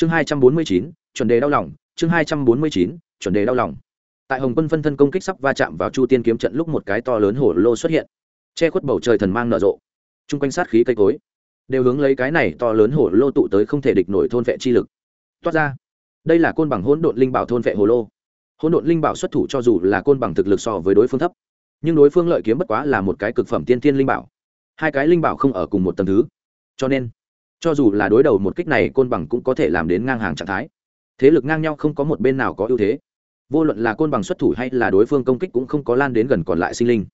chương hai trăm bốn mươi chín, chuẩn đề đau lòng, chương hai trăm bốn mươi chín, chuẩn đề đau lòng. Tại hồng quân phân thân công kích sắp va chạm vào chu tiên kiếm trận lúc một cái to lớn hổ lô xuất hiện. Che khuất bầu trời thần mang nở rộ. Chung quanh sát khí cây cối. Đều hướng lấy cái này to lớn hổ lô tụ tới không thể địch nổi thôn vệ chi lực. Toát ra. Đây là côn bằng hỗn độn linh bảo thôn vệ hồ lô. Hỗn độn linh bảo xuất thủ cho dù là côn bằng thực lực so với đối phương thấp. Nhưng đối phương lợi kiếm bất quá là một cái cực phẩm tiên tiên linh bảo. Hai cái linh bảo không ở cùng một tầng thứ. Cho nên cho dù là đối đầu một kích này, côn bằng cũng có thể làm đến ngang hàng trạng thái. Thế lực ngang nhau không có một bên nào có ưu thế. Vô luận là côn bằng xuất thủ hay là đối phương công kích cũng không có lan đến gần còn lại sinh linh.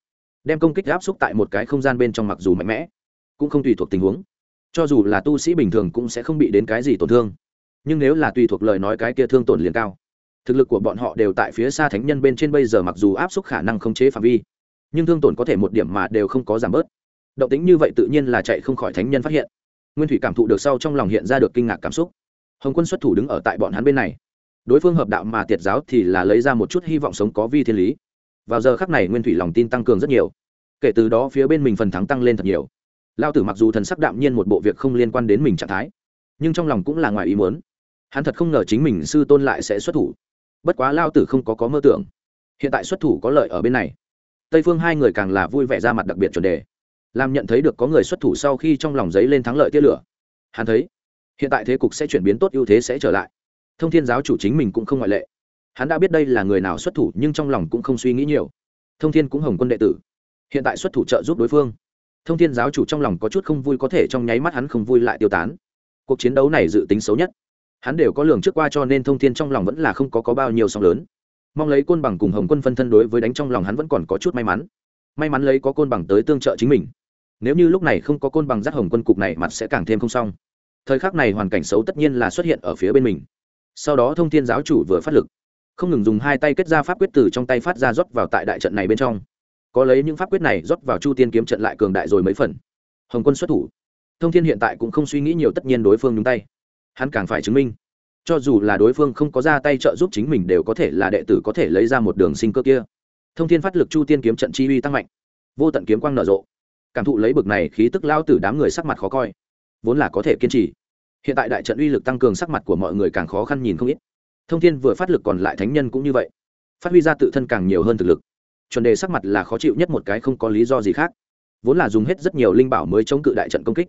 Đem công kích áp xúc tại một cái không gian bên trong mặc dù mạnh mẽ, cũng không tùy thuộc tình huống. Cho dù là tu sĩ bình thường cũng sẽ không bị đến cái gì tổn thương. Nhưng nếu là tùy thuộc lời nói cái kia thương tổn liền cao. Thực lực của bọn họ đều tại phía xa thánh nhân bên trên bây giờ mặc dù áp suất khả năng không chế phạm vi, nhưng thương tổn có thể một điểm mà đều không có giảm bớt. Động tính như vậy tự nhiên là chạy không khỏi thánh nhân phát hiện nguyên thủy cảm thụ được sau trong lòng hiện ra được kinh ngạc cảm xúc. Hồng quân xuất thủ đứng ở tại bọn hắn bên này. Đối phương hợp đạo mà tiệt giáo thì là lấy ra một chút hy vọng sống có vi thiên lý. Vào giờ khắc này nguyên thủy lòng tin tăng cường rất nhiều. Kể từ đó phía bên mình phần thắng tăng lên thật nhiều. Lao tử mặc dù thần sắc đạm nhiên một bộ việc không liên quan đến mình trạng thái, nhưng trong lòng cũng là ngoài ý muốn. Hắn thật không ngờ chính mình sư tôn lại sẽ xuất thủ. Bất quá lao tử không có có mơ tưởng. Hiện tại xuất thủ có lợi ở bên này. Tây phương hai người càng là vui vẻ ra mặt đặc biệt chuẩn đề làm nhận thấy được có người xuất thủ sau khi trong lòng giấy lên thắng lợi tia lửa. Hắn thấy hiện tại thế cục sẽ chuyển biến tốt ưu thế sẽ trở lại. Thông thiên giáo chủ chính mình cũng không ngoại lệ. Hắn đã biết đây là người nào xuất thủ nhưng trong lòng cũng không suy nghĩ nhiều. Thông thiên cũng hồng quân đệ tử. Hiện tại xuất thủ trợ giúp đối phương. Thông thiên giáo chủ trong lòng có chút không vui có thể trong nháy mắt hắn không vui lại tiêu tán. Cuộc chiến đấu này dự tính xấu nhất. Hắn đều có lường trước qua cho nên thông thiên trong lòng vẫn là không có, có bao nhiêu song lớn. Mong lấy côn bằng cùng hồng quân phân thân đối với đánh trong lòng hắn vẫn còn có chút may mắn. May mắn lấy có côn bằng tới tương trợ chính mình nếu như lúc này không có côn bằng giác hồng quân cục này mặt sẽ càng thêm không xong. Thời khắc này hoàn cảnh xấu tất nhiên là xuất hiện ở phía bên mình. Sau đó thông thiên giáo chủ vừa phát lực. Không ngừng dùng hai tay kết ra pháp quyết từ trong tay phát ra rót vào tại đại trận này bên trong. Có lấy những pháp quyết này rót vào chu tiên kiếm trận lại cường đại rồi mấy phần. Hồng quân xuất thủ. Thông thiên hiện tại cũng không suy nghĩ nhiều tất nhiên đối phương nhúng tay. Hắn càng phải chứng minh. Cho dù là đối phương không có ra tay trợ giúp chính mình đều có thể là đệ tử có thể lấy ra một đường sinh cơ kia. Thông thiên phát lực chu tiên kiếm trận chi uy tăng mạnh. Vô tận kiếm quang nở rộ cảm thụ lấy bực này khí tức lao tử đám người sắc mặt khó coi. Vốn là có thể kiên trì. Hiện tại đại trận uy lực tăng cường sắc mặt của mọi người càng khó khăn nhìn không ít. Thông thiên vừa phát lực còn lại thánh nhân cũng như vậy. Phát huy ra tự thân càng nhiều hơn thực lực. Chuẩn đề sắc mặt là khó chịu nhất một cái không có lý do gì khác. Vốn là dùng hết rất nhiều linh bảo mới chống cự đại trận công kích.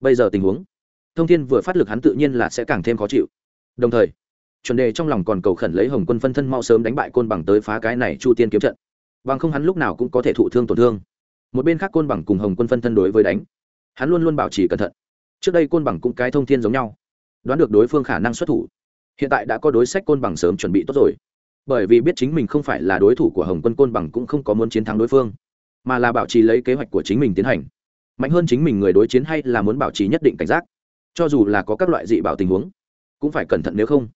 Bây giờ tình huống, thông thiên vừa phát lực hắn tự nhiên là sẽ càng thêm khó chịu. Đồng thời, chuẩn đề trong lòng còn cầu khẩn lấy hồng quân phân thân mau sớm đánh bại côn bằng tới phá cái này chu tiên kiếm trận. Bằng không hắn lúc nào cũng có thể thụ thương tổn thương một bên khác côn bằng cùng hồng quân phân thân đối với đánh. Hắn luôn luôn bảo trì cẩn thận. Trước đây côn bằng cũng cái thông thiên giống nhau. Đoán được đối phương khả năng xuất thủ. Hiện tại đã có đối sách côn bằng sớm chuẩn bị tốt rồi. Bởi vì biết chính mình không phải là đối thủ của hồng quân côn bằng cũng không có muốn chiến thắng đối phương, mà là bảo trì lấy kế hoạch của chính mình tiến hành. Mạnh hơn chính mình người đối chiến hay là muốn bảo trì nhất định cảnh giác. Cho dù là có các loại dị bảo tình huống, cũng phải cẩn thận nếu không.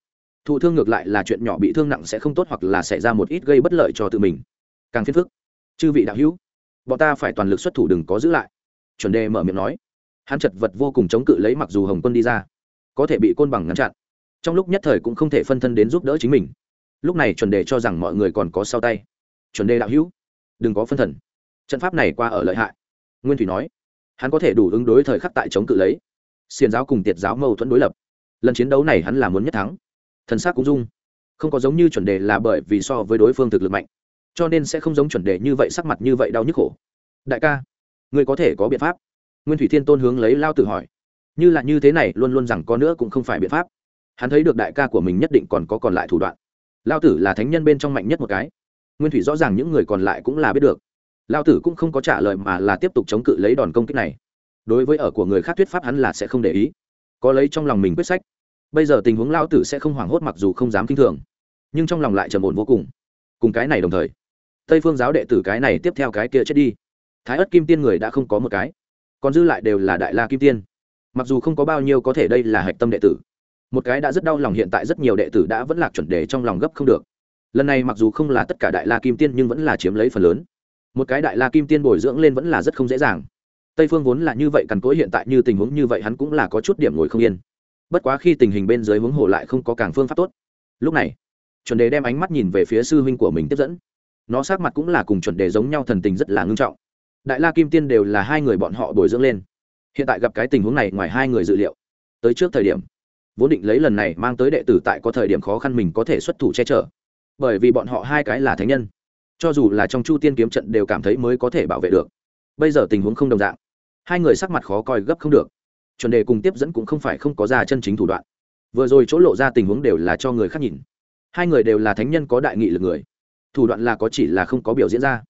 Thụ thương ngược lại là chuyện nhỏ bị thương nặng sẽ không tốt hoặc là xảy ra một ít gây bất lợi cho tự mình. Càng phiền phức. Chư vị đạo hữu bọn ta phải toàn lực xuất thủ đừng có giữ lại. Chuẩn đề mở miệng nói. Hắn chật vật vô cùng chống cự lấy mặc dù hồng quân đi ra. Có thể bị côn bằng ngăn chặn. Trong lúc nhất thời cũng không thể phân thân đến giúp đỡ chính mình. Lúc này chuẩn đề cho rằng mọi người còn có sau tay. Chuẩn đề đạo hữu, đừng có phân thần. Trận pháp này qua ở lợi hại. Nguyên thủy nói. Hắn có thể đủ ứng đối thời khắc tại chống cự lấy. Xiền giáo cùng tiệt giáo mâu thuẫn đối lập. Lần chiến đấu này hắn là muốn nhất thắng. Thần sắc cũng dung không có giống như chuẩn đề là bởi vì so với đối phương thực lực mạnh cho nên sẽ không giống chuẩn đề như vậy sắc mặt như vậy đau nhức khổ. Đại ca người có thể có biện pháp. Nguyên thủy thiên tôn hướng lấy lao Tử hỏi. Như là như thế này luôn luôn rằng có nữa cũng không phải biện pháp. Hắn thấy được đại ca của mình nhất định còn có còn lại thủ đoạn. Lao tử là thánh nhân bên trong mạnh nhất một cái. Nguyên thủy rõ ràng những người còn lại cũng là biết được. Lao tử cũng không có trả lời mà là tiếp tục chống cự lấy đòn công kích này. Đối với ở của người khác thuyết pháp hắn là sẽ không để ý. Có lấy trong lòng mình quyết sách. Bây giờ tình huống lao tử sẽ không hoảng hốt mặc dù không dám k i n h thường. Nhưng trong lòng lại trầm ổn vô cùng cùng cái này đồng thời. Tây phương giáo đệ tử cái này tiếp theo cái kia chết đi. Thái ất kim tiên người đã không có một cái. Còn dư lại đều là đại la kim tiên. Mặc dù không có bao nhiêu có thể đây là hạch tâm đệ tử. Một cái đã rất đau lòng hiện tại rất nhiều đệ tử đã vẫn lạc chuẩn đề trong lòng gấp không được. Lần này mặc dù không là tất cả đại la kim tiên nhưng vẫn là chiếm lấy phần lớn. Một cái đại la kim tiên bồi dưỡng lên vẫn là rất không dễ dàng. Tây phương vốn là như vậy cằn cỗi hiện tại như tình huống như vậy hắn cũng là có chút điểm ngồi không yên. Bất quá khi tình hình bên dưới hướng hồ lại không có càng phương pháp tốt. Lúc này chuẩn đề đem ánh mắt nhìn về phía sư huynh của mình tiếp dẫn. Nó sát mặt cũng là cùng chuẩn đề giống nhau thần tình rất là ngưng trọng. Đại la kim tiên đều là hai người bọn họ bồi dưỡng lên. Hiện tại gặp cái tình huống này ngoài hai người dự liệu. Tới trước thời điểm, vốn định lấy lần này mang tới đệ tử tại có thời điểm khó khăn mình có thể xuất thủ che chở. Bởi vì bọn họ hai cái là thánh nhân, cho dù là trong chu tiên kiếm trận đều cảm thấy mới có thể bảo vệ được. Bây giờ tình huống không đồng dạng, hai người sắc mặt khó coi gấp không được. Chuẩn đề cùng tiếp dẫn cũng không phải không có ra chân chính thủ đoạn. Vừa rồi chỗ lộ ra tình huống đều là cho người khác nhìn hai người đều là thánh nhân có đại nghị lực người. Thủ đoạn là có chỉ là không có biểu diễn ra.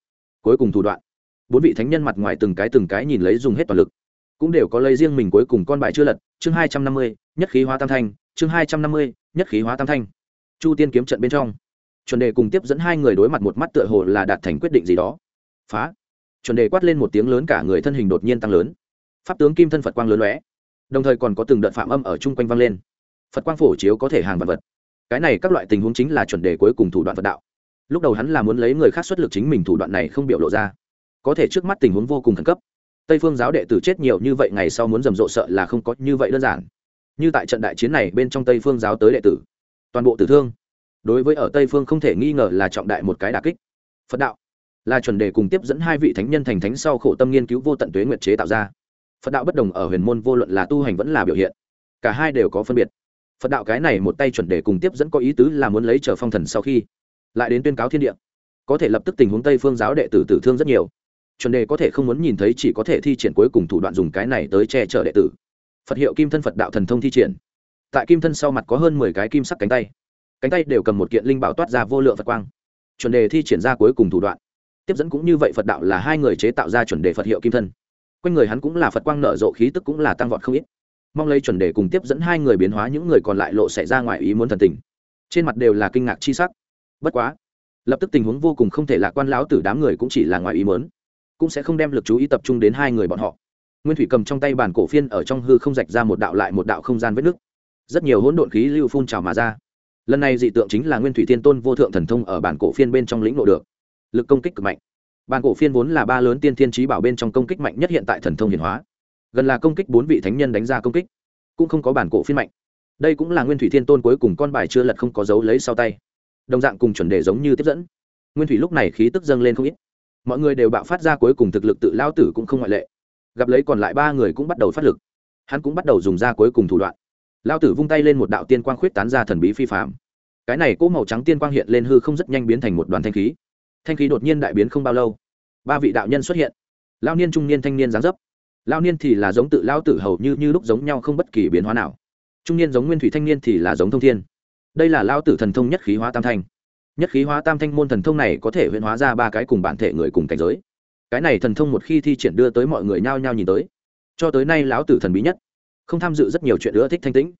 Cuối cùng thủ đoạn. Bốn vị thánh nhân mặt ngoài từng cái từng cái nhìn lấy dùng hết toàn lực. Cũng đều có lấy riêng mình cuối cùng con bài chưa lật, chương hai trăm năm mươi, nhất khí hóa tam thanh, chương hai trăm năm mươi, nhất khí hóa tam thanh. Chu tiên kiếm trận bên trong. Chuẩn đề cùng tiếp dẫn hai người đối mặt một mắt tựa hồ là đạt thành quyết định gì đó. Phá. Chuẩn đề quát lên một tiếng lớn cả người thân hình đột nhiên tăng lớn. Pháp tướng kim thân phật quang lớn lóe. Đồng thời còn có từng đợt phạm âm ở chung quanh vang lên. Phật quang phổ chiếu có thể hàng vật vật cái này các loại tình huống chính là chuẩn đề cuối cùng thủ đoạn phật đạo. Lúc đầu hắn là muốn lấy người khác xuất lực chính mình thủ đoạn này không biểu lộ ra. Có thể trước mắt tình huống vô cùng khẩn cấp. Tây phương giáo đệ tử chết nhiều như vậy ngày sau muốn rầm rộ sợ là không có như vậy đơn giản. Như tại trận đại chiến này bên trong tây phương giáo tới đệ tử, toàn bộ tử thương. Đối với ở tây phương không thể nghi ngờ là trọng đại một cái đà kích. Phật đạo là chuẩn đề cùng tiếp dẫn hai vị thánh nhân thành thánh sau khổ tâm nghiên cứu vô tận tuế nguyệt chế tạo ra. Phật đạo bất đồng ở huyền môn vô luận là tu hành vẫn là biểu hiện. Cả hai đều có phân biệt phật đạo cái này một tay chuẩn đề cùng tiếp dẫn có ý tứ là muốn lấy chờ phong thần sau khi lại đến tuyên cáo thiên địa. Có thể lập tức tình huống tây phương giáo đệ tử tử thương rất nhiều. Chuẩn đề có thể không muốn nhìn thấy chỉ có thể thi triển cuối cùng thủ đoạn dùng cái này tới che chở đệ tử. Phật hiệu kim thân phật đạo thần thông thi triển. Tại kim thân sau mặt có hơn mười cái kim sắc cánh tay. Cánh tay đều cầm một kiện linh bảo toát ra vô lượng phật quang. Chuẩn đề thi triển ra cuối cùng thủ đoạn. Tiếp dẫn cũng như vậy phật đạo là hai người chế tạo ra chuẩn đề phật hiệu kim thân. Quanh người hắn cũng là phật quang nở rộ khí tức cũng là tăng vọt không ít mong lấy chuẩn đề cùng tiếp dẫn hai người biến hóa những người còn lại lộ xảy ra ngoài ý muốn thần tình. Trên mặt đều là kinh ngạc chi sắc. Bất quá, lập tức tình huống vô cùng không thể lạc quan lão tử đám người cũng chỉ là ngoài ý muốn, cũng sẽ không đem lực chú ý tập trung đến hai người bọn họ. Nguyên thủy cầm trong tay bản cổ phiên ở trong hư không rạch ra một đạo lại một đạo không gian vết nước. Rất nhiều hỗn độn khí lưu phun trào mà ra. Lần này dị tượng chính là nguyên thủy thiên tôn vô thượng thần thông ở bản cổ phiên bên trong lĩnh ngộ được. Lực công kích cực mạnh. Bản cổ phiên vốn là ba lớn tiên thiên trí bảo bên trong công kích mạnh nhất hiện tại thần thông hiển hóa gần là công kích bốn vị thánh nhân đánh ra công kích, cũng không có bản cổ phiên mạnh. Đây cũng là nguyên thủy thiên tôn cuối cùng con bài chưa lật không có dấu lấy sau tay. Đồng dạng cùng chuẩn đề giống như tiếp dẫn. Nguyên thủy lúc này khí tức dâng lên không ít. Mọi người đều bạo phát ra cuối cùng thực lực tự lao tử cũng không ngoại lệ. Gặp lấy còn lại ba người cũng bắt đầu phát lực. Hắn cũng bắt đầu dùng ra cuối cùng thủ đoạn. Lao tử vung tay lên một đạo tiên quang khuyết tán ra thần bí phi phạm cái này cỗ màu trắng tiên quang hiện lên hư không rất nhanh biến thành một đoàn thanh khí. Thanh khí đột nhiên đại biến không bao lâu. Ba vị đạo nhân xuất hiện. Lao niên trung niên thanh niên giáng dấp lao niên thì là giống tự lao tử hầu như như lúc giống nhau không bất kỳ biến hóa nào. Trung niên giống nguyên thủy thanh niên thì là giống thông thiên. Đây là lao tử thần thông nhất khí hóa tam thanh. Nhất khí hóa tam thanh môn thần thông này có thể huyễn hóa ra ba cái cùng bản thể người cùng cảnh giới. Cái này thần thông một khi thi triển đưa tới mọi người nhao nhao nhìn tới. Cho tới nay lão tử thần bí nhất. Không tham dự rất nhiều chuyện nữa thích thanh tĩnh.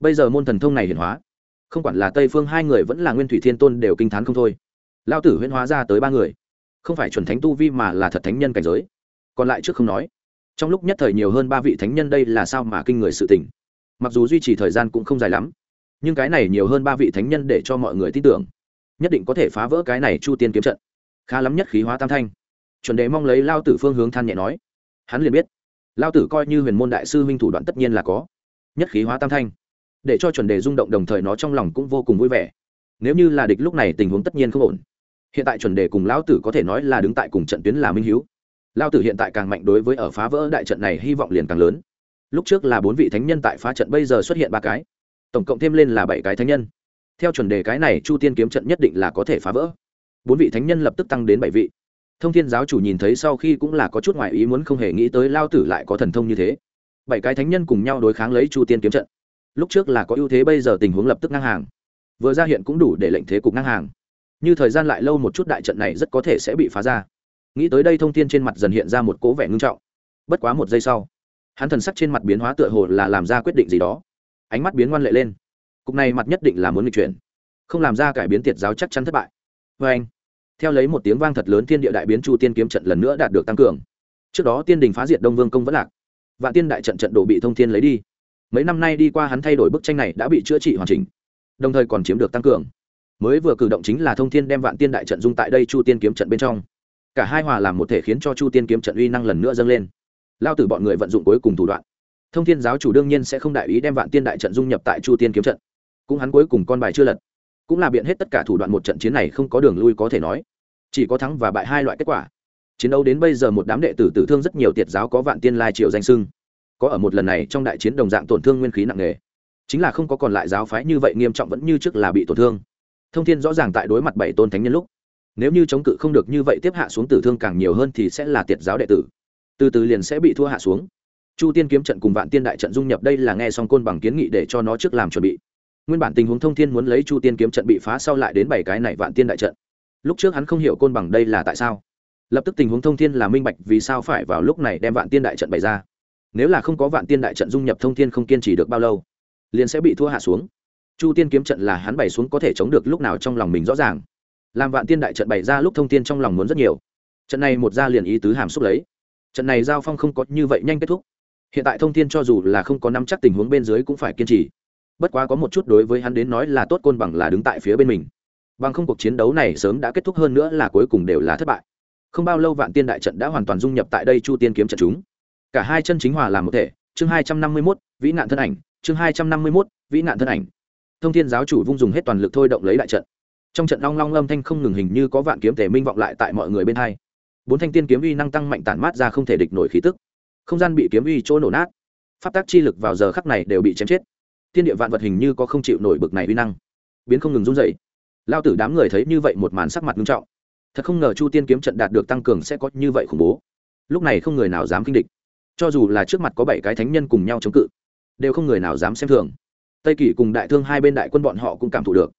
Bây giờ môn thần thông này hiển hóa. Không quản là tây phương hai người vẫn là nguyên thủy thiên tôn đều kinh t h á n không thôi. Lao tử huyễn hóa ra tới ba người. Không phải chuẩn thánh tu vi mà là thật thánh nhân cảnh giới. Còn lại trước không nói trong lúc nhất thời nhiều hơn ba vị thánh nhân đây là sao mà kinh người sự tình. Mặc dù duy trì thời gian cũng không dài lắm, nhưng cái này nhiều hơn ba vị thánh nhân để cho mọi người tin tưởng. Nhất định có thể phá vỡ cái này chu tiên kiếm trận. Khá lắm nhất khí hóa tam thanh. Chuẩn đề mong lấy lao tử phương hướng than nhẹ nói. Hắn liền biết, lao tử coi như huyền môn đại sư huynh thủ đoạn tất nhiên là có. Nhất khí hóa tam thanh. Để cho chuẩn đề rung động đồng thời nó trong lòng cũng vô cùng vui vẻ. Nếu như là địch lúc này tình huống tất nhiên không ổn. Hiện tại chuẩn đề cùng lão tử có thể nói là đứng tại cùng trận tuyến là minh hiếu lao tử hiện tại càng mạnh đối với ở phá vỡ đại trận này hy vọng liền càng lớn. Lúc trước là bốn vị thánh nhân tại phá trận, bây giờ xuất hiện ba cái. Tổng cộng thêm lên là bảy cái thánh nhân. Theo chuẩn đề cái này, chu tiên kiếm trận nhất định là có thể phá vỡ. Bốn vị thánh nhân lập tức tăng đến bảy vị. Thông thiên giáo chủ nhìn thấy sau khi cũng là có chút ngoại ý muốn không hề nghĩ tới lao tử lại có thần thông như thế. Bảy cái thánh nhân cùng nhau đối kháng lấy chu tiên kiếm trận. Lúc trước là có ưu thế, bây giờ tình huống lập tức ngang hàng. Vừa ra hiện cũng đủ để lệnh thế cục ngang hàng. Như thời gian lại lâu một chút đại trận này rất có thể sẽ bị phá ra nghĩ tới đây thông tin trên mặt dần hiện ra một cố vẻ ngưng trọng. Bất quá một giây sau, hắn thần sắc trên mặt biến hóa tựa hồ là làm ra quyết định gì đó. Ánh mắt biến ngoan lệ lên. Cục này mặt nhất định là muốn nghịch chuyển. Không làm ra cải biến tiệt giáo chắc chắn thất bại. Vê anh, theo lấy một tiếng vang thật lớn thiên địa đại biến chu tiên kiếm trận lần nữa đạt được tăng cường. Trước đó tiên đình phá diệt đông vương công vẫn lạc. Và tiên đại trận trận đồ bị thông thiên lấy đi. Mấy năm nay đi qua hắn thay đổi bức tranh này đã bị chữa trị hoàn chỉnh, đồng thời còn chiếm được tăng cường. Mới vừa cử động chính là thông thiên đem vạn tiên đại trận dung tại đây chu tiên kiếm trận bên trong cả hai hòa làm một thể khiến cho chu tiên kiếm trận uy năng lần nữa dâng lên. Lao tử bọn người vận dụng cuối cùng thủ đoạn. Thông thiên giáo chủ đương nhiên sẽ không đại ý đem vạn tiên đại trận dung nhập tại chu tiên kiếm trận. Cũng hắn cuối cùng con bài chưa lật. Cũng là biện hết tất cả thủ đoạn một trận chiến này không có đường lui có thể nói. Chỉ có thắng và bại hai loại kết quả. Chiến đấu đến bây giờ một đám đệ tử tử thương rất nhiều tiệt giáo có vạn tiên lai triệu danh sưng có ở một lần này trong đại chiến đồng dạng tổn thương nguyên khí nặng nề. Chính là không có còn lại giáo phái như vậy nghiêm trọng vẫn như trước là bị tổn thương. Thông thiên rõ ràng tại đối mặt bảy tôn thánh nhân lúc nếu như chống cự không được như vậy tiếp hạ xuống tử thương càng nhiều hơn thì sẽ là tiệt giáo đệ tử. Từ từ liền sẽ bị thua hạ xuống. Chu tiên kiếm trận cùng vạn tiên đại trận dung nhập đây là nghe xong côn bằng kiến nghị để cho nó trước làm chuẩn bị. Nguyên bản tình huống thông thiên muốn lấy chu tiên kiếm trận bị phá sau lại đến bảy cái này vạn tiên đại trận. Lúc trước hắn không hiểu côn bằng đây là tại sao. Lập tức tình huống thông thiên là minh bạch vì sao phải vào lúc này đem vạn tiên đại trận bày ra. Nếu là không có vạn tiên đại trận dung nhập thông thiên không kiên trì được bao lâu, liền sẽ bị thua hạ xuống. Chu tiên kiếm trận là hắn bày xuống có thể chống được lúc nào trong lòng mình rõ ràng làm vạn tiên đại trận bày ra lúc thông thiên trong lòng muốn rất nhiều. Trận này một ra liền ý tứ hàm xúc lấy. Trận này giao phong không có như vậy nhanh kết thúc. Hiện tại thông thiên cho dù là không có nắm chắc tình huống bên dưới cũng phải kiên trì. Bất quá có một chút đối với hắn đến nói là tốt côn bằng là đứng tại phía bên mình. Bằng không cuộc chiến đấu này sớm đã kết thúc hơn nữa là cuối cùng đều là thất bại. Không bao lâu vạn tiên đại trận đã hoàn toàn dung nhập tại đây chu tiên kiếm trận chúng. Cả hai chân chính hòa làm một thể, chương hai trăm năm mươi mốt, vĩ nạn thân ảnh, chương hai trăm năm mươi mốt, vĩ nạn thân ảnh. Thông thiên giáo chủ vung dùng hết toàn lực thôi động lấy đại trận trong trận long long lâm thanh không ngừng hình như có vạn kiếm thể minh vọng lại tại mọi người bên hai. Bốn thanh tiên kiếm uy năng tăng mạnh tản mát ra không thể địch nổi khí tức. Không gian bị kiếm uy chỗ nổ nát. Pháp tác chi lực vào giờ khắc này đều bị chém chết. Thiên địa vạn vật hình như có không chịu nổi bực này uy năng. Biến không ngừng run dậy lao tử đám người thấy như vậy một màn sắc mặt nghiêm trọng. Thật không ngờ chu tiên kiếm trận đạt được tăng cường sẽ có như vậy khủng bố. Lúc này không người nào dám kinh địch. Cho dù là trước mặt có bảy cái thánh nhân cùng nhau chống cự, đều không người nào dám xem thường. Tây kỷ cùng đại thương hai bên đại quân bọn họ cũng cảm thụ được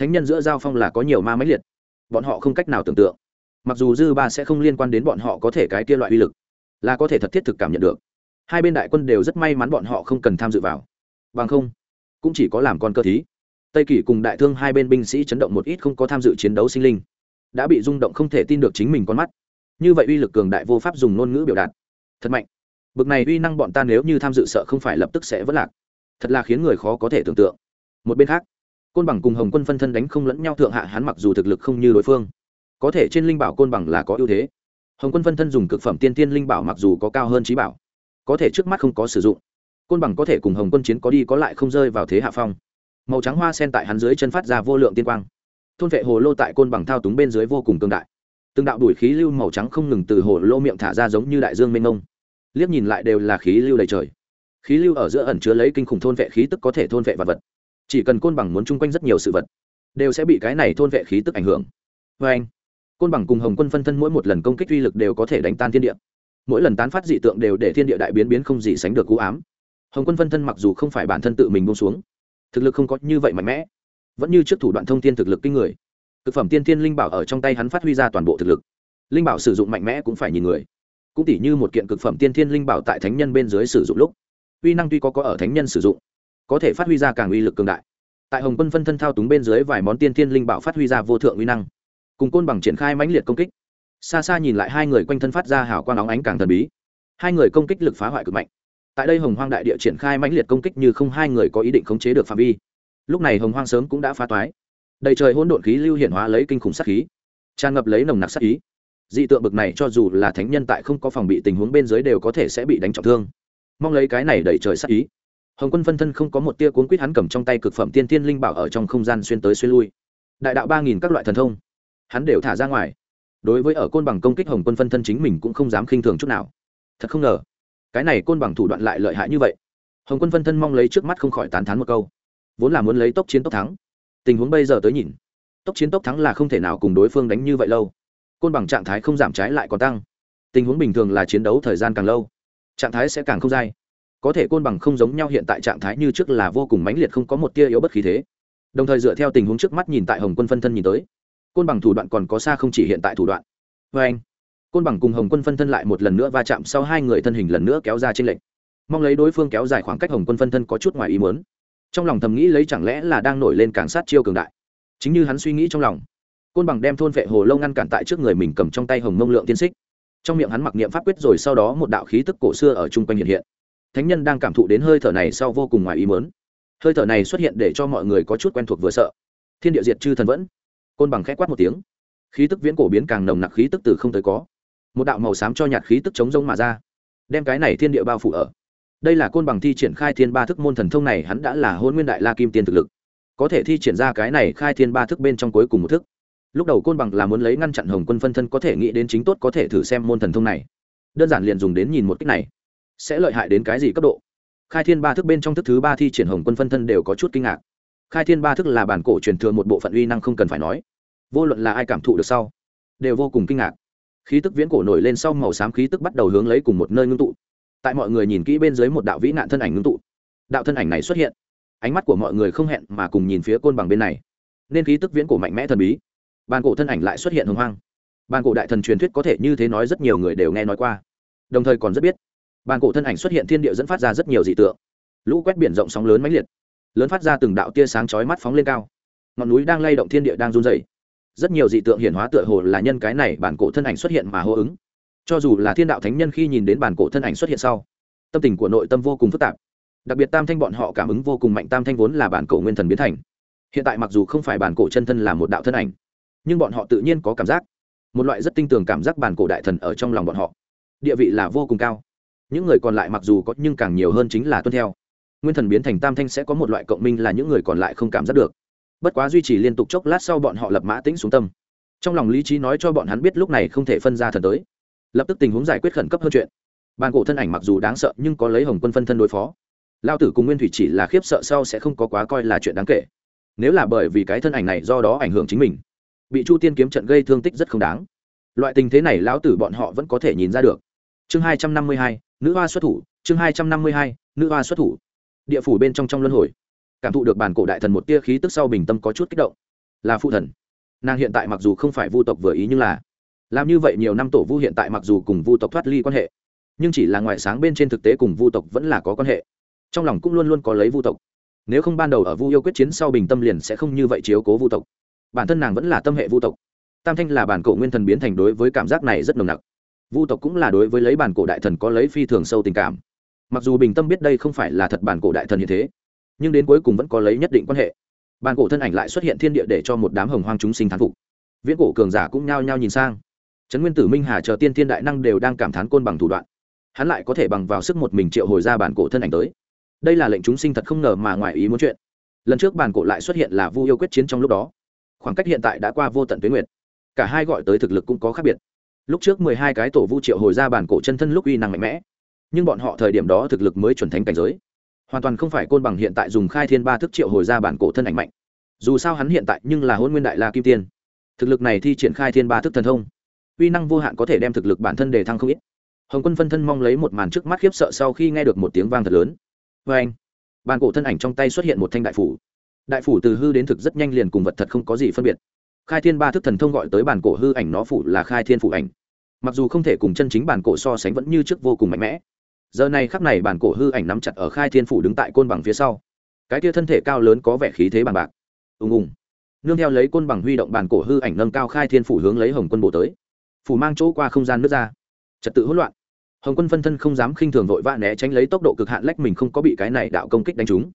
thánh nhân giữa giao phong là có nhiều ma máy liệt. Bọn họ không cách nào tưởng tượng. Mặc dù dư ba sẽ không liên quan đến bọn họ có thể cái kia loại uy lực, là có thể thật thiết thực cảm nhận được. Hai bên đại quân đều rất may mắn bọn họ không cần tham dự vào. Bằng không, cũng chỉ có làm con cơ thí. Tây kỷ cùng đại thương hai bên binh sĩ chấn động một ít không có tham dự chiến đấu sinh linh, đã bị rung động không thể tin được chính mình con mắt. Như vậy uy lực cường đại vô pháp dùng ngôn ngữ biểu đạt. Thật mạnh. Bực này uy năng bọn ta nếu như tham dự sợ không phải lập tức sẽ vất lạc. Thật là khiến người khó có thể tưởng tượng. Một bên khác côn bằng cùng hồng quân phân thân đánh không lẫn nhau, thượng hạ hắn mặc dù thực lực không như đối phương, có thể trên linh bảo côn bằng là có ưu thế. Hồng quân phân thân dùng cực phẩm tiên tiên linh bảo mặc dù có cao hơn trí bảo, có thể trước mắt không có sử dụng. Côn bằng có thể cùng hồng quân chiến có đi có lại không rơi vào thế hạ phong. Màu trắng hoa sen tại hắn dưới chân phát ra vô lượng tiên quang. Thôn vệ hồ lô tại côn bằng thao túng bên dưới vô cùng tương đại. Từng đạo đuổi khí lưu màu trắng không ngừng từ hồ lô miệng thả ra giống như đại dương mênh mông. Liếc nhìn lại đều là khí lưu đầy trời. Khí lưu ở giữa ẩn chứa lấy kinh khủng thôn vệ khí tức có thể thôn vệ vật vật chỉ cần côn bằng muốn chung quanh rất nhiều sự vật, đều sẽ bị cái này thôn vệ khí tức ảnh hưởng. Vê anh, côn bằng cùng hồng quân phân thân mỗi một lần công kích uy lực đều có thể đánh tan thiên địa. Mỗi lần tán phát dị tượng đều để thiên địa đại biến biến không gì sánh được cú ám. Hồng quân phân thân mặc dù không phải bản thân tự mình bông xuống, thực lực không có như vậy mạnh mẽ, vẫn như trước thủ đoạn thông tin thực lực kinh người. Thực phẩm tiên thiên linh bảo ở trong tay hắn phát huy ra toàn bộ thực lực. Linh bảo sử dụng mạnh mẽ cũng phải nhìn người. Cũng tỉ như một kiện cực phẩm tiên thiên linh bảo tại thánh nhân bên dưới sử dụng lúc, uy năng tuy có có ở thánh nhân sử dụng có thể phát huy ra càng uy lực cường đại. Tại hồng quân phân thân thao túng bên dưới vài món tiên thiên linh bảo phát huy ra vô thượng uy năng, cùng côn bằng triển khai mãnh liệt công kích. Xa xa nhìn lại hai người quanh thân phát ra hào quang óng ánh càng thần bí. Hai người công kích lực phá hoại cực mạnh. Tại đây hồng hoang đại địa triển khai mãnh liệt công kích như không hai người có ý định khống chế được phạm vi. Lúc này hồng hoang sớm cũng đã phá toái. Đầy trời hỗn độn khí lưu hiển hóa lấy kinh khủng sát khí, tràn ngập lấy nồng nặc sát ý. Dị tượng bực này cho dù là thánh nhân tại không có phòng bị tình huống bên dưới đều có thể sẽ bị đánh trọng thương. Mong lấy cái này đẩy trời sát ý hồng quân phân thân không có một tia cuốn quýt hắn cầm trong tay cực phẩm tiên tiên linh bảo ở trong không gian xuyên tới xuyên lui. Đại đạo ba nghìn các loại thần thông, hắn đều thả ra ngoài. Đối với ở côn bằng công kích hồng quân phân thân chính mình cũng không dám khinh thường chút nào. Thật không ngờ, cái này côn bằng thủ đoạn lại lợi hại như vậy. Hồng quân phân thân mong lấy trước mắt không khỏi tán thán một câu. Vốn là muốn lấy tốc chiến tốc thắng. Tình huống bây giờ tới nhìn, tốc chiến tốc thắng là không thể nào cùng đối phương đánh như vậy lâu. Côn bằng trạng thái không giảm trái lại còn tăng. Tình huống bình thường là chiến đấu thời gian càng lâu, trạng thái sẽ càng không dai có thể côn bằng không giống nhau hiện tại trạng thái như trước là vô cùng mãnh liệt không có một tia yếu bất khí thế. Đồng thời dựa theo tình huống trước mắt nhìn tại hồng quân phân thân nhìn tới, côn bằng thủ đoạn còn có xa không chỉ hiện tại thủ đoạn. Vê anh, côn bằng cùng hồng quân phân thân lại một lần nữa va chạm sau hai người thân hình lần nữa kéo ra trên lệnh mong lấy đối phương kéo dài khoảng cách hồng quân phân thân có chút ngoài ý muốn. Trong lòng thầm nghĩ lấy chẳng lẽ là đang nổi lên càng sát chiêu cường đại. Chính như hắn suy nghĩ trong lòng, côn bằng đem thôn vệ hồ lâu ngăn cản tại trước người mình cầm trong tay hồng mông lượng tiên xích. Trong miệng hắn mặc niệm pháp quyết rồi sau đó một đạo khí tức cổ xưa ở chung quanh hiện hiện thánh nhân đang cảm thụ đến hơi thở này sau vô cùng ngoài ý mớn hơi thở này xuất hiện để cho mọi người có chút quen thuộc vừa sợ. Thiên địa diệt chư thần vẫn. Côn bằng khẽ quát một tiếng. Khí tức viễn cổ biến càng nồng nặc khí tức từ không tới có. Một đạo màu xám cho nhạt khí tức chống rông mà ra. Đem cái này thiên địa bao phủ ở. Đây là côn bằng thi triển khai thiên ba thức môn thần thông này, hắn đã là hôn nguyên đại la kim tiên thực lực. Có thể thi triển ra cái này khai thiên ba thức bên trong cuối cùng một thức. Lúc đầu côn bằng là muốn lấy ngăn chặn hồng quân phân thân có thể nghĩ đến chính tốt có thể thử xem môn thần thông này. Đơn giản liền dùng đến nhìn một cách này sẽ lợi hại đến cái gì cấp độ? Khai thiên ba thức bên trong thức thứ ba thi triển hồng quân phân thân đều có chút kinh ngạc. Khai thiên ba thức là bản cổ truyền thừa một bộ phận uy năng không cần phải nói. Vô luận là ai cảm thụ được sau, đều vô cùng kinh ngạc. Khí tức viễn cổ nổi lên sau màu xám khí tức bắt đầu hướng lấy cùng một nơi ngưng tụ. Tại mọi người nhìn kỹ bên dưới một đạo vĩ nạn thân ảnh ngưng tụ. Đạo thân ảnh này xuất hiện. Ánh mắt của mọi người không hẹn mà cùng nhìn phía côn bằng bên này. Nên khí tức viễn cổ mạnh mẽ thần bí. Bàn cổ thân ảnh lại xuất hiện hồng hoang. Bàn cổ đại thần truyền thuyết có thể như thế nói rất nhiều người đều nghe nói qua. Đồng thời còn rất biết bàn cổ thân ảnh xuất hiện thiên địa dẫn phát ra rất nhiều dị tượng. Lũ quét biển rộng sóng lớn mãnh liệt, lớn phát ra từng đạo tia sáng chói mắt phóng lên cao. Ngọn núi đang lay động thiên địa đang run dày rất nhiều dị tượng hiển hóa tựa hồ là nhân cái này bản cổ thân ảnh xuất hiện mà hô ứng. Cho dù là thiên đạo thánh nhân khi nhìn đến bản cổ thân ảnh xuất hiện sau, tâm tình của nội tâm vô cùng phức tạp. Đặc biệt tam thanh bọn họ cảm ứng vô cùng mạnh, tam thanh vốn là bản cổ nguyên thần biến thành. Hiện tại mặc dù không phải bản cổ chân thân là một đạo thân ảnh, nhưng bọn họ tự nhiên có cảm giác. Một loại rất tinh tường cảm giác bản cổ đại thần ở trong lòng bọn họ. Địa vị là vô cùng cao những người còn lại mặc dù có nhưng càng nhiều hơn chính là tuân theo. Nguyên thần biến thành tam thanh sẽ có một loại cộng minh là những người còn lại không cảm giác được. Bất quá duy trì liên tục chốc lát sau bọn họ lập mã tĩnh xuống tâm. Trong lòng lý trí nói cho bọn hắn biết lúc này không thể phân ra thần tới. Lập tức tình huống giải quyết khẩn cấp hơn chuyện. Bàn cổ thân ảnh mặc dù đáng sợ nhưng có lấy hồng quân phân thân đối phó. Lao tử cùng nguyên thủy chỉ là khiếp sợ sau sẽ không có quá coi là chuyện đáng kể. Nếu là bởi vì cái thân ảnh này do đó ảnh hưởng chính mình, bị chu tiên kiếm trận gây thương tích rất không đáng. Loại tình thế này lão tử bọn họ vẫn có thể nhìn ra được chương hai trăm năm mươi hai, nữ hoa xuất thủ. Chương hai trăm năm mươi hai, nữ hoa xuất thủ. Địa phủ bên trong trong luân hồi. Cảm thụ được bản cổ đại thần một tia khí tức sau bình tâm có chút kích động. Là phụ thần. Nàng hiện tại mặc dù không phải vu tộc vừa ý nhưng là làm như vậy nhiều năm tổ vu hiện tại mặc dù cùng vu tộc thoát ly quan hệ, nhưng chỉ là ngoại sáng bên trên thực tế cùng vu tộc vẫn là có quan hệ. Trong lòng cũng luôn luôn có lấy vu tộc. Nếu không ban đầu ở vu yêu quyết chiến sau bình tâm liền sẽ không như vậy chiếu cố vu tộc. Bản thân nàng vẫn là tâm hệ vu tộc. Tam thanh là bản cổ nguyên thần biến thành đối với cảm giác này rất nồng nặc vu tộc cũng là đối với lấy bản cổ đại thần có lấy phi thường sâu tình cảm. Mặc dù bình tâm biết đây không phải là thật bản cổ đại thần như thế, nhưng đến cuối cùng vẫn có lấy nhất định quan hệ. Bản cổ thân ảnh lại xuất hiện thiên địa để cho một đám hồng hoang chúng sinh thán phục. Viễn cổ cường giả cũng nhao nhao nhìn sang. Trấn nguyên tử minh hà chờ tiên thiên đại năng đều đang cảm thán côn bằng thủ đoạn. Hắn lại có thể bằng vào sức một mình triệu hồi ra bản cổ thân ảnh tới. Đây là lệnh chúng sinh thật không ngờ mà ngoài ý muốn chuyện. Lần trước bản cổ lại xuất hiện là vu yêu quyết chiến trong lúc đó. Khoảng cách hiện tại đã qua vô tận tuyến nguyệt. Cả hai gọi tới thực lực cũng có khác biệt lúc trước mười hai cái tổ vu triệu hồi ra bản cổ chân thân lúc uy năng mạnh mẽ. Nhưng bọn họ thời điểm đó thực lực mới chuẩn thánh cảnh giới. Hoàn toàn không phải côn bằng hiện tại dùng khai thiên ba thức triệu hồi ra bản cổ thân ảnh mạnh. Dù sao hắn hiện tại nhưng là hôn nguyên đại la kim tiên. Thực lực này thi triển khai thiên ba thức thần thông, uy năng vô hạn có thể đem thực lực bản thân đề thăng không ít. Hồng quân phân thân mong lấy một màn trước mắt khiếp sợ sau khi nghe được một tiếng vang thật lớn. Vê anh bàn cổ thân ảnh trong tay xuất hiện một thanh đại phủ. Đại phủ từ hư đến thực rất nhanh liền cùng vật thật không có gì phân biệt khai thiên ba thức thần thông gọi tới bản cổ hư ảnh nó phủ là khai thiên phủ ảnh. Mặc dù không thể cùng chân chính bản cổ so sánh vẫn như trước vô cùng mạnh mẽ. Giờ này khắc này bản cổ hư ảnh nắm chặt ở khai thiên phủ đứng tại côn bằng phía sau. Cái tia thân thể cao lớn có vẻ khí thế bằng bạc. Ùng ùng. Nương theo lấy côn bằng huy động bản cổ hư ảnh nâng cao khai thiên phủ hướng lấy hồng quân bộ tới. Phủ mang chỗ qua không gian nước ra. Trật tự hỗn loạn. Hồng quân phân thân không dám khinh thường vội vã né tránh lấy tốc độ cực hạn lách mình không có bị cái này đạo công kích đánh trúng.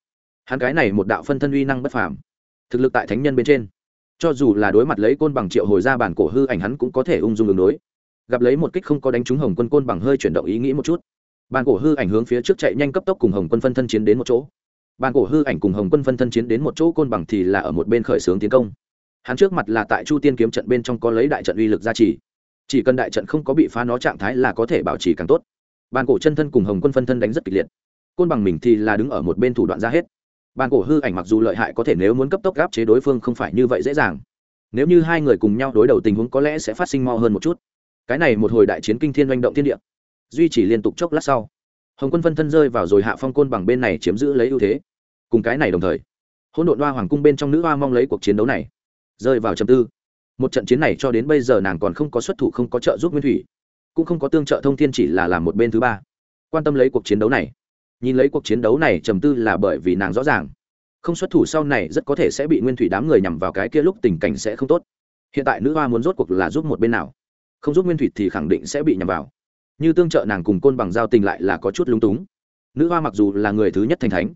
Hắn cái này một đạo phân thân uy năng bất phàm. Thực lực tại thánh nhân bên trên cho dù là đối mặt lấy côn bằng triệu hồi ra bản cổ hư ảnh hắn cũng có thể ung dung ứng đối. Gặp lấy một kích không có đánh trúng hồng quân côn bằng hơi chuyển động ý nghĩ một chút. Bản cổ hư ảnh hướng phía trước chạy nhanh cấp tốc cùng hồng quân phân thân chiến đến một chỗ. Bản cổ hư ảnh cùng hồng quân phân thân chiến đến một chỗ côn bằng thì là ở một bên khởi xướng tiến công. Hắn trước mặt là tại chu tiên kiếm trận bên trong có lấy đại trận uy lực gia trì. Chỉ cần đại trận không có bị phá nó trạng thái là có thể bảo trì càng tốt. Bàn cổ chân thân cùng hồng quân phân thân đánh rất kịch liệt. Côn bằng mình thì là đứng ở một bên thủ đoạn ra hết bàn cổ hư ảnh mặc dù lợi hại có thể nếu muốn cấp tốc gáp chế đối phương không phải như vậy dễ dàng. Nếu như hai người cùng nhau đối đầu tình huống có lẽ sẽ phát sinh mo hơn một chút. Cái này một hồi đại chiến kinh thiên manh động thiên địa. Duy trì liên tục chốc lát sau, hồng quân phân thân rơi vào rồi hạ phong côn bằng bên này chiếm giữ lấy ưu thế. Cùng cái này đồng thời, hỗn độn hoa hoàng cung bên trong nữ hoa mong lấy cuộc chiến đấu này, rơi vào chầm tư. Một trận chiến này cho đến bây giờ nàng còn không có xuất thủ không có trợ giúp nguyên thủy, cũng không có tương trợ thông thiên chỉ là làm một bên thứ ba. Quan tâm lấy cuộc chiến đấu này nhìn lấy cuộc chiến đấu này trầm tư là bởi vì nàng rõ ràng. Không xuất thủ sau này rất có thể sẽ bị nguyên thủy đám người nhằm vào cái kia lúc tình cảnh sẽ không tốt. Hiện tại nữ hoa muốn rốt cuộc là giúp một bên nào? Không giúp nguyên thủy thì khẳng định sẽ bị nhằm vào. Như tương trợ nàng cùng côn bằng giao tình lại là có chút lung túng. Nữ hoa mặc dù là người thứ nhất thành thánh,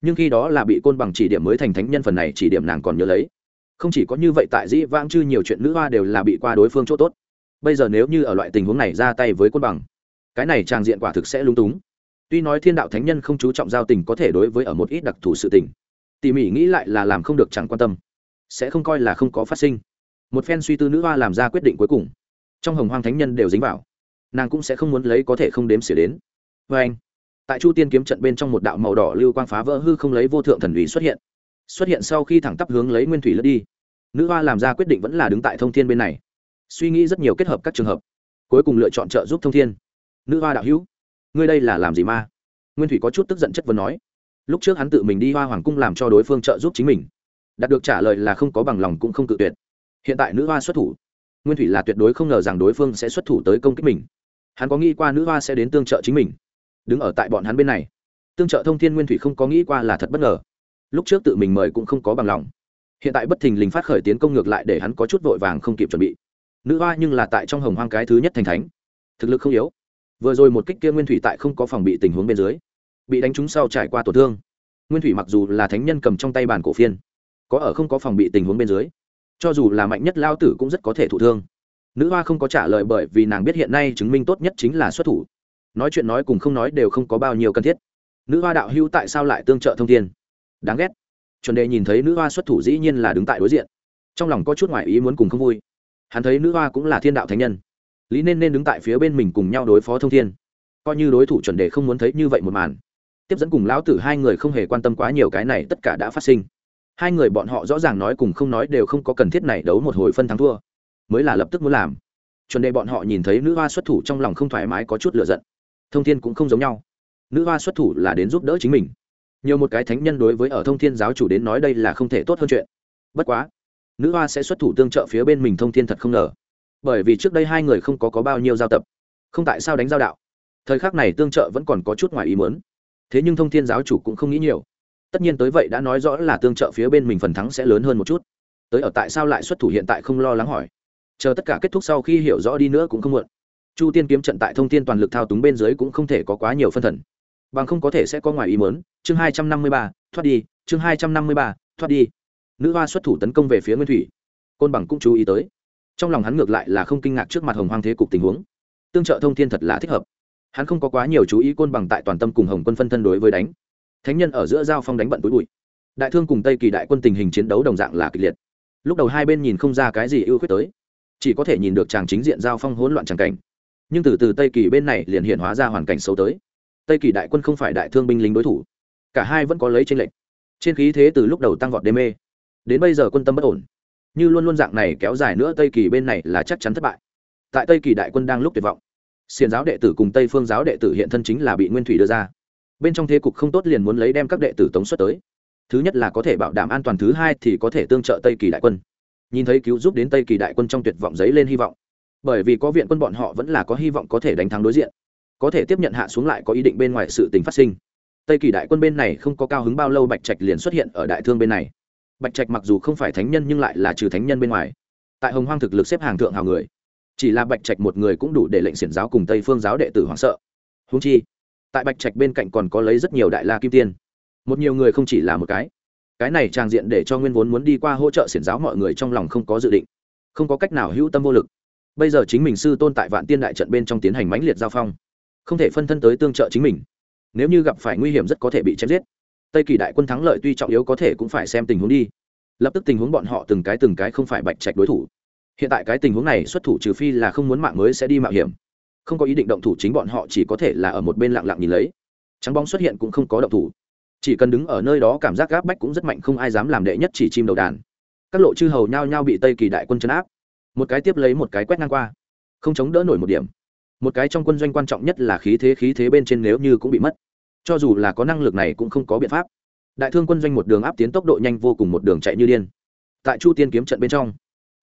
nhưng khi đó là bị côn bằng chỉ điểm mới thành thánh nhân phần này chỉ điểm nàng còn nhớ lấy. Không chỉ có như vậy tại dĩ vãng chư nhiều chuyện nữ hoa đều là bị qua đối phương chỗ tốt. Bây giờ nếu như ở loại tình huống này ra tay với côn bằng, cái này trang diện quả thực sẽ lung túng tuy nói thiên đạo thánh nhân không chú trọng giao tình có thể đối với ở một ít đặc thù sự tình, tỉ mỉ nghĩ lại là làm không được chẳng quan tâm, sẽ không coi là không có phát sinh. Một phen suy tư nữ hoa làm ra quyết định cuối cùng, trong hồng hoang thánh nhân đều dính vào, nàng cũng sẽ không muốn lấy có thể không đếm xỉa đến. Vê anh, tại chu tiên kiếm trận bên trong một đạo màu đỏ lưu quang phá vỡ hư không lấy vô thượng thần ủy xuất hiện. Xuất hiện sau khi thẳng tắp hướng lấy nguyên thủy lướt đi, nữ hoa làm ra quyết định vẫn là đứng tại thông thiên bên này, suy nghĩ rất nhiều kết hợp các trường hợp, cuối cùng lựa chọn trợ giúp thông thiên. Nữ hoa đạo hữu ngươi đây là làm gì ma? Nguyên thủy có chút tức giận chất vấn nói. Lúc trước hắn tự mình đi hoa hoàng cung làm cho đối phương trợ giúp chính mình. Đạt được trả lời là không có bằng lòng cũng không cự tuyệt. Hiện tại nữ hoa xuất thủ. Nguyên thủy là tuyệt đối không ngờ rằng đối phương sẽ xuất thủ tới công kích mình. Hắn có nghĩ qua nữ hoa sẽ đến tương trợ chính mình. Đứng ở tại bọn hắn bên này. Tương trợ thông thiên nguyên thủy không có nghĩ qua là thật bất ngờ. Lúc trước tự mình mời cũng không có bằng lòng. Hiện tại bất thình lình phát khởi tiến công ngược lại để hắn có chút vội vàng không kịp chuẩn bị. Nữ hoa nhưng là tại trong hồng hoang cái thứ nhất thành thánh. Thực lực không yếu vừa rồi một kích kia nguyên thủy tại không có phòng bị tình huống bên dưới, bị đánh trúng sau trải qua tổn thương. Nguyên thủy mặc dù là thánh nhân cầm trong tay bàn cổ phiên, có ở không có phòng bị tình huống bên dưới, cho dù là mạnh nhất lao tử cũng rất có thể thụ thương. Nữ hoa không có trả lời bởi vì nàng biết hiện nay chứng minh tốt nhất chính là xuất thủ. Nói chuyện nói cùng không nói đều không có bao nhiêu cần thiết. Nữ hoa đạo hữu tại sao lại tương trợ thông thiên? Đáng ghét. Chuẩn đề nhìn thấy nữ hoa xuất thủ dĩ nhiên là đứng tại đối diện. Trong lòng có chút ngoại ý muốn cùng không vui. Hắn thấy nữ hoa cũng là thiên đạo thánh nhân lý nên nên đứng tại phía bên mình cùng nhau đối phó thông thiên. Coi như đối thủ chuẩn đề không muốn thấy như vậy một màn. Tiếp dẫn cùng lão tử hai người không hề quan tâm quá nhiều cái này tất cả đã phát sinh. Hai người bọn họ rõ ràng nói cùng không nói đều không có cần thiết này đấu một hồi phân thắng thua. Mới là lập tức muốn làm. Chuẩn đề bọn họ nhìn thấy nữ hoa xuất thủ trong lòng không thoải mái có chút lựa giận. Thông thiên cũng không giống nhau. Nữ hoa xuất thủ là đến giúp đỡ chính mình. Nhiều một cái thánh nhân đối với ở thông thiên giáo chủ đến nói đây là không thể tốt hơn chuyện. Bất quá, nữ hoa sẽ xuất thủ tương trợ phía bên mình thông thiên thật không ngờ bởi vì trước đây hai người không có, có bao nhiêu giao tập không tại sao đánh giao đạo. Thời khắc này tương trợ vẫn còn có chút ngoài ý muốn. Thế nhưng thông thiên giáo chủ cũng không nghĩ nhiều. Tất nhiên tới vậy đã nói rõ là tương trợ phía bên mình phần thắng sẽ lớn hơn một chút. Tới ở tại sao lại xuất thủ hiện tại không lo lắng hỏi. Chờ tất cả kết thúc sau khi hiểu rõ đi nữa cũng không muộn. Chu tiên kiếm trận tại thông tin toàn lực thao túng bên dưới cũng không thể có quá nhiều phân thần. Bằng không có thể sẽ có ngoài ý mớn chương hai trăm năm mươi ba thoát đi. Chương hai trăm năm mươi ba thoát đi. Nữ hoa xuất thủ tấn công về phía nguyên thủy. Côn bằng cũng chú ý tới trong lòng hắn ngược lại là không kinh ngạc trước mặt hồng hoang thế cục tình huống. Tương trợ thông thiên thật là thích hợp. Hắn không có quá nhiều chú ý côn bằng tại toàn tâm cùng hồng quân phân thân đối với đánh. Thánh nhân ở giữa giao phong đánh bận túi bụi. Đại thương cùng tây kỳ đại quân tình hình chiến đấu đồng dạng là kịch liệt. Lúc đầu hai bên nhìn không ra cái gì ưu khuyết tới, chỉ có thể nhìn được chàng chính diện giao phong hỗn loạn tràng cảnh. Nhưng từ từ tây kỳ bên này liền hiện hóa ra hoàn cảnh xấu tới. Tây kỳ đại quân không phải đại thương binh lính đối thủ, cả hai vẫn có lấy trên lệnh trên khí thế từ lúc đầu tăng vọt đê mê, đến bây giờ quân tâm bất ổn như luôn luôn dạng này kéo dài nữa tây kỳ bên này là chắc chắn thất bại. Tại tây kỳ đại quân đang lúc tuyệt vọng xiền giáo đệ tử cùng tây phương giáo đệ tử hiện thân chính là bị nguyên thủy đưa ra. Bên trong thế cục không tốt liền muốn lấy đem các đệ tử tống xuất tới. Thứ nhất là có thể bảo đảm an toàn, thứ hai thì có thể tương trợ tây kỳ đại quân. Nhìn thấy cứu giúp đến tây kỳ đại quân trong tuyệt vọng giấy lên hy vọng. Bởi vì có viện quân bọn họ vẫn là có hy vọng có thể đánh thắng đối diện. Có thể tiếp nhận hạ xuống lại có ý định bên ngoài sự tình phát sinh. Tây kỳ đại quân bên này không có cao hứng bao lâu bạch trạch liền xuất hiện ở đại thương bên này bạch trạch mặc dù không phải thánh nhân nhưng lại là trừ thánh nhân bên ngoài. Tại hồng hoang thực lực xếp hàng thượng hào người, chỉ là bạch trạch một người cũng đủ để lệnh xiển giáo cùng tây phương giáo đệ tử hoảng sợ. Húng chi, tại bạch trạch bên cạnh còn có lấy rất nhiều đại la kim tiên. Một nhiều người không chỉ là một cái. Cái này trang diện để cho nguyên vốn muốn đi qua hỗ trợ xiển giáo mọi người trong lòng không có dự định, không có cách nào hữu tâm vô lực. Bây giờ chính mình sư tôn tại vạn tiên đại trận bên trong tiến hành mãnh liệt giao phong, không thể phân thân tới tương trợ chính mình. Nếu như gặp phải nguy hiểm rất có thể bị chém giết tây kỳ đại quân thắng lợi tuy trọng yếu có thể cũng phải xem tình huống đi. Lập tức tình huống bọn họ từng cái từng cái không phải bạch trạch đối thủ. Hiện tại cái tình huống này xuất thủ trừ phi là không muốn mạng mới sẽ đi mạo hiểm. Không có ý định động thủ chính bọn họ chỉ có thể là ở một bên lặng lặng nhìn lấy. Trắng bóng xuất hiện cũng không có động thủ. Chỉ cần đứng ở nơi đó cảm giác gáp bách cũng rất mạnh, không ai dám làm đệ nhất chỉ chim đầu đàn. Các lộ chư hầu nhao nhao bị tây kỳ đại quân chấn áp. Một cái tiếp lấy một cái quét ngang qua. Không chống đỡ nổi một điểm. Một cái trong quân doanh quan trọng nhất là khí thế khí thế bên trên nếu như cũng bị mất cho dù là có năng lực này cũng không có biện pháp. Đại thương quân doanh một đường áp tiến tốc độ nhanh vô cùng một đường chạy như điên. Tại chu tiên kiếm trận bên trong,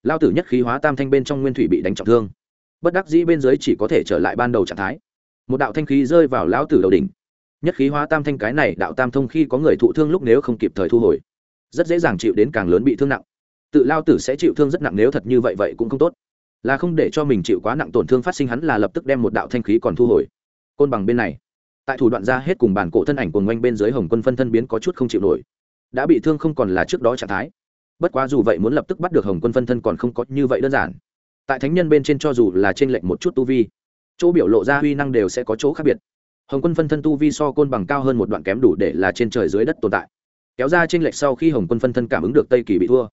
lao tử nhất khí hóa tam thanh bên trong nguyên thủy bị đánh trọng thương. Bất đắc dĩ bên dưới chỉ có thể trở lại ban đầu trạng thái. Một đạo thanh khí rơi vào lão tử đầu đỉnh. Nhất khí hóa tam thanh cái này đạo tam thông khi có người thụ thương lúc nếu không kịp thời thu hồi, rất dễ dàng chịu đến càng lớn bị thương nặng. Tự lao tử sẽ chịu thương rất nặng nếu thật như vậy vậy cũng không tốt. Là không để cho mình chịu quá nặng tổn thương phát sinh hắn là lập tức đem một đạo thanh khí còn thu hồi. Côn bằng bên này tại thủ đoạn ra hết cùng bản cổ thân ảnh cuồng ngoanh bên dưới hồng quân phân thân biến có chút không chịu nổi. Đã bị thương không còn là trước đó trạng thái. Bất quá dù vậy muốn lập tức bắt được hồng quân phân thân còn không có như vậy đơn giản. Tại thánh nhân bên trên cho dù là trên lệnh một chút tu vi, chỗ biểu lộ ra huy năng đều sẽ có chỗ khác biệt. Hồng quân phân thân tu vi so côn bằng cao hơn một đoạn kém đủ để là trên trời dưới đất tồn tại. Kéo ra trên lệnh sau khi hồng quân phân thân cảm ứng được tây kỳ bị thua,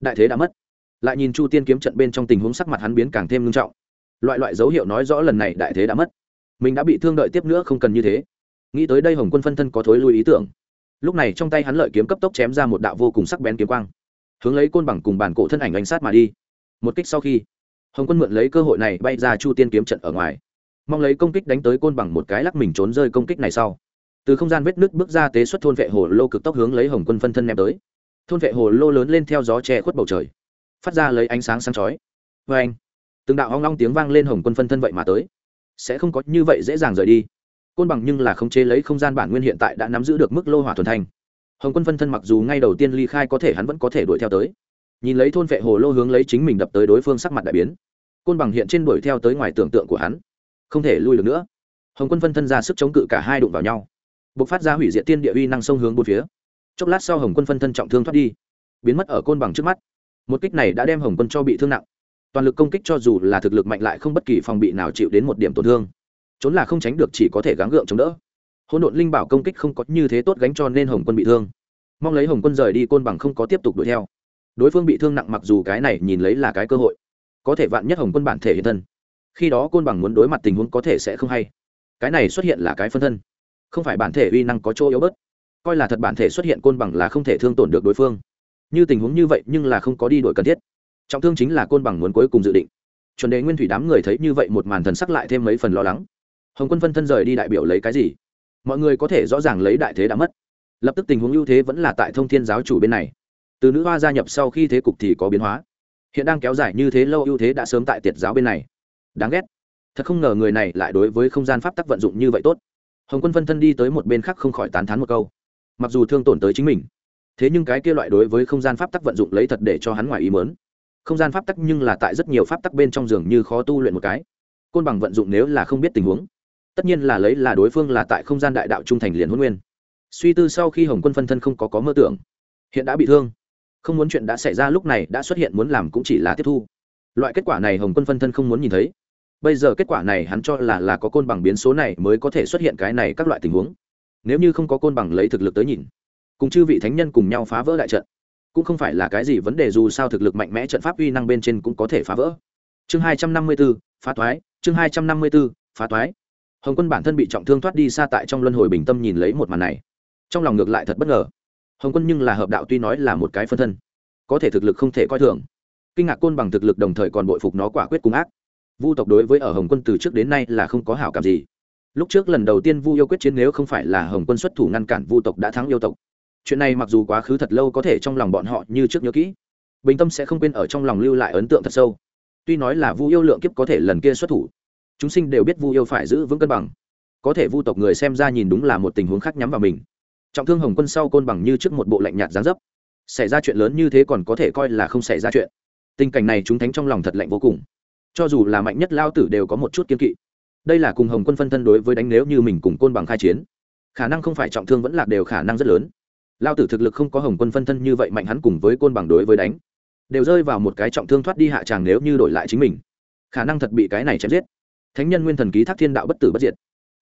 đại thế đã mất. Lại nhìn chu tiên kiếm trận bên trong tình huống sắc mặt hắn biến càng thêm nghiêm trọng. Loại loại dấu hiệu nói rõ lần này đại thế đã mất mình đã bị thương đợi tiếp nữa không cần như thế. Nghĩ tới đây hồng quân phân thân có thối lui ý tưởng. Lúc này trong tay hắn lợi kiếm cấp tốc chém ra một đạo vô cùng sắc bén kiếm quang. Hướng lấy côn bằng cùng bản cổ thân ảnh ánh sát mà đi. Một kích sau khi, hồng quân mượn lấy cơ hội này bay ra chu tiên kiếm trận ở ngoài. Mong lấy công kích đánh tới côn bằng một cái lắc mình trốn rơi công kích này sau. Từ không gian vết nước bước ra tế xuất thôn vệ hồ lô cực tốc hướng lấy hồng quân phân thân ném tới. Thôn vệ hồ lô lớn lên theo gió che khuất bầu trời. Phát ra lấy ánh sáng sáng chói. Vê anh từng đạo hoang long tiếng vang lên hồng quân phân thân vậy mà tới sẽ không có như vậy dễ dàng rời đi. Côn bằng nhưng là khống chế lấy không gian bản nguyên hiện tại đã nắm giữ được mức lô hỏa thuần thành. Hồng quân phân thân mặc dù ngay đầu tiên ly khai có thể hắn vẫn có thể đuổi theo tới. Nhìn lấy thôn vệ hồ lô hướng lấy chính mình đập tới đối phương sắc mặt đại biến. Côn bằng hiện trên đuổi theo tới ngoài tưởng tượng của hắn. Không thể lui được nữa. Hồng quân phân thân ra sức chống cự cả hai đụng vào nhau. B ộ c phát ra hủy diệt tiên địa uy năng sông hướng bốn phía. Chốc lát sau hồng quân phân thân trọng thương thoát đi. Biến mất ở côn bằng trước mắt. Một kích này đã đem hồng quân cho bị thương nặng toàn lực công kích cho dù là thực lực mạnh lại không bất kỳ phòng bị nào chịu đến một điểm tổn thương. Trốn là không tránh được chỉ có thể gắng gượng chống đỡ. Hỗn độn linh bảo công kích không có như thế tốt gánh cho nên hồng quân bị thương. Mong lấy hồng quân rời đi côn bằng không có tiếp tục đuổi theo. Đối phương bị thương nặng mặc dù cái này nhìn lấy là cái cơ hội. Có thể vạn nhất hồng quân bản thể hiện thân. Khi đó côn bằng muốn đối mặt tình huống có thể sẽ không hay. Cái này xuất hiện là cái phân thân. Không phải bản thể uy năng có chỗ yếu bớt. Coi là thật bản thể xuất hiện côn bằng là không thể thương tổn được đối phương. Như tình huống như vậy nhưng là không có đi đổi cần thiết trọng thương chính là côn bằng muốn cuối cùng dự định. Chuẩn đề nguyên thủy đám người thấy như vậy một màn thần sắc lại thêm mấy phần lo lắng. Hồng quân phân thân rời đi đại biểu lấy cái gì? Mọi người có thể rõ ràng lấy đại thế đã mất. Lập tức tình huống ưu thế vẫn là tại thông thiên giáo chủ bên này. Từ nữ hoa gia nhập sau khi thế cục thì có biến hóa. Hiện đang kéo dài như thế lâu ưu thế đã sớm tại tiệt giáo bên này. Đáng ghét. Thật không ngờ người này lại đối với không gian pháp tắc vận dụng như vậy tốt. Hồng quân phân thân đi tới một bên khác không khỏi tán thán một câu. Mặc dù thương tổn tới chính mình, thế nhưng cái kia loại đối với không gian pháp tắc vận dụng lấy thật để cho hắn ngoài ý mớn không gian pháp tắc nhưng là tại rất nhiều pháp tắc bên trong giường như khó tu luyện một cái. Côn bằng vận dụng nếu là không biết tình huống, tất nhiên là lấy là đối phương là tại không gian đại đạo trung thành liền huấn nguyên. Suy tư sau khi hồng quân phân thân không có có mơ tưởng, hiện đã bị thương. Không muốn chuyện đã xảy ra lúc này đã xuất hiện muốn làm cũng chỉ là tiếp thu. Loại kết quả này hồng quân phân thân không muốn nhìn thấy. Bây giờ kết quả này hắn cho là là có côn bằng biến số này mới có thể xuất hiện cái này các loại tình huống. Nếu như không có côn bằng lấy thực lực tới nhìn, cùng chư vị thánh nhân cùng nhau phá vỡ đại trận cũng không phải là cái gì vấn đề dù sao thực lực mạnh mẽ trận pháp uy năng bên trên cũng có thể phá vỡ. Chương hai trăm năm mươi b ố phá toái, chương hai trăm năm mươi b ố phá toái. Hồng quân bản thân bị trọng thương thoát đi xa tại trong luân hồi bình tâm nhìn lấy một màn này. Trong lòng ngược lại thật bất ngờ. Hồng quân nhưng là hợp đạo tuy nói là một cái phân thân, có thể thực lực không thể coi thường. Kinh ngạc côn bằng thực lực đồng thời còn bội phục nó quả quyết cung ác. Vu tộc đối với ở hồng quân từ trước đến nay là không có hảo cảm gì. Lúc trước lần đầu tiên vu yêu quyết chiến nếu không phải là hồng quân xuất thủ ngăn cản vu tộc đã thắng yêu tộc chuyện này mặc dù quá khứ thật lâu có thể trong lòng bọn họ như trước nhớ kỹ, bình tâm sẽ không quên ở trong lòng lưu lại ấn tượng thật sâu. Tuy nói là vu yêu lượng kiếp có thể lần kia xuất thủ, chúng sinh đều biết vu yêu phải giữ vững cân bằng. Có thể vu tộc người xem ra nhìn đúng là một tình huống khác nhắm vào mình. Trọng thương hồng quân sau côn bằng như trước một bộ lạnh nhạt gián dấp. Xảy ra chuyện lớn như thế còn có thể coi là không xảy ra chuyện. Tình cảnh này chúng thánh trong lòng thật lạnh vô cùng. Cho dù là mạnh nhất lao tử đều có một chút kiên kỵ. Đây là cùng hồng quân phân thân đối với đánh nếu như mình cùng côn bằng khai chiến. Khả năng không phải trọng thương vẫn lạc đều khả năng rất lớn lao tử thực lực không có hồng quân phân thân như vậy mạnh hắn cùng với côn bằng đối với đánh. Đều rơi vào một cái trọng thương thoát đi hạ tràng nếu như đổi lại chính mình. Khả năng thật bị cái này chém giết. Thánh nhân nguyên thần ký thác thiên đạo bất tử bất diệt.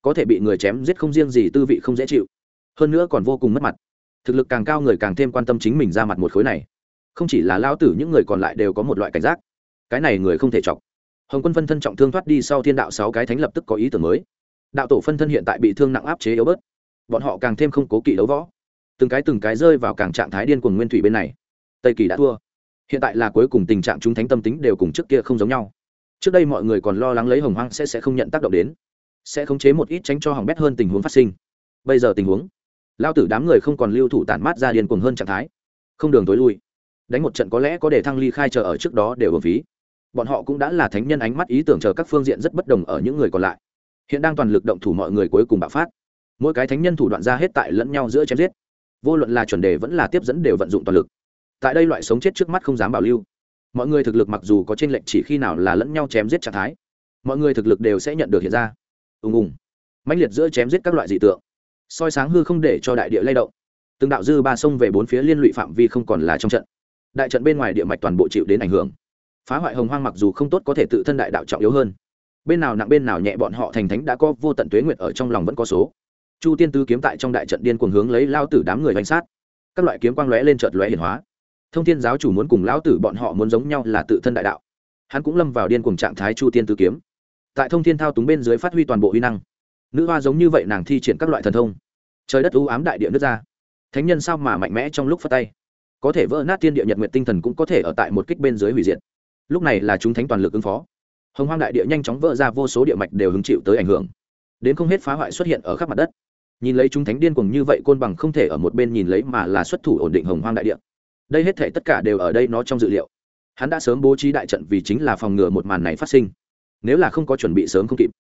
Có thể bị người chém giết không riêng gì tư vị không dễ chịu. Hơn nữa còn vô cùng mất mặt. Thực lực càng cao người càng thêm quan tâm chính mình ra mặt một khối này. Không chỉ là lao tử, những người còn lại đều có một loại cảnh giác. Cái này người không thể chọc. Hồng quân phân thân trọng thương thoát đi sau thiên đạo sáu cái thánh lập tức có ý tưởng mới. Đạo tổ phân thân hiện tại bị thương nặng áp chế yếu bớt. Bọn họ càng thêm không cố kỵ đấu võ từng cái từng cái rơi vào càng trạng thái điên cuồng nguyên thủy bên này. Tây kỳ đã thua. Hiện tại là cuối cùng tình trạng chúng thánh tâm tính đều cùng trước kia không giống nhau. Trước đây mọi người còn lo lắng lấy hồng hoang sẽ sẽ không nhận tác động đến, sẽ khống chế một ít tránh cho hỏng bét hơn tình huống phát sinh. Bây giờ tình huống, lao tử đám người không còn lưu thủ tản mát ra điên cuồng hơn trạng thái, không đường tối lui. Đánh một trận có lẽ có để thăng ly khai chờ ở trước đó đều ở phí. Bọn họ cũng đã là thánh nhân ánh mắt ý tưởng chờ các phương diện rất bất đồng ở những người còn lại. Hiện đang toàn lực động thủ mọi người cuối cùng bạo phát. Mỗi cái thánh nhân thủ đoạn ra hết tại lẫn nhau giữa chém giết vô luận là chuẩn đề vẫn là tiếp dẫn đều vận dụng toàn lực. Tại đây loại sống chết trước mắt không dám bảo lưu. Mọi người thực lực mặc dù có trên lệnh chỉ khi nào là lẫn nhau chém giết trạng thái, mọi người thực lực đều sẽ nhận được hiện ra. Ùng ùng. Mãnh liệt giữa chém giết các loại dị tượng. Soi sáng hư không để cho đại địa lay động. Từng đạo dư ba sông về bốn phía liên lụy phạm vi không còn là trong trận. Đại trận bên ngoài địa mạch toàn bộ chịu đến ảnh hưởng. Phá hoại hồng hoang mặc dù không tốt có thể tự thân đại đạo trọng yếu hơn. Bên nào nặng bên nào nhẹ bọn họ thành thánh đã có vô tận tuế nguyệt ở trong lòng vẫn có số chu tiên tư kiếm tại trong đại trận điên cuồng hướng lấy lao tử đám người bánh sát. Các loại kiếm quang lóe lên chợt lóe hiển hóa. Thông thiên giáo chủ muốn cùng lão tử bọn họ muốn giống nhau là tự thân đại đạo. Hắn cũng lâm vào điên cuồng trạng thái chu tiên tư kiếm. Tại thông thiên thao túng bên dưới phát huy toàn bộ huy năng. Nữ hoa giống như vậy nàng thi triển các loại thần thông. Trời đất u ám đại địa nước ra. Thánh nhân sao mà mạnh mẽ trong lúc phát tay? Có thể vỡ nát thiên địa nhật nguyện tinh thần cũng có thể ở tại một kích bên dưới hủy diệt. Lúc này là chúng thánh toàn lực ứng phó. Hồng hoang đại địa nhanh chóng vỡ ra vô số địa mạch đều hứng chịu tới ảnh hưởng. Đến không hết phá hoại xuất hiện ở khắp mặt đất nhìn lấy chúng thánh điên cuồng như vậy côn bằng không thể ở một bên nhìn lấy mà là xuất thủ ổn định hồng hoang đại địa. Đây hết thể tất cả đều ở đây nó trong dự liệu. Hắn đã sớm bố trí đại trận vì chính là phòng ngừa một màn này phát sinh. Nếu là không có chuẩn bị sớm không kịp,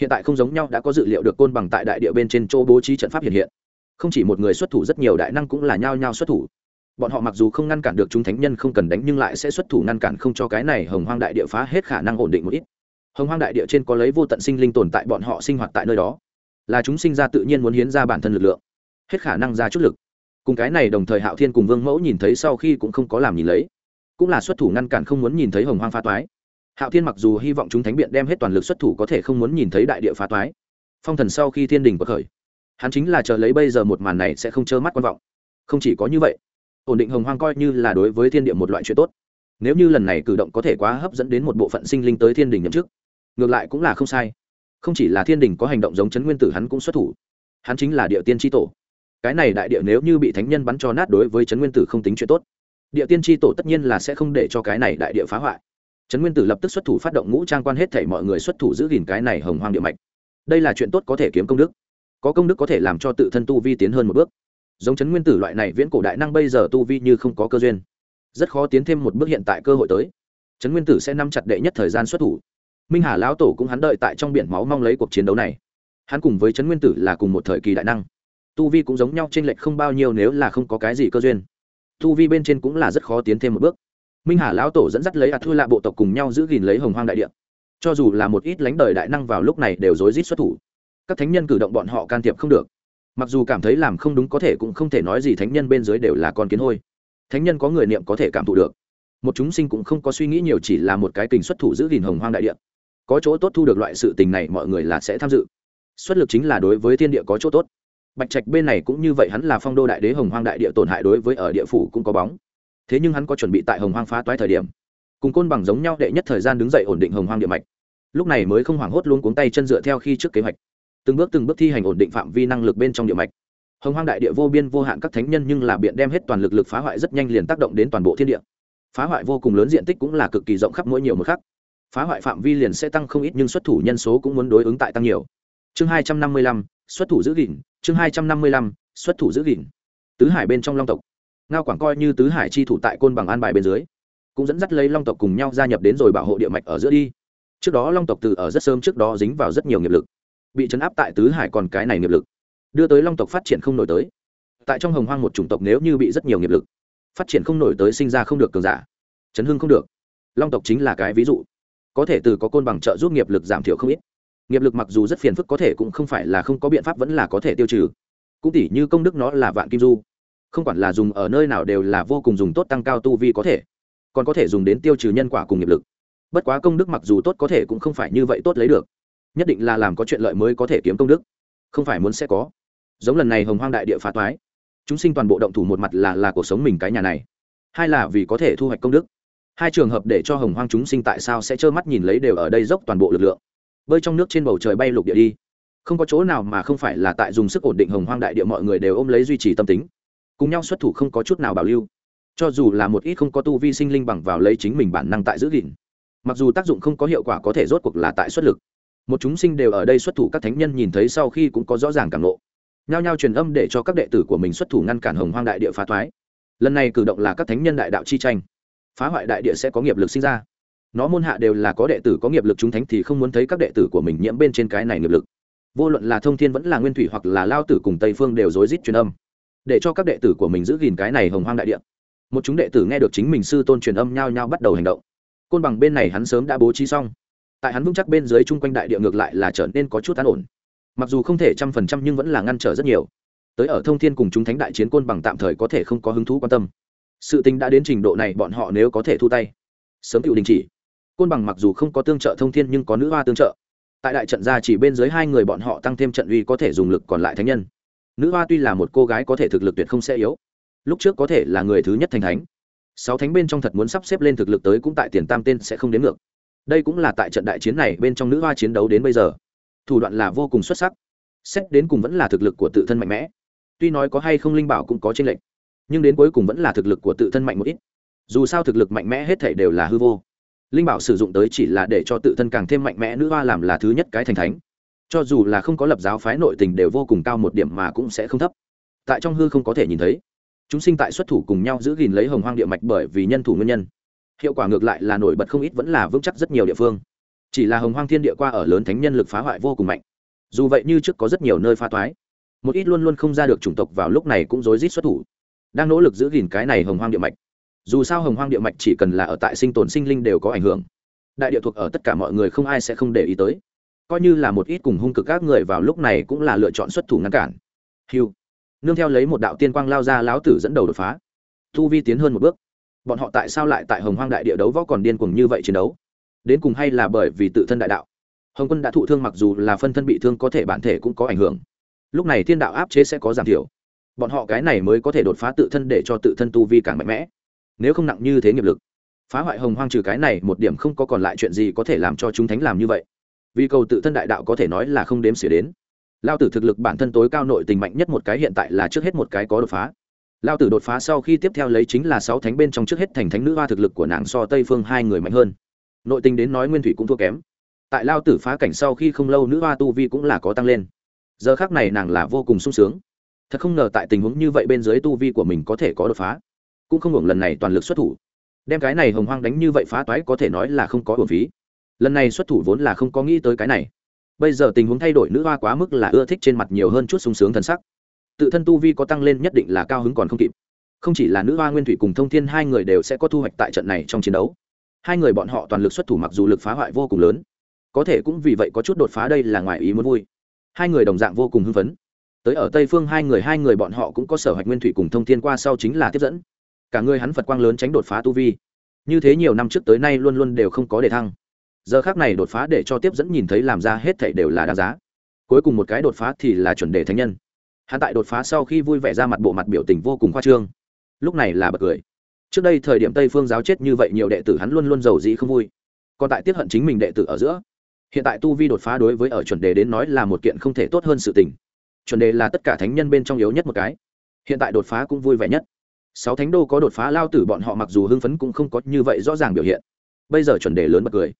hiện tại không giống nhau đã có dự liệu được côn bằng tại đại địa bên trên chỗ bố trí trận pháp hiện hiện. Không chỉ một người xuất thủ rất nhiều đại năng cũng là nhao nhao xuất thủ. Bọn họ mặc dù không ngăn cản được chúng thánh nhân không cần đánh nhưng lại sẽ xuất thủ ngăn cản không cho cái này hồng hoang đại địa phá hết khả năng ổn định một ít. Hồng hoang đại địa trên có lấy vô tận sinh linh tồn tại, bọn họ sinh hoạt tại nơi đó là chúng sinh ra tự nhiên muốn hiến ra bản thân lực lượng, hết khả năng ra chút lực. Cùng cái này đồng thời hạo thiên cùng vương mẫu nhìn thấy sau khi cũng không có làm nhìn lấy, cũng là xuất thủ ngăn cản không muốn nhìn thấy hồng hoang phá toái. Hạo thiên mặc dù hy vọng chúng thánh biện đem hết toàn lực xuất thủ có thể không muốn nhìn thấy đại địa phá toái, phong thần sau khi thiên đình bậc khởi, hắn chính là chờ lấy bây giờ một màn này sẽ không trơ mắt quan vọng. Không chỉ có như vậy, ổn định hồng hoang coi như là đối với thiên địa một loại chuyện tốt. Nếu như lần này cử động có thể quá hấp dẫn đến một bộ phận sinh linh tới thiên đình nhậm chức, ngược lại cũng là không sai không chỉ là thiên đình có hành động giống chấn nguyên tử hắn cũng xuất thủ. Hắn chính là địa tiên tri tổ. Cái này đại địa nếu như bị thánh nhân bắn cho nát đối với chấn nguyên tử không tính chuyện tốt. Địa tiên tri tổ tất nhiên là sẽ không để cho cái này đại địa phá hoại. Trấn nguyên tử lập tức xuất thủ phát động ngũ trang quan hết thảy mọi người xuất thủ giữ gìn cái này hồng hoang địa mạch. Đây là chuyện tốt có thể kiếm công đức. Có công đức có thể làm cho tự thân tu vi tiến hơn một bước. Giống trấn nguyên tử loại này viễn cổ đại năng bây giờ tu vi như không có cơ duyên. Rất khó tiến thêm một bước hiện tại cơ hội tới. Trấn nguyên tử sẽ nắm chặt đệ nhất thời gian xuất thủ minh hà lão tổ cũng hắn đợi tại trong biển máu mong lấy cuộc chiến đấu này. Hắn cùng với trấn nguyên tử là cùng một thời kỳ đại năng. Tu vi cũng giống nhau t r ê n lệch không bao nhiêu nếu là không có cái gì cơ duyên. Tu vi bên trên cũng là rất khó tiến thêm một bước. Minh hà lão tổ dẫn dắt lấy ạt thư lạ bộ tộc cùng nhau giữ gìn lấy hồng hoang đại địa. Cho dù là một ít lánh đời đại năng vào lúc này đều rối rít xuất thủ. Các thánh nhân cử động bọn họ can thiệp không được. Mặc dù cảm thấy làm không đúng có thể cũng không thể nói gì, thánh nhân bên dưới đều là con kiến hôi. Thánh nhân có người niệm có thể cảm thụ được. Một chúng sinh cũng không có suy nghĩ nhiều, chỉ là một cái kình xuất thủ giữ gìn hồng hoang đại địa có chỗ tốt thu được loại sự tình này mọi người là sẽ tham dự. Xuất lực chính là đối với thiên địa có chỗ tốt. Bạch trạch bên này cũng như vậy, hắn là phong đô đại đế hồng hoang đại địa tổn hại đối với ở địa phủ cũng có bóng. Thế nhưng hắn có chuẩn bị tại hồng hoang phá toái thời điểm. Cùng côn bằng giống nhau đệ nhất thời gian đứng dậy ổn định hồng hoang địa mạch. Lúc này mới không hoảng hốt luôn cuống tay chân dựa theo khi trước kế hoạch. Từng bước từng bước thi hành ổn định phạm vi năng lực bên trong địa mạch. Hồng hoang đại địa vô biên vô hạn các thánh nhân nhưng là biện đem hết toàn lực lực phá hoại rất nhanh liền tác động đến toàn bộ thiên địa. Phá hoại vô cùng lớn diện tích cũng là cực kỳ rộng khắp mỗi nhiều một khắc phá hoại phạm vi liền sẽ tăng không ít nhưng xuất thủ nhân số cũng muốn đối ứng tại tăng nhiều. Chương hai trăm năm mươi lăm, xuất thủ giữ gìn. Chương hai trăm năm mươi lăm, xuất thủ giữ gìn. Tứ hải bên trong long tộc. Ngao quảng coi như tứ hải chi thủ tại côn bằng an bài bên dưới, cũng dẫn dắt lấy long tộc cùng nhau gia nhập đến rồi bảo hộ địa mạch ở giữa đi. Trước đó long tộc từ ở rất sớm trước đó dính vào rất nhiều nghiệp lực, bị chấn áp tại tứ hải còn cái này nghiệp lực, đưa tới long tộc phát triển không nổi tới. Tại trong hồng hoang một chủng tộc nếu như bị rất nhiều nghiệp lực phát triển không nổi tới sinh ra không được cường giả, chấn hưng không được. Long tộc chính là cái ví dụ có thể từ có côn bằng trợ giúp nghiệp lực giảm thiểu không ít. Nghiệp lực mặc dù rất phiền phức có thể cũng không phải là không có biện pháp vẫn là có thể tiêu trừ. Cũng tỉ như công đức nó là vạn kim du. Không quản là dùng ở nơi nào đều là vô cùng dùng tốt tăng cao tu vi có thể. Còn có thể dùng đến tiêu trừ nhân quả cùng nghiệp lực. Bất quá công đức mặc dù tốt có thể cũng không phải như vậy tốt lấy được. Nhất định là làm có chuyện lợi mới có thể kiếm công đức. Không phải muốn sẽ có. Giống lần này hồng hoang đại địa phá toái. Chúng sinh toàn bộ động thủ một mặt là là cuộc sống mình cái nhà này. Hai là vì có thể thu hoạch công đức hai trường hợp để cho hồng hoang chúng sinh tại sao sẽ trơ mắt nhìn lấy đều ở đây dốc toàn bộ lực lượng. Bơi trong nước trên bầu trời bay lục địa đi. Không có chỗ nào mà không phải là tại dùng sức ổn định hồng hoang đại địa mọi người đều ôm lấy duy trì tâm tính. Cùng nhau xuất thủ không có chút nào bảo lưu. Cho dù là một ít không có tu vi sinh linh bằng vào lấy chính mình bản năng tại giữ gìn. Mặc dù tác dụng không có hiệu quả có thể rốt cuộc là tại xuất lực. Một chúng sinh đều ở đây xuất thủ các thánh nhân nhìn thấy sau khi cũng có rõ ràng cảm lộ nhao nhao truyền âm để cho các đệ tử của mình xuất thủ ngăn cản hồng hoang đại địa phá thoái. Lần này cử động là các thánh nhân đại đạo chi tranh phá hoại đại địa sẽ có nghiệp lực sinh ra. Nó môn hạ đều là có đệ tử, có nghiệp lực chúng thánh thì không muốn thấy các đệ tử của mình nhiễm bên trên cái này nghiệp lực. Vô luận là thông thiên vẫn là nguyên thủy hoặc là lao tử cùng tây phương đều rối rít truyền âm. Để cho các đệ tử của mình giữ gìn cái này hồng hoang đại địa. Một chúng đệ tử nghe được chính mình sư tôn truyền âm nhao nhao bắt đầu hành động. Côn bằng bên này hắn sớm đã bố trí xong. Tại hắn vững chắc bên dưới chung quanh đại địa ngược lại là trở nên có chút an ổn. Mặc dù không thể trăm phần trăm nhưng vẫn là ngăn trở rất nhiều. Tới ở thông thiên cùng chúng thánh đại chiến côn bằng tạm thời có thể không có hứng thú quan tâm sự tình đã đến trình độ này bọn họ nếu có thể thu tay, sớm tự đình chỉ. Côn bằng mặc dù không có tương trợ thông thiên nhưng có nữ hoa tương trợ. Tại đại trận ra chỉ bên dưới hai người bọn họ tăng thêm trận uy có thể dùng lực còn lại thánh nhân. Nữ hoa tuy là một cô gái có thể thực lực tuyệt không sẽ yếu, lúc trước có thể là người thứ nhất thành thánh. Sáu thánh bên trong thật muốn sắp xếp lên thực lực tới cũng tại tiền tam tên sẽ không đến ngược. Đây cũng là tại trận đại chiến này bên trong nữ hoa chiến đấu đến bây giờ. Thủ đoạn là vô cùng xuất sắc, xét đến cùng vẫn là thực lực của tự thân mạnh mẽ. Tuy nói có hay không linh bảo cũng có tranh lệch nhưng đến cuối cùng vẫn là thực lực của tự thân mạnh một ít. Dù sao thực lực mạnh mẽ hết thể đều là hư vô. Linh bảo sử dụng tới chỉ là để cho tự thân càng thêm mạnh mẽ nữ hoa làm là thứ nhất cái thành thánh. Cho dù là không có lập giáo phái nội tình đều vô cùng cao một điểm mà cũng sẽ không thấp. Tại trong hư không có thể nhìn thấy. Chúng sinh tại xuất thủ cùng nhau giữ gìn lấy hồng hoang địa mạch bởi vì nhân thủ nguyên nhân. Hiệu quả ngược lại là nổi bật không ít vẫn là vững chắc rất nhiều địa phương. Chỉ là hồng hoang thiên địa qua ở lớn thánh nhân lực phá hoại vô cùng mạnh. Dù vậy như trước có rất nhiều nơi phá toái. Một ít luôn luôn không ra được chủng tộc vào lúc này cũng rối rít xuất thủ đang nỗ lực giữ gìn cái này hồng hoang địa mạch. Dù sao hồng hoang địa mạch chỉ cần là ở tại sinh tồn sinh linh đều có ảnh hưởng. Đại địa thuộc ở tất cả mọi người không ai sẽ không để ý tới. Coi như là một ít cùng hung cực các người vào lúc này cũng là lựa chọn xuất thủ ngăn cản. Hiu nương theo lấy một đạo tiên quang lao ra Láo tử dẫn đầu đột phá. Thu vi tiến hơn một bước. Bọn họ tại sao lại tại hồng hoang đại địa đấu võ còn điên cuồng như vậy chiến đấu? Đến cùng hay là bởi vì tự thân đại đạo? Hồng quân đã thụ thương mặc dù là phân thân bị thương có thể bản thể cũng có ảnh hưởng. Lúc này thiên đạo áp chế sẽ có giảm thiểu bọn họ cái này mới có thể đột phá tự thân để cho tự thân tu vi càng mạnh mẽ. Nếu không nặng như thế nghiệp lực, phá hoại hồng hoang trừ cái này một điểm không có còn lại chuyện gì có thể làm cho chúng thánh làm như vậy. Vì cầu tự thân đại đạo có thể nói là không đếm xỉa đến. Lao tử thực lực bản thân tối cao nội tình mạnh nhất một cái hiện tại là trước hết một cái có đột phá. Lao tử đột phá sau khi tiếp theo lấy chính là sáu thánh bên trong trước hết thành thánh nữ hoa thực lực của nàng so tây phương hai người mạnh hơn. Nội tình đến nói nguyên thủy cũng thua kém. Tại lao tử phá cảnh sau khi không lâu nữ hoa tu vi cũng là có tăng lên. Giờ khác này nàng là vô cùng sung sướng thật không ngờ tại tình huống như vậy bên dưới tu vi của mình có thể có đột phá. Cũng không hưởng lần này toàn lực xuất thủ. Đem cái này hồng hoang đánh như vậy phá toái có thể nói là không có hưởng phí. Lần này xuất thủ vốn là không có nghĩ tới cái này. Bây giờ tình huống thay đổi nữ hoa quá mức là ưa thích trên mặt nhiều hơn chút sung sướng thần sắc. Tự thân tu vi có tăng lên nhất định là cao hứng còn không kịp. Không chỉ là nữ hoa nguyên thủy cùng thông thiên hai người đều sẽ có thu hoạch tại trận này trong chiến đấu. Hai người bọn họ toàn lực xuất thủ mặc dù lực phá hoại vô cùng lớn. Có thể cũng vì vậy có chút đột phá đây là ngoài ý muốn vui. Hai người đồng dạng vô cùng hưng phấn tới ở tây phương hai người hai người bọn họ cũng có sở hạch nguyên thủy cùng thông thiên qua sau chính là tiếp dẫn. Cả người hắn phật quang lớn tránh đột phá tu vi. Như thế nhiều năm trước tới nay luôn luôn đều không có đề thăng. Giờ khác này đột phá để cho tiếp dẫn nhìn thấy làm ra hết thảy đều là đáng giá. Cuối cùng một cái đột phá thì là chuẩn đề thánh nhân. Hắn tại đột phá sau khi vui vẻ ra mặt bộ mặt biểu tình vô cùng khoa trương. Lúc này là bật cười. Trước đây thời điểm tây phương giáo chết như vậy nhiều đệ tử hắn luôn luôn giàu dĩ không vui. Còn tại tiết hận chính mình đệ tử ở giữa. Hiện tại tu vi đột phá đối với ở chuẩn đề đến nói là một kiện không thể tốt hơn sự tình chuẩn đề là tất cả thánh nhân bên trong yếu nhất một cái. Hiện tại đột phá cũng vui vẻ nhất. Sáu thánh đô có đột phá lao tử bọn họ mặc dù hưng phấn cũng không có như vậy rõ ràng biểu hiện. Bây giờ chuẩn đề lớn bật cười.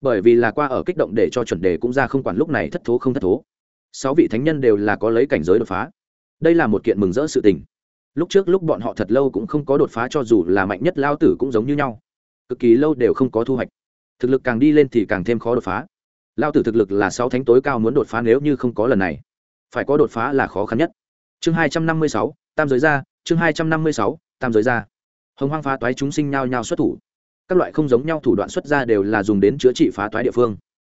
Bởi vì là qua ở kích động để cho chuẩn đề cũng ra không quản lúc này thất thố không thất thố. Sáu vị thánh nhân đều là có lấy cảnh giới đột phá. Đây là một kiện mừng rỡ sự tình. Lúc trước lúc bọn họ thật lâu cũng không có đột phá cho dù là mạnh nhất lao tử cũng giống như nhau. Cực kỳ lâu đều không có thu hoạch. Thực lực càng đi lên thì càng thêm khó đột phá. Lao tử thực lực là sáu thánh tối cao muốn đột phá nếu như không có lần này phải có đột phá là khó khăn nhất. Chương hai trăm năm mươi sáu, tam giới ra chương hai trăm năm mươi sáu, tam giới ra hồng hoang phá toái chúng sinh nhao nhao xuất thủ. Các loại không giống nhau thủ đoạn xuất ra đều là dùng đến chữa trị phá toái địa phương.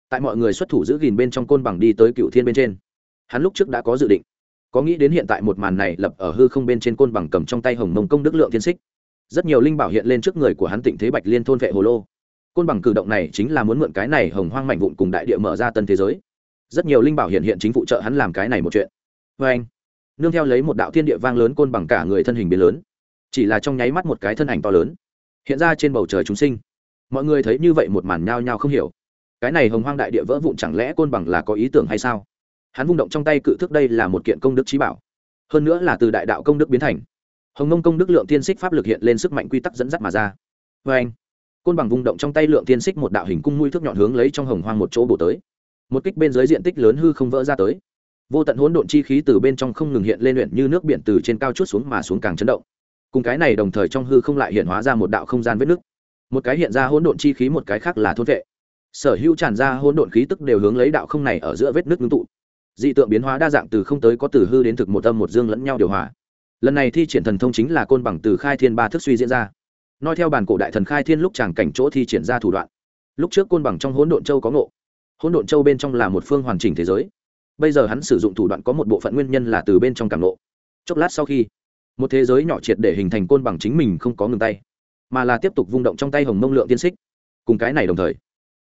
Tại mọi người xuất thủ giữ gìn bên trong côn bằng đi tới cựu thiên bên trên. Hắn lúc trước đã có dự định. Có nghĩ đến hiện tại một màn này lập ở hư không bên trên côn bằng cầm trong tay hồng mông công đức lượng thiên xích. Rất nhiều linh bảo hiện lên trước người của hắn tịnh thế bạch liên thôn vệ hồ lô. Côn bằng cử động này chính là muốn mượn cái này hồng hoang mạnh vụn cùng đại địa mở ra tân thế giới rất nhiều linh bảo hiện hiện chính phụ trợ hắn làm cái này một chuyện. Vê anh, nương theo lấy một đạo thiên địa vang lớn côn bằng cả người thân hình biến lớn. Chỉ là trong nháy mắt một cái thân ảnh to lớn, hiện ra trên bầu trời chúng sinh. Mọi người thấy như vậy một màn nhao nhao không hiểu. Cái này hồng hoang đại địa vỡ vụn chẳng lẽ côn bằng là có ý tưởng hay sao? Hắn vung động trong tay cự thức đây là một kiện công đức trí bảo. Hơn nữa là từ đại đạo công đức biến thành. Hồng nông công đức lượng tiên xích pháp lực hiện lên sức mạnh quy tắc dẫn dắt mà ra. Vê anh, côn bằng vung động trong tay lượng tiên xích một đạo hình cung mũi thước nhọn hướng lấy trong hồng hoang một chỗ bổ tới một kích bên dưới diện tích lớn hư không vỡ ra tới. Vô tận hỗn độn chi khí từ bên trong không ngừng hiện lên luyện như nước biển từ trên cao chút xuống mà xuống càng chấn động. Cùng cái này đồng thời trong hư không lại hiện hóa ra một đạo không gian vết nứt. Một cái hiện ra hỗn độn chi khí, một cái khác là thôn vệ. Sở hữu tràn ra hỗn độn khí tức đều hướng lấy đạo không này ở giữa vết nứt ngưng tụ. Dị tượng biến hóa đa dạng từ không tới có từ hư đến thực một âm một dương lẫn nhau điều hòa. Lần này thi triển thần thông chính là côn bằng từ khai thiên ba thức suy diễn ra. Nói theo bản cổ đại thần khai thiên lúc chàng cảnh chỗ thi triển ra thủ đoạn. Lúc trước côn bằng trong hỗn độn châu có ngộ hỗn độn châu bên trong là một phương hoàn chỉnh thế giới. Bây giờ hắn sử dụng thủ đoạn có một bộ phận nguyên nhân là từ bên trong cảm lộ chốc lát sau khi, một thế giới nhỏ triệt để hình thành côn bằng chính mình không có ngừng tay, mà là tiếp tục vung động trong tay hồng mông lượng tiên xích. Cùng cái này đồng thời,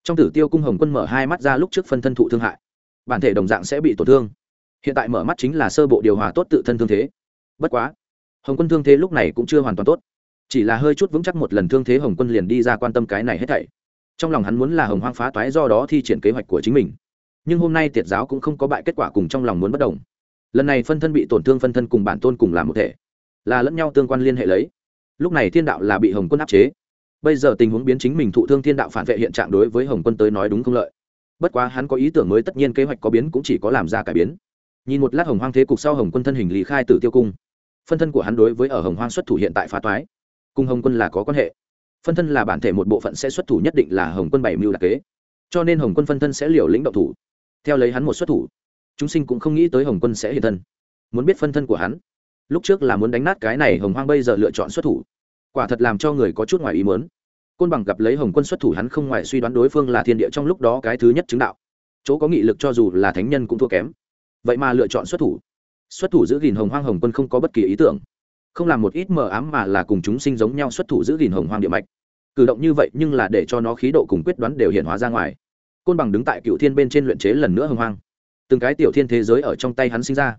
trong tử tiêu cung hồng quân mở hai mắt ra lúc trước phân thân thụ thương hại. Bản thể đồng dạng sẽ bị tổn thương. Hiện tại mở mắt chính là sơ bộ điều hòa tốt tự thân thương thế. Bất quá, hồng quân thương thế lúc này cũng chưa hoàn toàn tốt. Chỉ là hơi chút vững chắc một lần thương thế hồng quân liền đi ra quan tâm cái này hết thảy trong lòng hắn muốn là hồng hoang phá toái do đó thi triển kế hoạch của chính mình. Nhưng hôm nay tiệt giáo cũng không có bại kết quả cùng trong lòng muốn bất đồng. Lần này phân thân bị tổn thương phân thân cùng bản tôn cùng làm một thể, là lẫn nhau tương quan liên hệ lấy. Lúc này thiên đạo là bị hồng quân áp chế. Bây giờ tình huống biến chính mình thụ thương thiên đạo phản vệ hiện trạng đối với hồng quân tới nói đúng không lợi. Bất quá hắn có ý tưởng mới tất nhiên kế hoạch có biến cũng chỉ có làm ra cải biến. Nhìn một lát hồng hoang thế cục sau hồng quân thân hình lý khai tử tiêu cung. Phân thân của hắn đối với ở hồng hoang xuất thủ hiện tại phá toái, cùng hồng quân là có quan hệ phân thân là bản thể một bộ phận sẽ xuất thủ nhất định là hồng quân bảy mưu đặc kế. Cho nên hồng quân phân thân sẽ liều lĩnh động thủ. Theo lấy hắn một xuất thủ, chúng sinh cũng không nghĩ tới hồng quân sẽ hiện thân. Muốn biết phân thân của hắn, lúc trước là muốn đánh nát cái này hồng hoang bây giờ lựa chọn xuất thủ. Quả thật làm cho người có chút ngoài ý muốn. Côn bằng gặp lấy hồng quân xuất thủ hắn không ngoài suy đoán đối phương là thiên địa trong lúc đó cái thứ nhất chứng đạo. Chỗ có nghị lực cho dù là thánh nhân cũng thua kém. Vậy mà lựa chọn xuất thủ. Xuất thủ giữ gìn hồng hoang hồng quân không có bất kỳ ý tưởng không làm một ít mờ ám mà là cùng chúng sinh giống nhau xuất thủ giữ gìn hồng hoang địa mạch. Cử động như vậy nhưng là để cho nó khí độ cùng quyết đoán đều hiện hóa ra ngoài. Côn bằng đứng tại cựu thiên bên trên luyện chế lần nữa hồng hoang. Từng cái tiểu thiên thế giới ở trong tay hắn sinh ra.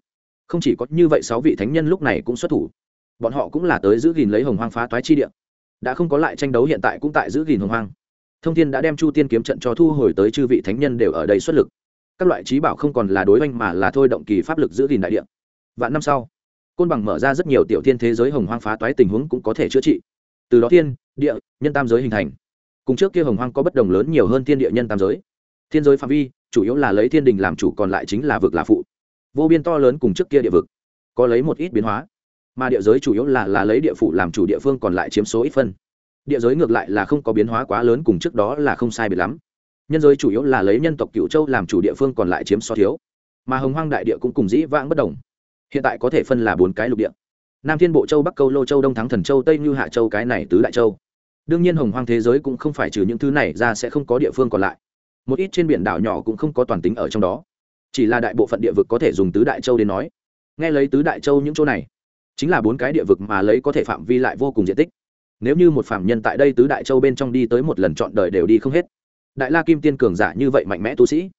Không chỉ có như vậy sáu vị thánh nhân lúc này cũng xuất thủ. Bọn họ cũng là tới giữ gìn lấy hồng hoang phá toái chi địa. Đã không có lại tranh đấu hiện tại cũng tại giữ gìn hồng hoang. Thông thiên đã đem chu tiên kiếm trận cho thu hồi tới chư vị thánh nhân đều ở đây xuất lực. Các loại trí bảo không còn là đối oanh mà là thôi động kỳ pháp lực giữ gìn đại địa. Vạn năm sau côn bằng mở ra rất nhiều tiểu thiên thế giới hồng hoang phá toái tình huống cũng có thể chữa trị. Từ đó thiên, địa, nhân tam giới hình thành. Cùng trước kia hồng hoang có bất đồng lớn nhiều hơn thiên địa nhân tam giới. Thiên giới phạm vi, chủ yếu là lấy thiên đình làm chủ còn lại chính là vực là phụ. Vô biên to lớn cùng trước kia địa vực, có lấy một ít biến hóa. Mà địa giới chủ yếu là là lấy địa phủ làm chủ địa phương còn lại chiếm số ít phân. Địa giới ngược lại là không có biến hóa quá lớn cùng trước đó là không sai biệt lắm. Nhân giới chủ yếu là lấy nhân tộc cựu châu làm chủ địa phương còn lại chiếm so thiếu. Mà hồng hoang đại địa cũng cùng dĩ vãng bất đồng hiện tại có thể phân là bốn cái lục địa. Nam thiên bộ châu, bắc câu, lô châu, đông thắng thần châu, tây như hạ châu, cái này tứ đại châu. Đương nhiên hồng hoang thế giới cũng không phải trừ những thứ này ra sẽ không có địa phương còn lại. Một ít trên biển đảo nhỏ cũng không có toàn tính ở trong đó. Chỉ là đại bộ phận địa vực có thể dùng tứ đại châu đến nói. Nghe lấy tứ đại châu những chỗ này, chính là bốn cái địa vực mà lấy có thể phạm vi lại vô cùng diện tích. Nếu như một phạm nhân tại đây tứ đại châu bên trong đi tới một lần chọn đời đều đi không hết. Đại la kim tiên cường giả như vậy mạnh mẽ tu sĩ,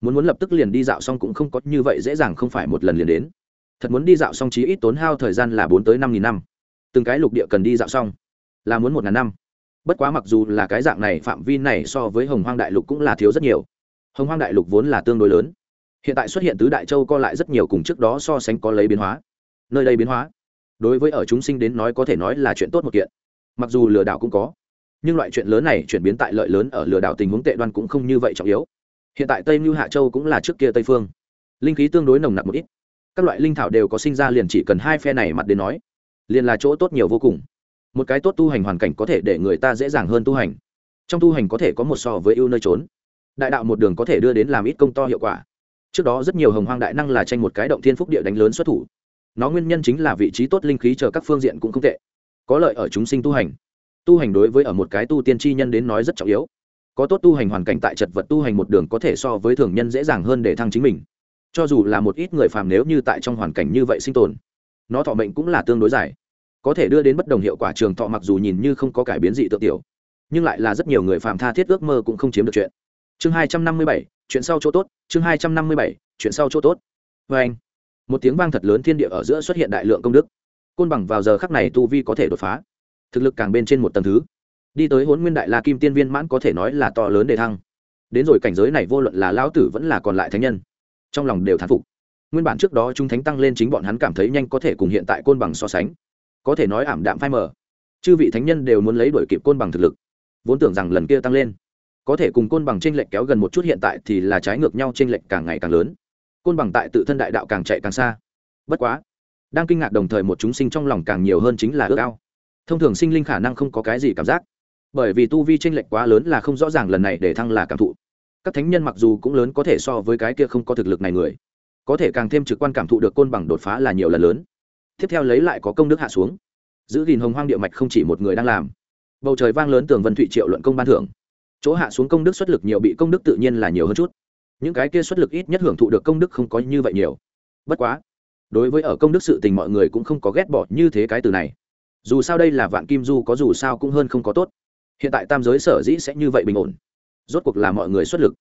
muốn muốn lập tức liền đi dạo xong cũng không có như vậy dễ dàng không phải một lần liền đến thật muốn đi dạo xong chí ít tốn hao thời gian là bốn tới năm nghìn năm. Từng cái lục địa cần đi dạo xong, là muốn một ngàn năm. Bất quá mặc dù là cái dạng này, phạm vi này so với hồng hoang đại lục cũng là thiếu rất nhiều. Hồng hoang đại lục vốn là tương đối lớn. Hiện tại xuất hiện tứ đại châu co lại rất nhiều cùng trước đó so sánh có lấy biến hóa. Nơi đây biến hóa, đối với ở chúng sinh đến nói có thể nói là chuyện tốt một kiện. Mặc dù lừa đảo cũng có, nhưng loại chuyện lớn này chuyển biến tại lợi lớn ở lừa đảo tình huống tệ đoan cũng không như vậy trọng yếu. Hiện tại tây mưu hạ châu cũng là trước kia tây phương. Linh khí tương đối nồng nặc một ít các loại linh thảo đều có sinh ra liền chỉ cần hai phe này mặt đến nói, liền là chỗ tốt nhiều vô cùng. Một cái tốt tu hành hoàn cảnh có thể để người ta dễ dàng hơn tu hành. Trong tu hành có thể có một so với ưu nơi trốn. Đại đạo một đường có thể đưa đến làm ít công to hiệu quả. Trước đó rất nhiều hồng hoang đại năng là tranh một cái động thiên phúc địa đánh lớn xuất thủ. Nó nguyên nhân chính là vị trí tốt linh khí chờ các phương diện cũng không tệ. Có lợi ở chúng sinh tu hành. Tu hành đối với ở một cái tu tiên tri nhân đến nói rất trọng yếu. Có tốt tu hành hoàn cảnh tại trật vật tu hành một đường có thể so với thường nhân dễ dàng hơn để thăng chính mình cho dù là một ít người phàm nếu như tại trong hoàn cảnh như vậy sinh tồn, nó thọ mệnh cũng là tương đối dài. Có thể đưa đến bất đồng hiệu quả trường thọ mặc dù nhìn như không có cải biến dị tự tiểu, nhưng lại là rất nhiều người phàm tha thiết ước mơ cũng không chiếm được chuyện. Chương hai trăm năm mươi bảy, chuyện sau chỗ tốt, chương hai trăm năm mươi bảy, chuyện sau chỗ tốt. Vê anh, một tiếng vang thật lớn thiên địa ở giữa xuất hiện đại lượng công đức. Côn bằng vào giờ khắc này tu vi có thể đột phá. Thực lực càng bên trên một tầng thứ. Đi tới hôn nguyên đại la kim tiên viên mãn có thể nói là to lớn để thăng. Đến rồi cảnh giới này vô luận là lão tử vẫn là còn lại thánh nhân trong lòng đều thán phục. Nguyên bản trước đó chúng thánh tăng lên chính bọn hắn cảm thấy nhanh có thể cùng hiện tại côn bằng so sánh. Có thể nói ảm đạm phai mờ. Chư vị thánh nhân đều muốn lấy đuổi kịp côn bằng thực lực. Vốn tưởng rằng lần kia tăng lên, có thể cùng côn bằng tranh lệch kéo gần một chút hiện tại thì là trái ngược nhau tranh lệch càng ngày càng lớn. Côn bằng tại tự thân đại đạo càng chạy càng xa. Bất quá, đang kinh ngạc đồng thời một chúng sinh trong lòng càng nhiều hơn chính là ước ao. Thông thường sinh linh khả năng không có cái gì cảm giác, bởi vì tu vi tranh lệch quá lớn là không rõ ràng lần này để thăng là cảm thụ các thánh nhân mặc dù cũng lớn có thể so với cái kia không có thực lực này người, có thể càng thêm trực quan cảm thụ được côn bằng đột phá là nhiều lần lớn. Tiếp theo lấy lại có công đức hạ xuống. Giữ gìn hồng hoang địa mạch không chỉ một người đang làm, bầu trời vang lớn tường vân thụy triệu luận công ban thưởng. Chỗ hạ xuống công đức xuất lực nhiều bị công đức tự nhiên là nhiều hơn chút. Những cái kia xuất lực ít nhất hưởng thụ được công đức không có như vậy nhiều. Bất quá, đối với ở công đức sự tình mọi người cũng không có ghét bỏ như thế cái từ này. Dù sao đây là vạn kim du, có dù sao cũng hơn không có tốt. Hiện tại tam giới sở dĩ sẽ như vậy bình ổn rốt cuộc là mọi người xuất lực.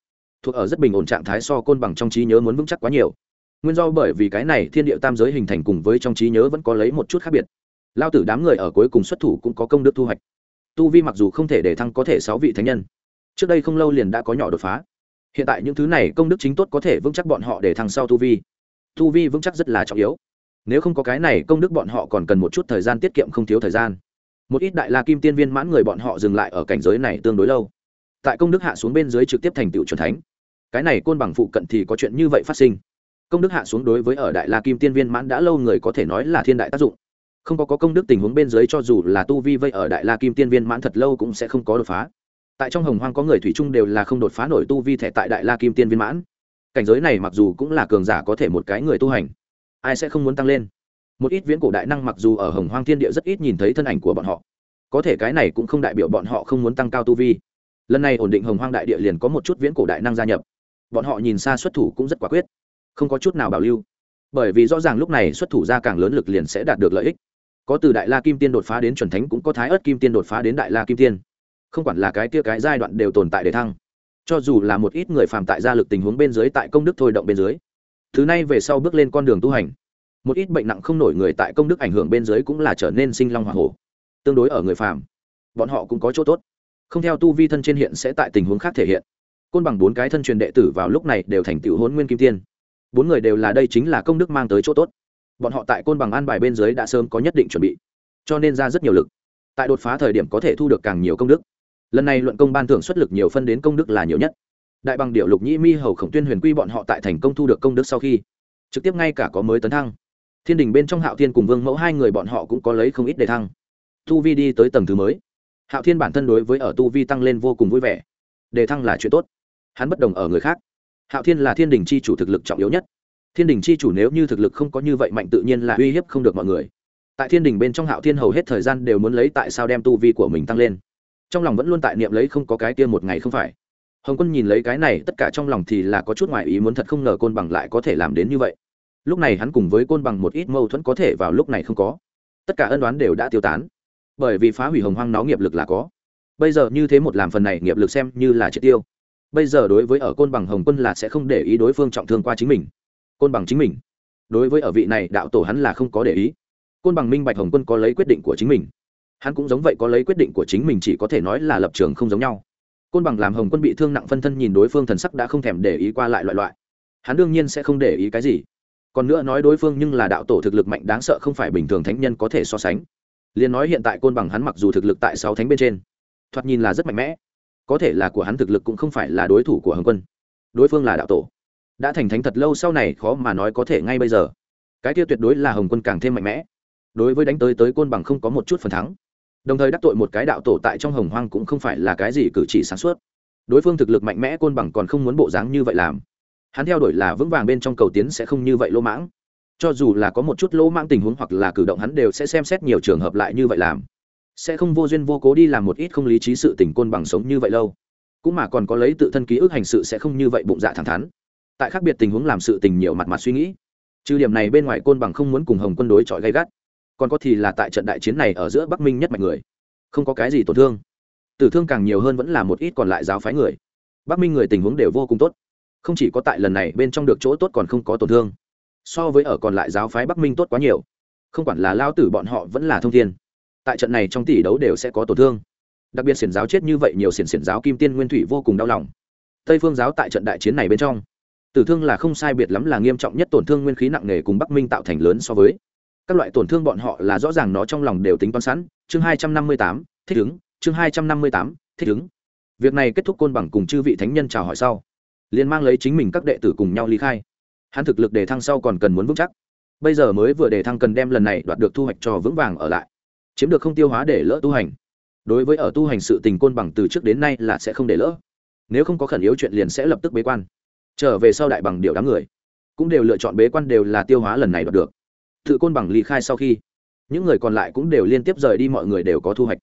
Thuộc ở rất bình ổn trạng thái so côn bằng trong trí nhớ muốn vững chắc quá nhiều. Nguyên do bởi vì cái này thiên địa tam giới hình thành cùng với trong trí nhớ vẫn có lấy một chút khác biệt. Lao tử đám người ở cuối cùng xuất thủ cũng có công đức thu hoạch. Tu vi mặc dù không thể để thăng có thể sáu vị thánh nhân, trước đây không lâu liền đã có nhỏ đột phá. Hiện tại những thứ này công đức chính tốt có thể vững chắc bọn họ để thăng sau tu vi. Tu vi vững chắc rất là trọng yếu. Nếu không có cái này công đức bọn họ còn cần một chút thời gian tiết kiệm không thiếu thời gian. Một ít đại la kim tiên viên mãn người bọn họ dừng lại ở cảnh giới này tương đối lâu tại công đức hạ xuống bên dưới trực tiếp thành tựu c thánh. Cái này côn bằng phụ cận thì có chuyện như vậy phát sinh. Công đức hạ xuống đối với ở đại la kim tiên viên mãn đã lâu người có thể nói là thiên đại tác dụng. Không có, có công đức tình huống bên dưới cho dù là tu vi vây ở đại la kim tiên viên mãn thật lâu cũng sẽ không có đột phá. Tại trong hồng hoang có người thủy chung đều là không đột phá nổi tu vi thẻ tại đại la kim tiên viên mãn. Cảnh giới này mặc dù cũng là cường giả có thể một cái người tu hành ai sẽ không muốn tăng lên? Một ít viễn cổ đại năng mặc dù ở hồng hoang thiên địa rất ít nhìn thấy thân ảnh của bọn họ. Có thể cái này cũng không đại biểu bọn họ không muốn tăng cao tu vi lần này ổn định hồng hoang đại địa liền có một chút viễn cổ đại năng gia nhập. Bọn họ nhìn xa xuất thủ cũng rất quả quyết, không có chút nào bảo lưu. Bởi vì rõ ràng lúc này xuất thủ ra càng lớn lực liền sẽ đạt được lợi ích. Có từ đại la kim tiên đột phá đến chuẩn thánh cũng có thái ớt kim tiên đột phá đến đại la kim tiên. Không quản là cái kia cái giai đoạn đều tồn tại để thăng. Cho dù là một ít người phàm tại gia lực tình huống bên dưới tại công đức thôi động bên dưới, thứ này về sau bước lên con đường tu hành. Một ít bệnh nặng không nổi người tại công đức ảnh hưởng bên dưới cũng là trở nên sinh long hoa hổ, tương đối ở người phàm, bọn họ cũng có chỗ tốt không theo tu vi thân trên hiện sẽ tại tình huống khác thể hiện. Côn bằng bốn cái thân truyền đệ tử vào lúc này đều thành tựu hôn nguyên kim tiên. Bốn người đều là đây chính là công đức mang tới chỗ tốt. Bọn họ tại côn bằng an bài bên dưới đã sớm có nhất định chuẩn bị, cho nên ra rất nhiều lực. Tại đột phá thời điểm có thể thu được càng nhiều công đức. Lần này luận công ban thưởng xuất lực nhiều phân đến công đức là nhiều nhất. Đại bằng điệu lục nhĩ mi hầu khổng tuyên huyền quy bọn họ tại thành công thu được công đức sau khi, trực tiếp ngay cả có mới tấn thăng. Thiên đình bên trong hạo thiên cùng vương mẫu hai người bọn họ cũng có lấy không ít đề thăng. Thu vi đi tới tầng thứ mới hạo thiên bản thân đối với ở tu vi tăng lên vô cùng vui vẻ. Đề thăng là chuyện tốt. Hắn bất đồng ở người khác. Hạo thiên là thiên đình c h i chủ thực lực trọng yếu nhất. Thiên đình c h i chủ nếu như thực lực không có như vậy mạnh tự nhiên là uy hiếp không được mọi người. Tại thiên đình bên trong hạo thiên hầu hết thời gian đều muốn lấy tại sao đem tu vi của mình tăng lên. Trong lòng vẫn luôn tại niệm lấy không có cái kia một ngày không phải. Hồng quân nhìn lấy cái này, tất cả trong lòng thì là có chút ngoại ý muốn thật không ngờ côn bằng lại có thể làm đến như vậy. Lúc này hắn cùng với côn bằng một ít mâu thuẫn có thể vào lúc này không có. Tất cả ân đoán đều đã tiêu tán bởi vì phá hủy hồng hoang nó nghiệp lực là có. Bây giờ như thế một làm phần này nghiệp lực xem như là triệt tiêu. Bây giờ đối với ở côn bằng hồng quân là sẽ không để ý đối phương trọng thương qua chính mình. Côn bằng chính mình. Đối với ở vị này đạo tổ hắn là không có để ý. Côn bằng minh bạch hồng quân có lấy quyết định của chính mình. Hắn cũng giống vậy có lấy quyết định của chính mình chỉ có thể nói là lập trường không giống nhau. Côn bằng làm hồng quân bị thương nặng phân thân nhìn đối phương thần sắc đã không thèm để ý qua lại loại loại. Hắn đương nhiên sẽ không để ý cái gì. Còn nữa nói đối phương nhưng là đạo tổ thực lực mạnh đáng sợ không phải bình thường thánh nhân có thể so sánh liền nói hiện tại côn bằng hắn mặc dù thực lực tại sáu thánh bên trên, thoạt nhìn là rất mạnh mẽ, có thể là của hắn thực lực cũng không phải là đối thủ của hồng quân. Đối phương là đạo tổ. Đã thành thánh thật lâu sau này khó mà nói có thể ngay bây giờ. Cái kia tuyệt đối là hồng quân càng thêm mạnh mẽ. Đối với đánh tới tới côn bằng không có một chút phần thắng. Đồng thời đắc tội một cái đạo tổ tại trong hồng hoang cũng không phải là cái gì cử chỉ sáng suốt. Đối phương thực lực mạnh mẽ côn bằng còn không muốn bộ dáng như vậy làm. Hắn theo đuổi là vững vàng bên trong cầu tiến sẽ không như vậy lỗ mãng cho dù là có một chút lỗ mang tình huống hoặc là cử động hắn đều sẽ xem xét nhiều trường hợp lại như vậy làm. Sẽ không vô duyên vô cố đi làm một ít không lý trí sự tình côn bằng sống như vậy lâu. Cũng mà còn có lấy tự thân ký ức hành sự sẽ không như vậy bụng dạ thẳng thắn. Tại khác biệt tình huống làm sự tình nhiều mặt mặt suy nghĩ. Trừ điểm này bên ngoài côn bằng không muốn cùng hồng quân đối chọi gay gắt. Còn có thì là tại trận đại chiến này ở giữa bắc minh nhất mạnh người. Không có cái gì tổn thương. Tử thương càng nhiều hơn vẫn là một ít còn lại giáo phái người. Bắc minh người tình huống đều vô cùng tốt. Không chỉ có tại lần này bên trong được chỗ tốt còn không có tổn thương so với ở còn lại giáo phái bắc minh tốt quá nhiều. Không quản là lao tử bọn họ vẫn là thông thiên. Tại trận này trong tỷ đấu đều sẽ có tổn thương. Đặc biệt xiển giáo chết như vậy nhiều xiển xiển giáo kim tiên nguyên thủy vô cùng đau lòng. Tây phương giáo tại trận đại chiến này bên trong, tử thương là không sai biệt lắm là nghiêm trọng nhất tổn thương nguyên khí nặng nề cùng bắc minh tạo thành lớn so với. Các loại tổn thương bọn họ là rõ ràng nó trong lòng đều tính toán sẵn. Chương hai trăm năm mươi tám, thích ứng. Chương hai trăm năm mươi tám, thích ứng. Việc này kết thúc côn bằng cùng chư vị thánh nhân chào hỏi sau. Liền mang lấy chính mình các đệ tử cùng nhau ly khai hắn thực lực đề thăng sau còn cần muốn vững chắc. Bây giờ mới vừa đề thăng cần đem lần này đoạt được thu hoạch cho vững vàng ở lại. Chiếm được không tiêu hóa để lỡ tu hành. Đối với ở tu hành sự tình côn bằng từ trước đến nay là sẽ không để lỡ. Nếu không có khẩn yếu chuyện liền sẽ lập tức bế quan. Trở về sau đại bằng điệu đám người. Cũng đều lựa chọn bế quan đều là tiêu hóa lần này đoạt được. Tự côn bằng ly khai sau khi, những người còn lại cũng đều liên tiếp rời đi mọi người đều có thu hoạch.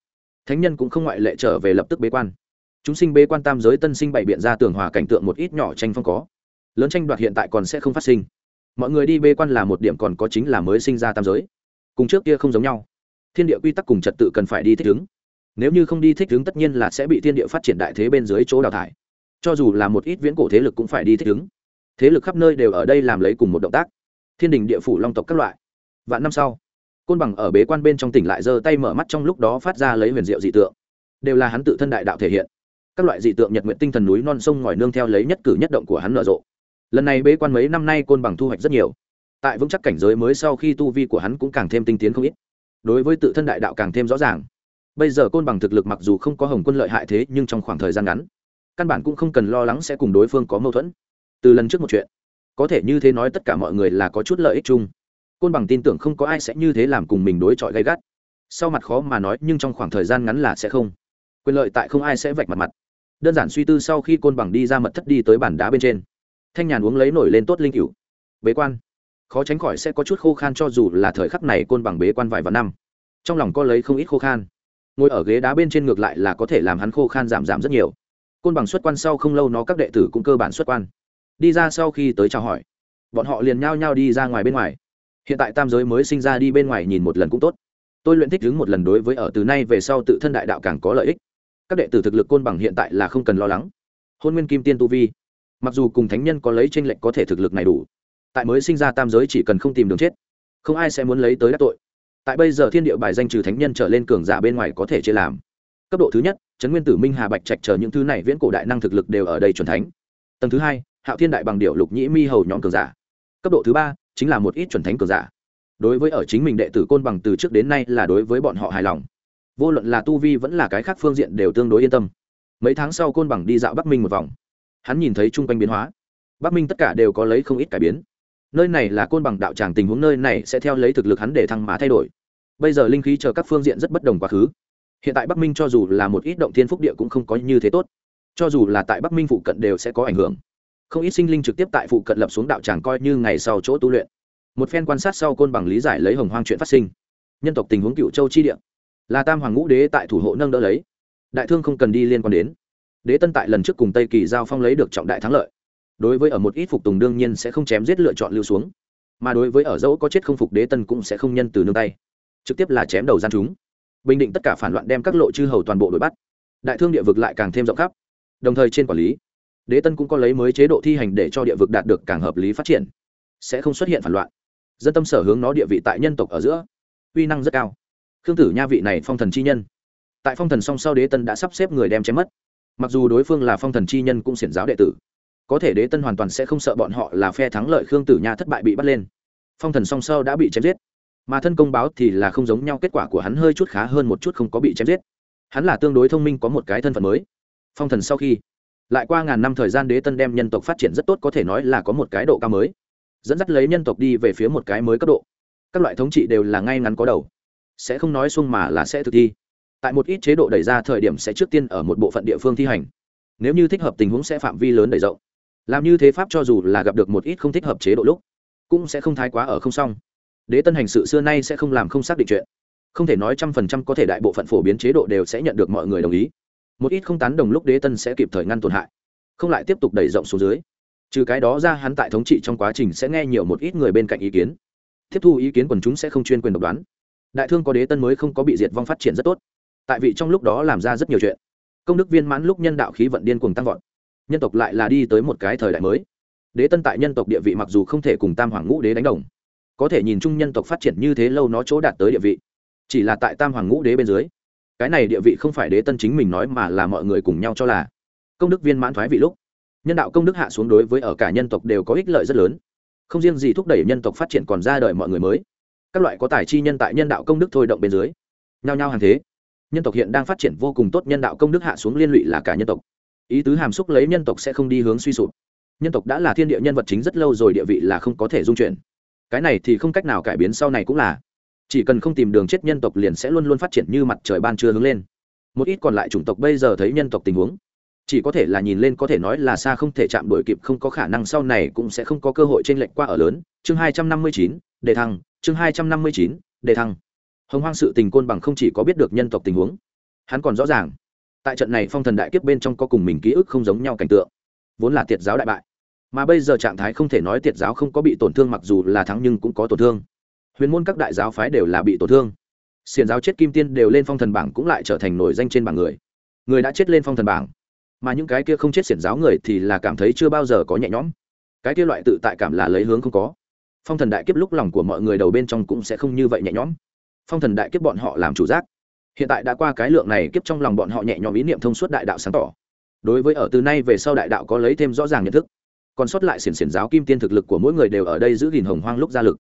Thánh nhân cũng không ngoại lệ trở về lập tức bế quan. Chúng sinh bế quan tam giới tân sinh bày biện ra tường hòa cảnh tượng một ít nhỏ tranh phong có lớn tranh đoạt hiện tại còn sẽ không phát sinh. Mọi người đi bế quan là một điểm còn có chính là mới sinh ra tam giới. Cùng trước kia không giống nhau. Thiên địa quy tắc cùng trật tự cần phải đi thích ứng. Nếu như không đi thích ứng tất nhiên là sẽ bị thiên địa phát triển đại thế bên dưới chỗ đào thải. Cho dù là một ít viễn cổ thế lực cũng phải đi thích ứng. Thế lực khắp nơi đều ở đây làm lấy cùng một động tác. Thiên đình địa phủ long tộc các loại. Vạn năm sau, côn bằng ở bế quan bên trong tỉnh lại giơ tay mở mắt trong lúc đó phát ra lấy huyền diệu dị tượng. Đều là hắn tự thân đại đạo thể hiện. Các loại dị tượng nhật nguyện tinh thần núi non sông ngòi nương theo lấy nhất cử nhất động của hắn nở rộ lần này bế quan mấy năm nay côn bằng thu hoạch rất nhiều. Tại vững chắc cảnh giới mới sau khi tu vi của hắn cũng càng thêm tinh tiến không ít. Đối với tự thân đại đạo càng thêm rõ ràng. Bây giờ côn bằng thực lực mặc dù không có hồng quân lợi hại thế, nhưng trong khoảng thời gian ngắn, căn bản cũng không cần lo lắng sẽ cùng đối phương có mâu thuẫn. Từ lần trước một chuyện, có thể như thế nói tất cả mọi người là có chút lợi ích chung. Côn bằng tin tưởng không có ai sẽ như thế làm cùng mình đối chọi gay gắt. Sau mặt khó mà nói, nhưng trong khoảng thời gian ngắn là sẽ không. Quyền lợi tại không ai sẽ vạch mặt mặt. Đơn giản suy tư sau khi côn bằng đi ra mật thất đi tới bàn đá bên trên thanh nhàn uống lấy nổi lên tốt linh cựu bế quan. Khó tránh khỏi sẽ có chút khô khan cho dù là thời khắc này côn bằng bế quan vài vạn năm. Trong lòng có lấy không ít khô khan. Ngồi ở ghế đá bên trên ngược lại là có thể làm hắn khô khan giảm giảm rất nhiều. Côn bằng xuất quan sau không lâu nó các đệ tử cũng cơ bản xuất quan. Đi ra sau khi tới chào hỏi, bọn họ liền nhao nhao đi ra ngoài bên ngoài. Hiện tại tam giới mới sinh ra đi bên ngoài nhìn một lần cũng tốt. Tôi luyện thích đứng một lần đối với ở từ nay về sau tự thân đại đạo càng có lợi ích. Các đệ tử thực lực côn bằng hiện tại là không cần lo lắng. Hôn nguyên kim tiên tu vi mặc dù cùng thánh nhân có lấy tranh lệch có thể thực lực này đủ, tại mới sinh ra tam giới chỉ cần không tìm đường chết, không ai sẽ muốn lấy tới đắc tội. Tại bây giờ thiên địa bài danh trừ thánh nhân trở lên cường giả bên ngoài có thể chia làm. Cấp độ thứ nhất trấn nguyên tử minh hà bạch trạch chờ những thứ này viễn cổ đại năng thực lực đều ở đây chuẩn thánh. Tầng thứ hai, hạo thiên đại bằng điệu lục nhĩ mi hầu nhóm cường giả. Cấp độ thứ ba, chính là một ít chuẩn thánh cường giả. Đối với ở chính mình đệ tử côn bằng từ trước đến nay là đối với bọn họ hài lòng. Vô luận là tu vi vẫn là cái khác phương diện đều tương đối yên tâm. Mấy tháng sau côn bằng đi dạo bắc minh một vòng hắn nhìn thấy chung quanh biến hóa. Bắc minh tất cả đều có lấy không ít cải biến. Nơi này là côn bằng đạo tràng tình huống, nơi này sẽ theo lấy thực lực hắn để thăng mã thay đổi. Bây giờ linh khí chờ các phương diện rất bất đồng quá khứ. Hiện tại bắc minh cho dù là một ít động thiên phúc địa cũng không có như thế tốt. Cho dù là tại bắc minh phụ cận đều sẽ có ảnh hưởng. Không ít sinh linh trực tiếp tại phụ cận lập xuống đạo tràng coi như ngày sau chỗ tu luyện. Một phen quan sát sau côn bằng lý giải lấy hồng hoang chuyện phát sinh. Nhân tộc tình huống cựu châu chi địa. Là tam hoàng ngũ đế tại thủ hộ nâng đỡ lấy. Đại thương không cần đi liên quan đến đế tân tại lần trước cùng tây kỳ giao phong lấy được trọng đại thắng lợi. Đối với ở một ít phục tùng đương nhiên sẽ không chém giết lựa chọn lưu xuống. Mà đối với ở dẫu có chết không phục đế tân cũng sẽ không nhân từ nương tay. Trực tiếp là chém đầu gian chúng. Bình định tất cả phản loạn đem các lộ chư hầu toàn bộ đuổi bắt. Đại thương địa vực lại càng thêm rộng khắp. Đồng thời trên quản lý, đế tân cũng có lấy mới chế độ thi hành để cho địa vực đạt được càng hợp lý phát triển. Sẽ không xuất hiện phản loạn. Dân tâm sở hướng nó địa vị tại nhân tộc ở giữa, uy năng rất cao. Khương tử nha vị này phong thần chi nhân. Tại phong thần song sau đế tân đã sắp xếp người đem chém mất mặc dù đối phương là phong thần chi nhân cũng xiển giáo đệ tử, có thể đế tân hoàn toàn sẽ không sợ bọn họ là phe thắng lợi khương tử nha thất bại bị bắt lên. Phong thần song sơ đã bị chém giết, mà thân công báo thì là không giống nhau, kết quả của hắn hơi chút khá hơn một chút không có bị chém giết. Hắn là tương đối thông minh, có một cái thân phận mới. Phong thần sau khi, lại qua ngàn năm thời gian đế tân đem nhân tộc phát triển rất tốt, có thể nói là có một cái độ cao mới. Dẫn dắt lấy nhân tộc đi về phía một cái mới cấp độ. Các loại thống trị đều là ngay ngắn có đầu. Sẽ không nói xuông mà là sẽ thực thi tại một ít chế độ đẩy ra thời điểm sẽ trước tiên ở một bộ phận địa phương thi hành. Nếu như thích hợp tình huống sẽ phạm vi lớn đẩy rộng. Làm như thế pháp cho dù là gặp được một ít không thích hợp chế độ lúc, cũng sẽ không thái quá ở không xong. Đế tân hành sự xưa nay sẽ không làm không xác định chuyện. Không thể nói trăm phần trăm có thể đại bộ phận phổ biến chế độ đều sẽ nhận được mọi người đồng ý. Một ít không tán đồng lúc đế tân sẽ kịp thời ngăn tổn hại, không lại tiếp tục đẩy rộng xuống dưới. Trừ cái đó ra hắn tại thống trị trong quá trình sẽ nghe nhiều một ít người bên cạnh ý kiến. Tiếp thu ý kiến quần chúng sẽ không chuyên quyền độc đoán. Đại thương có đế tân mới không có bị diệt vong phát triển rất tốt tại vị trong lúc đó làm ra rất nhiều chuyện. Công đức viên mãn lúc nhân đạo khí vận điên cuồng tăng vọt. Nhân tộc lại là đi tới một cái thời đại mới. Đế tân tại nhân tộc địa vị mặc dù không thể cùng tam hoàng ngũ đế đánh đồng, có thể nhìn chung nhân tộc phát triển như thế lâu nó chỗ đạt tới địa vị. Chỉ là tại tam hoàng ngũ đế bên dưới, cái này địa vị không phải đế tân chính mình nói mà là mọi người cùng nhau cho là. Công đức viên mãn thoái vị lúc, nhân đạo công đức hạ xuống đối với ở cả nhân tộc đều có ích lợi rất lớn. Không riêng gì thúc đẩy nhân tộc phát triển còn ra đời mọi người mới. Các loại có tài chi nhân tại nhân đạo công đức thôi động bên dưới, nhao nhao hàng thế nhân tộc hiện đang phát triển vô cùng tốt, nhân đạo công đức hạ xuống liên lụy là cả nhân tộc. Ý tứ hàm xúc lấy nhân tộc sẽ không đi hướng suy sụp. Nhân tộc đã là thiên địa nhân vật chính rất lâu rồi, địa vị là không có thể dung chuyển. Cái này thì không cách nào cải biến, sau này cũng là. Chỉ cần không tìm đường chết, nhân tộc liền sẽ luôn luôn phát triển như mặt trời ban trưa hướng lên. Một ít còn lại chủng tộc bây giờ thấy nhân tộc tình huống. Chỉ có thể là nhìn lên, có thể nói là xa không thể chạm đổi kịp, không có khả năng sau này cũng sẽ không có cơ hội t r ê n lệch qua ở lớn. Chương hai trăm năm mươi chín, đề thăng. Chương hai trăm năm mươi chín, đề thăng hồng hoang sự tình côn bằng không chỉ có biết được nhân tộc tình huống, hắn còn rõ ràng, tại trận này phong thần đại kiếp bên trong có cùng mình ký ức không giống nhau cảnh tượng, vốn là tiệt giáo đại bại, mà bây giờ trạng thái không thể nói tiệt giáo không có bị tổn thương mặc dù là thắng nhưng cũng có tổn thương, huyền môn các đại giáo phái đều là bị tổn thương xiền giáo chết kim tiên đều lên phong thần bảng cũng lại trở thành nổi danh trên bảng người người đã chết lên phong thần bảng, mà những cái kia không chết xiển giáo người thì là cảm thấy chưa bao giờ có nhẹ nhõm, cái kia loại tự tại cảm là lấy hướng không có, phong thần đại kiếp lúc lòng của mọi người đầu bên trong cũng sẽ không như vậy nhẹ nhõm phong thần đại kiếp bọn họ làm chủ giác. Hiện tại đã qua cái lượng này kiếp trong lòng bọn họ nhẹ nhõm ý niệm thông suốt đại đạo sáng tỏ. Đối với ở từ nay về sau đại đạo có lấy thêm rõ ràng nhận thức, còn sót lại xiển xiển giáo kim tiên thực lực của mỗi người đều ở đây giữ gìn hồng hoang lúc ra lực.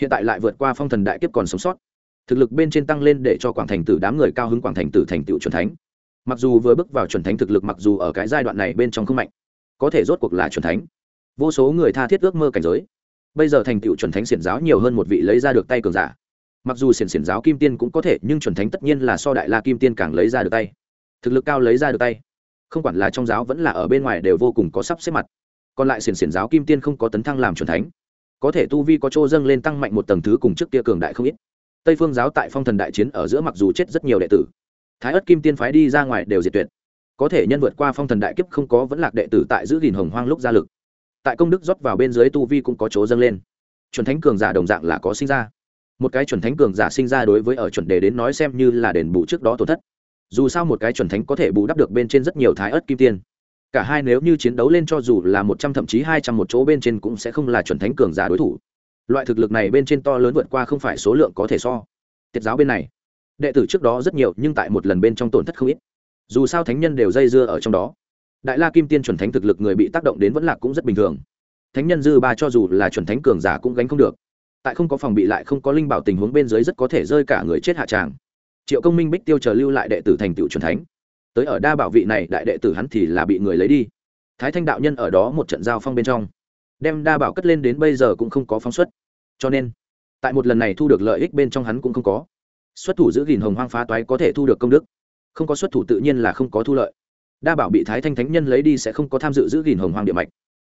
Hiện tại lại vượt qua phong thần đại kiếp còn sống sót. Thực lực bên trên tăng lên để cho quảng thành tử đám người cao hứng quảng thành tử thành tựu chuẩn thánh. Mặc dù vừa bước vào chuẩn thánh thực lực mặc dù ở cái giai đoạn này bên trong không mạnh, có thể rốt cuộc là chuẩn thánh. Vô số người tha thiết ước mơ cảnh giới. Bây giờ thành tựu chuẩn thánh xiển giáo nhiều hơn một vị lấy ra được tay cường giả mặc dù xiển xiển giáo kim tiên cũng có thể, nhưng chuẩn thánh tất nhiên là so đại la kim tiên càng lấy ra được tay. Thực lực cao lấy ra được tay. Không quản là trong giáo vẫn là ở bên ngoài đều vô cùng có sắp xếp mặt. Còn lại xiển xiển giáo kim tiên không có tấn thăng làm chuẩn thánh. Có thể tu vi có chỗ dâng lên tăng mạnh một tầng thứ cùng trước kia cường đại không ít. Tây phương giáo tại phong thần đại chiến ở giữa mặc dù chết rất nhiều đệ tử, thái ất kim tiên phái đi ra ngoài đều diệt tuyệt. Có thể nhân vượt qua phong thần đại kiếp không có vẫn lạc đệ tử tại giữ gìn hồng hoang lúc ra lực. Tại công đức rót vào bên dưới tu vi cũng có chỗ dâng lên. Chuẩn thánh cường giả đồng dạng là có sinh ra một cái chuẩn thánh cường giả sinh ra đối với ở chuẩn đề đến nói xem như là đền bù trước đó tổn thất. Dù sao một cái chuẩn thánh có thể bù đắp được bên trên rất nhiều thái ớt kim tiên cả hai nếu như chiến đấu lên cho dù là một trăm thậm chí hai trăm một chỗ bên trên cũng sẽ không là chuẩn thánh cường giả đối thủ. Loại thực lực này bên trên to lớn vượt qua không phải số lượng có thể so. Tiết giáo bên này, đệ tử trước đó rất nhiều nhưng tại một lần bên trong tổn thất không ít. Dù sao thánh nhân đều dây dưa ở trong đó. Đại la kim tiên chuẩn thánh thực lực người bị tác động đến vẫn là cũng rất bình thường. Thánh nhân dư ba cho dù là chuẩn thánh cường giả cũng gánh không được tại không có phòng bị lại không có linh bảo tình huống bên dưới rất có thể rơi cả người chết hạ tràng. Triệu công minh bích tiêu chờ lưu lại đệ tử thành tựu truyền thánh. Tới ở đa bảo vị này, đại đệ tử hắn thì là bị người lấy đi. Thái thanh đạo nhân ở đó một trận giao phong bên trong. Đem đa bảo cất lên đến bây giờ cũng không có phóng xuất. Cho nên, tại một lần này thu được lợi ích bên trong hắn cũng không có. Xuất thủ giữ gìn hồng hoang phá toái có thể thu được công đức. Không có xuất thủ tự nhiên là không có thu lợi. Đa bảo bị thái thanh thánh nhân lấy đi sẽ không có tham dự giữ gìn hồng hoang địa mạch.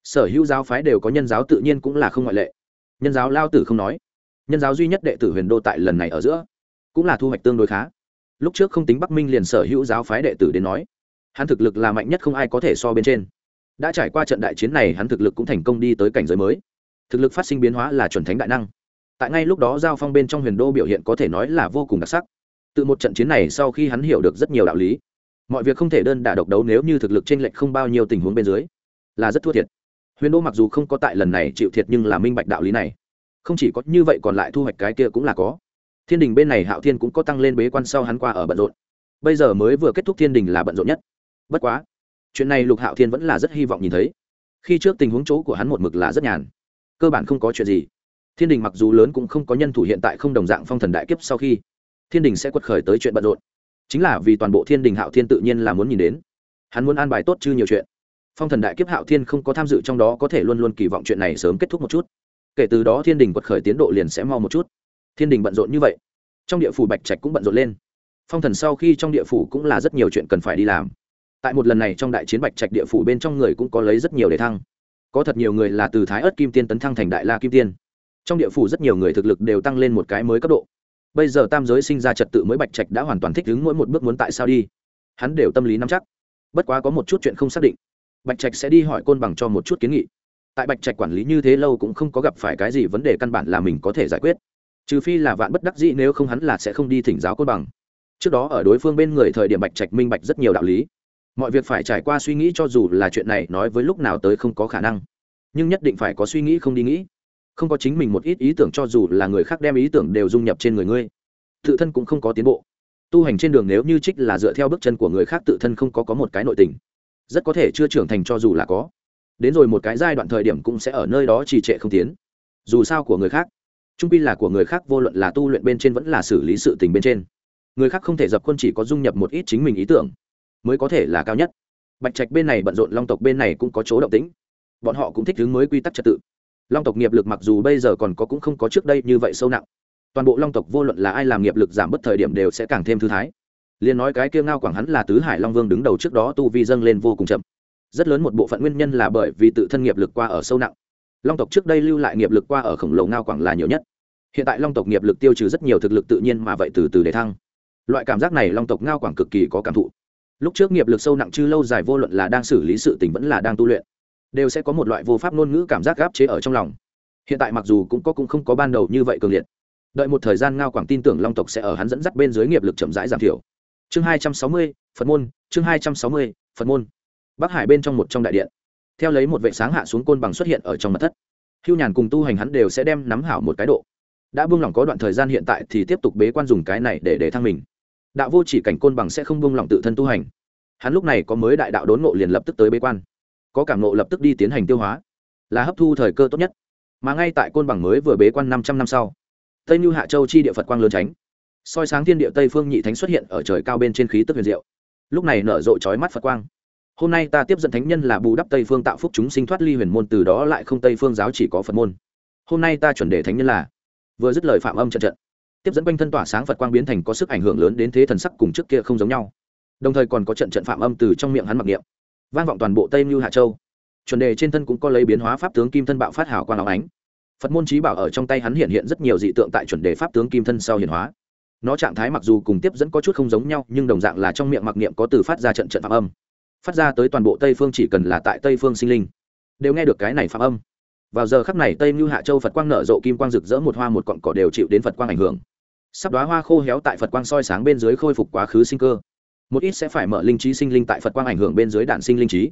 Sở hữu giáo phái đều có nhân giáo tự nhiên cũng là không ngoại lệ nhân giáo lao tử không nói. Nhân giáo duy nhất đệ tử huyền đô tại lần này ở giữa, cũng là thu hoạch tương đối khá. Lúc trước không tính bắc minh liền sở hữu giáo phái đệ tử đến nói, hắn thực lực là mạnh nhất không ai có thể so bên trên. Đã trải qua trận đại chiến này, hắn thực lực cũng thành công đi tới cảnh giới mới. Thực lực phát sinh biến hóa là chuẩn thánh đại năng. Tại ngay lúc đó, giao phong bên trong huyền đô biểu hiện có thể nói là vô cùng đặc sắc. Từ một trận chiến này sau khi hắn hiểu được rất nhiều đạo lý, mọi việc không thể đơn đả độc đấu nếu như thực lực t r ê n lệch không bao nhiêu tình huống bên dưới, là rất thua thiệt huyền đô mặc dù không có tại lần này chịu thiệt nhưng là minh bạch đạo lý này. Không chỉ có như vậy còn lại thu hoạch cái kia cũng là có. Thiên đình bên này hạo thiên cũng có tăng lên bế quan sau hắn qua ở bận rộn. Bây giờ mới vừa kết thúc thiên đình là bận rộn nhất. Bất quá, chuyện này lục hạo thiên vẫn là rất hy vọng nhìn thấy. Khi trước tình huống chỗ của hắn một mực là rất nhàn, cơ bản không có chuyện gì. Thiên đình mặc dù lớn cũng không có nhân thủ hiện tại không đồng dạng phong thần đại kiếp sau khi thiên đình sẽ quật khởi tới chuyện bận rộn. Chính là vì toàn bộ thiên đình hạo thiên tự nhiên là muốn nhìn đến. Hắn muốn an bài tốt chứ nhiều chuyện phong thần đại kiếp hạo thiên không có tham dự trong đó có thể luôn luôn kỳ vọng chuyện này sớm kết thúc một chút. Kể từ đó thiên đình quật khởi tiến độ liền sẽ mau một chút. Thiên đình bận rộn như vậy, trong địa phủ bạch trạch cũng bận rộn lên. Phong thần sau khi trong địa phủ cũng là rất nhiều chuyện cần phải đi làm. Tại một lần này trong đại chiến bạch trạch địa phủ bên trong người cũng có lấy rất nhiều để thăng. Có thật nhiều người là từ thái ớt kim tiên tấn thăng thành đại la kim tiên. Trong địa phủ rất nhiều người thực lực đều tăng lên một cái mới cấp độ. Bây giờ tam giới sinh ra trật tự mới bạch trạch đã hoàn toàn thích ứng mỗi một bước muốn tại sao đi. Hắn đều tâm lý nắm chắc. Bất quá có một chút chuyện không xác định bạch trạch sẽ đi hỏi côn bằng cho một chút kiến nghị. Tại bạch trạch quản lý như thế lâu cũng không có gặp phải cái gì vấn đề căn bản là mình có thể giải quyết. Trừ phi là vạn bất đắc dĩ nếu không hắn là sẽ không đi thỉnh giáo côn bằng. Trước đó ở đối phương bên người thời điểm bạch trạch minh bạch rất nhiều đạo lý. Mọi việc phải trải qua suy nghĩ cho dù là chuyện này nói với lúc nào tới không có khả năng. Nhưng nhất định phải có suy nghĩ không đi nghĩ. Không có chính mình một ít ý tưởng cho dù là người khác đem ý tưởng đều dung nhập trên người ngươi, tự thân cũng không có tiến bộ. Tu hành trên đường nếu như trích là dựa theo bước chân của người khác tự thân không có có một cái nội tình rất có thể chưa trưởng thành cho dù là có. Đến rồi một cái giai đoạn thời điểm cũng sẽ ở nơi đó trì trệ không tiến. Dù sao của người khác, trung pi là của người khác, vô luận là tu luyện bên trên vẫn là xử lý sự tình bên trên. Người khác không thể dập khuôn chỉ có dung nhập một ít chính mình ý tưởng, mới có thể là cao nhất. Bạch trạch bên này bận rộn, long tộc bên này cũng có chỗ động tĩnh. Bọn họ cũng thích hướng mới quy tắc trật tự. Long tộc nghiệp lực mặc dù bây giờ còn có cũng không có trước đây như vậy sâu nặng. Toàn bộ long tộc vô luận là ai làm nghiệp lực giảm bất thời điểm đều sẽ càng thêm thư thái liền nói cái kia ngao quảng hắn là tứ hải long vương đứng đầu trước đó tu vi dâng lên vô cùng chậm. Rất lớn một bộ phận nguyên nhân là bởi vì tự thân nghiệp lực qua ở sâu nặng. Long tộc trước đây lưu lại nghiệp lực qua ở khổng lồ ngao quảng là nhiều nhất. Hiện tại long tộc nghiệp lực tiêu trừ rất nhiều thực lực tự nhiên mà vậy từ từ để thăng. Loại cảm giác này long tộc ngao quảng cực kỳ có cảm thụ. Lúc trước nghiệp lực sâu nặng chứ lâu dài vô luận là đang xử lý sự tình vẫn là đang tu luyện, đều sẽ có một loại vô pháp ngôn ngữ cảm giác gáp chế ở trong lòng. Hiện tại mặc dù cũng có cũng không có ban đầu như vậy cường liệt. Đợi một thời gian ngao quảng tin tưởng long tộc sẽ ở hắn dẫn dắt bên dưới nghiệp lực chậm rãi giảm thiểu chương hai trăm sáu mươi, phật môn, chương hai trăm sáu mươi, phật môn. Bắc hải bên trong một trong đại điện. Theo lấy một vệ sáng hạ xuống côn bằng xuất hiện ở trong mật thất. Hưu nhàn cùng tu hành hắn đều sẽ đem nắm hảo một cái độ. Đã buông lỏng có đoạn thời gian hiện tại thì tiếp tục bế quan dùng cái này để để thăng mình. Đạo vô chỉ cảnh côn bằng sẽ không buông lỏng tự thân tu hành. Hắn lúc này có mới đại đạo đốn ngộ liền lập tức tới bế quan. Có cảm ngộ lập tức đi tiến hành tiêu hóa. Là hấp thu thời cơ tốt nhất. Mà ngay tại côn bằng mới vừa bế quan năm trăm năm sau, tây như hạ châu chi địa phật quang lớn tránh soi sáng thiên địa tây phương nhị thánh xuất hiện ở trời cao bên trên khí tức huyền diệu. Lúc này nở rộ trói mắt phật quang. Hôm nay ta tiếp dẫn thánh nhân là bù đắp tây phương tạo phúc chúng sinh thoát ly huyền môn, từ đó lại không tây phương giáo chỉ có phật môn. Hôm nay ta chuẩn đề thánh nhân là vừa dứt lời phạm âm trận trận. Tiếp dẫn quanh thân tỏa sáng phật quang biến thành có sức ảnh hưởng lớn đến thế thần sắc cùng trước kia không giống nhau. Đồng thời còn có trận trận phạm âm từ trong miệng hắn mặc niệm. Vang vọng toàn bộ tây mưu hạ châu. Chuẩn đề trên thân cũng có lấy biến hóa pháp tướng kim thân bạo phát hào quang áo ánh. Phật môn trí bảo ở trong tay hắn hiện hiện rất nhiều dị tượng tại chuẩn đề pháp tướng kim thân sau hiển hóa nó trạng thái mặc dù cùng tiếp dẫn có chút không giống nhau, nhưng đồng dạng là trong miệng mặc niệm có từ phát ra trận trận phạm âm. Phát ra tới toàn bộ tây phương chỉ cần là tại tây phương sinh linh, đều nghe được cái này phạm âm. Vào giờ khắc này, tây mưu hạ châu phật quang nở rộ kim quang rực rỡ một hoa một cọn cỏ đều chịu đến phật quang ảnh hưởng. Sắp đoá hoa khô héo tại phật quang soi sáng bên dưới khôi phục quá khứ sinh cơ. Một ít sẽ phải mở linh trí sinh linh tại phật quang ảnh hưởng bên dưới đạn sinh linh trí.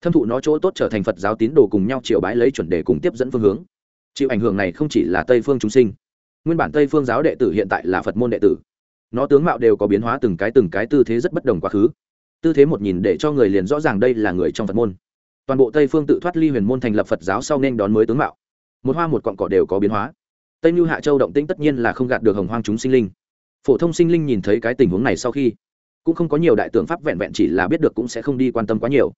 Thâm thụ nó chỗ tốt trở thành phật giáo tín đồ cùng nhau triều bái lấy chuẩn đề cùng tiếp dẫn phương hướng. Chịu ảnh hưởng này không chỉ là tây phương chúng sinh nguyên bản tây phương giáo đệ tử hiện tại là phật môn đệ tử. Nó tướng mạo đều có biến hóa từng cái từng cái tư thế rất bất đồng quá khứ. Tư thế một nhìn để cho người liền rõ ràng đây là người trong phật môn. Toàn bộ tây phương tự thoát ly huyền môn thành lập phật giáo sau nên đón mới tướng mạo. Một hoa một cọn cỏ đều có biến hóa. Tây mưu hạ châu động tĩnh tất nhiên là không gạt được hồng hoang chúng sinh linh. Phổ thông sinh linh nhìn thấy cái tình huống này sau khi, cũng không có nhiều đại tượng pháp vẹn vẹn chỉ là biết được cũng sẽ không đi quan tâm quá nhiều.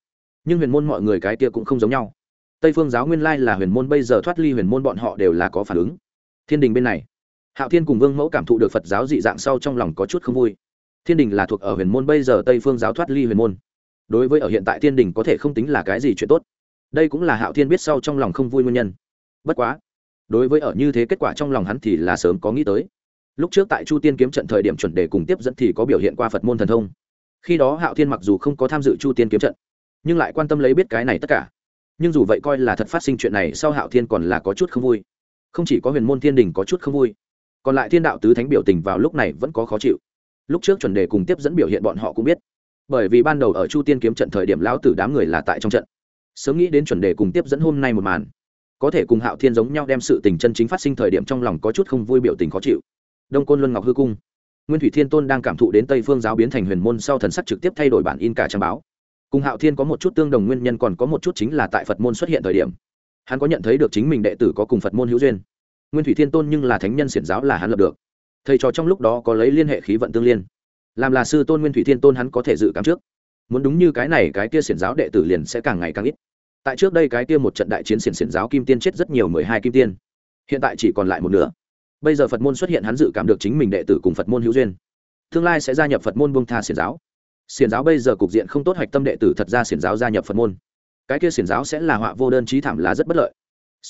Nhưng huyền môn mọi người cái kia cũng không giống nhau. Tây phương giáo nguyên lai là huyền môn, bây giờ thoát ly huyền môn bọn họ đều là có phản ứng. Thiên đình bên này hạo thiên cùng vương mẫu cảm thụ được phật giáo dị dạng sau trong lòng có chút không vui. Thiên đình là thuộc ở huyền môn, bây giờ tây phương giáo thoát ly huyền môn. Đối với ở hiện tại thiên đình có thể không tính là cái gì chuyện tốt. Đây cũng là hạo thiên biết sau trong lòng không vui nguyên nhân. Bất quá, đối với ở như thế kết quả trong lòng hắn thì là sớm có nghĩ tới. Lúc trước tại chu tiên kiếm trận thời điểm chuẩn đề cùng tiếp dẫn thì có biểu hiện qua phật môn thần thông. Khi đó hạo thiên mặc dù không có tham dự chu tiên kiếm trận, nhưng lại quan tâm lấy biết cái này tất cả. Nhưng dù vậy coi là thật phát sinh chuyện này sau hạo thiên còn là có chút không vui. Không chỉ có huyền môn thiên đình có chút không vui còn lại thiên đạo tứ thánh biểu tình vào lúc này vẫn có khó chịu. Lúc trước chuẩn đề cùng tiếp dẫn biểu hiện bọn họ cũng biết. Bởi vì ban đầu ở chu tiên kiếm trận thời điểm lão tử đám người là tại trong trận. Sớm nghĩ đến chuẩn đề cùng tiếp dẫn hôm nay một màn, có thể cùng hạo thiên giống nhau đem sự tình chân chính phát sinh thời điểm trong lòng có chút không vui biểu tình khó chịu. Đông côn luân ngọc hư cung, nguyên thủy thiên tôn đang cảm thụ đến tây phương giáo biến thành huyền môn sau thần sắc trực tiếp thay đổi bản in cả trang báo. Cùng hạo thiên có một chút tương đồng nguyên nhân còn có một chút chính là tại phật môn xuất hiện thời điểm. Hắn có nhận thấy được chính mình đệ tử có cùng phật môn hữu duyên nguyên thủy thiên tôn nhưng là thánh nhân xiển giáo là hắn lập được. Thầy trò trong lúc đó có lấy liên hệ khí vận tương liên. Làm là sư tôn nguyên thủy thiên tôn hắn có thể dự cảm trước. Muốn đúng như cái này, cái kia xiển giáo đệ tử liền sẽ càng ngày càng ít. Tại trước đây cái kia một trận đại chiến xiển xiển giáo kim tiên chết rất nhiều mười hai kim tiên. Hiện tại chỉ còn lại một nửa. Bây giờ phật môn xuất hiện hắn dự cảm được chính mình đệ tử cùng phật môn hữu duyên. Tương lai sẽ gia nhập phật môn bông tha xiển giáo. Xiển giáo bây giờ cục diện không tốt hạch tâm đệ tử thật ra xiển giáo gia nhập phật môn. Cái kia xiển giáo sẽ là họa vô đơn trí thảm là rất bất lợi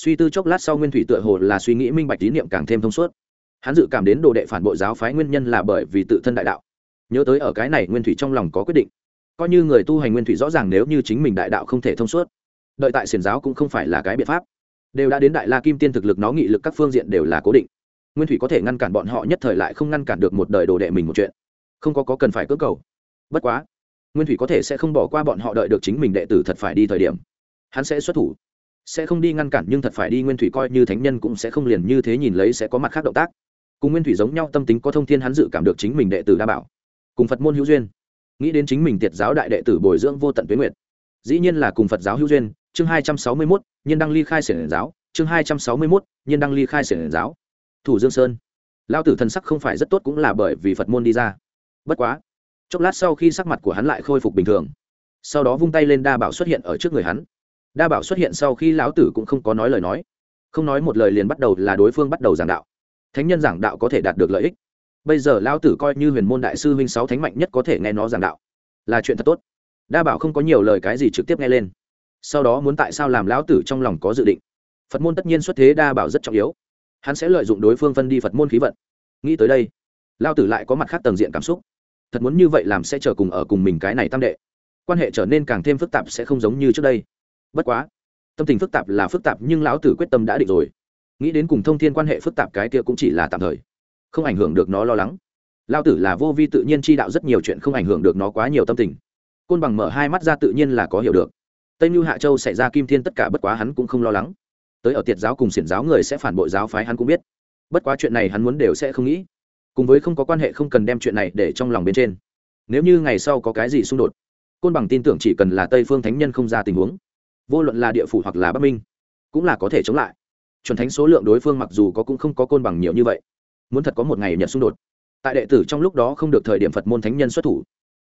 suy tư chốc lát sau nguyên thủy tựa hồ là suy nghĩ minh bạch tín niệm càng thêm thông suốt. Hắn dự cảm đến đồ đệ phản bội giáo phái nguyên nhân là bởi vì tự thân đại đạo. Nhớ tới ở cái này nguyên thủy trong lòng có quyết định. Coi như người tu hành nguyên thủy rõ ràng nếu như chính mình đại đạo không thể thông suốt đợi tại xiển giáo cũng không phải là cái biện pháp. Đều đã đến đại la kim tiên thực lực nó nghị lực các phương diện đều là cố định. Nguyên thủy có thể ngăn cản bọn họ nhất thời lại không ngăn cản được một đời đồ đệ mình một chuyện. Không có, có cần phải cưỡng cầu. Bất quá nguyên thủy có thể sẽ không bỏ qua bọn họ đợi được chính mình đệ tử thật phải đi thời điểm. Hắn sẽ xuất thủ sẽ không đi ngăn cản, nhưng thật phải đi, nguyên thủy coi như thánh nhân cũng sẽ không liền như thế nhìn lấy sẽ có mặt khác động tác. Cùng nguyên thủy giống nhau, tâm tính có thông thiên hắn dự cảm được chính mình đệ tử đa bảo. Cùng phật môn hữu duyên. Nghĩ đến chính mình tiệt giáo đại đệ tử bồi dưỡng vô tận tuyến nguyệt. Dĩ nhiên là cùng phật giáo hữu duyên. Chương hai trăm sáu mươi mốt, nhiên đăng ly khai xiển giáo. Chương hai trăm sáu mươi mốt, nhiên đăng ly khai xiển giáo. Thủ dương sơn. Lao tử thần sắc không phải rất tốt cũng là bởi vì phật môn đi ra. Bất quá, chốc lát sau khi sắc mặt của hắn lại khôi phục bình thường, sau đó vung tay lên đa bảo xuất hiện ở trước người hắn đa bảo xuất hiện sau khi lão tử cũng không có nói lời nói. Không nói một lời liền bắt đầu là đối phương bắt đầu giảng đạo. Thánh nhân giảng đạo có thể đạt được lợi ích. Bây giờ lão tử coi như huyền môn đại sư huynh sáu thánh mạnh nhất có thể nghe nó giảng đạo. Là chuyện thật tốt. Đa bảo không có nhiều lời cái gì trực tiếp nghe lên. Sau đó muốn tại sao làm lão tử trong lòng có dự định. Phật môn tất nhiên xuất thế đa bảo rất trọng yếu. Hắn sẽ lợi dụng đối phương phân đi phật môn khí vận. Nghĩ tới đây lao tử lại có mặt khác tầng diện cảm xúc. Thật muốn như vậy làm sẽ chờ cùng ở cùng mình cái này tam đệ. Quan hệ trở nên càng thêm phức tạp sẽ không giống như trước đây bất quá, tâm tình phức tạp là phức tạp nhưng lão tử quyết tâm đã định rồi. Nghĩ đến cùng thông thiên quan hệ phức tạp cái kia cũng chỉ là tạm thời. Không ảnh hưởng được nó lo lắng. Lao tử là vô vi tự nhiên chi đạo rất nhiều chuyện không ảnh hưởng được nó quá nhiều tâm tình. Côn bằng mở hai mắt ra tự nhiên là có hiểu được. Tây mưu hạ châu xảy ra kim thiên tất cả bất quá hắn cũng không lo lắng. Tới ở tiệt giáo cùng xiển giáo người sẽ phản bội giáo phái hắn cũng biết. Bất quá chuyện này hắn muốn đều sẽ không nghĩ. Cùng với không có quan hệ không cần đem chuyện này để trong lòng bên trên. Nếu như ngày sau có cái gì xung đột, côn bằng tin tưởng chỉ cần là tây phương thánh nhân không ra tình huống vô luận là địa phủ hoặc là bắc minh, cũng là có thể chống lại. Chuẩn thánh số lượng đối phương mặc dù có cũng không có côn bằng nhiều như vậy, muốn thật có một ngày nhận xung đột. Tại đệ tử trong lúc đó không được thời điểm phật môn thánh nhân xuất thủ.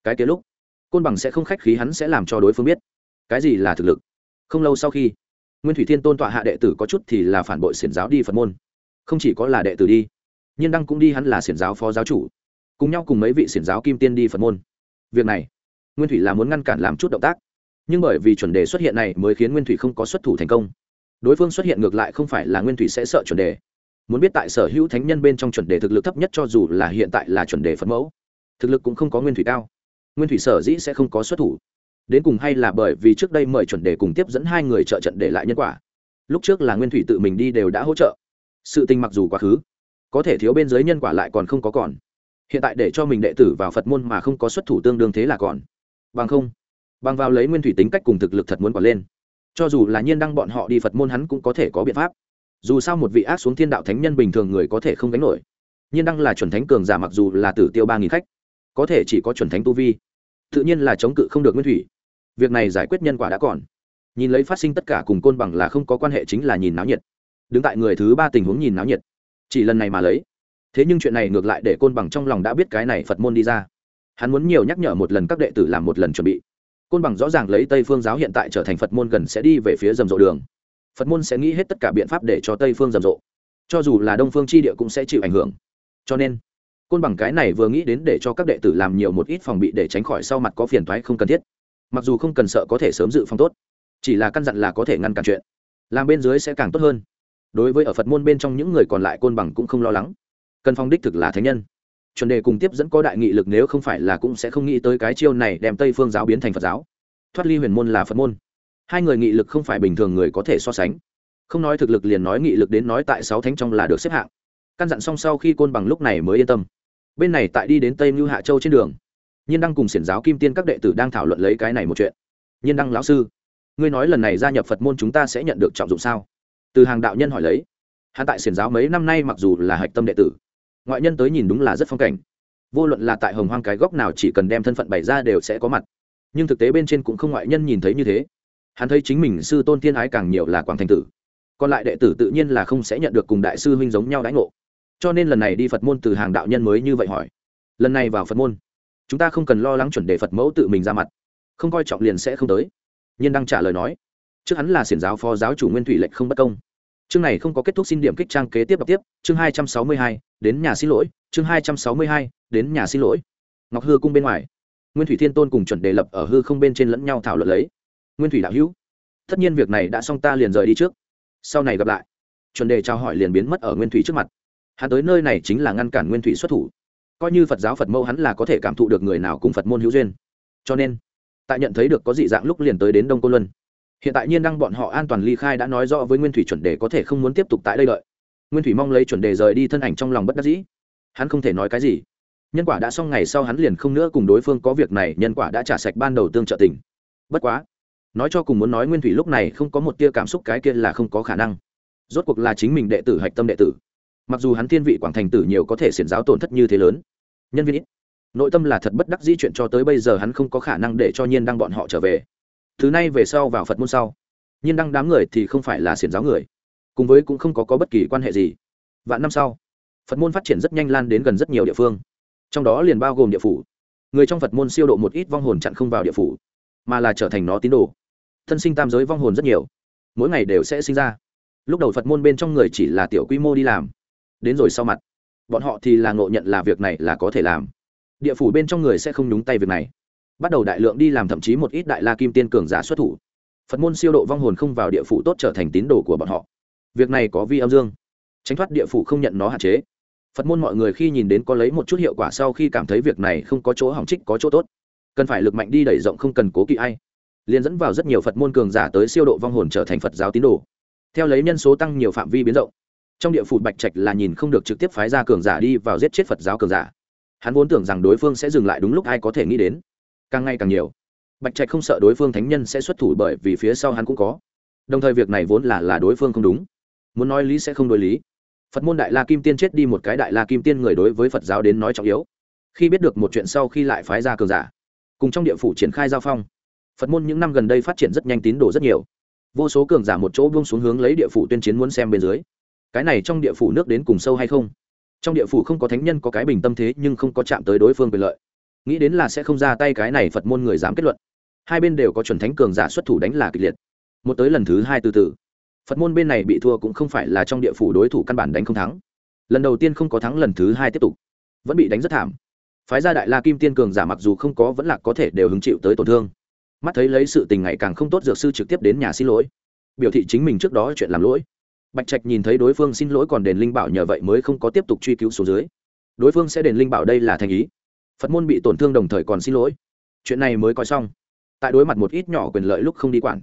Cái kia lúc, côn bằng sẽ không khách khí hắn sẽ làm cho đối phương biết. Cái gì là thực lực? Không lâu sau khi, nguyên thủy thiên tôn tọa hạ đệ tử có chút thì là phản bội xiển giáo đi phật môn. Không chỉ có là đệ tử đi, nhiên đăng cũng đi hắn là xiển giáo phó giáo chủ, cùng nhau cùng mấy vị xiển giáo kim tiên đi phật môn. Việc này, nguyên thủy là muốn ngăn cản làm chút động tác nhưng bởi vì chuẩn đề xuất hiện này mới khiến nguyên thủy không có xuất thủ thành công. Đối phương xuất hiện ngược lại không phải là nguyên thủy sẽ sợ chuẩn đề. Muốn biết tại sở hữu thánh nhân bên trong chuẩn đề thực lực thấp nhất cho dù là hiện tại là chuẩn đề phật mẫu, thực lực cũng không có nguyên thủy cao. Nguyên thủy sở dĩ sẽ không có xuất thủ. Đến cùng hay là bởi vì trước đây mời chuẩn đề cùng tiếp dẫn hai người trợ trận để lại nhân quả. Lúc trước là nguyên thủy tự mình đi đều đã hỗ trợ. Sự tình mặc dù quá khứ, có thể thiếu bên dưới nhân quả lại còn không có còn. Hiện tại để cho mình đệ tử vào phật môn mà không có xuất thủ tương đương thế là còn. Bằng không bằng vào lấy nguyên thủy tính cách cùng thực lực thật muốn quả lên. Cho dù là nhiên đăng bọn họ đi phật môn hắn cũng có thể có biện pháp. Dù sao một vị ác xuống thiên đạo thánh nhân bình thường người có thể không đánh nổi. Nhiên đăng là chuẩn thánh cường giả mặc dù là tử tiêu ba nghìn khách, có thể chỉ có chuẩn thánh tu vi. Tự nhiên là chống cự không được nguyên thủy. Việc này giải quyết nhân quả đã còn. Nhìn lấy phát sinh tất cả cùng côn bằng là không có quan hệ chính là nhìn náo nhiệt. Đứng tại người thứ ba tình huống nhìn náo nhiệt. Chỉ lần này mà lấy. Thế nhưng chuyện này ngược lại để côn bằng trong lòng đã biết cái này phật môn đi ra. Hắn muốn nhiều nhắc nhở một lần các đệ tử làm một lần chuẩn bị côn bằng rõ ràng lấy tây phương giáo hiện tại trở thành phật môn gần sẽ đi về phía rầm rộ đường. Phật môn sẽ nghĩ hết tất cả biện pháp để cho tây phương rầm rộ. Cho dù là đông phương tri địa cũng sẽ chịu ảnh hưởng. Cho nên, côn bằng cái này vừa nghĩ đến để cho các đệ tử làm nhiều một ít phòng bị để tránh khỏi sau mặt có phiền thoái không cần thiết. Mặc dù không cần sợ có thể sớm dự phòng tốt, chỉ là căn dặn là có thể ngăn cản chuyện. Làm bên dưới sẽ càng tốt hơn. Đối với ở phật môn bên trong những người còn lại, côn bằng cũng không lo lắng. Cần phong đích thực là thánh nhân chuẩn đề cùng tiếp dẫn có đại nghị lực nếu không phải là cũng sẽ không nghĩ tới cái chiêu này đem tây phương giáo biến thành phật giáo. Thoát ly huyền môn là phật môn. Hai người nghị lực không phải bình thường người có thể so sánh. Không nói thực lực liền nói nghị lực đến nói tại sáu thánh trong là được xếp hạng. Căn dặn xong sau khi côn bằng lúc này mới yên tâm. Bên này tại đi đến tây mưu hạ châu trên đường, nhiên đăng cùng xiển giáo kim tiên các đệ tử đang thảo luận lấy cái này một chuyện. Nhiên đăng lão sư, ngươi nói lần này gia nhập phật môn chúng ta sẽ nhận được trọng dụng sao? Từ hàng đạo nhân hỏi lấy. Hạ tại xiển giáo mấy năm nay mặc dù là hạch tâm đệ tử ngoại nhân tới nhìn đúng là rất phong cảnh. Vô luận là tại hồng hoang cái góc nào chỉ cần đem thân phận bày ra đều sẽ có mặt. Nhưng thực tế bên trên cũng không ngoại nhân nhìn thấy như thế. Hắn thấy chính mình sư tôn tiên ái càng nhiều là quảng thành tử. Còn lại đệ tử tự nhiên là không sẽ nhận được cùng đại sư huynh giống nhau đãi ngộ. Cho nên lần này đi phật môn từ hàng đạo nhân mới như vậy hỏi. Lần này vào phật môn, chúng ta không cần lo lắng chuẩn đề phật mẫu tự mình ra mặt. Không coi trọng liền sẽ không tới. Nhiên đang trả lời nói, trước hắn là xiển giáo phó giáo chủ nguyên thủy lệnh không bất công chương này không có kết thúc, xin điểm kích trang kế tiếp đọc tiếp. Chương hai trăm sáu mươi hai, đến nhà xin lỗi. Chương hai trăm sáu mươi hai, đến nhà xin lỗi. Ngọc hư cung bên ngoài. Nguyên thủy thiên tôn cùng chuẩn đề lập ở hư không bên trên lẫn nhau thảo luận lấy. Nguyên thủy đạo hữu, tất nhiên việc này đã xong, ta liền rời đi trước. Sau này gặp lại. Chuẩn đề trao hỏi liền biến mất ở nguyên thủy trước mặt. Hắn tới nơi này chính là ngăn cản nguyên thủy xuất thủ. Coi như phật giáo phật mẫu hắn là có thể cảm thụ được người nào cùng phật môn hữu duyên. Cho nên, tại nhận thấy được có dị dạng lúc liền tới đến đông cô luân hiện tại nhiên đăng bọn họ an toàn ly khai đã nói rõ với nguyên thủy chuẩn đề có thể không muốn tiếp tục tại đây đợi. Nguyên thủy mong lấy chuẩn đề rời đi thân ảnh trong lòng bất đắc dĩ. Hắn không thể nói cái gì. Nhân quả đã xong ngày sau hắn liền không nữa cùng đối phương có việc này, nhân quả đã trả sạch ban đầu tương trợ tình. Bất quá, nói cho cùng muốn nói nguyên thủy lúc này không có một tia cảm xúc cái kia là không có khả năng. Rốt cuộc là chính mình đệ tử hạch tâm đệ tử. Mặc dù hắn thiên vị quảng thành tử nhiều có thể xiển giáo tổn thất như thế lớn, nhân viên ít. Nội tâm là thật bất đắc dĩ chuyện cho tới bây giờ hắn không có khả năng để cho nhiên đăng bọn họ trở về thứ nay về sau vào phật môn sau. Nhiên đăng đám người thì không phải là xiển giáo người cùng với cũng không có, có bất kỳ quan hệ gì. Vạn năm sau phật môn phát triển rất nhanh lan đến gần rất nhiều địa phương trong đó liền bao gồm địa phủ. Người trong phật môn siêu độ một ít vong hồn chặn không vào địa phủ mà là trở thành nó tín đồ. Thân sinh tam giới vong hồn rất nhiều mỗi ngày đều sẽ sinh ra. Lúc đầu phật môn bên trong người chỉ là tiểu quy mô đi làm đến rồi sau mặt bọn họ thì là ngộ nhận là việc này là có thể làm. Địa phủ bên trong người sẽ không nhúng tay việc này bắt đầu đại lượng đi làm thậm chí một ít đại la kim tiên cường giả xuất thủ. Phật môn siêu độ vong hồn không vào địa phủ tốt trở thành tín đồ của bọn họ. Việc này có vi âm dương. Tránh thoát địa phủ không nhận nó hạn chế. Phật môn mọi người khi nhìn đến có lấy một chút hiệu quả sau khi cảm thấy việc này không có chỗ hỏng trích, có chỗ tốt. Cần phải lực mạnh đi đẩy rộng không cần cố kỵ ai. Liền dẫn vào rất nhiều phật môn cường giả tới siêu độ vong hồn trở thành phật giáo tín đồ. Theo lấy nhân số tăng nhiều phạm vi biến rộng. Trong địa phủ bạch trạch là nhìn không được trực tiếp phái ra cường giả đi vào giết chết phật giáo cường giả. Hắn vốn tưởng rằng đối phương sẽ dừng lại đúng lúc ai có thể nghĩ đến càng ngày càng nhiều. Bạch trạch không sợ đối phương thánh nhân sẽ xuất thủ bởi vì phía sau hắn cũng có. Đồng thời việc này vốn là là đối phương không đúng. Muốn nói lý sẽ không đối lý. Phật môn đại la kim tiên chết đi một cái đại la kim tiên người đối với phật giáo đến nói trọng yếu. Khi biết được một chuyện sau khi lại phái ra cường giả. Cùng trong địa phủ triển khai giao phong. Phật môn những năm gần đây phát triển rất nhanh tín đồ rất nhiều. Vô số cường giả một chỗ buông xuống hướng lấy địa phủ tuyên chiến muốn xem bên dưới. Cái này trong địa phủ nước đến cùng sâu hay không? Trong địa phủ không có thánh nhân có cái bình tâm thế nhưng không có chạm tới đối phương quyền lợi nghĩ đến là sẽ không ra tay cái này phật môn người dám kết luận. Hai bên đều có chuẩn thánh cường giả xuất thủ đánh là kịch liệt. Một tới lần thứ hai từ từ. Phật môn bên này bị thua cũng không phải là trong địa phủ đối thủ căn bản đánh không thắng. Lần đầu tiên không có thắng, lần thứ hai tiếp tục. Vẫn bị đánh rất thảm. Phái gia đại la kim tiên cường giả mặc dù không có, vẫn là có thể đều hứng chịu tới tổn thương. Mắt thấy lấy sự tình ngày càng không tốt, dược sư trực tiếp đến nhà xin lỗi. Biểu thị chính mình trước đó chuyện làm lỗi. Bạch trạch nhìn thấy đối phương xin lỗi còn đền linh bảo nhờ vậy mới không có tiếp tục truy cứu số dưới. Đối phương sẽ đền linh bảo đây là thành ý phật môn bị tổn thương đồng thời còn xin lỗi. Chuyện này mới coi xong. Tại đối mặt một ít nhỏ quyền lợi lúc không đi quản.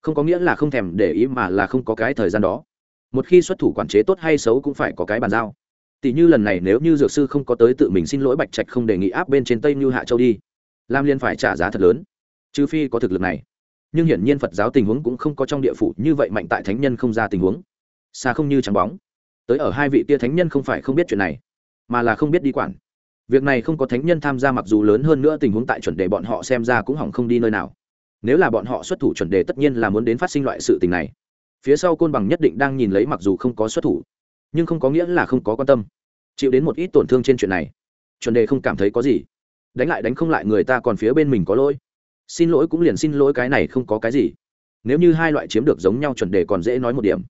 Không có nghĩa là không thèm để ý mà là không có cái thời gian đó. Một khi xuất thủ quản chế tốt hay xấu cũng phải có cái bàn giao. Tỷ như lần này nếu như dược sư không có tới tự mình xin lỗi bạch trạch không đề nghị áp bên trên tây như hạ châu đi, lam liên phải trả giá thật lớn. Trừ phi có thực lực này. Nhưng hiển nhiên phật giáo tình huống cũng không có trong địa phủ như vậy mạnh tại thánh nhân không ra tình huống. Xa không như trắng bóng. Tới ở hai vị tia thánh nhân không phải không biết chuyện này, mà là không biết đi quản việc này không có thánh nhân tham gia mặc dù lớn hơn nữa tình huống tại chuẩn đề bọn họ xem ra cũng hỏng không đi nơi nào. Nếu là bọn họ xuất thủ chuẩn đề tất nhiên là muốn đến phát sinh loại sự tình này. Phía sau côn bằng nhất định đang nhìn lấy mặc dù không có xuất thủ, nhưng không có nghĩa là không có quan tâm. Chịu đến một ít tổn thương trên chuyện này, chuẩn đề không cảm thấy có gì. Đánh lại đánh không lại người ta còn phía bên mình có lỗi. Xin lỗi cũng liền xin lỗi cái này không có cái gì. Nếu như hai loại chiếm được giống nhau chuẩn đề còn dễ nói một điểm.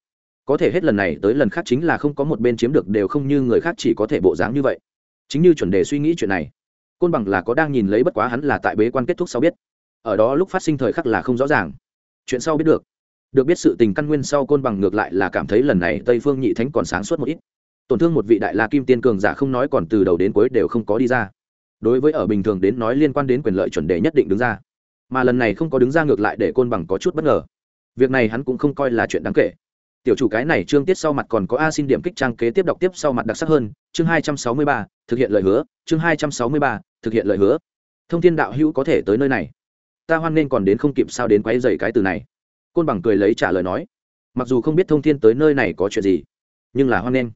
Có thể hết lần này tới lần khác chính là không có một bên chiếm được đều không như người khác chỉ có thể bộ dáng như vậy chính như chuẩn đề suy nghĩ chuyện này, côn bằng là có đang nhìn lấy bất quá hắn là tại bế quan kết thúc sau biết. Ở đó lúc phát sinh thời khắc là không rõ ràng. Chuyện sau biết được. Được biết sự tình căn nguyên sau côn bằng ngược lại là cảm thấy lần này tây phương nhị thánh còn sáng suốt một ít. Tổn thương một vị đại la kim tiên cường giả không nói còn từ đầu đến cuối đều không có đi ra. Đối với ở bình thường đến nói liên quan đến quyền lợi chuẩn đề nhất định đứng ra. Mà lần này không có đứng ra ngược lại để côn bằng có chút bất ngờ. Việc này hắn cũng không coi là chuyện đáng kể. Tiểu chủ cái này chương tiết sau mặt còn có a xin điểm kích trang kế tiếp đọc tiếp sau mặt đặc sắc hơn, chương hai trăm sáu mươi ba thực hiện lời hứa, chương hai trăm sáu mươi ba, thực hiện lời hứa. Thông thiên đạo hữu có thể tới nơi này. Ta hoan nên còn đến không kịp sao đến quay dày cái từ này. Côn bằng cười lấy trả lời nói, mặc dù không biết thông thiên tới nơi này có chuyện gì, nhưng là hoan nên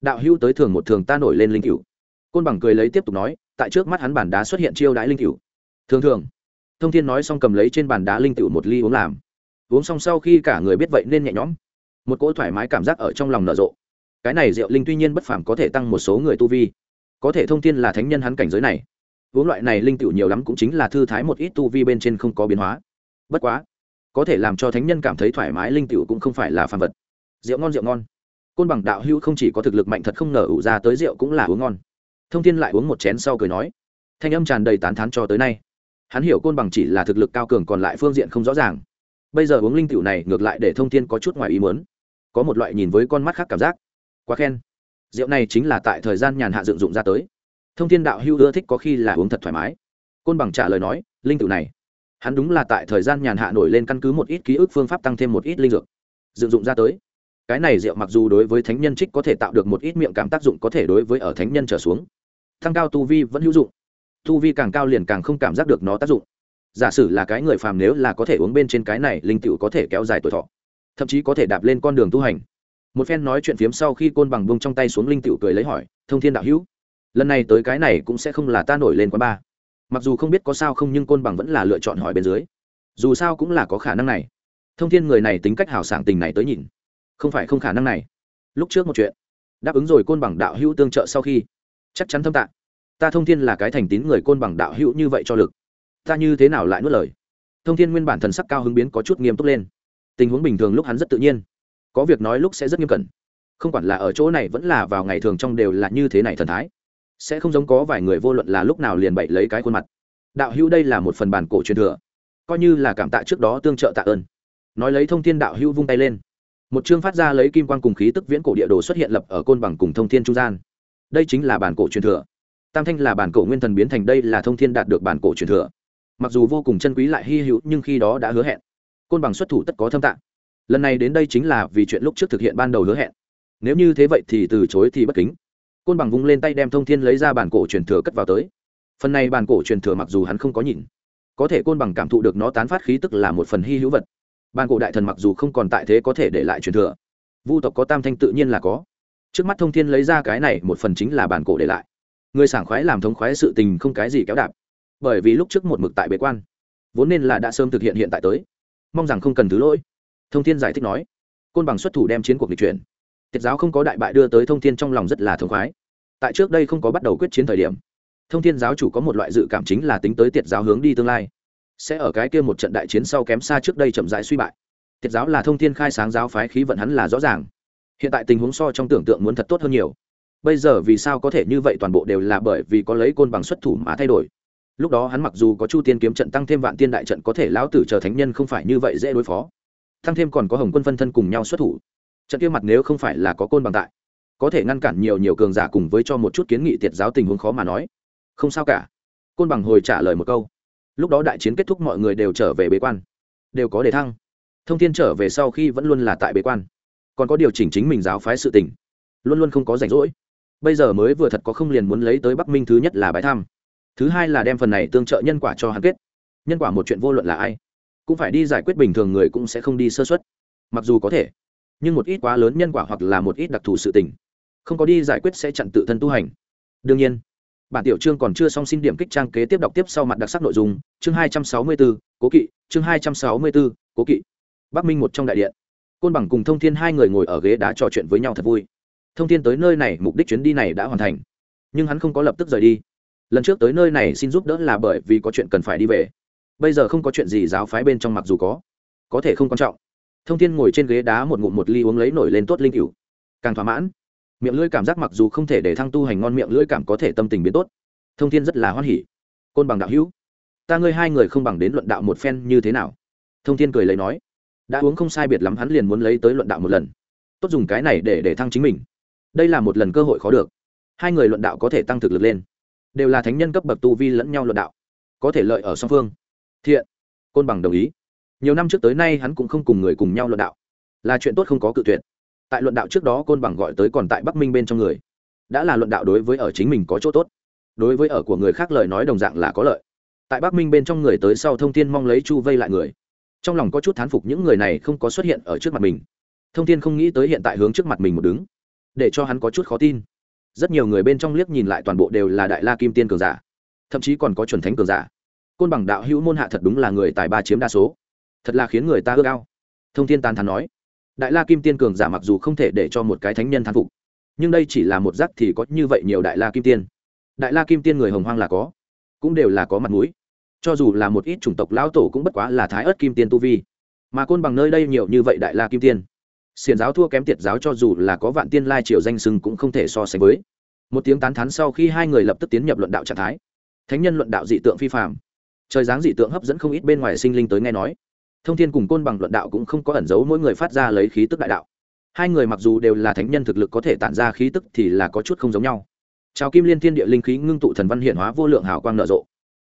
đạo hữu tới thường một thường ta nổi lên linh cựu côn bằng cười lấy tiếp tục nói, tại trước mắt hắn bản đá xuất hiện chiêu đãi linh cựu thường thường, thông thiên nói xong cầm lấy trên bàn đá linh cựu một ly uống làm. Uống xong sau khi cả người biết vậy nên nhẹ nhõm. Một cỗ thoải mái cảm giác ở trong lòng nở rộ. Cái này rượu linh tuy nhiên bất phàm có thể tăng một số người tu vi có thể thông tin là thánh nhân hắn cảnh giới này. Uống loại này linh tựu nhiều lắm cũng chính là thư thái một ít tu vi bên trên không có biến hóa. Bất quá, có thể làm cho thánh nhân cảm thấy thoải mái linh tựu cũng không phải là phàm vật. Rượu ngon rượu ngon. Côn bằng đạo hữu không chỉ có thực lực mạnh thật không ngờ ủ ra tới rượu cũng là uống ngon. Thông tin lại uống một chén sau cười nói, thanh âm tràn đầy tán thán cho tới nay. Hắn hiểu côn bằng chỉ là thực lực cao cường còn lại phương diện không rõ ràng. Bây giờ uống linh tựu này ngược lại để thông tin có chút ngoài ý muốn. Có một loại nhìn với con mắt khác cảm giác. Quá khen rượu này chính là tại thời gian nhàn hạ dựng dụng ra tới. Thông thiên đạo hưu ưa thích có khi là uống thật thoải mái. Côn bằng trả lời nói, linh tự này, hắn đúng là tại thời gian nhàn hạ nổi lên căn cứ một ít ký ức phương pháp tăng thêm một ít linh dược, dựng dụng ra tới. Cái này rượu mặc dù đối với thánh nhân trích có thể tạo được một ít miệng cảm tác dụng có thể đối với ở thánh nhân trở xuống tăng cao tu vi vẫn hữu dụng. Tu vi càng cao liền càng không cảm giác được nó tác dụng. Giả sử là cái người phàm nếu là có thể uống bên trên cái này, linh tựu có thể kéo dài tuổi thọ, thậm chí có thể đạp lên con đường tu hành một phen nói chuyện phiếm sau khi côn bằng bông trong tay xuống linh tựu cười lấy hỏi, thông thiên đạo hữu, lần này tới cái này cũng sẽ không là ta nổi lên quá ba. Mặc dù không biết có sao không nhưng côn bằng vẫn là lựa chọn hỏi bên dưới. Dù sao cũng là có khả năng này. Thông thiên người này tính cách hào sảng tình này tới nhìn. Không phải không khả năng này. Lúc trước một chuyện, đáp ứng rồi côn bằng đạo hữu tương trợ sau khi, chắc chắn thâm tạng ta thông thiên là cái thành tín người côn bằng đạo hữu như vậy cho lực. Ta như thế nào lại nuốt lời? Thông thiên nguyên bản thần sắc cao hứng biến có chút nghiêm túc lên. Tình huống bình thường lúc hắn rất tự nhiên có việc nói lúc sẽ rất nghiêm cẩn. Không quản là ở chỗ này vẫn là vào ngày thường trong đều là như thế này thần thái. Sẽ không giống có vài người vô luận là lúc nào liền bậy lấy cái khuôn mặt. Đạo hữu đây là một phần bản cổ truyền thừa. Coi như là cảm tạ trước đó tương trợ tạ ơn. Nói lấy thông thiên đạo hữu vung tay lên. Một chương phát ra lấy kim quan cùng khí tức viễn cổ địa đồ xuất hiện lập ở côn bằng cùng thông thiên trung gian. Đây chính là bản cổ truyền thừa. Tam thanh là bản cổ nguyên thần biến thành đây là thông thiên đạt được bản cổ truyền thừa. Mặc dù vô cùng chân quý lại hy hữu, nhưng khi đó đã hứa hẹn. Côn bằng xuất thủ tất có thâm tạng lần này đến đây chính là vì chuyện lúc trước thực hiện ban đầu hứa hẹn. Nếu như thế vậy thì từ chối thì bất kính. Côn bằng vung lên tay đem thông thiên lấy ra bản cổ truyền thừa cất vào tới. Phần này bản cổ truyền thừa mặc dù hắn không có nhìn, có thể côn bằng cảm thụ được nó tán phát khí tức là một phần hy hữu vật. Bản cổ đại thần mặc dù không còn tại thế có thể để lại truyền thừa, vu tộc có tam thanh tự nhiên là có. Trước mắt thông thiên lấy ra cái này một phần chính là bản cổ để lại. Người sảng khoái làm thống khoái sự tình không cái gì kéo đạp, bởi vì lúc trước một mực tại bế quan, vốn nên là đã sớm thực hiện hiện tại tới. Mong rằng không cần thứ lỗi thông thiên giải thích nói. Côn bằng xuất thủ đem chiến cuộc lịch chuyển. Tiết giáo không có đại bại đưa tới thông thiên trong lòng rất là thống khoái. Tại trước đây không có bắt đầu quyết chiến thời điểm, thông thiên giáo chủ có một loại dự cảm chính là tính tới tiết giáo hướng đi tương lai. Sẽ ở cái kia một trận đại chiến sau kém xa trước đây chậm rãi suy bại. Tiết giáo là thông thiên khai sáng giáo phái khí vận hắn là rõ ràng. Hiện tại tình huống so trong tưởng tượng muốn thật tốt hơn nhiều. Bây giờ vì sao có thể như vậy toàn bộ đều là bởi vì có lấy côn bằng xuất thủ mà thay đổi. Lúc đó hắn mặc dù có chu tiên kiếm trận tăng thêm vạn tiên đại trận có thể lão tử chờ thánh nhân không phải như vậy dễ đối phó tăng thêm còn có hồng quân phân thân cùng nhau xuất thủ. Trận kia mặt nếu không phải là có côn bằng tại, có thể ngăn cản nhiều nhiều cường giả cùng với cho một chút kiến nghị tiệt giáo tình huống khó mà nói. Không sao cả. Côn bằng hồi trả lời một câu. Lúc đó đại chiến kết thúc mọi người đều trở về bế quan. Đều có đề thăng. Thông tin trở về sau khi vẫn luôn là tại bế quan. Còn có điều chỉnh chính mình giáo phái sự tình. Luôn luôn không có rảnh rỗi. Bây giờ mới vừa thật có không liền muốn lấy tới bắc minh thứ nhất là bãi thăm. Thứ hai là đem phần này tương trợ nhân quả cho hắn kết. Nhân quả một chuyện vô luận là ai? Cũng phải đi giải quyết bình thường người cũng sẽ không đi sơ xuất mặc dù có thể nhưng một ít quá lớn nhân quả hoặc là một ít đặc thù sự tình không có đi giải quyết sẽ chặn tự thân tu hành. Đương nhiên bản tiểu chương còn chưa xong xin điểm kích trang kế tiếp đọc tiếp sau mặt đặc sắc nội dung chương hai trăm sáu mươi 264, cố kỵ chương hai trăm sáu mươi 264, cố kỵ. Bắc minh một trong đại điện. Côn bằng cùng thông thiên hai người ngồi ở ghế đá trò chuyện với nhau thật vui. Thông thiên tới nơi này mục đích chuyến đi này đã hoàn thành nhưng hắn không có lập tức rời đi. Lần trước tới nơi này xin giúp đỡ là bởi vì có chuyện cần phải đi về bây giờ không có chuyện gì giáo phái bên trong mặc dù có có thể không quan trọng. Thông thiên ngồi trên ghế đá một ngụm một ly uống lấy nổi lên tốt linh cựu càng thỏa mãn, miệng lưỡi cảm giác mặc dù không thể để thăng tu hành ngon miệng lưỡi cảm có thể tâm tình biến tốt. Thông thiên rất là hoan hỉ. Côn bằng đạo hữu, ta ngươi hai người không bằng đến luận đạo một phen như thế nào? Thông thiên cười lấy nói, đã uống không sai biệt lắm hắn liền muốn lấy tới luận đạo một lần. Tốt dùng cái này để để thăng chính mình. Đây là một lần cơ hội khó được. Hai người luận đạo có thể tăng thực lực lên. Đều là thánh nhân cấp bậc tu vi lẫn nhau luận đạo. Có thể lợi ở song phương thiện. Côn bằng đồng ý. Nhiều năm trước tới nay hắn cũng không cùng người cùng nhau luận đạo. Là chuyện tốt không có cự tuyệt. Tại luận đạo trước đó côn bằng gọi tới còn tại bắc minh bên trong người. Đã là luận đạo đối với ở chính mình có chỗ tốt. Đối với ở của người khác lời nói đồng dạng là có lợi. Tại bắc minh bên trong người tới sau thông tin mong lấy chu vây lại người. Trong lòng có chút thán phục những người này không có xuất hiện ở trước mặt mình. Thông tin không nghĩ tới hiện tại hướng trước mặt mình một đứng. Để cho hắn có chút khó tin. Rất nhiều người bên trong liếc nhìn lại toàn bộ đều là đại la kim tiên cường giả. Thậm chí còn có chuẩn thánh cường giả côn bằng đạo hữu môn hạ thật đúng là người tài ba chiếm đa số. Thật là khiến người ta ước ao. Thông thiên tàn thắn nói. Đại la kim tiên cường giả mặc dù không thể để cho một cái thánh nhân thán phục, nhưng đây chỉ là một giác thì có như vậy nhiều đại la kim tiên. Đại la kim tiên người hồng hoang là có, cũng đều là có mặt mũi. Cho dù là một ít chủng tộc lão tổ cũng bất quá là thái ớt kim tiên tu vi. Mà côn bằng nơi đây nhiều như vậy đại la kim tiên xiền giáo thua kém tiệt giáo cho dù là có vạn tiên lai triều danh sưng cũng không thể so sánh với. Một tiếng tán thán sau khi hai người lập tức tiến nhập luận đạo trạng thái. Thánh nhân luận đạo dị tượng phi phạm trời dáng dị tượng hấp dẫn không ít bên ngoài sinh linh tới nghe nói. Thông thiên cùng côn bằng luận đạo cũng không có ẩn giấu mỗi người phát ra lấy khí tức đại đạo. Hai người mặc dù đều là thánh nhân thực lực có thể tản ra khí tức thì là có chút không giống nhau. Chào kim liên thiên địa linh khí ngưng tụ thần văn hiện hóa vô lượng hào quang nở rộ.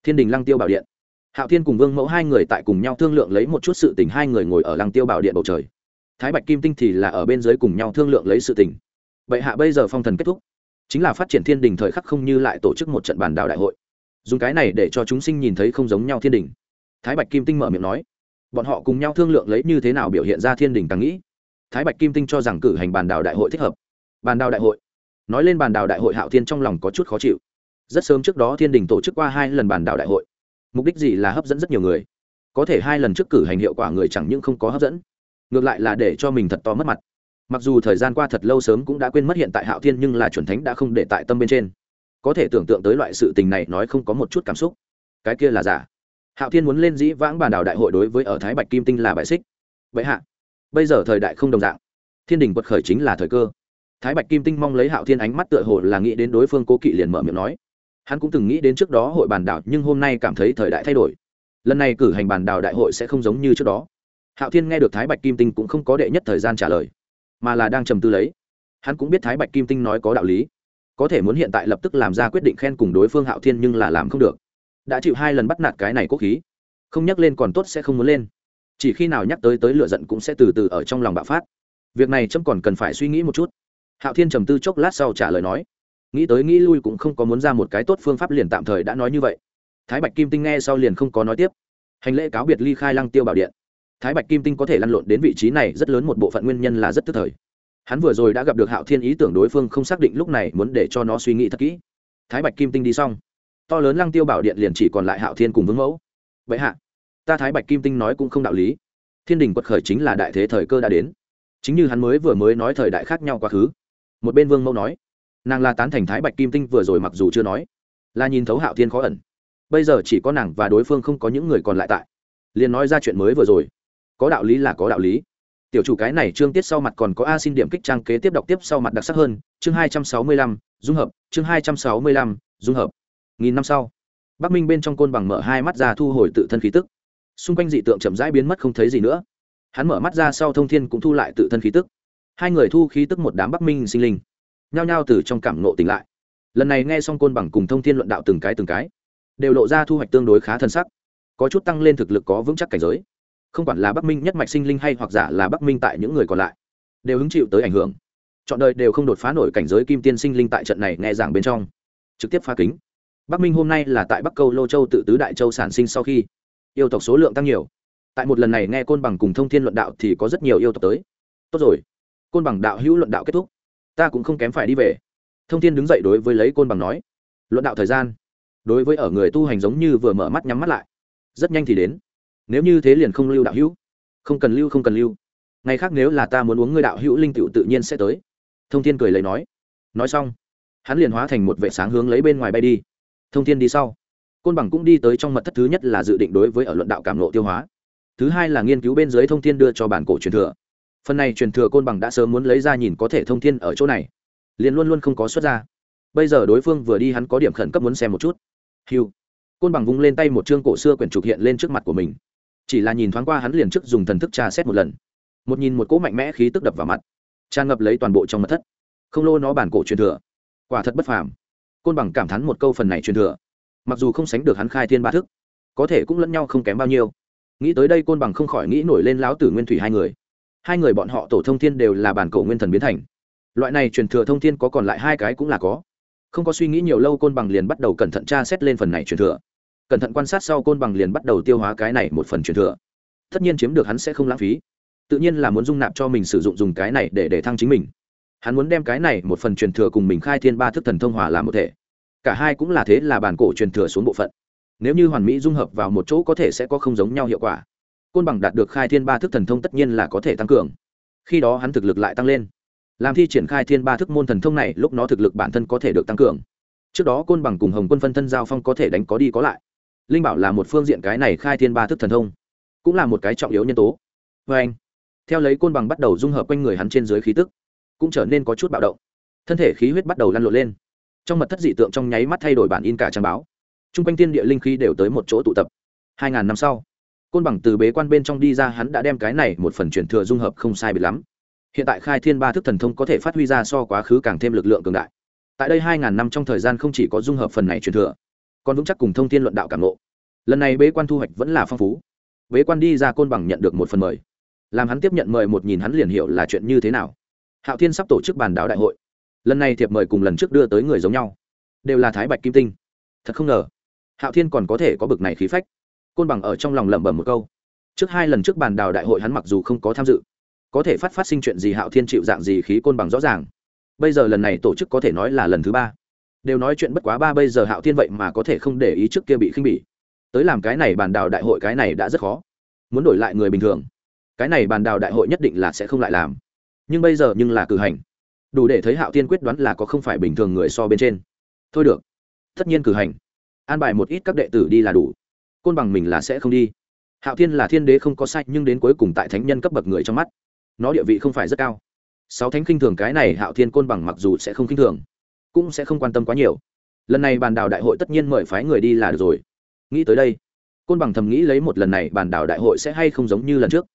Thiên đình lăng tiêu bảo điện. Hạo thiên cùng vương mẫu hai người tại cùng nhau thương lượng lấy một chút sự tình, hai người ngồi ở lăng tiêu bảo điện bầu trời. Thái bạch kim tinh thì là ở bên dưới cùng nhau thương lượng lấy sự tình. Vậy hạ bây giờ phong thần kết thúc. Chính là phát triển thiên đình thời khắc không như lại tổ chức một trận bàn đạo đại hội dùng cái này để cho chúng sinh nhìn thấy không giống nhau thiên đình. Thái bạch kim tinh mở miệng nói, bọn họ cùng nhau thương lượng lấy như thế nào biểu hiện ra thiên đình càng nghĩ. Thái bạch kim tinh cho rằng cử hành bàn đào đại hội thích hợp. Bàn đào đại hội. Nói lên bàn đào đại hội hạo thiên trong lòng có chút khó chịu. Rất sớm trước đó thiên đình tổ chức qua hai lần bàn đào đại hội. Mục đích gì là hấp dẫn rất nhiều người. Có thể hai lần trước cử hành hiệu quả người chẳng những không có hấp dẫn, ngược lại là để cho mình thật to mất mặt. Mặc dù thời gian qua thật lâu sớm cũng đã quên mất hiện tại hạo thiên nhưng là chuẩn thánh đã không để tại tâm bên trên có thể tưởng tượng tới loại sự tình này nói không có một chút cảm xúc. Cái kia là giả. Hạo thiên muốn lên dĩ vãng bàn đảo đại hội đối với ở thái bạch kim tinh là bại xích. Vậy hạ, bây giờ thời đại không đồng dạng. Thiên đình quật khởi chính là thời cơ. Thái bạch kim tinh mong lấy hạo thiên ánh mắt tựa hồ là nghĩ đến đối phương cố kỵ liền mở miệng nói. Hắn cũng từng nghĩ đến trước đó hội bàn đảo, nhưng hôm nay cảm thấy thời đại thay đổi. Lần này cử hành bàn đảo đại hội sẽ không giống như trước đó. Hạo thiên nghe được thái bạch kim tinh cũng không có đệ nhất thời gian trả lời, mà là đang trầm tư lấy. Hắn cũng biết thái bạch kim tinh nói có đạo lý có thể muốn hiện tại lập tức làm ra quyết định khen cùng đối phương hạo thiên nhưng là làm không được. Đã chịu hai lần bắt nạt cái này quốc khí. Không nhắc lên còn tốt sẽ không muốn lên. Chỉ khi nào nhắc tới tới lựa giận cũng sẽ từ từ ở trong lòng bạo phát. Việc này trâm còn cần phải suy nghĩ một chút. Hạo thiên trầm tư chốc lát sau trả lời nói, nghĩ tới nghĩ lui cũng không có muốn ra một cái tốt phương pháp liền tạm thời đã nói như vậy. Thái bạch kim tinh nghe sau liền không có nói tiếp. Hành lễ cáo biệt ly khai lăng tiêu bảo điện. Thái bạch kim tinh có thể lăn lộn đến vị trí này rất lớn một bộ phận nguyên nhân là rất tức thời hắn vừa rồi đã gặp được hạo thiên ý tưởng đối phương không xác định lúc này muốn để cho nó suy nghĩ thật kỹ. Thái bạch kim tinh đi xong. To lớn lăng tiêu bảo điện liền chỉ còn lại hạo thiên cùng vương mẫu. Vậy hạ, ta thái bạch kim tinh nói cũng không đạo lý. Thiên đình quật khởi chính là đại thế thời cơ đã đến. Chính như hắn mới vừa mới nói thời đại khác nhau quá khứ. Một bên vương mẫu nói, nàng là tán thành thái bạch kim tinh vừa rồi mặc dù chưa nói, là nhìn thấu hạo thiên khó ẩn. Bây giờ chỉ có nàng và đối phương không có những người còn lại tại. Liền nói ra chuyện mới vừa rồi. Có đạo lý là có đạo lý tiểu chủ cái này chương tiết sau mặt còn có a xin điểm kích trang kế tiếp đọc tiếp sau mặt đặc sắc hơn, chương hai trăm sáu mươi lăm, dung hợp, chương hai trăm sáu mươi lăm, dung hợp. Nghìn năm sau, bắc minh bên trong côn bằng mở hai mắt ra thu hồi tự thân khí tức. Xung quanh dị tượng chậm rãi biến mất không thấy gì nữa. Hắn mở mắt ra sau thông thiên cũng thu lại tự thân khí tức. Hai người thu khí tức một đám bắc minh sinh linh, nhao nhao từ trong cảm nộ tỉnh lại. Lần này nghe xong côn bằng cùng thông thiên luận đạo từng cái từng cái, đều lộ ra thu hoạch tương đối khá thân sắc, có chút tăng lên thực lực có vững chắc cảnh giới không quản là bắc minh nhất mạch sinh linh hay hoặc giả là bắc minh tại những người còn lại, đều hứng chịu tới ảnh hưởng. Chọn đời đều không đột phá nổi cảnh giới kim tiên sinh linh tại trận này nghe giảng bên trong. Trực tiếp phá kính. Bắc minh hôm nay là tại bắc câu lô châu tự tứ đại châu sản sinh sau khi yêu tộc số lượng tăng nhiều. Tại một lần này nghe côn bằng cùng thông thiên luận đạo thì có rất nhiều yêu tộc tới. Tốt rồi. Côn bằng đạo hữu luận đạo kết thúc. Ta cũng không kém phải đi về. Thông thiên đứng dậy đối với lấy côn bằng nói. Luận đạo thời gian. Đối với ở người tu hành giống như vừa mở mắt nhắm mắt lại. Rất nhanh thì đến nếu như thế liền không lưu đạo hữu. Không cần lưu, không cần lưu. Ngày khác nếu là ta muốn uống ngươi đạo hữu linh tựu tự nhiên sẽ tới. Thông thiên cười lấy nói. Nói xong, hắn liền hóa thành một vệ sáng hướng lấy bên ngoài bay đi. Thông thiên đi sau. Côn bằng cũng đi tới trong mật thất thứ nhất là dự định đối với ở luận đạo cảm lộ tiêu hóa. Thứ hai là nghiên cứu bên dưới thông thiên đưa cho bản cổ truyền thừa. Phần này truyền thừa côn bằng đã sớm muốn lấy ra nhìn có thể thông thiên ở chỗ này. Liền luôn luôn không có xuất ra. Bây giờ đối phương vừa đi hắn có điểm khẩn cấp muốn xem một chút. Hiu côn bằng vung lên tay một chương cổ xưa quyển trục hiện lên trước mặt của mình chỉ là nhìn thoáng qua hắn liền trước dùng thần thức tra xét một lần. Một nhìn một cỗ mạnh mẽ khí tức đập vào mặt. Tràn ngập lấy toàn bộ trong mật thất. Không lô nó bản cổ truyền thừa. Quả thật bất phàm. Côn bằng cảm thán một câu phần này truyền thừa. Mặc dù không sánh được hắn khai thiên ba thức, có thể cũng lẫn nhau không kém bao nhiêu. Nghĩ tới đây côn bằng không khỏi nghĩ nổi lên lão tử nguyên thủy hai người. Hai người bọn họ tổ thông thiên đều là bản cổ nguyên thần biến thành. Loại này truyền thừa thông thiên có còn lại hai cái cũng là có. Không có suy nghĩ nhiều lâu côn bằng liền bắt đầu cẩn thận tra xét lên phần này truyền thừa cẩn thận quan sát sau côn bằng liền bắt đầu tiêu hóa cái này một phần truyền thừa. Tất nhiên chiếm được hắn sẽ không lãng phí. Tự nhiên là muốn dung nạp cho mình sử dụng dùng cái này để để thăng chính mình. Hắn muốn đem cái này một phần truyền thừa cùng mình khai thiên ba thức thần thông hòa làm một thể. Cả hai cũng là thế là bản cổ truyền thừa xuống bộ phận. Nếu như hoàn mỹ dung hợp vào một chỗ có thể sẽ có không giống nhau hiệu quả. Côn bằng đạt được khai thiên ba thức thần thông tất nhiên là có thể tăng cường. Khi đó hắn thực lực lại tăng lên. Làm thi triển khai thiên ba thức môn thần thông này, lúc nó thực lực bản thân có thể được tăng cường. Trước đó côn bằng cùng hồng quân phân thân giao phong có thể đánh có đi có lại linh bảo là một phương diện cái này khai thiên ba thức thần thông, cũng là một cái trọng yếu nhân tố. Vê anh, theo lấy côn bằng bắt đầu dung hợp quanh người hắn trên dưới khí tức, cũng trở nên có chút bạo động. Thân thể khí huyết bắt đầu lăn lộn lên. Trong mật thất dị tượng trong nháy mắt thay đổi bản in cả trang báo. T r u n g quanh tiên địa linh khí đều tới một chỗ tụ tập. Hai ngàn năm sau, côn bằng từ bế quan bên trong đi ra, hắn đã đem cái này một phần truyền thừa dung hợp không sai bị lắm. Hiện tại khai thiên ba thức thần thông có thể phát huy ra so quá khứ càng thêm lực lượng cường đại. Tại đây hai ngàn năm trong thời gian không chỉ có dung hợp phần này truyền thừa còn vững chắc cùng thông tin luận đạo cảm ngộ. Lần này bế quan thu hoạch vẫn là phong phú. Bế quan đi ra côn bằng nhận được một phần mời. Làm hắn tiếp nhận mời một nhìn hắn liền hiểu là chuyện như thế nào. Hạo thiên sắp tổ chức bàn đảo đại hội. Lần này thiệp mời cùng lần trước đưa tới người giống nhau. Đều là thái bạch kim tinh. Thật không ngờ, hạo thiên còn có thể có bực này khí phách. Côn bằng ở trong lòng lẩm bẩm một câu. Trước hai lần trước bàn đảo đại hội hắn mặc dù không có tham dự, có thể phát phát sinh chuyện gì hạo thiên chịu dạng gì khí côn bằng rõ ràng. Bây giờ lần này tổ chức có thể nói là lần thứ ba đều nói chuyện bất quá ba bây giờ hạo thiên vậy mà có thể không để ý trước kia bị khinh bỉ. Tới làm cái này bàn đào đại hội cái này đã rất khó. Muốn đổi lại người bình thường, cái này bàn đào đại hội nhất định là sẽ không lại làm. Nhưng bây giờ nhưng là cử hành. Đủ để thấy hạo thiên quyết đoán là có không phải bình thường người so bên trên. Thôi được, tất nhiên cử hành. An bài một ít các đệ tử đi là đủ. Côn bằng mình là sẽ không đi. Hạo thiên là thiên đế không có sai, nhưng đến cuối cùng tại thánh nhân cấp bậc người trong mắt, nó địa vị không phải rất cao. Sáu thánh khinh thường cái này hạo thiên côn bằng mặc dù sẽ không khinh thường cũng sẽ không quan tâm quá nhiều. Lần này bàn đào đại hội tất nhiên mời phái người đi là được rồi. Nghĩ tới đây, côn bằng thầm nghĩ lấy một lần này bàn đào đại hội sẽ hay không giống như lần trước.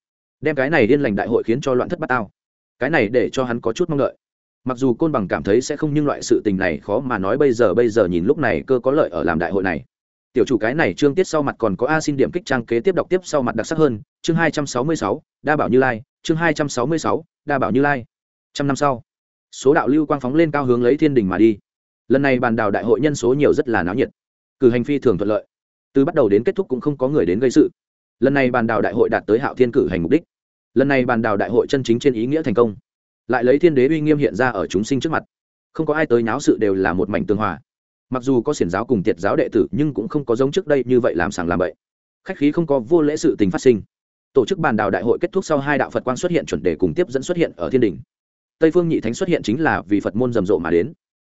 Đem cái này điên lành đại hội khiến cho loạn thất bát tao. Cái này để cho hắn có chút mong đợi. Mặc dù côn bằng cảm thấy sẽ không nhưng loại sự tình này khó mà nói bây giờ bây giờ nhìn lúc này cơ có lợi ở làm đại hội này. Tiểu chủ cái này chương tiết sau mặt còn có a xin điểm kích trang kế tiếp đọc tiếp sau mặt đặc sắc hơn. Chương hai trăm sáu mươi sáu, đa bảo như lai. Chương hai trăm sáu mươi sáu, đa bảo như lai. Trăm năm sau số đạo lưu quang phóng lên cao hướng lấy thiên đình mà đi. Lần này bàn đào đại hội nhân số nhiều rất là náo nhiệt. Cử hành phi thường thuận lợi. Từ bắt đầu đến kết thúc cũng không có người đến gây sự. Lần này bàn đào đại hội đạt tới hạo thiên cử hành mục đích. Lần này bàn đào đại hội chân chính trên ý nghĩa thành công. Lại lấy thiên đế uy nghiêm hiện ra ở chúng sinh trước mặt. Không có ai tới náo sự đều là một mảnh tương hòa. Mặc dù có xiển giáo cùng tiệt giáo đệ tử, nhưng cũng không có giống trước đây như vậy làm sàng làm bậy. Khách khí không có vô lễ sự tình phát sinh. Tổ chức bàn đào đại hội kết thúc sau hai đạo phật quang xuất hiện chuẩn đề cùng tiếp dẫn xuất hiện ở thiên đình tây phương nhị thánh xuất hiện chính là vì phật môn rầm rộ mà đến.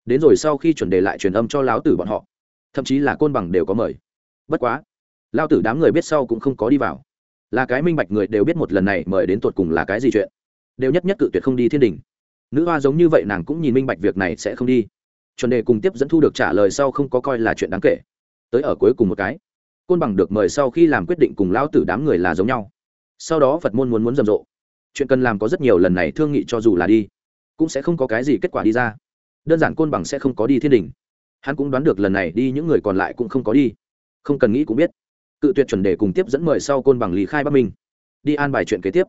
Đến rồi sau khi chuẩn đề lại truyền âm cho lão tử bọn họ, thậm chí là côn bằng đều có mời. Bất quá lao tử đám người biết sau cũng không có đi vào. Là cái minh bạch người đều biết một lần này mời đến tột cùng là cái gì chuyện. Đều nhất nhất cự tuyệt không đi thiên đình. Nữ hoa giống như vậy nàng cũng nhìn minh bạch việc này sẽ không đi. Chuẩn đề cùng tiếp dẫn thu được trả lời sau không có coi là chuyện đáng kể. Tới ở cuối cùng một cái, côn bằng được mời sau khi làm quyết định cùng lão tử đám người là giống nhau. Sau đó phật môn muốn muốn rầm rộ chuyện cần làm có rất nhiều lần này thương nghị cho dù là đi, cũng sẽ không có cái gì kết quả đi ra. Đơn giản côn bằng sẽ không có đi thiên đình. Hắn cũng đoán được lần này đi những người còn lại cũng không có đi. Không cần nghĩ cũng biết. Cự tuyệt chuẩn đề cùng tiếp dẫn mời sau côn bằng lý khai bắc minh. Đi an bài chuyện kế tiếp.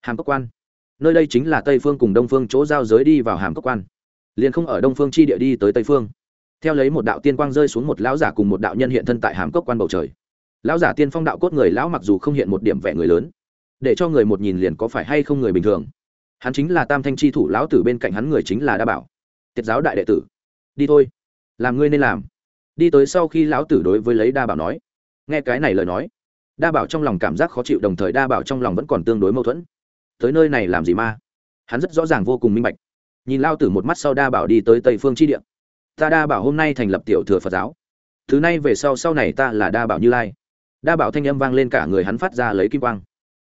Hàm cốc quan. Nơi đây chính là tây phương cùng đông phương chỗ giao giới đi vào hàm cốc quan. Liền không ở đông phương chi địa đi tới tây phương. Theo lấy một đạo tiên quang rơi xuống một lão giả cùng một đạo nhân hiện thân tại hàm cốc quan bầu trời. Lão giả tiên phong đạo cốt người lão mặc dù không hiện một điểm vẻ người lớn để cho người một nhìn liền có phải hay không người bình thường. Hắn chính là tam thanh chi thủ lão tử bên cạnh hắn người chính là đa bảo. Tiết giáo đại đệ tử. Đi thôi. Làm ngươi nên làm. Đi tới sau khi lão tử đối với lấy đa bảo nói. Nghe cái này lời nói, đa bảo trong lòng cảm giác khó chịu, đồng thời đa bảo trong lòng vẫn còn tương đối mâu thuẫn. Tới nơi này làm gì ma? Hắn rất rõ ràng vô cùng minh bạch. Nhìn lao tử một mắt sau đa bảo đi tới tây phương chi địa. Ta đa bảo hôm nay thành lập tiểu thừa phật giáo. Thứ này về sau sau này ta là đa bảo như lai. Đa bảo thanh âm vang lên cả người hắn phát ra lấy kim quang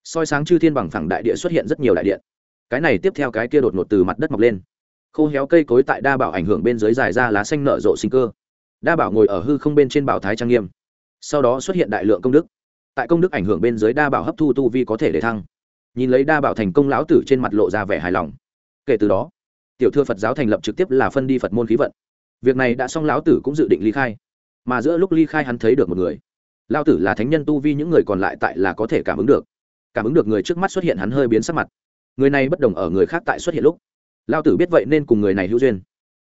soi sáng chư thiên bằng phẳng đại địa xuất hiện rất nhiều đại điện. Cái này tiếp theo cái kia đột ngột từ mặt đất mọc lên. Khô héo cây cối tại đa bảo ảnh hưởng bên dưới dài ra lá xanh nở rộ sinh cơ. Đa bảo ngồi ở hư không bên trên bảo thái trang nghiêm. Sau đó xuất hiện đại lượng công đức. Tại công đức ảnh hưởng bên dưới đa bảo hấp thu tu vi có thể để thăng. Nhìn lấy đa bảo thành công lão tử trên mặt lộ ra vẻ hài lòng. Kể từ đó, tiểu thư phật giáo thành lập trực tiếp là phân đi phật môn khí vận. Việc này đã xong lão tử cũng dự định ly khai. Mà giữa lúc ly khai hắn thấy được một người. Lao tử là thánh nhân tu vi những người còn lại tại là có thể cảm ứng được cảm ứng được người trước mắt xuất hiện hắn hơi biến sắc mặt. Người này bất đồng ở người khác tại xuất hiện lúc. Lao tử biết vậy nên cùng người này hữu duyên.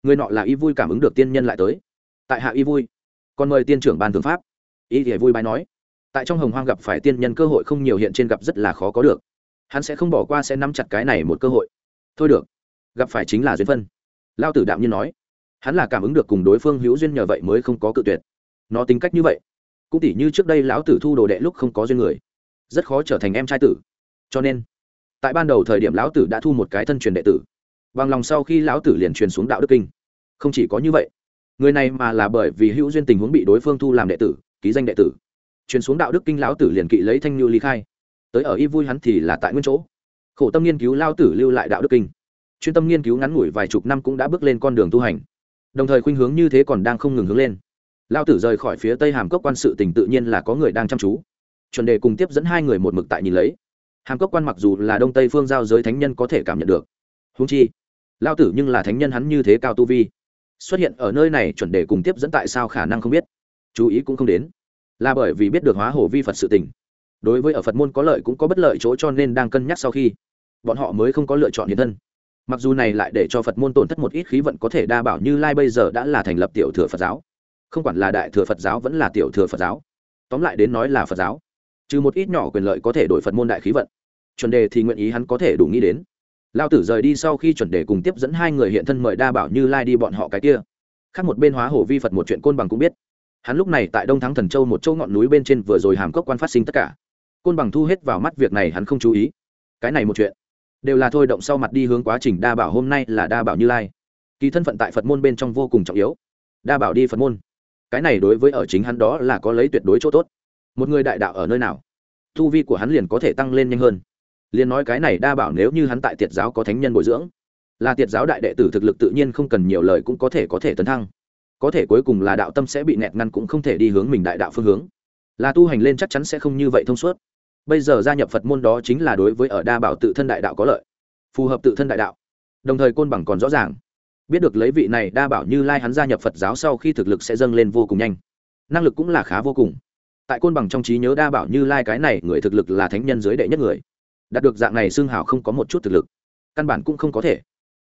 Người nọ là y vui cảm ứng được tiên nhân lại tới. Tại hạ y vui còn mời tiên trưởng ban thường pháp. Y thì vui bài nói, tại trong hồng hoang gặp phải tiên nhân cơ hội không nhiều hiện trên gặp rất là khó có được. Hắn sẽ không bỏ qua sẽ nắm chặt cái này một cơ hội. Thôi được, gặp phải chính là duyên phân lao tử đạm nhiên nói, hắn là cảm ứng được cùng đối phương hữu duyên nhờ vậy mới không có cự tuyệt. Nó tính cách như vậy, cũng tỉ như trước đây lão tử thu đồ đệ lúc không có duyên người rất khó trở thành em trai tử. Cho nên, tại ban đầu thời điểm lão tử đã thu một cái thân truyền đệ tử. Bằng lòng sau khi lão tử liền truyền xuống đạo đức kinh. Không chỉ có như vậy, người này mà là bởi vì hữu duyên tình huống bị đối phương thu làm đệ tử, ký danh đệ tử. Truyền xuống đạo đức kinh lão tử liền kỵ lấy thanh như lý khai. Tới ở y vui hắn thì là tại nguyên chỗ. Khổ tâm nghiên cứu lao tử lưu lại đạo đức kinh. Chuyên tâm nghiên cứu ngắn ngủi vài chục năm cũng đã bước lên con đường tu hành. Đồng thời khuynh hướng như thế còn đang không ngừng hướng lên. Lao tử rời khỏi phía tây hàm cốc quan sự tình tự nhiên là có người đang chăm chú chuẩn đề cùng tiếp dẫn hai người một mực tại nhìn lấy. Hàm cốc quan mặc dù là đông tây phương giao giới thánh nhân có thể cảm nhận được. Húng chi, lao tử nhưng là thánh nhân hắn như thế cao tu vi. Xuất hiện ở nơi này chuẩn đề cùng tiếp dẫn tại sao khả năng không biết. Chú ý cũng không đến. Là bởi vì biết được hóa hổ vi phật sự tình. Đối với ở phật môn có lợi cũng có bất lợi chỗ cho nên đang cân nhắc sau khi, bọn họ mới không có lựa chọn hiện thân. Mặc dù này lại để cho phật môn tổn thất một ít khí vận có thể đa bảo như lai bây giờ đã là thành lập tiểu thừa phật giáo. Không quản là đại thừa phật giáo vẫn là tiểu thừa phật giáo. Tóm lại đến nói là phật giáo trừ một ít nhỏ quyền lợi có thể đổi phật môn đại khí vận chuẩn đề thì nguyện ý hắn có thể đủ nghĩ đến lao tử rời đi sau khi chuẩn đề cùng tiếp dẫn hai người hiện thân mời đa bảo như lai đi bọn họ cái kia khác một bên hóa hổ vi phật một chuyện côn bằng cũng biết hắn lúc này tại đông thắng thần châu một châu ngọn núi bên trên vừa rồi hàm cốc quan phát sinh tất cả côn bằng thu hết vào mắt việc này hắn không chú ý cái này một chuyện đều là thôi động sau mặt đi hướng quá trình đa bảo hôm nay là đa bảo như lai kỳ thân phận tại phật môn bên trong vô cùng trọng yếu đa bảo đi phật môn cái này đối với ở chính hắn đó là có lấy tuyệt đối chỗ tốt một người đại đạo ở nơi nào? Thu vi của hắn liền có thể tăng lên nhanh hơn. Liền nói cái này đa bảo nếu như hắn tại tiệt giáo có thánh nhân bồi dưỡng, là tiệt giáo đại đệ tử thực lực tự nhiên không cần nhiều lời cũng có thể có thể tấn thăng. Có thể cuối cùng là đạo tâm sẽ bị nẹt ngăn cũng không thể đi hướng mình đại đạo phương hướng. Là tu hành lên chắc chắn sẽ không như vậy thông suốt. Bây giờ gia nhập phật môn đó chính là đối với ở đa bảo tự thân đại đạo có lợi, phù hợp tự thân đại đạo. Đồng thời côn bằng còn rõ ràng. Biết được lấy vị này đa bảo như lai hắn gia nhập phật giáo sau khi thực lực sẽ dâng lên vô cùng nhanh. Năng lực cũng là khá vô cùng tại côn bằng trong trí nhớ đa bảo như lai cái này người thực lực là thánh nhân giới đệ nhất người. Đạt được dạng này xương hào không có một chút thực lực, căn bản cũng không có thể.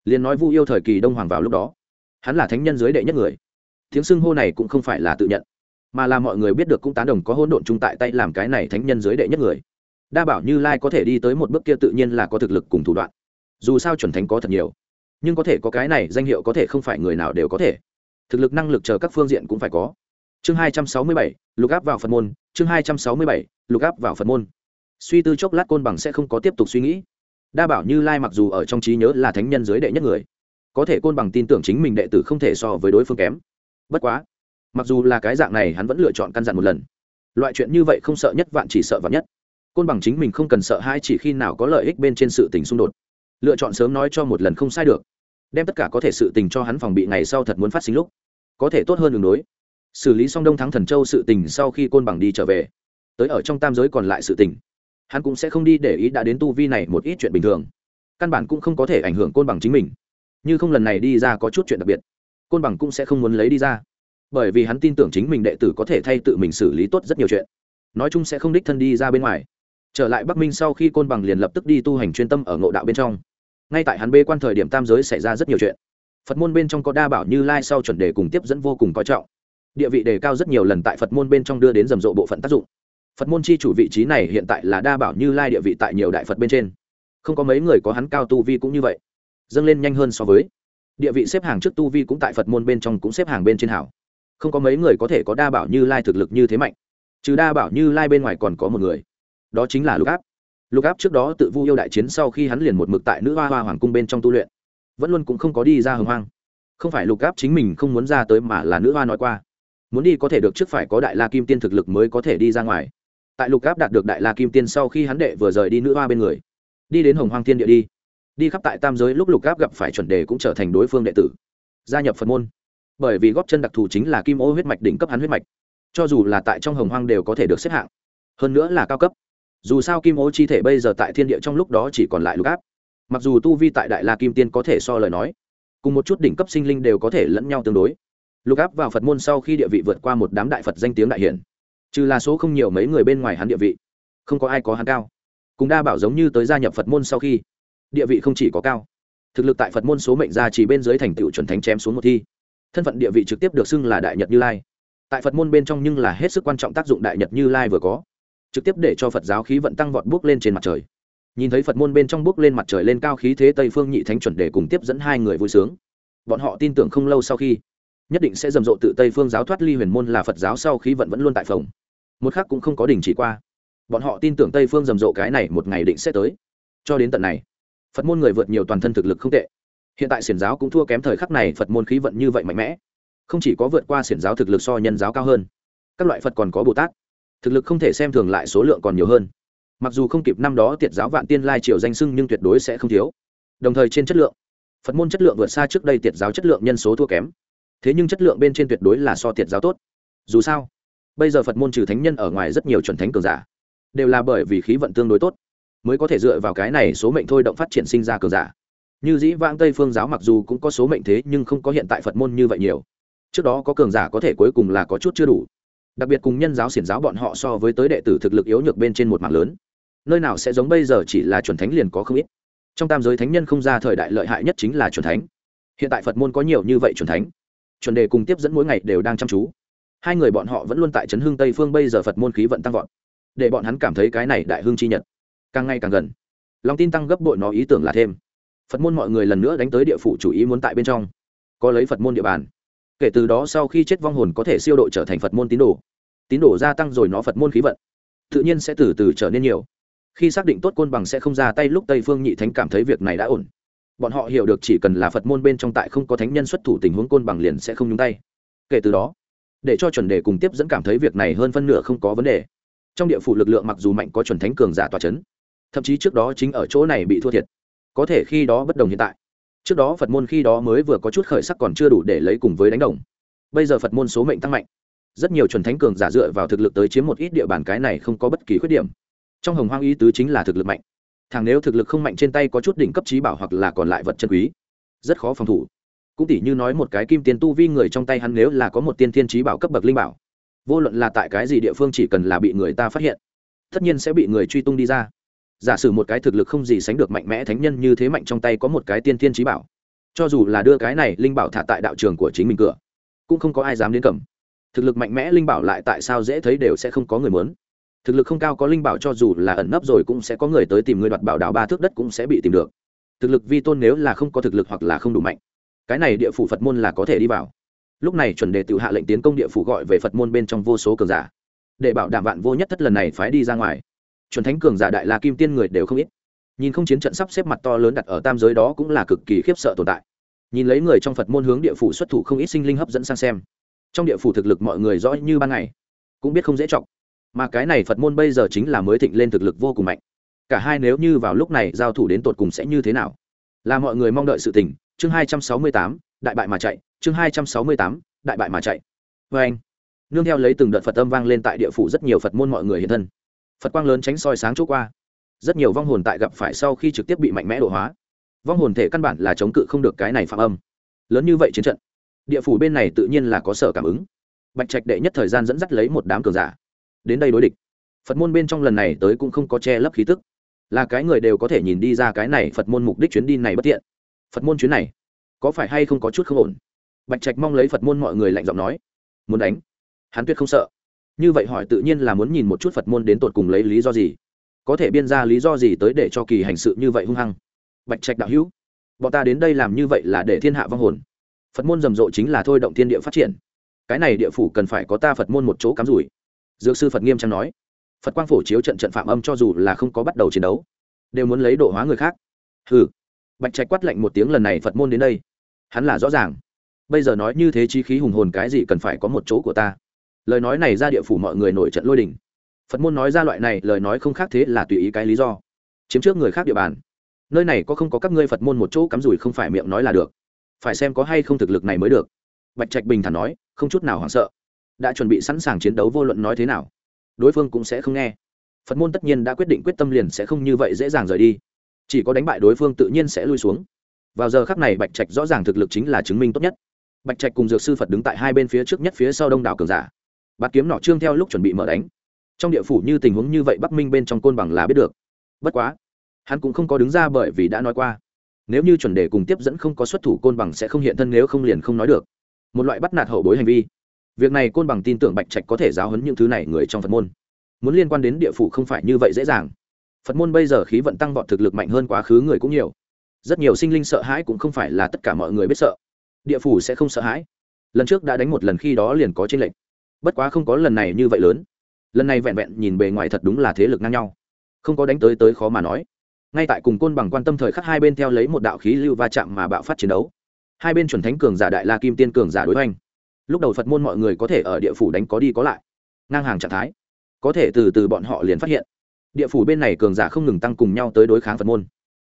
Liền nói vu yêu thời kỳ đông hoàng vào lúc đó, hắn là thánh nhân giới đệ nhất người. Tiếng xưng hô này cũng không phải là tự nhận, mà là mọi người biết được cũng tán đồng có hỗn độn chung tại tay làm cái này thánh nhân giới đệ nhất người. Đa bảo như lai có thể đi tới một bước kia tự nhiên là có thực lực cùng thủ đoạn. Dù sao chuẩn thánh có thật nhiều, nhưng có thể có cái này danh hiệu có thể không phải người nào đều có thể. Thực lực năng lực chờ các phương diện cũng phải có chương hai trăm sáu mươi bảy, lục áp vào phật môn, chương hai trăm sáu mươi bảy, lục áp vào phật môn. Suy tư chốc lát côn bằng sẽ không có tiếp tục suy nghĩ. Đa bảo như lai mặc dù ở trong trí nhớ là thánh nhân dưới đệ nhất người, có thể côn bằng tin tưởng chính mình đệ tử không thể so với đối phương kém. Bất quá, mặc dù là cái dạng này, hắn vẫn lựa chọn căn dặn một lần. Loại chuyện như vậy không sợ nhất, vạn chỉ sợ vạn nhất. Côn bằng chính mình không cần sợ hai chỉ khi nào có lợi ích bên trên sự tình xung đột. Lựa chọn sớm nói cho một lần không sai được, đem tất cả có thể sự tình cho hắn phòng bị ngày sau thật muốn phát sinh lúc, có thể tốt hơn đường đối xử lý xong đông thắng thần châu sự tình sau khi côn bằng đi trở về, tới ở trong tam giới còn lại sự tình, hắn cũng sẽ không đi để ý đã đến tu vi này một ít chuyện bình thường. Căn bản cũng không có thể ảnh hưởng côn bằng chính mình. Như không lần này đi ra có chút chuyện đặc biệt, côn bằng cũng sẽ không muốn lấy đi ra. Bởi vì hắn tin tưởng chính mình đệ tử có thể thay tự mình xử lý tốt rất nhiều chuyện. Nói chung sẽ không đích thân đi ra bên ngoài. Trở lại bắc minh sau khi côn bằng liền lập tức đi tu hành chuyên tâm ở ngộ đạo bên trong. Ngay tại hắn bê quan thời điểm tam giới xảy ra rất nhiều chuyện. Phật môn bên trong có đa bảo như lai sau chuẩn đề cùng tiếp dẫn vô cùng coi trọng địa vị đề cao rất nhiều lần tại phật môn bên trong đưa đến rầm rộ bộ phận tác dụng. Phật môn chi chủ vị trí này hiện tại là đa bảo như lai địa vị tại nhiều đại phật bên trên. Không có mấy người có hắn cao tu vi cũng như vậy. Dâng lên nhanh hơn so với. Địa vị xếp hàng trước tu vi cũng tại phật môn bên trong cũng xếp hàng bên trên hảo. Không có mấy người có thể có đa bảo như lai thực lực như thế mạnh. Trừ đa bảo như lai bên ngoài còn có một người. Đó chính là lục áp. Lục áp trước đó tự vu yêu đại chiến sau khi hắn liền một mực tại nữ hoa hoa hoàng cung bên trong tu luyện. Vẫn luôn cũng không có đi ra hồng hoang. Không phải lục áp chính mình không muốn ra tới mà là nữ hoa nói qua muốn đi có thể được trước phải có đại la kim tiên thực lực mới có thể đi ra ngoài. Tại lục áp đạt được đại la kim tiên sau khi hắn đệ vừa rời đi nữ hoa bên người. Đi đến hồng hoang thiên địa đi. Đi khắp tại tam giới lúc lục áp gặp phải chuẩn đề cũng trở thành đối phương đệ tử. Gia nhập phật môn. Bởi vì góp chân đặc thù chính là kim ô huyết mạch đỉnh cấp hắn huyết mạch. Cho dù là tại trong hồng hoang đều có thể được xếp hạng. Hơn nữa là cao cấp. Dù sao kim ô chi thể bây giờ tại thiên địa trong lúc đó chỉ còn lại lục áp mặc dù tu vi tại đại la kim tiên có thể so lời nói, cùng một chút đỉnh cấp sinh linh đều có thể lẫn nhau tương đối lục áp vào phật môn sau khi địa vị vượt qua một đám đại phật danh tiếng đại hiển trừ là số không nhiều mấy người bên ngoài hắn địa vị không có ai có hắn cao cùng đa bảo giống như tới gia nhập phật môn sau khi địa vị không chỉ có cao thực lực tại phật môn số mệnh gia chỉ bên dưới thành tựu chuẩn thánh chém xuống một thi thân phận địa vị trực tiếp được xưng là đại nhật như lai tại phật môn bên trong nhưng là hết sức quan trọng tác dụng đại nhật như lai vừa có trực tiếp để cho phật giáo khí vận tăng vọt bước lên trên mặt trời nhìn thấy phật môn bên trong bước lên mặt trời lên cao khí thế tây phương nhị thánh chuẩn để cùng tiếp dẫn hai người vui sướng bọn họ tin tưởng không lâu sau khi nhất định sẽ rầm rộ tự tây phương giáo thoát ly huyền môn là phật giáo sau khi vận vẫn luôn tại phòng. Một khác cũng không có đình chỉ qua. Bọn họ tin tưởng tây phương rầm rộ cái này một ngày định sẽ tới. Cho đến tận này, phật môn người vượt nhiều toàn thân thực lực không tệ. Hiện tại xiển giáo cũng thua kém thời khắc này phật môn khí vận như vậy mạnh mẽ. Không chỉ có vượt qua xiển giáo thực lực so nhân giáo cao hơn, các loại phật còn có bồ tát. Thực lực không thể xem thường lại số lượng còn nhiều hơn. Mặc dù không kịp năm đó tiệt giáo vạn tiên lai triều danh sưng nhưng tuyệt đối sẽ không thiếu. Đồng thời trên chất lượng, phật môn chất lượng vượt xa trước đây tiệt giáo chất lượng nhân số thua kém thế nhưng chất lượng bên trên tuyệt đối là so tiệt giáo tốt. Dù sao, bây giờ phật môn trừ thánh nhân ở ngoài rất nhiều chuẩn thánh cường giả, đều là bởi vì khí vận tương đối tốt, mới có thể dựa vào cái này số mệnh thôi động phát triển sinh ra cường giả. Như dĩ vãng tây phương giáo mặc dù cũng có số mệnh thế nhưng không có hiện tại phật môn như vậy nhiều. Trước đó có cường giả có thể cuối cùng là có chút chưa đủ. Đặc biệt cùng nhân giáo xiển giáo bọn họ so với tới đệ tử thực lực yếu nhược bên trên một mạng lớn. Nơi nào sẽ giống bây giờ chỉ là chuẩn thánh liền có không ít. Trong tam giới thánh nhân không ra thời đại lợi hại nhất chính là chuẩn thánh. Hiện tại phật môn có nhiều như vậy chuẩn thánh chuẩn đề cùng tiếp dẫn mỗi ngày đều đang chăm chú. Hai người bọn họ vẫn luôn tại trấn hương tây phương bây giờ phật môn khí vận tăng vọt, để bọn hắn cảm thấy cái này đại hương chi nhật càng ngày càng gần. Lòng tin tăng gấp bội nó ý tưởng là thêm. Phật môn mọi người lần nữa đánh tới địa phủ chủ ý muốn tại bên trong, có lấy phật môn địa bàn. Kể từ đó sau khi chết vong hồn có thể siêu độ trở thành phật môn tín đồ. Tín đồ gia tăng rồi nó phật môn khí vận, tự nhiên sẽ từ từ trở nên nhiều. Khi xác định tốt côn bằng sẽ không ra tay lúc tây phương nhị thánh cảm thấy việc này đã ổn bọn họ hiểu được chỉ cần là phật môn bên trong tại không có thánh nhân xuất thủ tình huống côn bằng liền sẽ không nhúng tay. Kể từ đó, để cho chuẩn đề cùng tiếp dẫn cảm thấy việc này hơn phân nửa không có vấn đề. Trong địa phủ lực lượng mặc dù mạnh có chuẩn thánh cường giả tòa c h ấ n thậm chí trước đó chính ở chỗ này bị thua thiệt. Có thể khi đó bất đồng hiện tại. Trước đó phật môn khi đó mới vừa có chút khởi sắc còn chưa đủ để lấy cùng với đánh đồng. Bây giờ phật môn số mệnh tăng mạnh. Rất nhiều chuẩn thánh cường giả dựa vào thực lực tới chiếm một ít địa bàn cái này không có bất kỳ khuyết điểm. Trong hồng hoang ý tứ chính là thực lực mạnh thằng nếu thực lực không mạnh trên tay có chút đỉnh cấp trí bảo hoặc là còn lại vật chân quý, rất khó phòng thủ. Cũng tỉ như nói một cái kim tiền tu vi người trong tay hắn nếu là có một tiên thiên trí bảo cấp bậc linh bảo, vô luận là tại cái gì địa phương chỉ cần là bị người ta phát hiện, tất nhiên sẽ bị người truy tung đi ra. Giả sử một cái thực lực không gì sánh được mạnh mẽ thánh nhân như thế mạnh trong tay có một cái tiên thiên trí bảo, cho dù là đưa cái này linh bảo thả tại đạo trường của chính mình cửa, cũng không có ai dám đến cầm. Thực lực mạnh mẽ linh bảo lại tại sao dễ thấy đều sẽ không có người muốn thực lực không cao có linh bảo cho dù là ẩn nấp rồi cũng sẽ có người tới tìm ngươi đoạt bảo đào ba thước đất cũng sẽ bị tìm được. Thực lực vi tôn nếu là không có thực lực hoặc là không đủ mạnh, cái này địa phủ phật môn là có thể đi vào. Lúc này chuẩn đề tự hạ lệnh tiến công địa phủ gọi về phật môn bên trong vô số cường giả, để bảo đảm vạn vô nhất thất lần này phái đi ra ngoài. Chuẩn thánh cường giả đại la kim tiên người đều không ít. Nhìn không chiến trận sắp xếp mặt to lớn đặt ở tam giới đó cũng là cực kỳ khiếp sợ tồn tại. Nhìn lấy người trong phật môn hướng địa phủ xuất thủ không ít sinh linh hấp dẫn sang xem. Trong địa phủ thực lực mọi người rõ như ban ngày, cũng biết không dễ chọc mà cái này phật môn bây giờ chính là mới thịnh lên thực lực vô cùng mạnh. Cả hai nếu như vào lúc này giao thủ đến tột cùng sẽ như thế nào? Là mọi người mong đợi sự tình, chương hai trăm sáu mươi tám, đại bại mà chạy, chương hai trăm sáu mươi tám, đại bại mà chạy. Vê anh, nương theo lấy từng đợt phật âm vang lên tại địa phủ rất nhiều phật môn mọi người hiện thân. Phật quang lớn tránh soi sáng chỗ qua. Rất nhiều vong hồn tại gặp phải sau khi trực tiếp bị mạnh mẽ đổ hóa. Vong hồn thể căn bản là chống cự không được cái này phạm âm. Lớn như vậy chiến trận, địa phủ bên này tự nhiên là có sở cảm ứng. Bạch trạch đệ nhất thời gian dẫn dắt lấy một đám cường giả đến đây đối địch. Phật môn bên trong lần này tới cũng không có che lấp khí tức. Là cái người đều có thể nhìn đi ra cái này phật môn mục đích chuyến đi này bất tiện. Phật môn chuyến này, có phải hay không có chút không ổn? Bạch trạch mong lấy phật môn mọi người lạnh giọng nói. Muốn đánh? Hắn tuyệt không sợ. Như vậy hỏi tự nhiên là muốn nhìn một chút phật môn đến tột cùng lấy lý do gì. Có thể biên ra lý do gì tới để cho kỳ hành sự như vậy hung hăng? Bạch trạch đạo hữu, bọn ta đến đây làm như vậy là để thiên hạ vong hồn. Phật môn rầm rộ chính là thôi động thiên địa phát triển. Cái này địa phủ cần phải có ta phật môn một chỗ cắm rủi dược sư phật nghiêm trang nói phật quang phổ chiếu trận trận phạm âm cho dù là không có bắt đầu chiến đấu đều muốn lấy độ hóa người khác hừ, bạch trạch quát lạnh một tiếng lần này phật môn đến đây hắn là rõ ràng bây giờ nói như thế chi khí hùng hồn cái gì cần phải có một chỗ của ta lời nói này ra địa phủ mọi người nổi trận lôi đình phật môn nói ra loại này lời nói không khác thế là tùy ý cái lý do chiếm trước người khác địa bàn nơi này có không có các ngươi phật môn một chỗ cắm rủi không phải miệng nói là được phải xem có hay không thực lực này mới được bạch trạch bình thản nói không chút nào hoảng sợ đã chuẩn bị sẵn sàng chiến đấu vô luận nói thế nào, đối phương cũng sẽ không nghe. Phật môn tất nhiên đã quyết định quyết tâm liền sẽ không như vậy dễ dàng rời đi. Chỉ có đánh bại đối phương tự nhiên sẽ lui xuống. Vào giờ khắc này bạch trạch rõ ràng thực lực chính là chứng minh tốt nhất. Bạch trạch cùng dược sư phật đứng tại hai bên phía trước nhất phía sau đông đảo cường giả. Bát kiếm nỏ trương theo lúc chuẩn bị mở đánh. Trong địa phủ như tình huống như vậy bắc minh bên trong côn bằng là biết được. Bất quá, hắn cũng không có đứng ra bởi vì đã nói qua. Nếu như chuẩn đề cùng tiếp dẫn không có xuất thủ côn bằng sẽ không hiện thân, nếu không liền không nói được. Một loại bắt nạt hậu bối hành vi việc này côn bằng tin tưởng bạch trạch có thể giáo hấn những thứ này người trong phật môn. Muốn liên quan đến địa phủ không phải như vậy dễ dàng. Phật môn bây giờ khí vận tăng vọt thực lực mạnh hơn quá khứ người cũng nhiều. Rất nhiều sinh linh sợ hãi cũng không phải là tất cả mọi người biết sợ. Địa phủ sẽ không sợ hãi. Lần trước đã đánh một lần khi đó liền có tranh lệch. Bất quá không có lần này như vậy lớn. Lần này vẹn vẹn nhìn bề ngoài thật đúng là thế lực ngang nhau. Không có đánh tới tới khó mà nói. Ngay tại cùng côn bằng quan tâm thời khắc hai bên theo lấy một đạo khí lưu va chạm mà bạo phát chiến đấu. Hai bên chuẩn thánh cường giả đại la kim tiên cường giả đối oanh lúc đầu phật môn mọi người có thể ở địa phủ đánh có đi có lại. Ngang hàng trạng thái. Có thể từ từ bọn họ liền phát hiện. Địa phủ bên này cường giả không ngừng tăng cùng nhau tới đối kháng phật môn.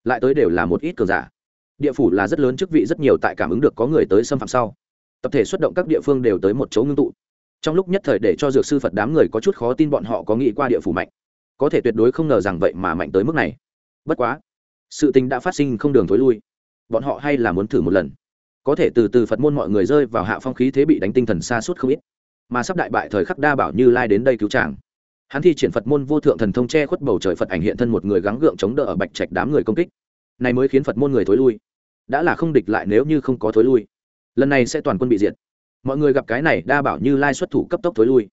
Lại tới đều là một ít cường giả. Địa phủ là rất lớn chức vị rất nhiều tại cảm ứng được có người tới xâm phạm sau. Tập thể xuất động các địa phương đều tới một chỗ ngưng tụ. Trong lúc nhất thời để cho dược sư phật đám người có chút khó tin bọn họ có nghĩ qua địa phủ mạnh. Có thể tuyệt đối không ngờ rằng vậy mà mạnh tới mức này. Bất quá, sự tình đã phát sinh không đường thối lui. Bọn họ hay là muốn thử một lần có thể từ từ phật môn mọi người rơi vào hạ phong khí thế bị đánh tinh thần xa suốt không ít. Mà sắp đại bại thời khắc đa bảo như lai đến đây cứu tràng hắn thi triển phật môn vô thượng thần thông che khuất bầu trời phật ảnh hiện thân một người gắng gượng chống đỡ ở bạch trạch đám người công kích. Này mới khiến phật môn người thối lui. Đã là không địch lại nếu như không có thối lui. Lần này sẽ toàn quân bị diệt. Mọi người gặp cái này, đa bảo như lai xuất thủ cấp tốc thối lui.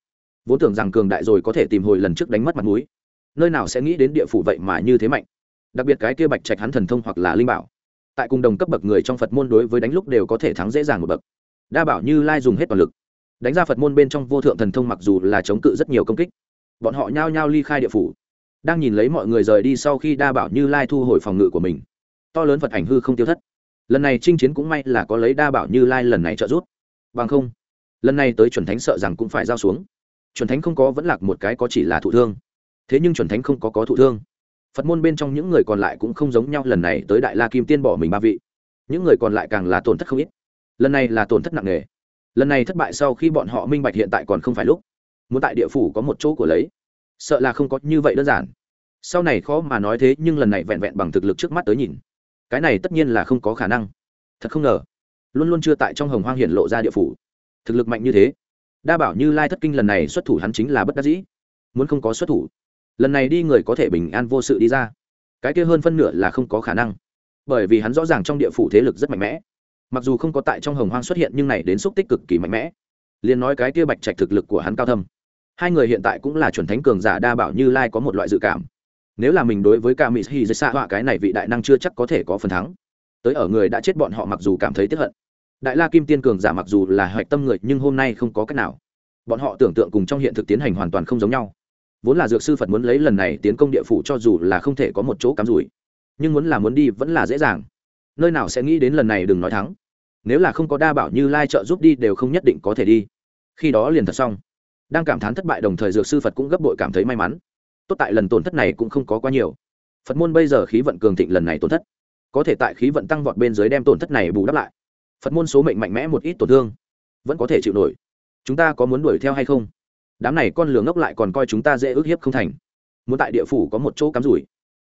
Vốn tưởng rằng cường đại rồi có thể tìm hồi lần trước đánh mất mặt mũi. Nơi nào sẽ nghĩ đến địa phủ vậy mà như thế mạnh. Đặc biệt cái kia bạch trạch hắn thần thông hoặc là linh bảo tại cùng đồng cấp bậc người trong phật môn đối với đánh lúc đều có thể thắng dễ dàng một bậc. Đa bảo như lai dùng hết toàn lực. Đánh ra phật môn bên trong vô thượng thần thông mặc dù là chống cự rất nhiều công kích, bọn họ nhao nhao ly khai địa phủ, đang nhìn lấy mọi người rời đi sau khi đa bảo như lai thu hồi phòng ngự của mình. To lớn phật ảnh hư không tiêu thất. Lần này chinh chiến cũng may là có lấy đa bảo như lai lần này trợ giúp. Bằng không, lần này tới chuẩn thánh sợ rằng cũng phải giao xuống. Chuẩn thánh không có vẫn lạc một cái có chỉ là thụ thương. Thế nhưng chuẩn thánh không có có thụ thương phật môn bên trong những người còn lại cũng không giống nhau, lần này tới đại la kim tiên bỏ mình ba vị. Những người còn lại càng là tổn thất không ít. Lần này là tổn thất nặng nề. Lần này thất bại sau khi bọn họ minh bạch hiện tại còn không phải lúc. Muốn tại địa phủ có một chỗ của lấy. Sợ là không có như vậy đơn giản. Sau này khó mà nói thế, nhưng lần này vẹn vẹn bằng thực lực trước mắt tới nhìn. Cái này tất nhiên là không có khả năng. Thật không ngờ, luôn luôn chưa tại trong hồng hoang hiện lộ ra địa phủ. Thực lực mạnh như thế. Đa bảo như lai thất kinh lần này xuất thủ hắn chính là bất đắc dĩ. Muốn không có xuất thủ lần này đi người có thể bình an vô sự đi ra. Cái kia hơn phân nửa là không có khả năng. Bởi vì hắn rõ ràng trong địa phủ thế lực rất mạnh mẽ. Mặc dù không có tại trong hồng hoang xuất hiện nhưng này đến xúc tích cực kỳ mạnh mẽ. Liền nói cái kia bạch trạch thực lực của hắn cao thâm. Hai người hiện tại cũng là chuẩn thánh cường giả đa bảo như lai có một loại dự cảm. Nếu là mình đối với ca mỹ hi dưới xa họa cái này vị đại năng chưa chắc có thể có phần thắng. Tới ở người đã chết bọn họ mặc dù cảm thấy tiếp hận. Đại la kim tiên cường giả mặc dù là hạch tâm người nhưng hôm nay không có cách nào. Bọn họ tưởng tượng cùng trong hiện thực tiến hành hoàn toàn không giống nhau vốn là dược sư phật muốn lấy lần này tiến công địa phủ cho dù là không thể có một chỗ cắm rủi, nhưng muốn là muốn đi vẫn là dễ dàng. Nơi nào sẽ nghĩ đến lần này đừng nói thắng. Nếu là không có đa bảo như lai trợ giúp đi đều không nhất định có thể đi. Khi đó liền thật xong. Đang cảm thán thất bại đồng thời dược sư phật cũng gấp bội cảm thấy may mắn. Tốt tại lần tổn thất này cũng không có quá nhiều. Phật môn bây giờ khí vận cường thịnh lần này tổn thất. Có thể tại khí vận tăng vọt bên dưới đem tổn thất này bù đắp lại. Phật môn số mệnh mạnh mẽ một ít tổn thương. Vẫn có thể chịu nổi. Chúng ta có muốn đuổi theo hay không? Đám này con lừa ngốc lại còn coi chúng ta dễ ức hiếp không thành. Muốn tại địa phủ có một chỗ cắm rủi.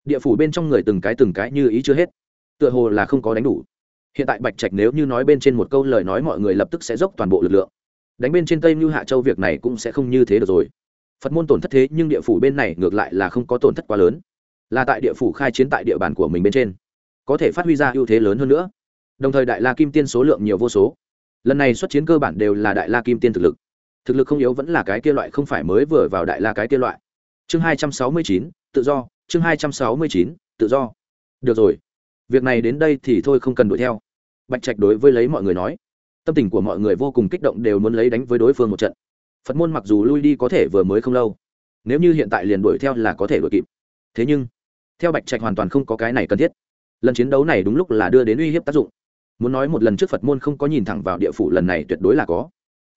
Địa phủ bên trong người từng cái từng cái như ý chưa hết. Tựa hồ là không có đánh đủ. Hiện tại bạch trạch nếu như nói bên trên một câu lời nói mọi người lập tức sẽ dốc toàn bộ lực lượng. Đánh bên trên tây như hạ châu việc này cũng sẽ không như thế được rồi. Phật môn tổn thất thế nhưng địa phủ bên này ngược lại là không có tổn thất quá lớn. Là tại địa phủ khai chiến tại địa bàn của mình bên trên, có thể phát huy ra ưu thế lớn hơn nữa. Đồng thời đại la kim tiên số lượng nhiều vô số. Lần này xuất chiến cơ bản đều là đại la kim tiên thực lực thực lực không yếu vẫn là cái kia loại, không phải mới vừa vào đại la cái kia loại. Chương hai trăm sáu mươi chín, tự do. Chương hai trăm sáu mươi chín, tự do. Được rồi. Việc này đến đây thì thôi, không cần đuổi theo. Bạch trạch đối với lấy mọi người nói. Tâm tình của mọi người vô cùng kích động, đều muốn lấy đánh với đối phương một trận. Phật môn mặc dù lui đi có thể vừa mới không lâu, nếu như hiện tại liền đuổi theo là có thể đuổi kịp. Thế nhưng, theo bạch trạch hoàn toàn không có cái này cần thiết. Lần chiến đấu này đúng lúc là đưa đến uy hiếp tác dụng. Muốn nói một lần trước phật môn không có nhìn thẳng vào địa phủ, lần này tuyệt đối là có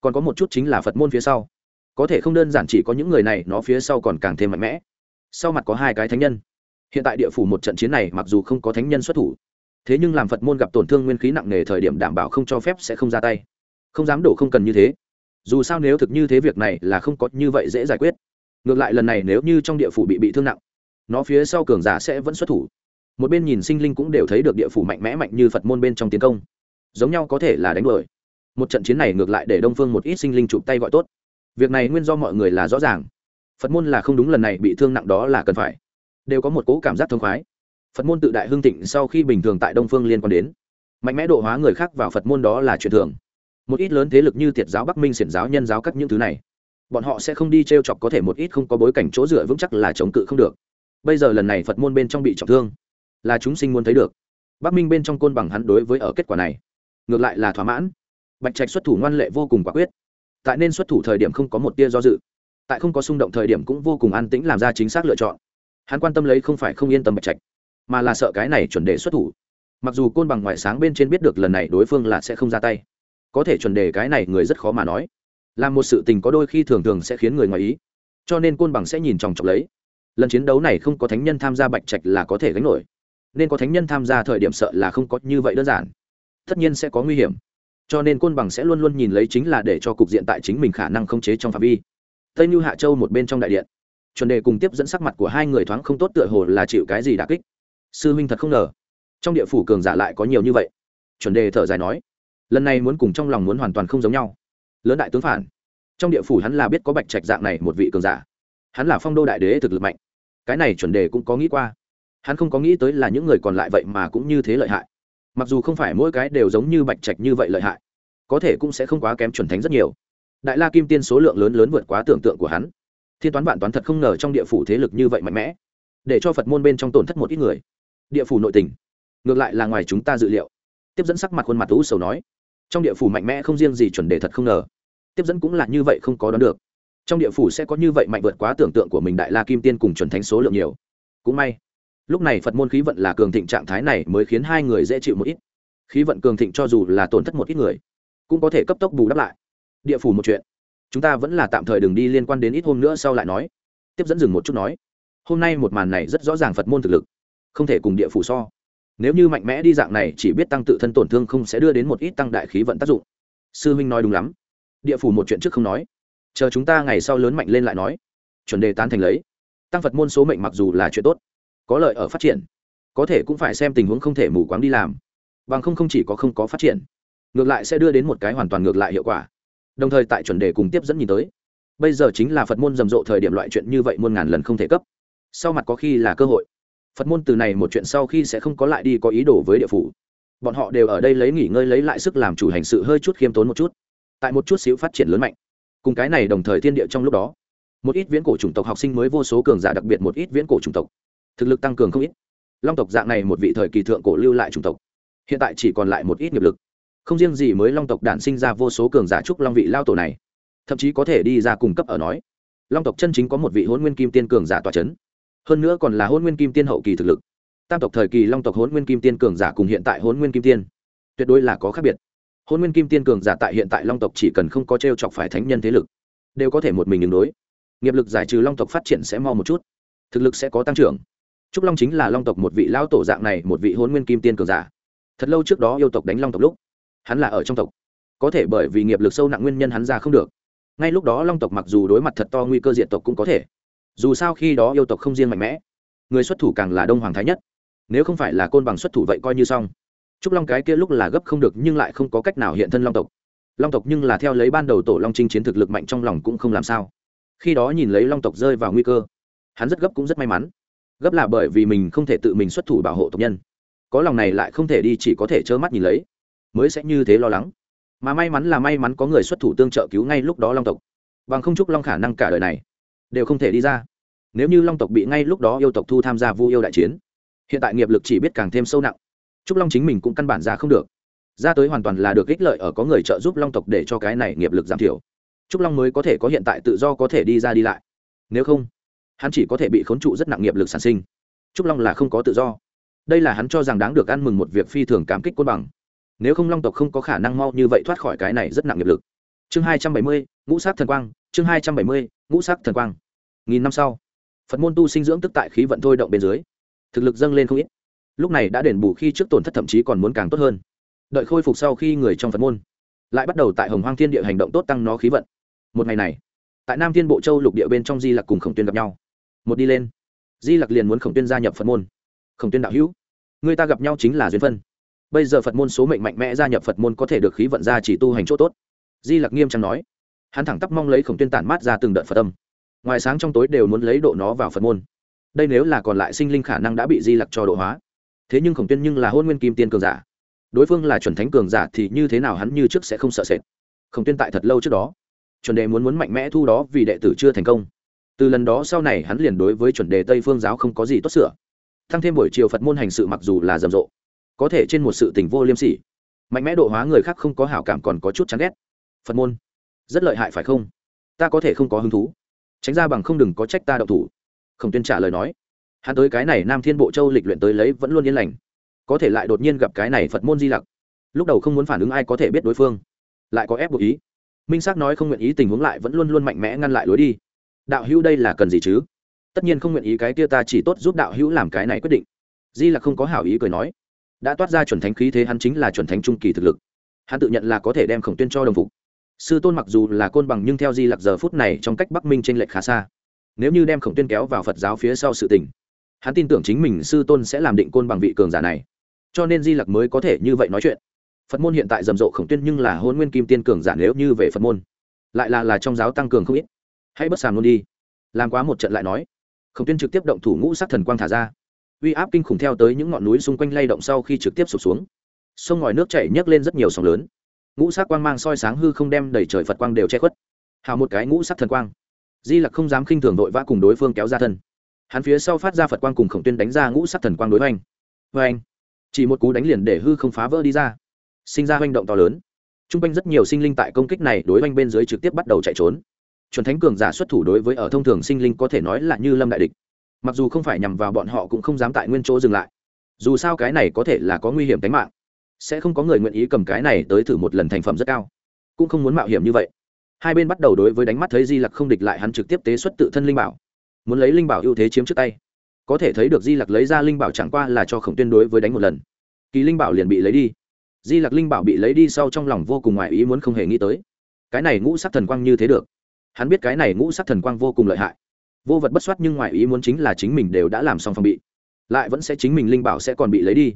còn có một chút chính là phật môn phía sau. Có thể không đơn giản chỉ có những người này, nó phía sau còn càng thêm mạnh mẽ. Sau mặt có hai cái thánh nhân. Hiện tại địa phủ một trận chiến này, mặc dù không có thánh nhân xuất thủ, thế nhưng làm phật môn gặp tổn thương nguyên khí nặng nề thời điểm đảm bảo không cho phép sẽ không ra tay. Không dám đổ không cần như thế. Dù sao nếu thực như thế việc này là không có như vậy dễ giải quyết. Ngược lại lần này nếu như trong địa phủ bị bị thương nặng, nó phía sau cường giả sẽ vẫn xuất thủ. Một bên nhìn sinh linh cũng đều thấy được địa phủ mạnh mẽ mạnh như phật môn bên trong tiến công. Giống nhau có thể là đánh đuổi một trận chiến này ngược lại để đông phương một ít sinh linh chụp tay gọi tốt. Việc này nguyên do mọi người là rõ ràng. Phật môn là không đúng lần này bị thương nặng đó là cần phải. Đều có một cố cảm giác thông khoái. Phật môn tự đại hưng thịnh sau khi bình thường tại đông phương liên quan đến. Mạnh mẽ độ hóa người khác vào phật môn đó là chuyện thường. Một ít lớn thế lực như tiệt giáo, bắc minh xiển giáo, nhân giáo các những thứ này, bọn họ sẽ không đi t r e o chọc có thể một ít không có bối cảnh chỗ dựa vững chắc là chống cự không được. Bây giờ lần này phật môn bên trong bị trọng thương, là chúng sinh muốn thấy được. Bắc minh bên trong côn bằng hắn đối với ở kết quả này, ngược lại là thỏa mãn bạch trạch xuất thủ ngoan lệ vô cùng quả quyết. Tại nên xuất thủ thời điểm không có một tia do dự. Tại không có xung động thời điểm cũng vô cùng an tĩnh làm ra chính xác lựa chọn. Hắn quan tâm lấy không phải không yên tâm bạch trạch, mà là sợ cái này chuẩn đề xuất thủ. Mặc dù côn bằng ngoại sáng bên trên biết được lần này đối phương là sẽ không ra tay, có thể chuẩn đề cái này người rất khó mà nói. Là một sự tình có đôi khi thường thường sẽ khiến người ngoài ý, cho nên côn bằng sẽ nhìn chòng chọc lấy. Lần chiến đấu này không có thánh nhân tham gia bạch trạch là có thể gánh nổi, nên có thánh nhân tham gia thời điểm sợ là không có như vậy đơn giản, tất nhiên sẽ có nguy hiểm cho nên côn bằng sẽ luôn luôn nhìn lấy chính là để cho cục diện tại chính mình khả năng không chế trong phạm vi. Tây như hạ châu một bên trong đại điện. Chuẩn đề cùng tiếp dẫn sắc mặt của hai người thoáng không tốt tựa hồ là chịu cái gì đà kích. Sư huynh thật không ngờ, trong địa phủ cường giả lại có nhiều như vậy. Chuẩn đề thở dài nói, lần này muốn cùng trong lòng muốn hoàn toàn không giống nhau. Lớn đại tướng phản, trong địa phủ hắn là biết có bạch trạch dạng này một vị cường giả. Hắn là phong đô đại đế thực lực mạnh. Cái này chuẩn đề cũng có nghĩ qua. Hắn không có nghĩ tới là những người còn lại vậy mà cũng như thế lợi hại mặc dù không phải mỗi cái đều giống như bạch trạch như vậy lợi hại, có thể cũng sẽ không quá kém chuẩn thánh rất nhiều. Đại la kim tiên số lượng lớn lớn vượt quá tưởng tượng của hắn. Thiên toán vạn toán thật không ngờ trong địa phủ thế lực như vậy mạnh mẽ, để cho phật môn bên trong tổn thất một ít người. Địa phủ nội tình, ngược lại là ngoài chúng ta dự liệu. Tiếp dẫn sắc mặt khuôn mặt u sầu nói, trong địa phủ mạnh mẽ không riêng gì chuẩn đề thật không ngờ, tiếp dẫn cũng là như vậy không có đoán được. Trong địa phủ sẽ có như vậy mạnh vượt quá tưởng tượng của mình đại la kim tiên cùng chuẩn thánh số lượng nhiều. Cũng may lúc này phật môn khí vận là cường thịnh trạng thái này mới khiến hai người dễ chịu một ít. Khí vận cường thịnh cho dù là tổn thất một ít người, cũng có thể cấp tốc bù đắp lại. Địa phủ một chuyện. Chúng ta vẫn là tạm thời đừng đi liên quan đến ít hôm nữa sau lại nói. Tiếp dẫn dừng một chút nói. Hôm nay một màn này rất rõ ràng phật môn thực lực. Không thể cùng địa phủ so. Nếu như mạnh mẽ đi dạng này, chỉ biết tăng tự thân tổn thương không sẽ đưa đến một ít tăng đại khí vận tác dụng. Sư huynh nói đúng lắm. Địa phủ một chuyện trước không nói. Chờ chúng ta ngày sau lớn mạnh lên lại nói. Chuẩn đề tán thành lấy. Tăng phật môn số mệnh mặc dù là chuyện tốt có lợi ở phát triển. Có thể cũng phải xem tình huống không thể mù quáng đi làm. Bằng không không chỉ có không có phát triển, ngược lại sẽ đưa đến một cái hoàn toàn ngược lại hiệu quả. Đồng thời tại chuẩn đề cùng tiếp dẫn nhìn tới, bây giờ chính là phật môn rầm rộ thời điểm loại chuyện như vậy muôn ngàn lần không thể cấp. Sau mặt có khi là cơ hội. Phật môn từ này một chuyện sau khi sẽ không có lại đi có ý đồ với địa phủ. Bọn họ đều ở đây lấy nghỉ ngơi lấy lại sức làm chủ hành sự hơi chút khiêm tốn một chút. Tại một chút xíu phát triển lớn mạnh. Cùng cái này đồng thời thiên địa trong lúc đó, một ít viễn cổ chủng tộc học sinh mới vô số cường giả, đặc biệt một ít viễn cổ chủng tộc thực lực tăng cường không ít. Long tộc dạng này một vị thời kỳ thượng cổ lưu lại chủng tộc, hiện tại chỉ còn lại một ít nghiệp lực. Không riêng gì mới long tộc đản sinh ra vô số cường giả trúc long vị lao tổ này, thậm chí có thể đi ra cung cấp ở nói. Long tộc chân chính có một vị hôn nguyên kim tiên cường giả tòa c h ấ n hơn nữa còn là hôn nguyên kim tiên hậu kỳ thực lực. Tam tộc thời kỳ long tộc hôn nguyên kim tiên cường giả cùng hiện tại hôn nguyên kim tiên, tuyệt đối là có khác biệt. Hôn nguyên kim tiên cường giả tại hiện tại long tộc chỉ cần không có t r e o chọc phải thánh nhân thế lực, đều có thể một mình ứng đối. Nghiệp lực giải trừ long tộc phát triển sẽ mo một chút, thực lực sẽ có tăng trưởng trúc long chính là long tộc một vị lao tổ dạng này, một vị hôn nguyên kim tiên cường giả. Thật lâu trước đó yêu tộc đánh long tộc lúc, hắn là ở trong tộc. Có thể bởi vì nghiệp lực sâu nặng nguyên nhân hắn ra không được. Ngay lúc đó long tộc mặc dù đối mặt thật to nguy cơ diện tộc cũng có thể. Dù sao khi đó yêu tộc không riêng mạnh mẽ, người xuất thủ càng là đông hoàng thái nhất. Nếu không phải là côn bằng xuất thủ vậy coi như xong. Trúc long cái kia lúc là gấp không được nhưng lại không có cách nào hiện thân long tộc. Long tộc nhưng là theo lấy ban đầu tổ long chinh chiến thực lực mạnh trong lòng cũng không làm sao. Khi đó nhìn lấy long tộc rơi vào nguy cơ, hắn rất gấp cũng rất may mắn gấp là bởi vì mình không thể tự mình xuất thủ bảo hộ tộc nhân. Có lòng này lại không thể đi, chỉ có thể trơ mắt nhìn lấy. Mới sẽ như thế lo lắng. Mà may mắn là may mắn có người xuất thủ tương trợ cứu ngay lúc đó long tộc. Bằng không chúc long khả năng cả đời này đều không thể đi ra. Nếu như long tộc bị ngay lúc đó yêu tộc thu tham gia vu yêu đại chiến, hiện tại nghiệp lực chỉ biết càng thêm sâu nặng. Chúc long chính mình cũng căn bản ra không được. Ra tới hoàn toàn là được ích lợi ở có người trợ giúp long tộc để cho cái này nghiệp lực giảm thiểu. Trúc long mới có thể có hiện tại tự do có thể đi ra đi lại. Nếu không hắn chỉ có thể bị khốn trụ rất nặng nghiệp lực sản sinh. Trúc long là không có tự do. Đây là hắn cho rằng đáng được ăn mừng một việc phi thường cảm kích côn bằng. Nếu không long tộc không có khả năng mau như vậy thoát khỏi cái này rất nặng nghiệp lực. Chương hai trăm bảy mươi, ngũ sắc thần quang, chương hai trăm bảy mươi, ngũ sắc thần quang. Nghìn năm sau, phật môn tu sinh dưỡng tức tại khí vận thôi động bên dưới, thực lực dâng lên không ít. Lúc này đã đền bù khi trước tổn thất thậm chí còn muốn càng tốt hơn. Đợi khôi phục sau khi người trong phật môn lại bắt đầu tại hồng hoang thiên địa hành động tốt tăng nó khí vận. Một ngày này, tại nam thiên bộ châu lục địa bên trong di lặc cùng khổng tuyên gặp nhau một đi lên. Di lặc liền muốn khổng tuyên gia nhập phật môn. Khổng tuyên đạo hữu người ta gặp nhau chính là duyên phân. Bây giờ phật môn số mệnh mạnh mẽ gia nhập phật môn có thể được khí vận ra chỉ tu hành chỗ tốt. Di lặc nghiêm trang nói. Hắn thẳng tắp mong lấy khổng tuyên tản mát ra từng đợt phật tâm, ngoài sáng trong tối đều muốn lấy độ nó vào phật môn. Đây nếu là còn lại sinh linh khả năng đã bị di lặc cho độ hóa. Thế nhưng khổng tuyên nhưng là hôn nguyên kim tiên cường giả. Đối phương là chuẩn thánh cường giả thì như thế nào hắn như trước sẽ không sợ sệt. Khổng tuyên tại thật lâu trước đó chuẩn đề muốn muốn mạnh mẽ thu đó vì đệ tử chưa thành công từ lần đó sau này hắn liền đối với chuẩn đề tây phương giáo không có gì tốt sửa. Thăng thêm buổi chiều phật môn hành sự mặc dù là rầm rộ, có thể trên một sự tình vô liêm sỉ. Mạnh mẽ độ hóa người khác không có hảo cảm còn có chút chán ghét. Phật môn, rất lợi hại phải không? Ta có thể không có hứng thú. Tránh ra bằng không đừng có trách ta đậu thủ. Khổng tuyên trả lời nói. Hắn tới cái này nam thiên bộ châu lịch luyện tới lấy vẫn luôn yên lành. Có thể lại đột nhiên gặp cái này phật môn di lặc. Lúc đầu không muốn phản ứng ai có thể biết đối phương. Lại có ép buộc ý. Minh xác nói không nguyện ý tình huống lại vẫn luôn luôn mạnh mẽ ngăn lại lối đi đạo hữu đây là cần gì chứ? Tất nhiên không nguyện ý cái kia ta chỉ tốt giúp đạo hữu làm cái này quyết định. Di lặc không có hảo ý cười nói. Đã toát ra chuẩn thánh khí thế hắn chính là chuẩn thánh trung kỳ thực lực. Hắn tự nhận là có thể đem khổng tuyên cho đồng phục. Sư tôn mặc dù là côn bằng nhưng theo di lặc giờ phút này trong cách bắc minh t r ê n lệch khá xa. Nếu như đem khổng tuyên kéo vào phật giáo phía sau sự tình, hắn tin tưởng chính mình sư tôn sẽ làm định côn bằng vị cường giả này. Cho nên di lặc mới có thể như vậy nói chuyện. Phật môn hiện tại rầm rộ khổng tuyên nhưng là hôn nguyên kim tiên cường giả nếu như về phật môn. Lại là là trong giáo tăng cường không ít hãy bất sàm luôn đi. Làm quá một trận lại nói. Khổng tuyên trực tiếp động thủ ngũ Sát thần quang thả ra. Uy áp kinh khủng theo tới những ngọn núi xung quanh lay động sau khi trực tiếp sụp xuống. Sông ngòi nước chảy nhấc lên rất nhiều sóng lớn. Ngũ sát quang mang soi sáng hư không đem đầy trời phật quang đều che khuất. Hào một cái ngũ Sát thần quang. Di lặc không dám khinh thường đội vã cùng đối phương kéo ra thân. Hắn phía sau phát ra phật quang cùng khổng tuyên đánh ra ngũ Sát thần quang đối oanh oanh chỉ một cú đánh liền để hư không phá vỡ đi ra. Sinh ra hành động to lớn. T r u n g quanh rất nhiều sinh linh tại công kích này đối oanh bên dưới trực tiếp bắt đầu chạy trốn chuẩn thánh cường giả xuất thủ đối với ở thông thường sinh linh có thể nói là như lâm đại địch. Mặc dù không phải nhằm vào bọn họ cũng không dám tại nguyên chỗ dừng lại. Dù sao cái này có thể là có nguy hiểm tính mạng. Sẽ không có người nguyện ý cầm cái này tới thử một lần thành phẩm rất cao. Cũng không muốn mạo hiểm như vậy. Hai bên bắt đầu đối với đánh mắt thấy di lặc không địch lại hắn trực tiếp tế xuất tự thân linh bảo. Muốn lấy linh bảo ưu thế chiếm trước tay. Có thể thấy được di lặc lấy ra linh bảo chẳng qua là cho khổng tuyên đối với đánh một lần. Kỳ linh bảo liền bị lấy đi. Di lặc linh bảo bị lấy đi sau trong lòng vô cùng ngoại ý muốn không hề nghĩ tới. Cái này ngũ sắc thần quang như thế được hắn biết cái này ngũ sắc thần quang vô cùng lợi hại. Vô vật bất soát nhưng ngoài ý muốn chính là chính mình đều đã làm xong phòng bị. Lại vẫn sẽ chính mình linh bảo sẽ còn bị lấy đi.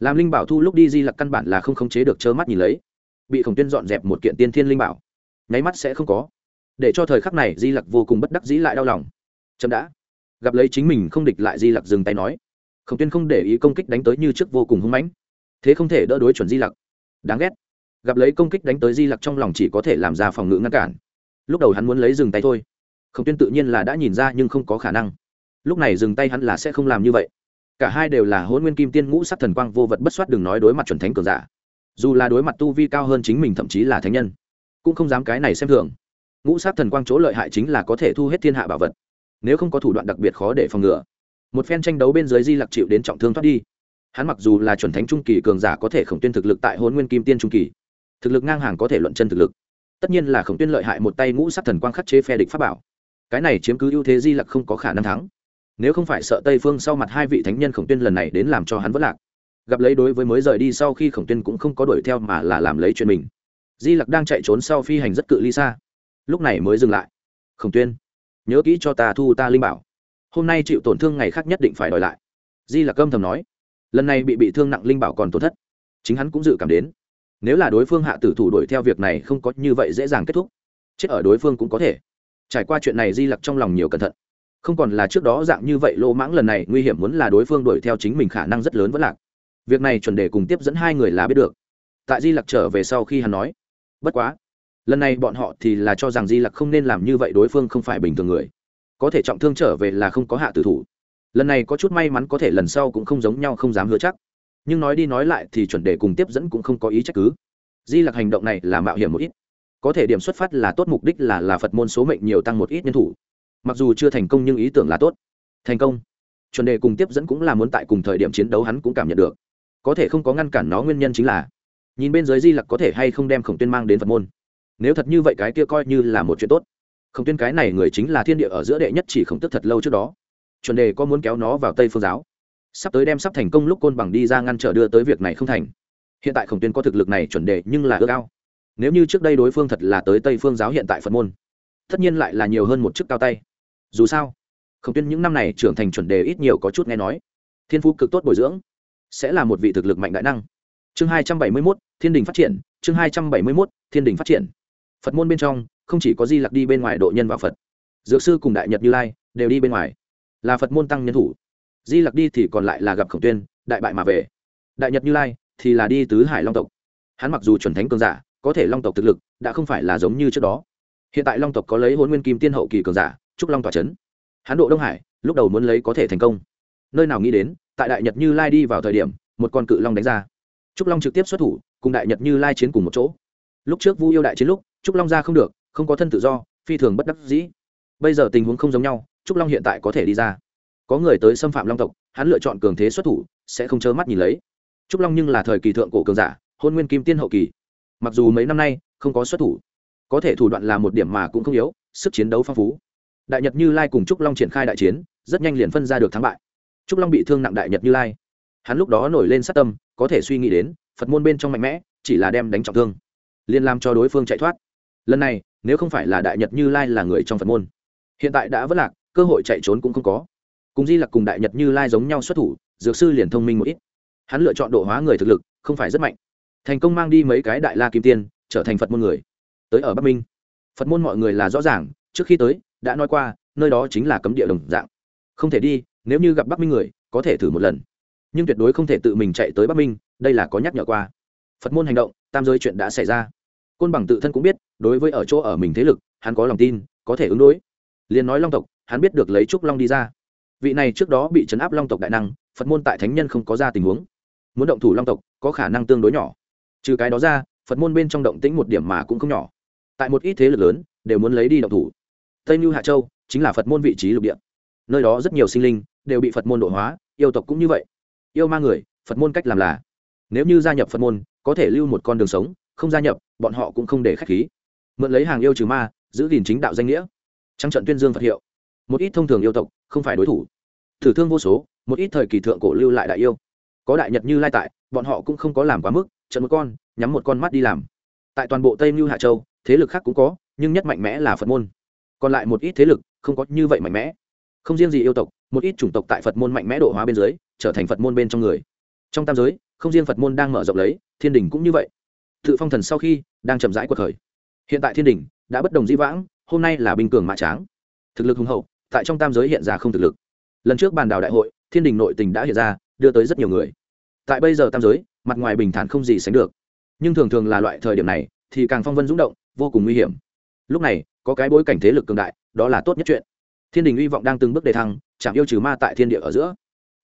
Làm linh bảo thu lúc đi di lặc căn bản là không khống chế được trơ mắt nhìn lấy. Bị khổng tuyên dọn dẹp một kiện tiên thiên linh bảo. Nháy mắt sẽ không có. Để cho thời khắc này di lặc vô cùng bất đắc dĩ lại đau lòng. Chậm đã. Gặp lấy chính mình không địch lại di lặc dừng tay nói. Khổng tuyên không để ý công kích đánh tới như trước vô cùng hung mãnh. Thế không thể đỡ đối chuẩn di lặc. Đáng ghét. Gặp lấy công kích đánh tới di lặc trong lòng chỉ có thể làm ra phòng ngự ngăn cản lúc đầu hắn muốn lấy dừng tay thôi. Khổng tuyên tự nhiên là đã nhìn ra nhưng không có khả năng. Lúc này dừng tay hắn là sẽ không làm như vậy. Cả hai đều là hôn nguyên kim tiên ngũ sắc thần quang vô vật bất soát đừng nói đối mặt chuẩn thánh cường giả. Dù là đối mặt tu vi cao hơn chính mình thậm chí là thánh nhân, cũng không dám cái này xem thường. Ngũ sát thần quang chỗ lợi hại chính là có thể thu hết thiên hạ bảo vật, nếu không có thủ đoạn đặc biệt khó để phòng ngừa. Một phen tranh đấu bên dưới di lặc chịu đến trọng thương thoát đi. Hắn mặc dù là chuẩn thánh trung kỳ cường giả có thể khổng tuyên thực lực tại hôn nguyên kim tiên trung kỳ, thực lực ngang hàng có thể luận chân thực lực tất nhiên là khổng tuyên lợi hại một tay ngũ sát thần quang khắc chế phe địch pháp bảo. Cái này chiếm cứ ưu thế di lặc không có khả năng thắng. Nếu không phải sợ tây phương sau mặt hai vị thánh nhân khổng tuyên lần này đến làm cho hắn vất lạc. Gặp lấy đối với mới rời đi sau khi khổng tuyên cũng không có đuổi theo mà là làm lấy chuyện mình. Di lặc đang chạy trốn sau phi hành rất cự ly xa. Lúc này mới dừng lại. Khổng tuyên, nhớ kỹ cho ta thu ta linh bảo. Hôm nay chịu tổn thương ngày khác nhất định phải đòi lại. Di lặc âm thầm nói. Lần này bị bị thương nặng linh bảo còn tổn thất. Chính hắn cũng dự cảm đến nếu là đối phương hạ tử thủ đuổi theo việc này không có như vậy dễ dàng kết thúc. Chết ở đối phương cũng có thể. Trải qua chuyện này di lặc trong lòng nhiều cẩn thận. Không còn là trước đó dạng như vậy lô mãng lần này, nguy hiểm muốn là đối phương đuổi theo chính mình khả năng rất lớn vẫn lạc. Việc này chuẩn đề cùng tiếp dẫn hai người là biết được. Tại di lặc trở về sau khi hắn nói, bất quá, lần này bọn họ thì là cho rằng di lặc không nên làm như vậy đối phương không phải bình thường người. Có thể trọng thương trở về là không có hạ tử thủ. Lần này có chút may mắn có thể lần sau cũng không giống nhau không dám hứa chắc nhưng nói đi nói lại thì chuẩn đề cùng tiếp dẫn cũng không có ý trách cứ. Di lặc hành động này là mạo hiểm một ít. Có thể điểm xuất phát là tốt, mục đích là là phật môn số mệnh nhiều tăng một ít nhân thủ. Mặc dù chưa thành công nhưng ý tưởng là tốt. Thành công. Chuẩn đề cùng tiếp dẫn cũng là muốn tại cùng thời điểm chiến đấu hắn cũng cảm nhận được. Có thể không có ngăn cản nó nguyên nhân chính là, nhìn bên dưới di lặc có thể hay không đem khổng tuyên mang đến phật môn. Nếu thật như vậy cái kia coi như là một chuyện tốt. Khổng tuyên cái này người chính là thiên địa ở giữa đệ nhất chỉ khổng tức thật lâu trước đó. Chuẩn đề có muốn kéo nó vào tây phương giáo? Sắp tới đem sắp thành công lúc côn bằng đi ra ngăn trở đưa tới việc này không thành. Hiện tại khổng tuyên có thực lực này chuẩn đề nhưng là ước ao. Nếu như trước đây đối phương thật là tới tây phương giáo hiện tại phật môn, tất nhiên lại là nhiều hơn một chức cao tay. Dù sao, khổng tuyên những năm này trưởng thành chuẩn đề ít nhiều có chút nghe nói. Thiên phú cực tốt bồi dưỡng, sẽ là một vị thực lực mạnh đại năng. Chương hai trăm bảy mươi mốt, thiên đình phát triển, chương hai trăm bảy mươi mốt, thiên đình phát triển. Phật môn bên trong, không chỉ có di lặc đi bên ngoài độ nhân vào phật, dược sư cùng đại nhật như lai đều đi bên ngoài, là phật môn tăng nhân thủ di lặc đi thì còn lại là gặp khổng tuyên, đại bại mà về. Đại nhật như lai thì là đi tứ hải long tộc. Hắn mặc dù chuẩn thánh cường giả, có thể long tộc thực lực đã không phải là giống như trước đó. Hiện tại long tộc có lấy hôn nguyên kim tiên hậu kỳ cường giả, trúc long tỏa c h ấ n hắn độ đông hải, lúc đầu muốn lấy có thể thành công. Nơi nào nghĩ đến, tại đại nhật như lai đi vào thời điểm, một con cự long đánh ra. Trúc long trực tiếp xuất thủ, cùng đại nhật như lai chiến cùng một chỗ. Lúc trước vu yêu đại chiến lúc, trúc long ra không được, không có thân tự do, phi thường bất đắc dĩ. Bây giờ tình huống không giống nhau, trúc long hiện tại có thể đi ra có người tới xâm phạm long tộc, hắn lựa chọn cường thế xuất thủ, sẽ không trơ mắt nhìn lấy. Trúc long nhưng là thời kỳ thượng cổ cường giả, hôn nguyên kim tiên hậu kỳ. Mặc dù mấy năm nay, không có xuất thủ, có thể thủ đoạn là một điểm mà cũng không yếu, sức chiến đấu phong phú. Đại nhật như lai cùng trúc long triển khai đại chiến, rất nhanh liền phân ra được thắng bại. Trúc long bị thương nặng đại nhật như lai. Hắn lúc đó nổi lên sát tâm, có thể suy nghĩ đến, phật môn bên trong mạnh mẽ, chỉ là đem đánh trọng thương liên làm cho đối phương chạy thoát. Lần này, nếu không phải là đại nhật như lai là người trong phật môn, hiện tại đã vất lạc, cơ hội chạy trốn cũng không có cùng di lặc cùng đại nhật như lai giống nhau xuất thủ, dược sư liền thông minh một ít. Hắn lựa chọn độ hóa người thực lực, không phải rất mạnh. Thành công mang đi mấy cái đại la kim tiên, trở thành phật môn người. Tới ở bắc minh. Phật môn mọi người là rõ ràng, trước khi tới, đã nói qua, nơi đó chính là cấm địa đồng dạng. Không thể đi, nếu như gặp bắc minh người, có thể thử một lần. Nhưng tuyệt đối không thể tự mình chạy tới bắc minh, đây là có nhắc nhở qua. Phật môn hành động, tam giới chuyện đã xảy ra. Côn bằng tự thân cũng biết, đối với ở chỗ ở mình thế lực, hắn có lòng tin, có thể ứng đối. Liền nói long tộc, hắn biết được lấy trúc long đi ra vị này trước đó bị chấn áp long tộc đại năng, phật môn tại thánh nhân không có ra tình huống. Muốn động thủ long tộc, có khả năng tương đối nhỏ. Trừ cái đó ra, phật môn bên trong động tĩnh một điểm mà cũng không nhỏ. Tại một ít thế lực lớn, đều muốn lấy đi động thủ. Tây mưu hạ châu chính là phật môn vị trí lục địa. Nơi đó rất nhiều sinh linh đều bị phật môn độ hóa, yêu tộc cũng như vậy. Yêu ma người, phật môn cách làm là. Nếu như gia nhập phật môn, có thể lưu một con đường sống, không gia nhập, bọn họ cũng không để k h á c h khí. Mượn lấy hàng yêu trừ ma, giữ gìn chính đạo danh nghĩa. Trăng trận tuyên dương phật hiệu. Một ít thông thường yêu tộc, không phải đối thủ thử thương vô số, một ít thời kỳ thượng cổ lưu lại đại yêu. Có đại nhật như lai tại, bọn họ cũng không có làm quá mức trận một con, nhắm một con mắt đi làm. Tại toàn bộ tây mưu hạ châu, thế lực khác cũng có, nhưng nhất mạnh mẽ là phật môn. Còn lại một ít thế lực, không có như vậy mạnh mẽ. Không riêng gì yêu tộc, một ít chủng tộc tại phật môn mạnh mẽ độ hóa bên dưới, trở thành phật môn bên trong người. Trong tam giới, không riêng phật môn đang mở rộng lấy, thiên đình cũng như vậy. Tự phong thần sau khi, đang chậm rãi cuộc khởi. Hiện tại thiên đình đã bất đồng dĩ vãng, hôm nay là bình cường mã tráng. Thực lực hùng hậu, tại trong tam giới hiện ra không thực lực lần trước bàn đào đại hội, thiên đình nội tình đã hiện ra, đưa tới rất nhiều người. Tại bây giờ tam giới, mặt ngoài bình thản không gì sánh được. Nhưng thường thường là loại thời điểm này, thì càng phong vân rúng động, vô cùng nguy hiểm. Lúc này, có cái bối cảnh thế lực cường đại, đó là tốt nhất chuyện. Thiên đình hy vọng đang từng bước đề thăng, chạm yêu trừ ma tại thiên địa ở giữa.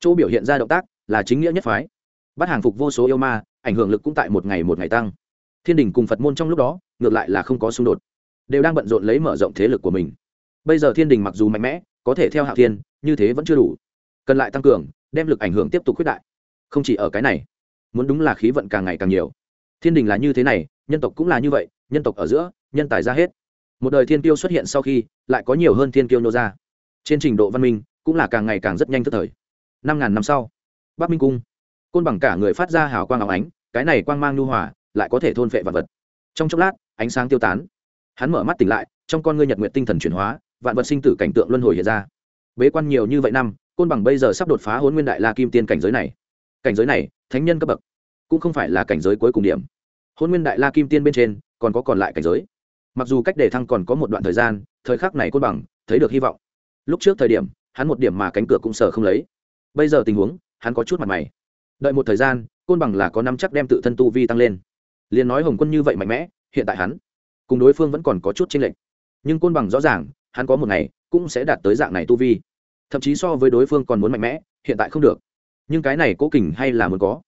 Chỗ biểu hiện ra động tác là chính nghĩa nhất phái. Bắt hàng phục vô số yêu ma, ảnh hưởng lực cũng tại một ngày một ngày tăng. Thiên đình cùng phật môn trong lúc đó, ngược lại là không có xung đột. Đều đang bận rộn lấy mở rộng thế lực của mình. Bây giờ thiên đình mặc dù mạnh mẽ, có thể theo hạ thiên như thế vẫn chưa đủ. Cần lại tăng cường, đem lực ảnh hưởng tiếp tục quyết đại. Không chỉ ở cái này, muốn đúng là khí vận càng ngày càng nhiều. Thiên đình là như thế này, nhân tộc cũng là như vậy, nhân tộc ở giữa, nhân tài ra hết. Một đời thiên tiêu xuất hiện sau khi, lại có nhiều hơn thiên tiêu nô ra. Trên trình độ văn minh, cũng là càng ngày càng rất nhanh tức thời. Năm ngàn năm sau, bắc minh cung, côn bằng cả người phát ra hào quang áo ánh, cái này quang mang nhu hòa, lại có thể thôn phệ vật vật. Trong chốc lát, ánh sáng tiêu tán. Hắn mở mắt tỉnh lại, trong con ngươi nhật nguyện tinh thần chuyển hóa, vạn vật sinh tử cảnh tượng luân hồi hiện ra bế quan nhiều như vậy năm, côn bằng bây giờ sắp đột phá hôn nguyên đại la kim tiên cảnh giới này. Cảnh giới này, thánh nhân cấp bậc, cũng không phải là cảnh giới cuối cùng điểm. Hôn nguyên đại la kim tiên bên trên, còn có còn lại cảnh giới. Mặc dù cách đề thăng còn có một đoạn thời gian, thời khắc này côn bằng, thấy được hy vọng. Lúc trước thời điểm, hắn một điểm mà cánh cửa cũng sở không lấy. Bây giờ tình huống, hắn có chút mặt mày. Đợi một thời gian, côn bằng là có năm chắc đem tự thân tu vi tăng lên. Liền nói hồng quân như vậy mạnh mẽ, hiện tại hắn cùng đối phương vẫn còn có chút chênh lệch. Nhưng côn bằng rõ ràng, hắn có một ngày cũng sẽ đạt tới dạng này tu vi thậm chí so với đối phương còn muốn mạnh mẽ, hiện tại không được. Nhưng cái này cố kình hay là muốn có?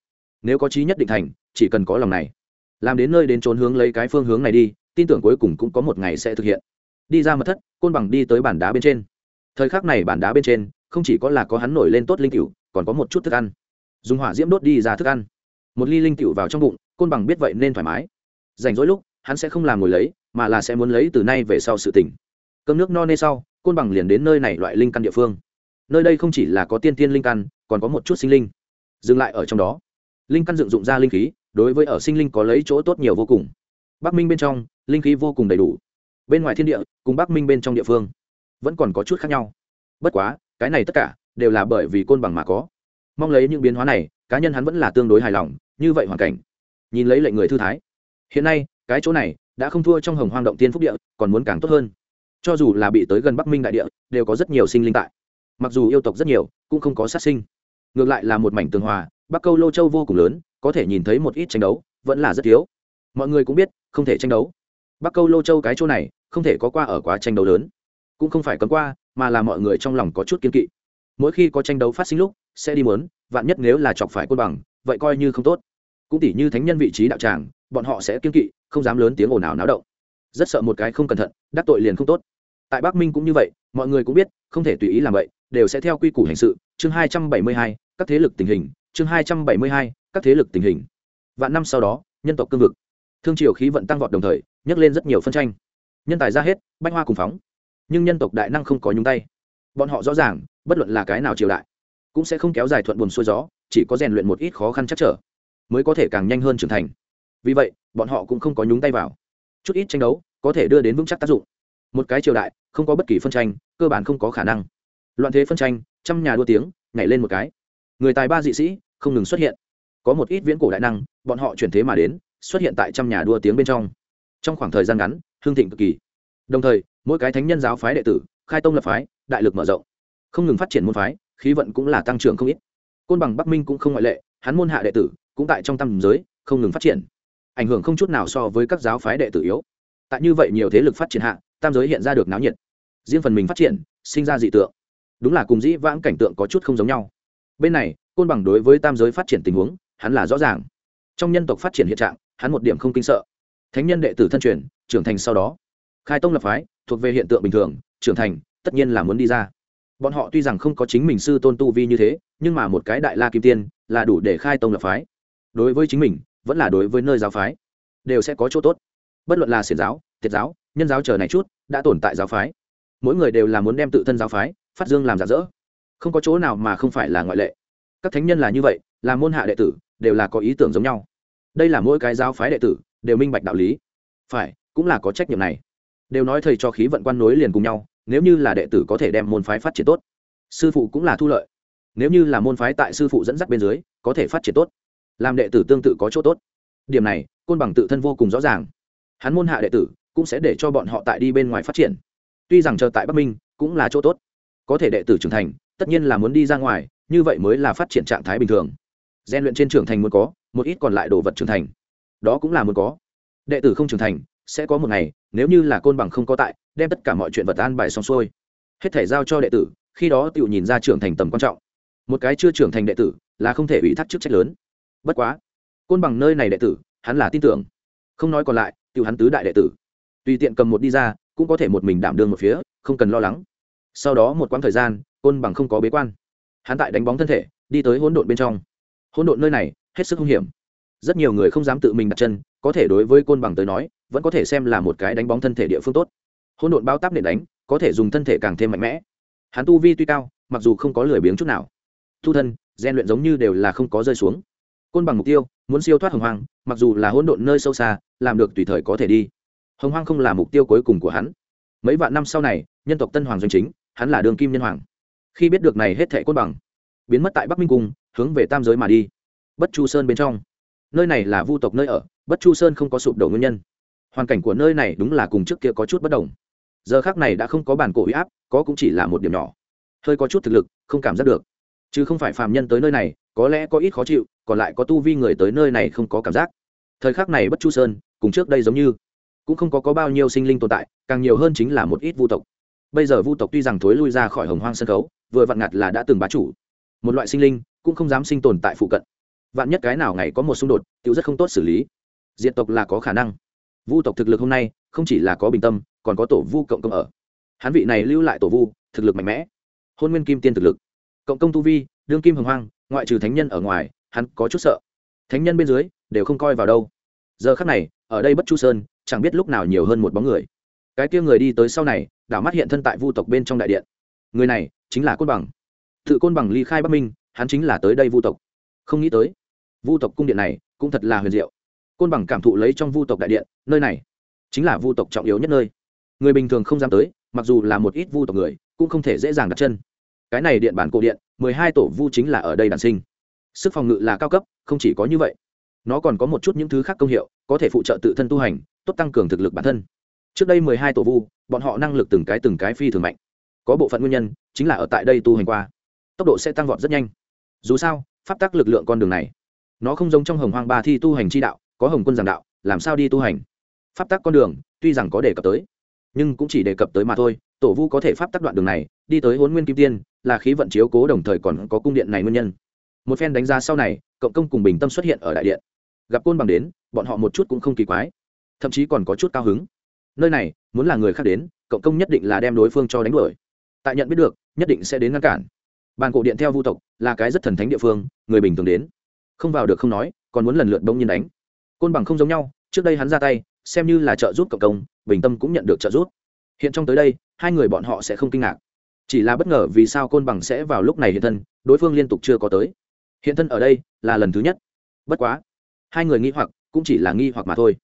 Nếu có trí nhất định thành, chỉ cần có lòng này. Làm đến nơi đến trốn hướng lấy cái phương hướng này đi, tin tưởng cuối cùng cũng có một ngày sẽ thực hiện. Đi ra mật thất, côn bằng đi tới bản đá bên trên. Thời khắc này bản đá bên trên, không chỉ có là có hắn nổi lên tốt linh cựu còn có một chút thức ăn. Dùng hỏa diễm đốt đi ra thức ăn. Một ly linh cựu vào trong bụng, côn bằng biết vậy nên thoải mái. Rảnh rỗi lúc, hắn sẽ không làm ngồi lấy, mà là sẽ muốn lấy từ nay về sau sự tỉnh cơm nước no nê sau, côn bằng liền đến nơi này loại linh căn địa phương nơi đây không chỉ là có tiên tiên linh căn, còn có một chút sinh linh. Dừng lại ở trong đó. Linh căn dựng dụng ra linh khí, đối với ở sinh linh có lấy chỗ tốt nhiều vô cùng. Bắc minh bên trong, linh khí vô cùng đầy đủ. Bên ngoài thiên địa, cùng bắc minh bên trong địa phương, vẫn còn có chút khác nhau. Bất quá, cái này tất cả, đều là bởi vì côn bằng mà có. Mong lấy những biến hóa này, cá nhân hắn vẫn là tương đối hài lòng, như vậy hoàn cảnh. Nhìn lấy lệnh người thư thái. Hiện nay, cái chỗ này, đã không thua trong hồng hoang động tiên phúc địa, còn muốn càng tốt hơn. Cho dù là bị tới gần bắc minh đại địa, đều có rất nhiều sinh linh tại mặc dù yêu tộc rất nhiều, cũng không có sát sinh. Ngược lại là một mảnh tường hòa, bắc câu lô châu vô cùng lớn, có thể nhìn thấy một ít tranh đấu, vẫn là rất thiếu. Mọi người cũng biết, không thể tranh đấu. Bắc câu lô châu cái chỗ này, không thể có qua ở quá tranh đấu lớn. Cũng không phải cấm qua, mà là mọi người trong lòng có chút kiên kỵ. Mỗi khi có tranh đấu phát sinh lúc, sẽ đi muốn, vạn nhất nếu là chọc phải côn bằng, vậy coi như không tốt. Cũng tỉ như thánh nhân vị trí đạo tràng, bọn họ sẽ kiên kỵ, không dám lớn tiếng ồn ào náo động. Rất sợ một cái không cẩn thận, đắc tội liền không tốt. Tại bắc minh cũng như vậy, mọi người cũng biết, không thể tùy ý làm vậy đều sẽ theo quy củ hành sự. Chương hai trăm bảy mươi hai, các thế lực tình hình. Chương hai trăm bảy mươi hai, các thế lực tình hình. Vạn năm sau đó, nhân tộc cương vực. Thương triều khí vận tăng vọt đồng thời, nhấc lên rất nhiều phân tranh. Nhân tài ra hết, bách hoa cùng phóng. Nhưng nhân tộc đại năng không có nhúng tay. Bọn họ rõ ràng, bất luận là cái nào triều đại, cũng sẽ không kéo dài thuận buồn xuôi gió, chỉ có rèn luyện một ít khó khăn chắc trở, mới có thể càng nhanh hơn trưởng thành. Vì vậy, bọn họ cũng không có nhúng tay vào. Chút ít tranh đấu, có thể đưa đến vững chắc tác dụng. Một cái triều đại, không có bất kỳ phân tranh, cơ bản không có khả năng loạn thế phân tranh, trăm nhà đua tiếng, nhảy lên một cái. Người tài ba dị sĩ, không ngừng xuất hiện. Có một ít viễn cổ đại năng, bọn họ chuyển thế mà đến, xuất hiện tại trăm nhà đua tiếng bên trong. Trong khoảng thời gian ngắn, hương thịnh cực kỳ. Đồng thời, mỗi cái thánh nhân giáo phái đệ tử, khai tông lập phái, đại lực mở rộng. Không ngừng phát triển môn phái, khí vận cũng là tăng trưởng không ít. Côn bằng bắc minh cũng không ngoại lệ, hắn môn hạ đệ tử, cũng tại trong tam giới, không ngừng phát triển. Ảnh hưởng không chút nào so với các giáo phái đệ tử yếu. Tại như vậy nhiều thế lực phát triển hạ, tam giới hiện ra được náo nhiệt. Riêng phần mình phát triển, sinh ra dị tượng đúng là cùng dĩ vãng cảnh tượng có chút không giống nhau. Bên này, côn bằng đối với tam giới phát triển tình huống, hắn là rõ ràng. Trong nhân tộc phát triển hiện trạng, hắn một điểm không kinh sợ. Thánh nhân đệ tử thân truyền, trưởng thành sau đó. Khai tông lập phái, thuộc về hiện tượng bình thường, trưởng thành, tất nhiên là muốn đi ra. Bọn họ tuy rằng không có chính mình sư tôn tu vi như thế, nhưng mà một cái đại la kim tiên, là đủ để khai tông lập phái. Đối với chính mình, vẫn là đối với nơi giáo phái, đều sẽ có chỗ tốt. Bất luận là xiển giáo thiệt giáo, nhân giáo chờ này chút, đã tồn tại giáo phái. Mỗi người đều là muốn đem tự thân giáo phái phát dương làm giả dỡ. Không có chỗ nào mà không phải là ngoại lệ. Các thánh nhân là như vậy, là môn hạ đệ tử, đều là có ý tưởng giống nhau. Đây là mỗi cái giáo phái đệ tử, đều minh bạch đạo lý. Phải, cũng là có trách nhiệm này. Đều nói thầy cho khí vận quan nối liền cùng nhau, nếu như là đệ tử có thể đem môn phái phát triển tốt, sư phụ cũng là thu lợi. Nếu như là môn phái tại sư phụ dẫn dắt bên dưới, có thể phát triển tốt, làm đệ tử tương tự có chỗ tốt. Điểm này, côn bằng tự thân vô cùng rõ ràng. Hắn môn hạ đệ tử, cũng sẽ để cho bọn họ tại đi bên ngoài phát triển. Tuy rằng chờ tại bắc minh, cũng là chỗ tốt có thể đệ tử trưởng thành, tất nhiên là muốn đi ra ngoài, như vậy mới là phát triển trạng thái bình thường. Gian luyện trên trưởng thành muốn có, một ít còn lại đồ vật trưởng thành. Đó cũng là muốn có. Đệ tử không trưởng thành, sẽ có một ngày, nếu như là côn bằng không có tại, đem tất cả mọi chuyện vật an bài xong xuôi. Hết thể giao cho đệ tử, khi đó tự nhìn ra trưởng thành tầm quan trọng. Một cái chưa trưởng thành đệ tử, là không thể ủy thác chức trách lớn. Bất quá, côn bằng nơi này đệ tử, hắn là tin tưởng. Không nói còn lại tự hắn tứ đại đệ tử. Tùy tiện cầm một đi ra, cũng có thể một mình đảm đương một phía, không cần lo lắng sau đó một quãng thời gian, côn bằng không có bế quan. Hắn tại đánh bóng thân thể, đi tới hỗn độn bên trong. Hỗn độn nơi này, hết sức hung hiểm. Rất nhiều người không dám tự mình đặt chân, có thể đối với côn bằng tới nói, vẫn có thể xem là một cái đánh bóng thân thể địa phương tốt. Hỗn độn bao táp để đánh, có thể dùng thân thể càng thêm mạnh mẽ. Hắn tu vi tuy cao, mặc dù không có lười biếng chút nào. Thu thân gian luyện giống như đều là không có rơi xuống. Côn bằng mục tiêu, muốn siêu thoát hồng hoang, mặc dù là hỗn độn nơi sâu xa, làm được tùy thời có thể đi. Hồng hoang không là mục tiêu cuối cùng của hắn. Mấy vạn năm sau này, nhân tộc tân hoàng doanh chính hắn là đường kim nhân hoàng. Khi biết được này hết thệ côn bằng biến mất tại bắc minh cung hướng về tam giới mà đi. Bất chu sơn bên trong. Nơi này là vu tộc nơi ở bất chu sơn không có sụp đổ nguyên nhân. Hoàn cảnh của nơi này đúng là cùng trước kia có chút bất đồng. Giờ khác này đã không có bản cổ huy áp có cũng chỉ là một điểm nhỏ. Hơi có chút thực lực không cảm giác được. Chứ không phải phàm nhân tới nơi này có lẽ có ít khó chịu còn lại có tu vi người tới nơi này không có cảm giác. Thời khắc này bất chu sơn cùng trước đây giống như cũng không có, có bao nhiêu sinh linh tồn tại càng nhiều hơn chính là một ít vu tộc bây giờ vu tộc tuy rằng thối lui ra khỏi hồng hoang sân khấu, vừa vặn ngặt là đã từng bá chủ. Một loại sinh linh cũng không dám sinh tồn tại phụ cận. Vạn nhất cái nào ngày có một xung đột tự rất không tốt xử lý. Diện tộc là có khả năng. Vu tộc thực lực hôm nay không chỉ là có bình tâm, còn có tổ vu cộng công ở. Hắn vị này lưu lại tổ vu, thực lực mạnh mẽ. Hôn nguyên kim tiên thực lực. Cộng công tu vi, đương kim hồng hoang, ngoại trừ thánh nhân ở ngoài, hắn có chút sợ. Thánh nhân bên dưới đều không coi vào đâu. Giờ khắc này, ở đây bất chu sơn, chẳng biết lúc nào nhiều hơn một bóng người cái kia người đi tới sau này, đảo mắt hiện thân tại vu tộc bên trong đại điện. Người này chính là côn bằng. Tự côn bằng ly khai bắc minh, hắn chính là tới đây vu tộc. Không nghĩ tới, vu tộc cung điện này cũng thật là huyền diệu. Côn bằng cảm thụ lấy trong vu tộc đại điện, nơi này chính là vu tộc trọng yếu nhất nơi. Người bình thường không dám tới, mặc dù là một ít vu tộc người, cũng không thể dễ dàng đặt chân. Cái này điện bản cổ điện, mười hai tổ vu chính là ở đây đản sinh. Sức phòng ngự là cao cấp, không chỉ có như vậy. Nó còn có một chút những thứ khác công hiệu, có thể phụ trợ tự thân tu hành, tốt tăng cường thực lực bản thân trước đây mười hai tổ vu, bọn họ năng lực từng cái từng cái phi thường mạnh. Có bộ phận nguyên nhân, chính là ở tại đây tu hành qua. Tốc độ sẽ tăng vọt rất nhanh. Dù sao, pháp tắc lực lượng con đường này, nó không giống trong hồng hoang ba thi tu hành chi đạo, có hồng quân giảng đạo, làm sao đi tu hành? Pháp tắc con đường, tuy rằng có đề cập tới, nhưng cũng chỉ đề cập tới mà thôi. Tổ vu có thể pháp tắc đoạn đường này, đi tới huấn nguyên kim tiên, là khí vận chiếu cố đồng thời còn có cung điện này nguyên nhân. Một phen đánh giá sau này, cộng công cùng bình tâm xuất hiện ở đại điện. Gặp côn bằng đến, bọn họ một chút cũng không kỳ quái, thậm chí còn có chút cao hứng nơi này, muốn là người khác đến, cộng công nhất định là đem đối phương cho đánh đuổi. Tại nhận biết được, nhất định sẽ đến ngăn cản. Bàn cổ điện theo vu tộc, là cái rất thần thánh địa phương, người bình thường đến. Không vào được không nói, còn muốn lần lượt bỗng nhiên đánh. Côn bằng không giống nhau, trước đây hắn ra tay, xem như là trợ giúp cộng công, bình tâm cũng nhận được trợ giúp. Hiện trong tới đây, hai người bọn họ sẽ không kinh ngạc. Chỉ là bất ngờ vì sao côn bằng sẽ vào lúc này hiện thân, đối phương liên tục chưa có tới. Hiện thân ở đây là lần thứ nhất. Bất quá, hai người nghi hoặc, cũng chỉ là nghi hoặc mà thôi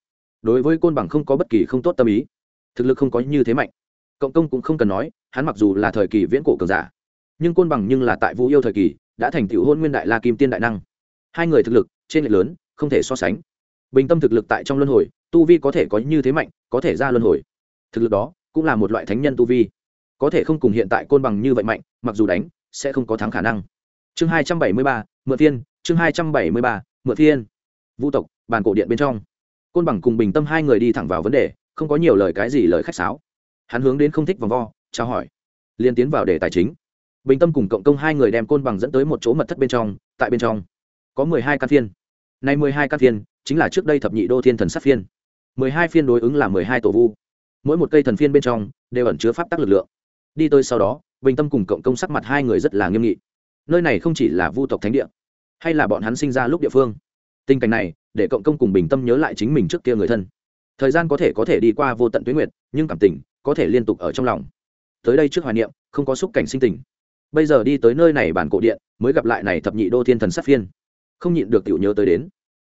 đối với côn bằng không có bất kỳ không tốt tâm ý. Thực lực không có như thế mạnh. Cộng công cũng không cần nói, hắn mặc dù là thời kỳ viễn cổ cường giả, nhưng côn bằng nhưng là tại vũ yêu thời kỳ, đã thành tựu hôn nguyên đại la kim tiên đại năng. Hai người thực lực, trên lệch lớn, không thể so sánh. Bình tâm thực lực tại trong luân hồi, tu vi có thể có như thế mạnh, có thể ra luân hồi. Thực lực đó, cũng là một loại thánh nhân tu vi. Có thể không cùng hiện tại côn bằng như vậy mạnh, mặc dù đánh, sẽ không có thắng khả năng. Chương hai trăm bảy mươi ba, mượn thiên, chương hai trăm bảy mươi ba, mượn thiên. Vũ tộc, bàn cổ điện bên trong côn bằng cùng bình tâm hai người đi thẳng vào vấn đề, không có nhiều lời cái gì lời khách sáo. Hắn hướng đến không thích vòng vo trao hỏi. Liên tiến vào đề tài chính. Bình tâm cùng cộng công hai người đem côn bằng dẫn tới một chỗ mật thất bên trong, tại bên trong. Có mười hai căn phiên. Nay mười hai căn phiên chính là trước đây thập nhị đô thiên thần sát phiên. mười hai phiên đối ứng là mười hai tổ vu. Mỗi một cây thần phiên bên trong đều ẩn chứa pháp tắc lực lượng. Đi tới sau đó, bình tâm cùng cộng công sắc mặt hai người rất là nghiêm nghị. Nơi này không chỉ là vu tộc thánh địa, hay là bọn hắn sinh ra lúc địa phương. Tình cảnh này để cộng công cùng bình tâm nhớ lại chính mình trước kia người thân. Thời gian có thể có thể đi qua vô tận tuyến nguyệt, nhưng cảm tình có thể liên tục ở trong lòng. Tới đây trước hoài niệm, không có xúc cảnh sinh tình. Bây giờ đi tới nơi này bản cổ điện, mới gặp lại này thập nhị đô thiên thần sát phiên. Không nhịn được tiểu nhớ tới đến.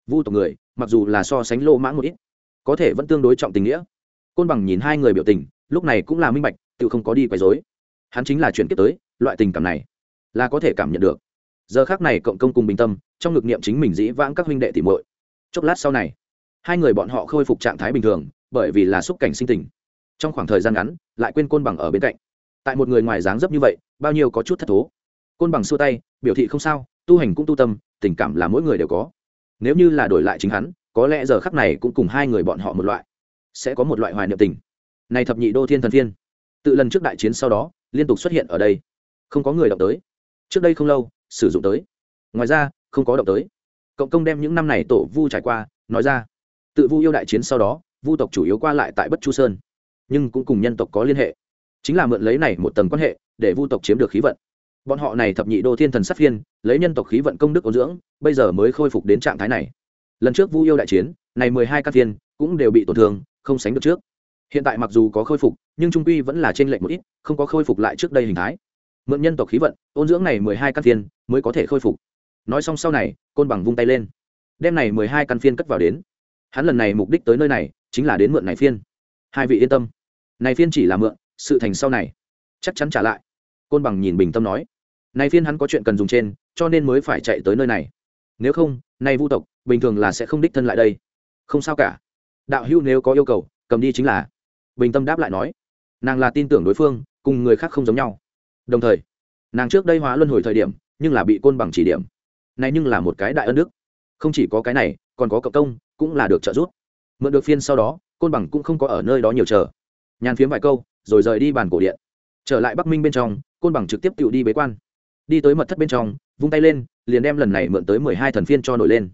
Vu tộc người, mặc dù là so sánh lô mãng một ít, có thể vẫn tương đối trọng tình nghĩa. Côn bằng nhìn hai người biểu tình, lúc này cũng là minh bạch, tự không có đi quấy dối hắn chính là chuyển tiếp tới, loại tình cảm này, là có thể cảm nhận được. Giờ khác này cộng công cùng bình tâm, trong ngực niệm chính mình dĩ vãng các huynh đệ tỉ muội chốc lát sau này, hai người bọn họ khôi phục trạng thái bình thường, bởi vì là xúc cảnh sinh tình. Trong khoảng thời gian ngắn, lại quên côn bằng ở bên cạnh. Tại một người ngoài dáng dấp như vậy, bao nhiêu có chút thất thố. Côn bằng xua tay, biểu thị không sao, tu hành cũng tu tâm, tình cảm là mỗi người đều có. Nếu như là đổi lại chính hắn, có lẽ giờ khắc này cũng cùng hai người bọn họ một loại. Sẽ có một loại hoài niệm tình. Này thập nhị đô thiên thần thiên. Tự lần trước đại chiến sau đó, liên tục xuất hiện ở đây. Không có người động tới. Trước đây không lâu, sử dụng tới. Ngoài ra, không có động tới cộng công đem những năm này tổ vu trải qua, nói ra. Tự vu yêu đại chiến sau đó, vu tộc chủ yếu qua lại tại bất chu sơn. Nhưng cũng cùng nhân tộc có liên hệ. Chính là mượn lấy này một tầng quan hệ, để vu tộc chiếm được khí vận. Bọn họ này thập nhị đô thiên thần sát phiên, lấy nhân tộc khí vận công đức ôn dưỡng, bây giờ mới khôi phục đến trạng thái này. Lần trước vu yêu đại chiến, này mười hai căn phiên cũng đều bị tổn thương, không sánh được trước. Hiện tại mặc dù có khôi phục, nhưng trung quy vẫn là trên lệnh một ít, không có khôi phục lại trước đây hình thái. Mượn nhân tộc khí vận, ôn dưỡng này mười hai căn thiên mới có thể khôi phục. Nói xong sau này côn bằng vung tay lên. Đem này mười hai căn phiên cất vào đến. Hắn lần này mục đích tới nơi này, chính là đến mượn này phiên. Hai vị yên tâm. Này phiên chỉ là mượn, sự thành sau này. Chắc chắn trả lại. Côn bằng nhìn bình tâm nói. Này phiên hắn có chuyện cần dùng trên, cho nên mới phải chạy tới nơi này. Nếu không nay vu tộc, bình thường là sẽ không đích thân lại đây. Không sao cả. Đạo hữu nếu có yêu cầu, cầm đi chính là. Bình tâm đáp lại nói. Nàng là tin tưởng đối phương, cùng người khác không giống nhau. Đồng thời, nàng trước đây hóa luân hồi thời điểm, nhưng là bị côn bằng chỉ điểm này nhưng là một cái đại ân đức. Không chỉ có cái này, còn có cộng công, cũng là được trợ giúp. Mượn được phiên sau đó, côn bằng cũng không có ở nơi đó nhiều chờ. Nhàn phiếm vài câu, rồi rời đi bàn cổ điện. Trở lại bắc minh bên trong, côn bằng trực tiếp tự đi bế quan. Đi tới mật thất bên trong, vung tay lên, liền đem lần này mượn tới mười hai thần phiên cho nổi lên.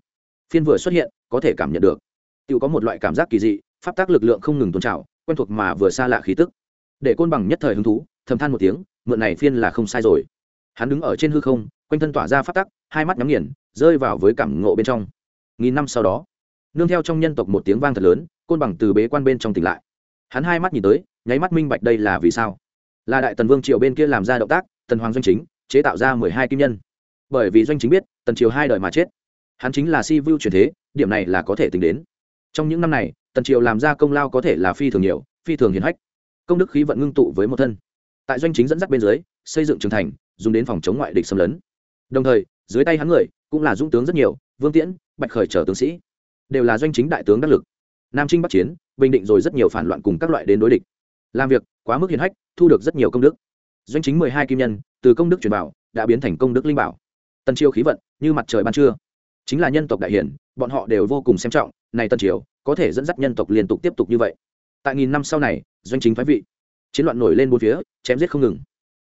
Phiên vừa xuất hiện, có thể cảm nhận được. Tự có một loại cảm giác kỳ dị, pháp tác lực lượng không ngừng tôn trào, quen thuộc mà vừa xa lạ khí tức. Để côn bằng nhất thời hứng thú, thầm than một tiếng, mượn này phiên là không sai rồi hắn đứng ở trên hư không, quanh thân tỏa ra pháp tắc, hai mắt nhắm nghiền, rơi vào với cảm ngộ bên trong. Nghìn năm sau đó, nương theo trong nhân tộc một tiếng vang thật lớn, côn bằng từ bế quan bên trong tỉnh lại. Hắn hai mắt nhìn tới, nháy mắt minh bạch đây là vì sao. Là đại tần vương triều bên kia làm ra động tác, tần hoàng doanh chính, chế tạo ra mười hai kim nhân. Bởi vì doanh chính biết, tần triều hai đời mà chết. Hắn chính là si vu truyền thế, điểm này là có thể tính đến. Trong những năm này, tần triều làm ra công lao có thể là phi thường nhiều, phi thường hiển hách. Công đức khí vận ngưng tụ với một thân. Tại doanh chính dẫn dắt bên dưới, xây dựng trường thành dùng đến phòng chống ngoại địch xâm lấn. Đồng thời, dưới tay hắn người cũng là dũng tướng rất nhiều, vương tiễn, bạch khởi trở tướng sĩ, đều là doanh chính đại tướng đắc lực. Nam trinh bắc chiến, bình định rồi rất nhiều phản loạn cùng các loại đến đối địch. Làm việc quá mức hiền hách, thu được rất nhiều công đức. Doanh chính mười hai kim nhân, từ công đức truyền bảo, đã biến thành công đức linh bảo. Tần triều khí vận, như mặt trời ban trưa. Chính là nhân tộc đại hiển, bọn họ đều vô cùng xem trọng, này tần triều, có thể dẫn dắt nhân tộc liên tục tiếp tục như vậy. Tại nghìn năm sau này, doanh chính phái vị, chiến loạn nổi lên bốn phía, chém giết không ngừng.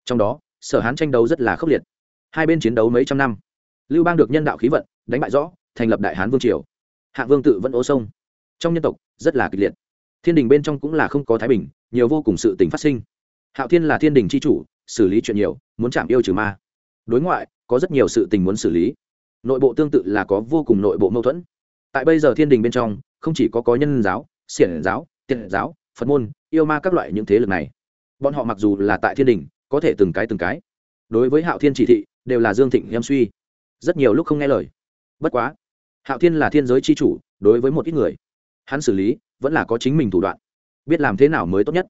Trong đó sở hán tranh đấu rất là khốc liệt. Hai bên chiến đấu mấy trăm năm, lưu bang được nhân đạo khí vận, đánh bại rõ, thành lập đại hán vương triều. Hạ vương tự vẫn ô sông. Trong nhân tộc, rất là kịch liệt. Thiên đình bên trong cũng là không có thái bình, nhiều vô cùng sự tình phát sinh. Hạo thiên là thiên đình c h i chủ, xử lý chuyện nhiều, muốn chạm yêu trừ ma. Đối ngoại, có rất nhiều sự tình muốn xử lý. Nội bộ tương tự là có vô cùng nội bộ mâu thuẫn. Tại bây giờ thiên đình bên trong, không chỉ có có nhân giáo, xiển giáo, tiện giáo, phật môn, yêu ma các loại những thế lực này. Bọn họ mặc dù là tại thiên đình có thể từng cái từng cái. Đối với hạo thiên chỉ thị, đều là dương thịnh em suy. Rất nhiều lúc không nghe lời. Bất quá, hạo thiên là thiên giới c h i chủ, đối với một ít người, hắn xử lý vẫn là có chính mình thủ đoạn. Biết làm thế nào mới tốt nhất.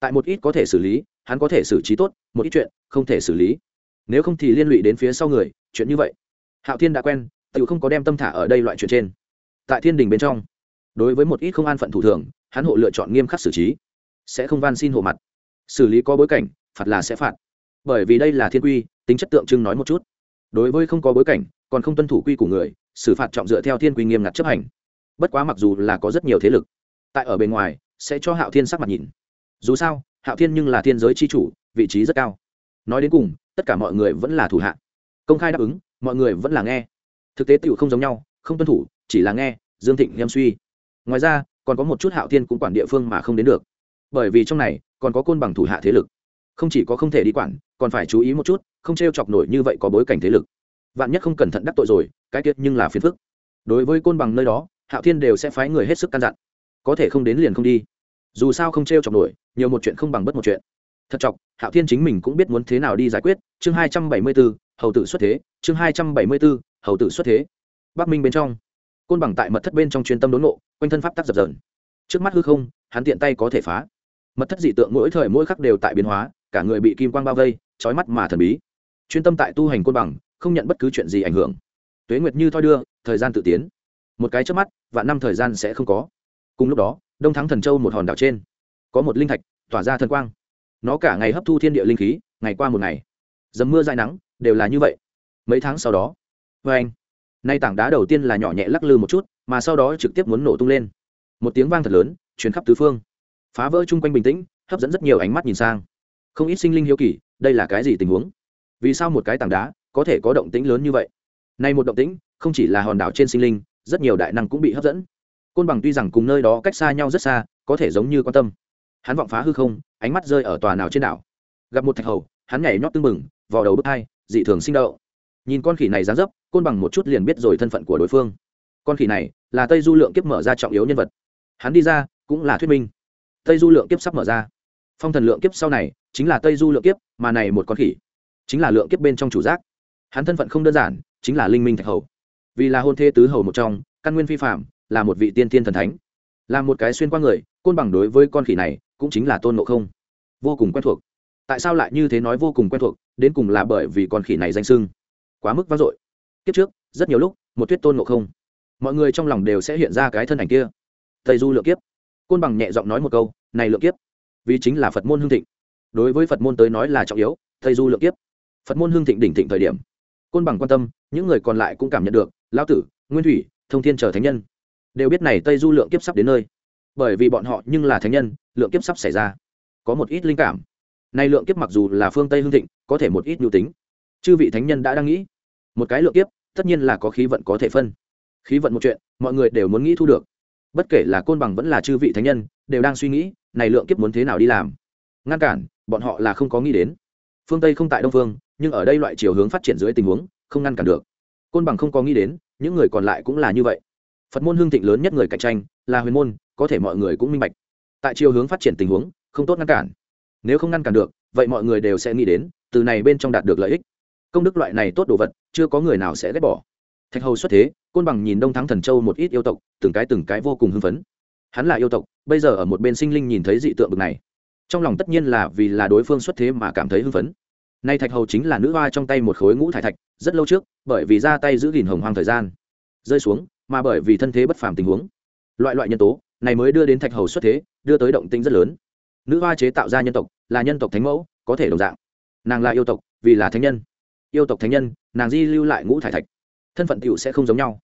Tại một ít có thể xử lý, hắn có thể xử trí tốt, một ít chuyện không thể xử lý. Nếu không thì liên lụy đến phía sau người, chuyện như vậy. Hạo thiên đã quen, tự không có đem tâm thả ở đây loại chuyện trên. Tại thiên đình bên trong, đối với một ít không an phận thủ thường, hắn hộ lựa chọn nghiêm khắc xử trí. Sẽ không van xin hộ mặt. Xử lý có bối cảnh phạt là sẽ phạt. Bởi vì đây là thiên quy, tính chất tượng trưng nói một chút. Đối với không có bối cảnh, còn không tuân thủ quy của người, xử phạt trọng dựa theo thiên quy nghiêm ngặt chấp hành. Bất quá mặc dù là có rất nhiều thế lực, tại ở bên ngoài, sẽ cho hạo thiên sắc mặt nhìn. Dù sao, hạo thiên nhưng là thiên giới c h i chủ, vị trí rất cao. Nói đến cùng, tất cả mọi người vẫn là thủ hạ. Công khai đáp ứng, mọi người vẫn là nghe. Thực tế tựu không giống nhau, không tuân thủ, chỉ là nghe, dương thịnh nghiêm suy. Ngoài ra, còn có một chút hạo thiên cũng quản địa phương mà không đến được. Bởi vì trong này, còn có côn bằng thủ hạ thế lực không chỉ có không thể đi quản, còn phải chú ý một chút, không t r e o chọc nổi như vậy có bối cảnh thế lực. Vạn nhất không cẩn thận đắc tội rồi, cái tiết nhưng là phiền phức. Đối với côn bằng nơi đó, hạo thiên đều sẽ phái người hết sức căn dặn. Có thể không đến liền không đi. Dù sao không t r e o chọc nổi, nhiều một chuyện không bằng bất một chuyện. Thật chọc, hạo thiên chính mình cũng biết muốn thế nào đi giải quyết. Chương hai trăm bảy mươi b ố hầu tử xuất thế. Chương hai trăm bảy mươi b ố hầu tử xuất thế. Bắc minh bên trong. Côn bằng tại mật thất bên trong chuyên tâm đốn nộ quanh thân pháp tắc dập dờn. Trước mắt hư không, hắn tiện tay có thể phá. Mật thất dị tượng mỗi thời mỗi khắc đều tại biến hóa cả người bị kim quang bao vây trói mắt mà thần bí. Chuyên tâm tại tu hành côn bằng, không nhận bất cứ chuyện gì ảnh hưởng. Tuế nguyệt như thoi đưa, thời gian tự tiến. Một cái trước mắt và năm thời gian sẽ không có. Cùng lúc đó, đông thắng thần châu một hòn đảo trên, có một linh thạch, tỏa ra thần quang. Nó cả ngày hấp thu thiên địa linh khí, ngày qua một ngày. Dầm mưa dài nắng, đều là như vậy. Mấy tháng sau đó vê anh. Nay tảng đá đầu tiên là nhỏ nhẹ lắc lư một chút, mà sau đó trực tiếp muốn nổ tung lên. Một tiếng vang thật lớn chuyến khắp tứ phương. Phá vỡ chung quanh bình tĩnh, hấp dẫn rất nhiều ánh mắt nhìn sang không ít sinh linh hiếu kỳ, đây là cái gì tình huống? Vì sao một cái tảng đá có thể có động tĩnh lớn như vậy? Nay một động tĩnh, không chỉ là hòn đảo trên sinh linh, rất nhiều đại năng cũng bị hấp dẫn. Côn bằng tuy rằng cùng nơi đó cách xa nhau rất xa, có thể giống như quan tâm. Hắn vọng phá hư không, ánh mắt rơi ở tòa nào trên đảo. Gặp một thạch hầu, hắn nhảy nhót tưng bừng vào đầu bước hai, dị thường sinh đậu nhìn con khỉ này dán dấp, côn bằng một chút liền biết rồi thân phận của đối phương. Con khỉ này là tây du lượng kiếp mở ra trọng yếu nhân vật. Hắn đi ra, cũng là thuyết minh. Tây du lượng kiếp sắp mở ra phong thần lượng kiếp sau này, chính là tây du lượng kiếp, mà này một con khỉ, chính là lượng kiếp bên trong chủ giác. Hắn thân phận không đơn giản, chính là linh minh thạch hầu. Vì là hôn thê tứ hầu một trong, căn nguyên phi phạm là một vị tiên tiên thần thánh. Là một cái xuyên qua người, côn bằng đối với con khỉ này, cũng chính là tôn ngộ không. Vô cùng quen thuộc. Tại sao lại như thế nói vô cùng quen thuộc, đến cùng là bởi vì con khỉ này danh sưng quá mức vang dội. Kiếp trước, rất nhiều lúc, một tuyết tôn ngộ không. Mọi người trong lòng đều sẽ hiện ra cái thân ảnh kia. Tây du lượng kiếp. Côn bằng nhẹ giọng nói một câu, này lượng kiếp vì chính là phật môn hương thịnh. Đối với phật môn tới nói là trọng yếu, tây du lượng kiếp. Phật môn hương thịnh đỉnh thịnh thời điểm. Côn bằng quan tâm, những người còn lại cũng cảm nhận được lao tử, nguyên thủy, thông thiên chờ thánh nhân. Đều biết này tây du lượng kiếp sắp đến nơi. Bởi vì bọn họ nhưng là thánh nhân, lượng kiếp sắp xảy ra. Có một ít linh cảm. Nay lượng kiếp mặc dù là phương tây hương thịnh, có thể một ít nhu tính. Chư vị thánh nhân đã đang nghĩ, một cái lượng kiếp, tất nhiên là có khí vận có thể phân. Khí vận một chuyện, mọi người đều muốn nghĩ thu được. Bất kể là côn bằng vẫn là chư vị thánh nhân đều đang suy nghĩ, này lượng kiếp muốn thế nào đi làm. Ngăn cản, bọn họ là không có nghĩ đến. Phương tây không tại đông phương, nhưng ở đây loại chiều hướng phát triển dưới tình huống, không ngăn cản được. Côn bằng không có nghĩ đến, những người còn lại cũng là như vậy. Phật môn hương thịnh lớn nhất người cạnh tranh, là huyền môn, có thể mọi người cũng minh bạch. Tại chiều hướng phát triển tình huống, không tốt ngăn cản. Nếu không ngăn cản được, vậy mọi người đều sẽ nghĩ đến, từ này bên trong đạt được lợi ích. Công đức loại này tốt đồ vật, chưa có người nào sẽ ghét bỏ. Thạch hầu xuất thế, côn bằng nhìn đông thắng thần châu một ít yêu tộc, từng cái từng cái vô cùng hưng phấn hắn là yêu tộc, bây giờ ở một bên sinh linh nhìn thấy dị tượng bực này. Trong lòng tất nhiên là vì là đối phương xuất thế mà cảm thấy hưng phấn. Nay thạch hầu chính là nữ hoa trong tay một khối ngũ thải thạch, rất lâu trước, bởi vì ra tay giữ gìn hồng hoang thời gian, rơi xuống, mà bởi vì thân thế bất phàm tình huống. Loại loại nhân tố, này mới đưa đến thạch hầu xuất thế, đưa tới động tinh rất lớn. Nữ hoa chế tạo ra nhân tộc, là nhân tộc thánh mẫu, có thể đồng dạng. Nàng là yêu tộc, vì là thánh nhân. Yêu tộc thánh nhân, nàng di lưu lại ngũ thải thạch. Thân phận cựu sẽ không giống nhau.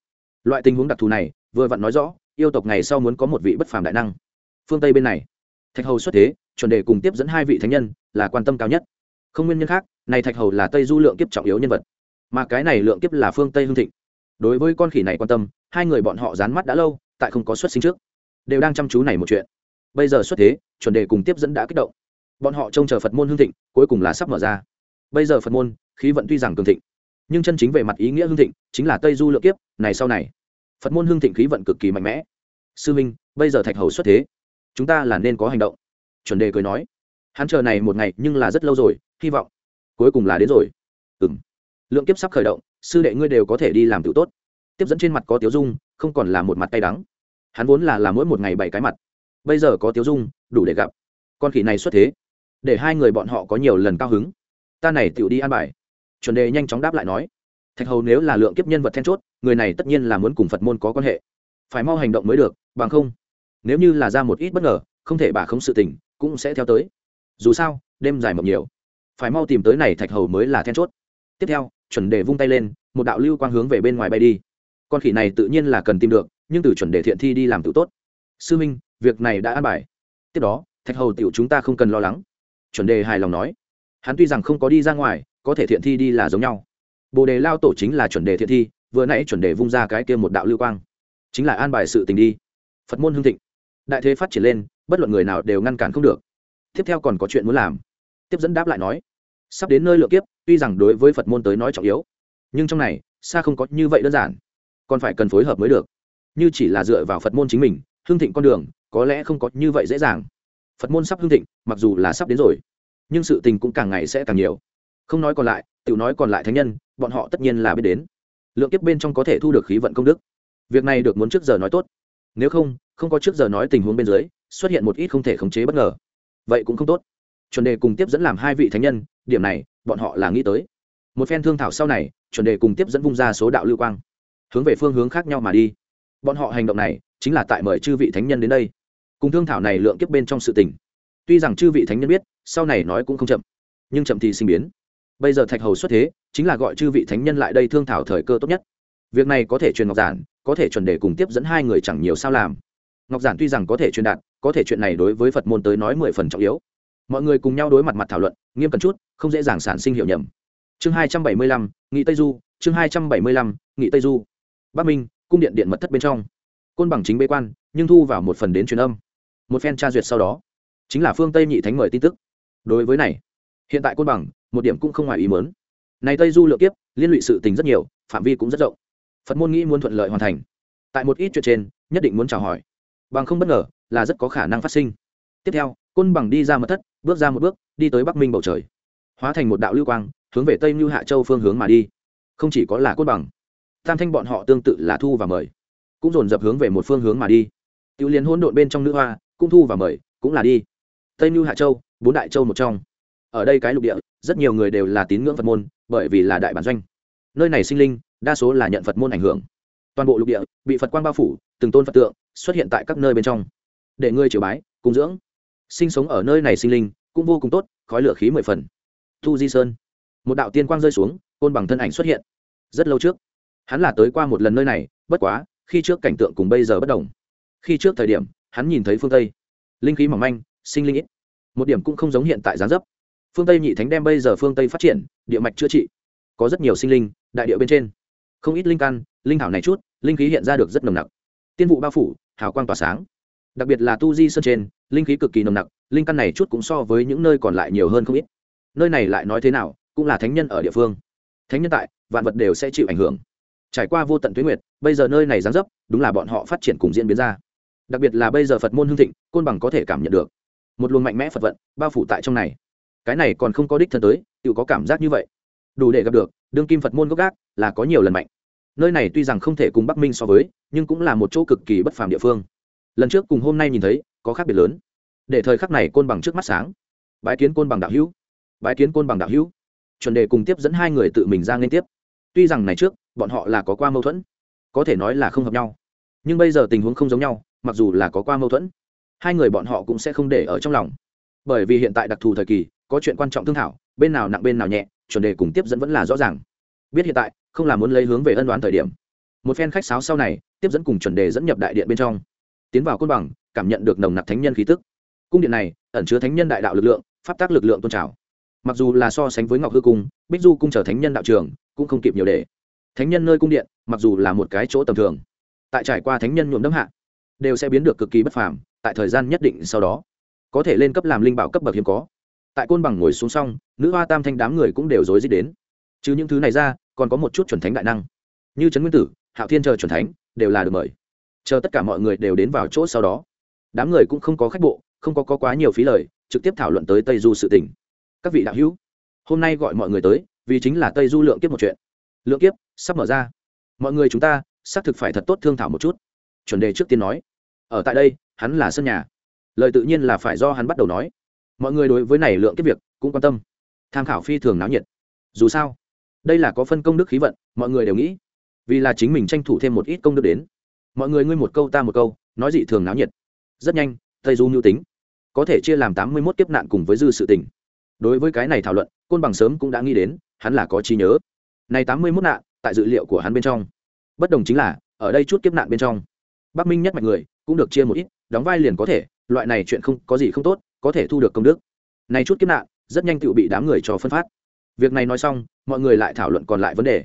Loại tình huống đặc thù này, vừa vặn nói rõ yêu tộc ngày sau muốn có một vị bất phàm đại năng. Phương tây bên này, thạch hầu xuất thế, chuẩn đề cùng tiếp dẫn hai vị thánh nhân là quan tâm cao nhất. Không nguyên nhân khác, này thạch hầu là tây du lượng kiếp trọng yếu nhân vật, mà cái này lượng kiếp là phương tây hương thịnh. Đối với con khỉ này quan tâm, hai người bọn họ dán mắt đã lâu, tại không có xuất sinh trước, đều đang chăm chú này một chuyện. Bây giờ xuất thế, chuẩn đề cùng tiếp dẫn đã kích động. Bọn họ trông chờ phật môn hương thịnh, cuối cùng là sắp mở ra. Bây giờ phật môn, khí vận tuy rằng cường thịnh, nhưng chân chính về mặt ý nghĩa hương thịnh chính là tây du lượng kiếp, này sau này phật môn hương thịnh khí vận cực kỳ mạnh mẽ. Sư minh, bây giờ thạch hầu xuất thế. Chúng ta là nên có hành động. Chuẩn đề cười nói. Hắn chờ này một ngày nhưng là rất lâu rồi, hy vọng cuối cùng là đến rồi. Ừ m lượng kiếp sắp khởi động, sư đệ ngươi đều có thể đi làm tự tốt. Tiếp dẫn trên mặt có tiếu dung, không còn là một mặt tay đắng. Hắn vốn là làm mỗi một ngày bảy cái mặt. Bây giờ có tiếu dung, đủ để gặp. Con khỉ này xuất thế, để hai người bọn họ có nhiều lần cao hứng. Ta này tựu đi an bài. Chuẩn đề nhanh chóng đáp lại nói thạch hầu nếu là lượng kiếp nhân vật then chốt, người này tất nhiên là muốn cùng phật môn có quan hệ. Phải mau hành động mới được, bằng không, nếu như là ra một ít bất ngờ, không thể bà không sự tình, cũng sẽ theo tới. Dù sao, đêm dài mộng nhiều. Phải mau tìm tới này thạch hầu mới là then chốt. Tiếp theo, chuẩn đề vung tay lên, một đạo lưu quang hướng về bên ngoài bay đi. Con khỉ này tự nhiên là cần tìm được, nhưng từ chuẩn đề thiện thi đi làm tự tốt. Sư minh, việc này đã an bài. Tiếp đó, thạch hầu tiểu chúng ta không cần lo lắng. Chuẩn đề hài lòng nói. Hắn tuy rằng không có đi ra ngoài, có thể thiện thi đi là giống nhau bồ đề lao tổ chính là chuẩn đề thiện thi, vừa nãy chuẩn đề vung ra cái kia một đạo lưu quang, chính là an bài sự tình đi. Phật môn hương thịnh. Đại thế phát triển lên, bất luận người nào đều ngăn cản không được. Tiếp theo còn có chuyện muốn làm. Tiếp dẫn đáp lại nói, sắp đến nơi lựa kiếp, tuy rằng đối với phật môn tới nói trọng yếu, nhưng trong này, xa không có như vậy đơn giản. Còn phải cần phối hợp mới được. Như chỉ là dựa vào phật môn chính mình hương thịnh con đường, có lẽ không có như vậy dễ dàng. Phật môn sắp hương thịnh, mặc dù là sắp đến rồi, nhưng sự tình cũng càng ngày sẽ càng nhiều. Không nói còn lại Tiểu nói còn lại thánh nhân, bọn họ tất nhiên là biết đến. Lượng kiếp bên trong có thể thu được khí vận công đức. Việc này được muốn trước giờ nói tốt. Nếu không không có trước giờ nói tình huống bên dưới, xuất hiện một ít không thể khống chế bất ngờ. Vậy cũng không tốt. Chuẩn đề cùng tiếp dẫn làm hai vị thánh nhân, điểm này, bọn họ là nghĩ tới. Một phen thương thảo sau này, chuẩn đề cùng tiếp dẫn vung ra số đạo lưu quang, hướng về phương hướng khác nhau mà đi. Bọn họ hành động này, chính là tại mời chư vị thánh nhân đến đây. Cùng thương thảo này lượng kiếp bên trong sự tình. Tuy rằng chư vị thánh nhân biết, sau này nói cũng không chậm, nhưng chậm thì sinh biến bây giờ thạch hầu xuất thế, chính là gọi chư vị thánh nhân lại đây thương thảo thời cơ tốt nhất. Việc này có thể truyền ngọc giản, có thể chuẩn đề cùng tiếp dẫn hai người chẳng nhiều sao làm. Ngọc giản tuy rằng có thể truyền đạt, có thể chuyện này đối với phật môn tới nói mười phần trọng yếu. Mọi người cùng nhau đối mặt mặt thảo luận, nghiêm cẩn chút, không dễ dàng sản sinh hiệu nhầm. Chương hai trăm bảy mươi lăm, nghị tây du, chương hai trăm bảy mươi lăm, nghị tây du. Bắc minh, cung điện điện mật thất bên trong. Côn bằng chính bế quan, nhưng thu vào một phần đến truyền âm. Một phen tra duyệt sau đó, chính là phương tây nhị thánh mời tin tức. Đối với này, hiện tại côn bằng một điểm cũng không ngoài ý mớn này tây du lượng kiếp, liên lụy sự tình rất nhiều, phạm vi cũng rất rộng. Phật môn nghĩ muốn thuận lợi hoàn thành. Tại một ít chuyện trên, nhất định muốn chào hỏi. Bằng không bất ngờ, là rất có khả năng phát sinh. Tiếp theo, côn bằng đi ra mật thất, bước ra một bước, đi tới bắc minh bầu trời. Hóa thành một đạo lưu quang, hướng về tây mưu hạ châu phương hướng mà đi. Không chỉ có là côn bằng, tam thanh bọn họ tương tự là thu và mời, cũng dồn dập hướng về một phương hướng mà đi. Tiểu liên hỗn độn bên trong nữ hoa, cũng thu và mời, cũng là đi. Tây mưu hạ châu, bốn đại châu một trong ở đây cái lục địa, rất nhiều người đều là tín ngưỡng phật môn, bởi vì là đại bản doanh. Nơi này sinh linh, đa số là nhận phật môn ảnh hưởng. Toàn bộ lục địa, bị phật quan bao phủ, từng tôn phật tượng xuất hiện tại các nơi bên trong. Để ngươi triều bái, cung dưỡng. Sinh sống ở nơi này sinh linh, cũng vô cùng tốt, khói lửa khí mười phần. Thu di sơn. Một đạo tiên quang rơi xuống, côn bằng thân ảnh xuất hiện. Rất lâu trước, hắn là tới qua một lần nơi này, bất quá, khi trước cảnh tượng cùng bây giờ bất đồng. Khi trước thời điểm, hắn nhìn thấy phương tây. Linh khí mỏng manh, sinh linh ít. Một điểm cũng không giống hiện tại gián dấp phương tây nhị thánh đem bây giờ phương tây phát triển địa mạch chữa trị có rất nhiều sinh linh đại địa bên trên không ít linh căn linh thảo này chút linh khí hiện ra được rất nồng nặc tiên vụ bao phủ hào quang tỏa sáng đặc biệt là tu di sơn trên linh khí cực kỳ nồng nặc linh căn này chút cũng so với những nơi còn lại nhiều hơn không ít nơi này lại nói thế nào cũng là thánh nhân ở địa phương thánh nhân tại vạn vật đều sẽ chịu ảnh hưởng trải qua vô tận tuyến nguyệt bây giờ nơi này giáng dấp đúng là bọn họ phát triển cùng diễn biến ra đặc biệt là bây giờ phật môn hương thịnh côn bằng có thể cảm nhận được một luồng mạnh mẽ phật vận bao phủ tại trong này cái này còn không có đích thân tới, tự có cảm giác như vậy. Đủ để gặp được, đương kim phật môn gốc gác là có nhiều lần mạnh. Nơi này tuy rằng không thể cùng bắc minh so với, nhưng cũng là một chỗ cực kỳ bất phàm địa phương. Lần trước cùng hôm nay nhìn thấy, có khác biệt lớn. Để thời khắc này côn bằng trước mắt sáng. Bái kiến côn bằng đạo hữu. Bái kiến côn bằng đạo hữu. Chuẩn đề cùng tiếp dẫn hai người tự mình ra liên tiếp. Tuy rằng này trước, bọn họ là có qua mâu thuẫn. Có thể nói là không hợp nhau. Nhưng bây giờ tình huống không giống nhau, mặc dù là có qua mâu thuẫn, hai người bọn họ cũng sẽ không để ở trong lòng. Bởi vì hiện tại đặc thù thời kỳ có chuyện quan trọng thương thảo, bên nào nặng bên nào nhẹ, chuẩn đề cùng tiếp dẫn vẫn là rõ ràng. Biết hiện tại, không là muốn lấy hướng về ân đoán thời điểm. Một phen khách sáo sau này, tiếp dẫn cùng chuẩn đề dẫn nhập đại điện bên trong. Tiến vào côn bằng, cảm nhận được nồng nặc thánh nhân khí tức. Cung điện này, ẩn chứa thánh nhân đại đạo lực lượng, pháp tác lực lượng tôn trào. Mặc dù là so sánh với ngọc hư cung, bích du cung trở thánh nhân đạo trường, cũng không kịp nhiều để. Thánh nhân nơi cung điện, mặc dù là một cái chỗ tầm thường, tại trải qua thánh nhân nhuộm đấm hạ, đều sẽ biến được cực kỳ bất phàm, tại thời gian nhất định sau đó, có thể lên cấp làm linh bảo cấp bậc hiếm có tại côn bằng ngồi xuống xong nữ hoa tam thanh đám người cũng đều rối rít đến. Chứ những thứ này ra còn có một chút chuẩn thánh đại năng. Như trấn nguyên tử hạo thiên chờ chuẩn thánh đều là được mời. Chờ tất cả mọi người đều đến vào chỗ sau đó đám người cũng không có khách bộ không có, có quá nhiều phí lời trực tiếp thảo luận tới tây du sự tỉnh các vị đạo hữu hôm nay gọi mọi người tới vì chính là tây du lượng kiếp một chuyện. Lượng kiếp sắp mở ra. Mọi người chúng ta xác thực phải thật tốt thương thảo một chút. Chuẩn đề trước tiên nói ở tại đây hắn là sân nhà. Lời tự nhiên là phải do hắn bắt đầu nói mọi người đối với này lượng kiếp việc cũng quan tâm. Tham khảo phi thường náo nhiệt. Dù sao, đây là có phân công đức khí vận, mọi người đều nghĩ. Vì là chính mình tranh thủ thêm một ít công đức đến. Mọi người ngươi một câu ta một câu, nói dị thường náo nhiệt. Rất nhanh, tây du mưu tính. Có thể chia làm tám mươi mốt kiếp nạn cùng với dư sự tình. Đối với cái này thảo luận, côn bằng sớm cũng đã nghĩ đến, hắn là có trí nhớ. Này tám mươi mốt nạn, tại dự liệu của hắn bên trong. Bất đồng chính là, ở đây chút kiếp nạn bên trong. Bắc minh nhất mạnh người cũng được chia một ít, đóng vai liền có thể, loại này chuyện không có gì không tốt có thể thu được công đức. Này chút kiếp nạn, rất nhanh tự bị đám người cho phân phát. Việc này nói xong, mọi người lại thảo luận còn lại vấn đề.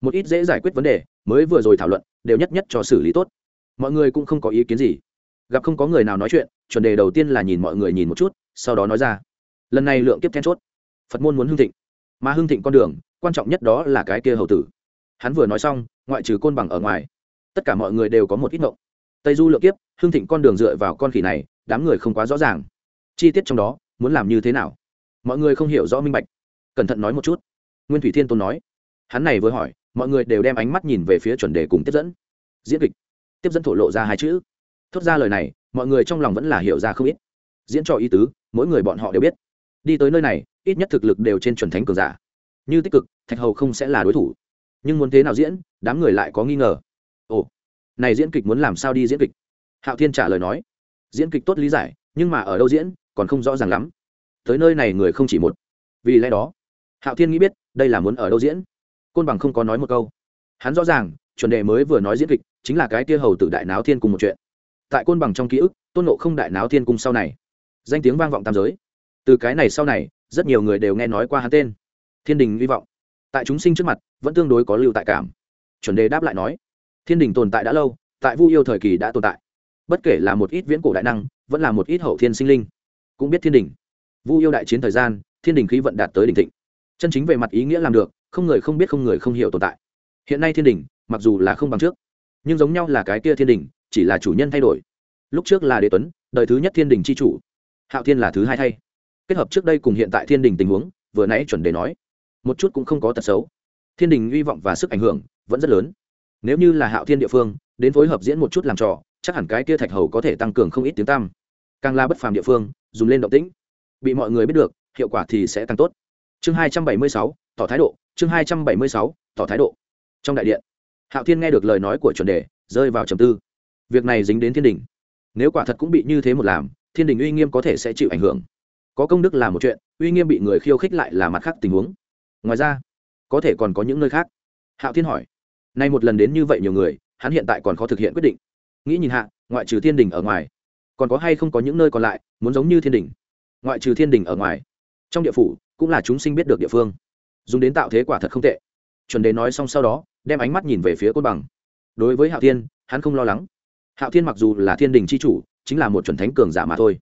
Một ít dễ giải quyết vấn đề, mới vừa rồi thảo luận, đều nhất nhất cho xử lý tốt. Mọi người cũng không có ý kiến gì. Gặp không có người nào nói chuyện, chuẩn đề đầu tiên là nhìn mọi người nhìn một chút, sau đó nói ra. Lần này lượng kiếp then chốt. Phật môn muốn hưng thịnh. Mà hưng thịnh con đường, quan trọng nhất đó là cái kia hầu tử. Hắn vừa nói xong, ngoại trừ côn bằng ở ngoài, tất cả mọi người đều có một ít ngộng tây du lượng kiếp, hưng thịnh con đường dựa vào con khỉ này, đám người không quá rõ ràng chi tiết trong đó, muốn làm như thế nào? Mọi người không hiểu rõ minh bạch. Cẩn thận nói một chút. Nguyên thủy thiên tôn nói. Hắn này vừa hỏi, mọi người đều đem ánh mắt nhìn về phía chuẩn đề cùng tiếp dẫn. Diễn kịch. Tiếp dẫn thổ lộ ra hai chữ. Thốt ra lời này, mọi người trong lòng vẫn là hiểu ra không ít. Diễn cho ý tứ, mỗi người bọn họ đều biết. Đi tới nơi này, ít nhất thực lực đều trên chuẩn thánh cường giả. Như tích cực, thạch hầu không sẽ là đối thủ. Nhưng muốn thế nào diễn, đám người lại có nghi ngờ. Ồ, này diễn kịch muốn làm sao đi diễn kịch? Hạo thiên trả lời nói. Diễn kịch tốt lý giải, nhưng mà ở đâu diễn còn không rõ ràng lắm. Tới nơi này người không chỉ một. Vì lẽ đó, hạo thiên nghĩ biết đây là muốn ở đâu diễn. Côn bằng không có nói một câu. Hắn rõ ràng, chuẩn đề mới vừa nói diễn kịch chính là cái tia hầu tử đại náo thiên cùng một chuyện. Tại côn bằng trong ký ức, tôn nộ không đại náo thiên cung sau này. Danh tiếng vang vọng tam giới. Từ cái này sau này, rất nhiều người đều nghe nói qua hắn tên. Thiên đình hy vọng. Tại chúng sinh trước mặt, vẫn tương đối có lưu tại cảm. Chuẩn đề đáp lại nói, thiên đình tồn tại đã lâu, tại vu yêu thời kỳ đã tồn tại. Bất kể là một ít viễn cổ đại năng, vẫn là một ít hậu thiên sinh linh cũng biết thiên đình. Vu yêu đại chiến thời gian, thiên đình khí vận đạt tới đỉnh thịnh. Chân chính về mặt ý nghĩa làm được, không người không biết, không người không hiểu tồn tại. Hiện nay thiên đình, mặc dù là không bằng trước, nhưng giống nhau là cái kia thiên đình, chỉ là chủ nhân thay đổi. Lúc trước là đế tuấn, đời thứ nhất thiên đình c h i chủ. Hạo thiên là thứ hai thay. Kết hợp trước đây cùng hiện tại thiên đình tình huống, vừa nãy chuẩn đề nói, một chút cũng không có tật xấu. Thiên đình hy vọng và sức ảnh hưởng vẫn rất lớn. Nếu như là hạo thiên địa phương, đến phối hợp diễn một chút làm trò, chắc hẳn cái kia thạch hầu có thể tăng cường không ít tiếng tam càng la bất phàm địa phương, dùng lên động tĩnh. Bị mọi người biết được, hiệu quả thì sẽ tăng tốt. Chương hai trăm bảy mươi sáu, tỏ thái độ. Chương hai trăm bảy mươi sáu, tỏ thái độ. Trong đại điện, hạo thiên nghe được lời nói của chuẩn đề, rơi vào trầm tư. Việc này dính đến thiên đình. Nếu quả thật cũng bị như thế một làm, thiên đình uy nghiêm có thể sẽ chịu ảnh hưởng. Có công đức là một chuyện, uy nghiêm bị người khiêu khích lại là mặt khác tình huống. Ngoài ra, có thể còn có những nơi khác. Hạo thiên hỏi, nay một lần đến như vậy nhiều người, hắn hiện tại còn khó thực hiện quyết định. Nghĩ nhìn hạ, ngoại trừ thiên đình ở ngoài còn có hay không có những nơi còn lại, muốn giống như thiên đình? Ngoại trừ thiên đình ở ngoài, trong địa phủ cũng là chúng sinh biết được địa phương. Dùng đến tạo thế quả thật không tệ. Chuẩn đề nói xong sau đó, đem ánh mắt nhìn về phía côn bằng. Đối với hạo thiên, hắn không lo lắng. Hạo thiên mặc dù là thiên đình c h i chủ, chính là một chuẩn thánh cường giả mà thôi.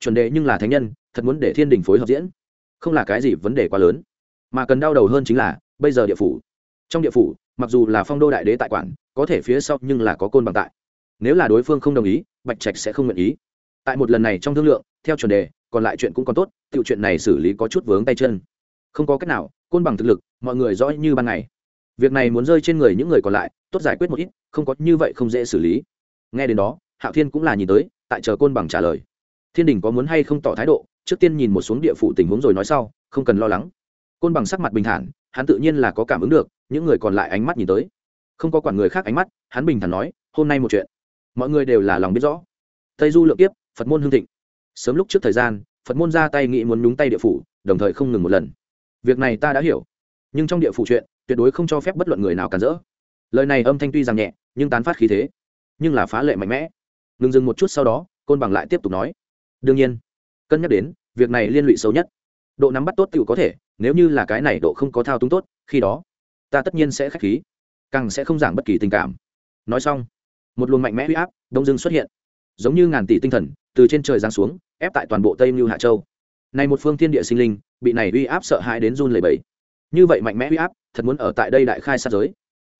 Chuẩn đề nhưng là thánh nhân, thật muốn để thiên đình phối hợp diễn. Không là cái gì vấn đề quá lớn. Mà cần đau đầu hơn chính là, bây giờ địa phủ. Trong địa phủ, mặc dù là phong đô đại đế tại quản, có thể phía sau nhưng là có côn bằng tại nếu là đối phương không đồng ý, bạch trạch sẽ không nguyện ý. Tại một lần này trong thương lượng, theo chuẩn đề, còn lại chuyện cũng còn tốt tự chuyện này xử lý có chút vướng tay chân. Không có cách nào, côn bằng thực lực, mọi người rõ như ban ngày. Việc này muốn rơi trên người những người còn lại, tốt giải quyết một ít, không có như vậy không dễ xử lý. Nghe đến đó, hạo thiên cũng là nhìn tới, tại chờ côn bằng trả lời. Thiên đình có muốn hay không tỏ thái độ, trước tiên nhìn một xuống địa phủ tình huống rồi nói sau, không cần lo lắng. Côn bằng sắc mặt bình thản, hắn tự nhiên là có cảm ứng được, những người còn lại ánh mắt nhìn tới. Không có quản người khác ánh mắt, hắn bình thản nói, hôm nay một chuyện mọi người đều là lòng biết rõ. Tây du lượng kiếp, phật môn hương thịnh. Sớm lúc trước thời gian, phật môn ra tay nghĩ muốn nhúng tay địa phủ, đồng thời không ngừng một lần. Việc này ta đã hiểu. Nhưng trong địa phủ chuyện, tuyệt đối không cho phép bất luận người nào cản rỡ. Lời này âm thanh tuy rằng nhẹ, nhưng tán phát khí thế. Nhưng là phá lệ mạnh mẽ. Ngừng dừng một chút sau đó, côn bằng lại tiếp tục nói. Đương nhiên, cân nhắc đến, việc này liên lụy xấu nhất. Độ nắm bắt tốt t có thể, nếu như là cái này độ không có thao túng tốt, khi đó, ta tất nhiên sẽ k h á c h khí, càng sẽ không giảm bất kỳ tình cảm. Nói xong một luồng mạnh mẽ huy áp, đông dương xuất hiện. Giống như ngàn tỷ tinh thần, từ trên trời giáng xuống, ép tại toàn bộ tây mưu hạ châu. Này một phương thiên địa sinh linh, bị này uy áp sợ hãi đến run lẩy bẩy. Như vậy mạnh mẽ uy áp, thật muốn ở tại đây đại khai sát giới.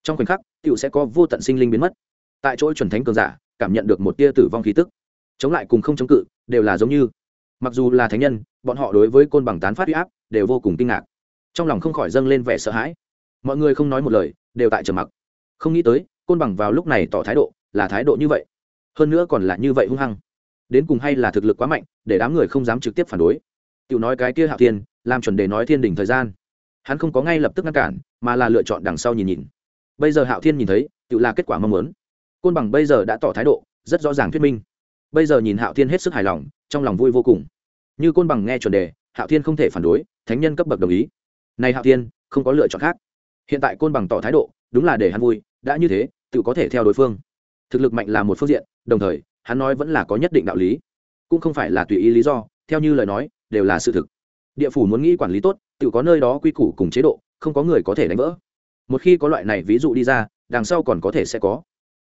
Trong khoảnh khắc, tiểu sẽ có vô tận sinh linh biến mất. Tại chỗ chuẩn thánh cường giả, cảm nhận được một tia tử vong khí tức. Chống lại cùng không chống cự, đều là giống như. Mặc dù là thánh nhân, bọn họ đối với côn bằng tán phát uy áp, đều vô cùng kinh ngạc. Trong lòng không khỏi dâng lên vẻ sợ hãi. Mọi người không nói một lời, đều tại trầm mặc. Không nghĩ tới, côn bằng vào lúc này tỏ thái độ là thái độ như vậy. Hơn nữa còn là như vậy hung hăng. Đến cùng hay là thực lực quá mạnh, để đám người không dám trực tiếp phản đối. Tiểu nói cái kia hạo thiên, làm chuẩn đề nói thiên đình thời gian. Hắn không có ngay lập tức ngăn cản, mà là lựa chọn đằng sau nhìn nhìn. Bây giờ hạo thiên nhìn thấy tự là kết quả mong muốn. Côn bằng bây giờ đã tỏ thái độ, rất rõ ràng thuyết minh. Bây giờ nhìn hạo thiên hết sức hài lòng, trong lòng vui vô cùng. Như côn bằng nghe chuẩn đề hạo thiên không thể phản đối, thánh nhân cấp bậc đồng ý. Này hạo thiên, không có lựa chọn khác. Hiện tại côn bằng tỏ thái độ, đúng là để hắn vui, đã như thế tự có thể theo đối phương thực lực mạnh là một phương diện, đồng thời, hắn nói vẫn là có nhất định đạo lý. Cũng không phải là tùy ý lý do, theo như lời nói, đều là sự thực. Địa phủ muốn nghĩ quản lý tốt, tự có nơi đó quy củ cùng chế độ, không có người có thể đánh vỡ. Một khi có loại này ví dụ đi ra, đằng sau còn có thể sẽ có.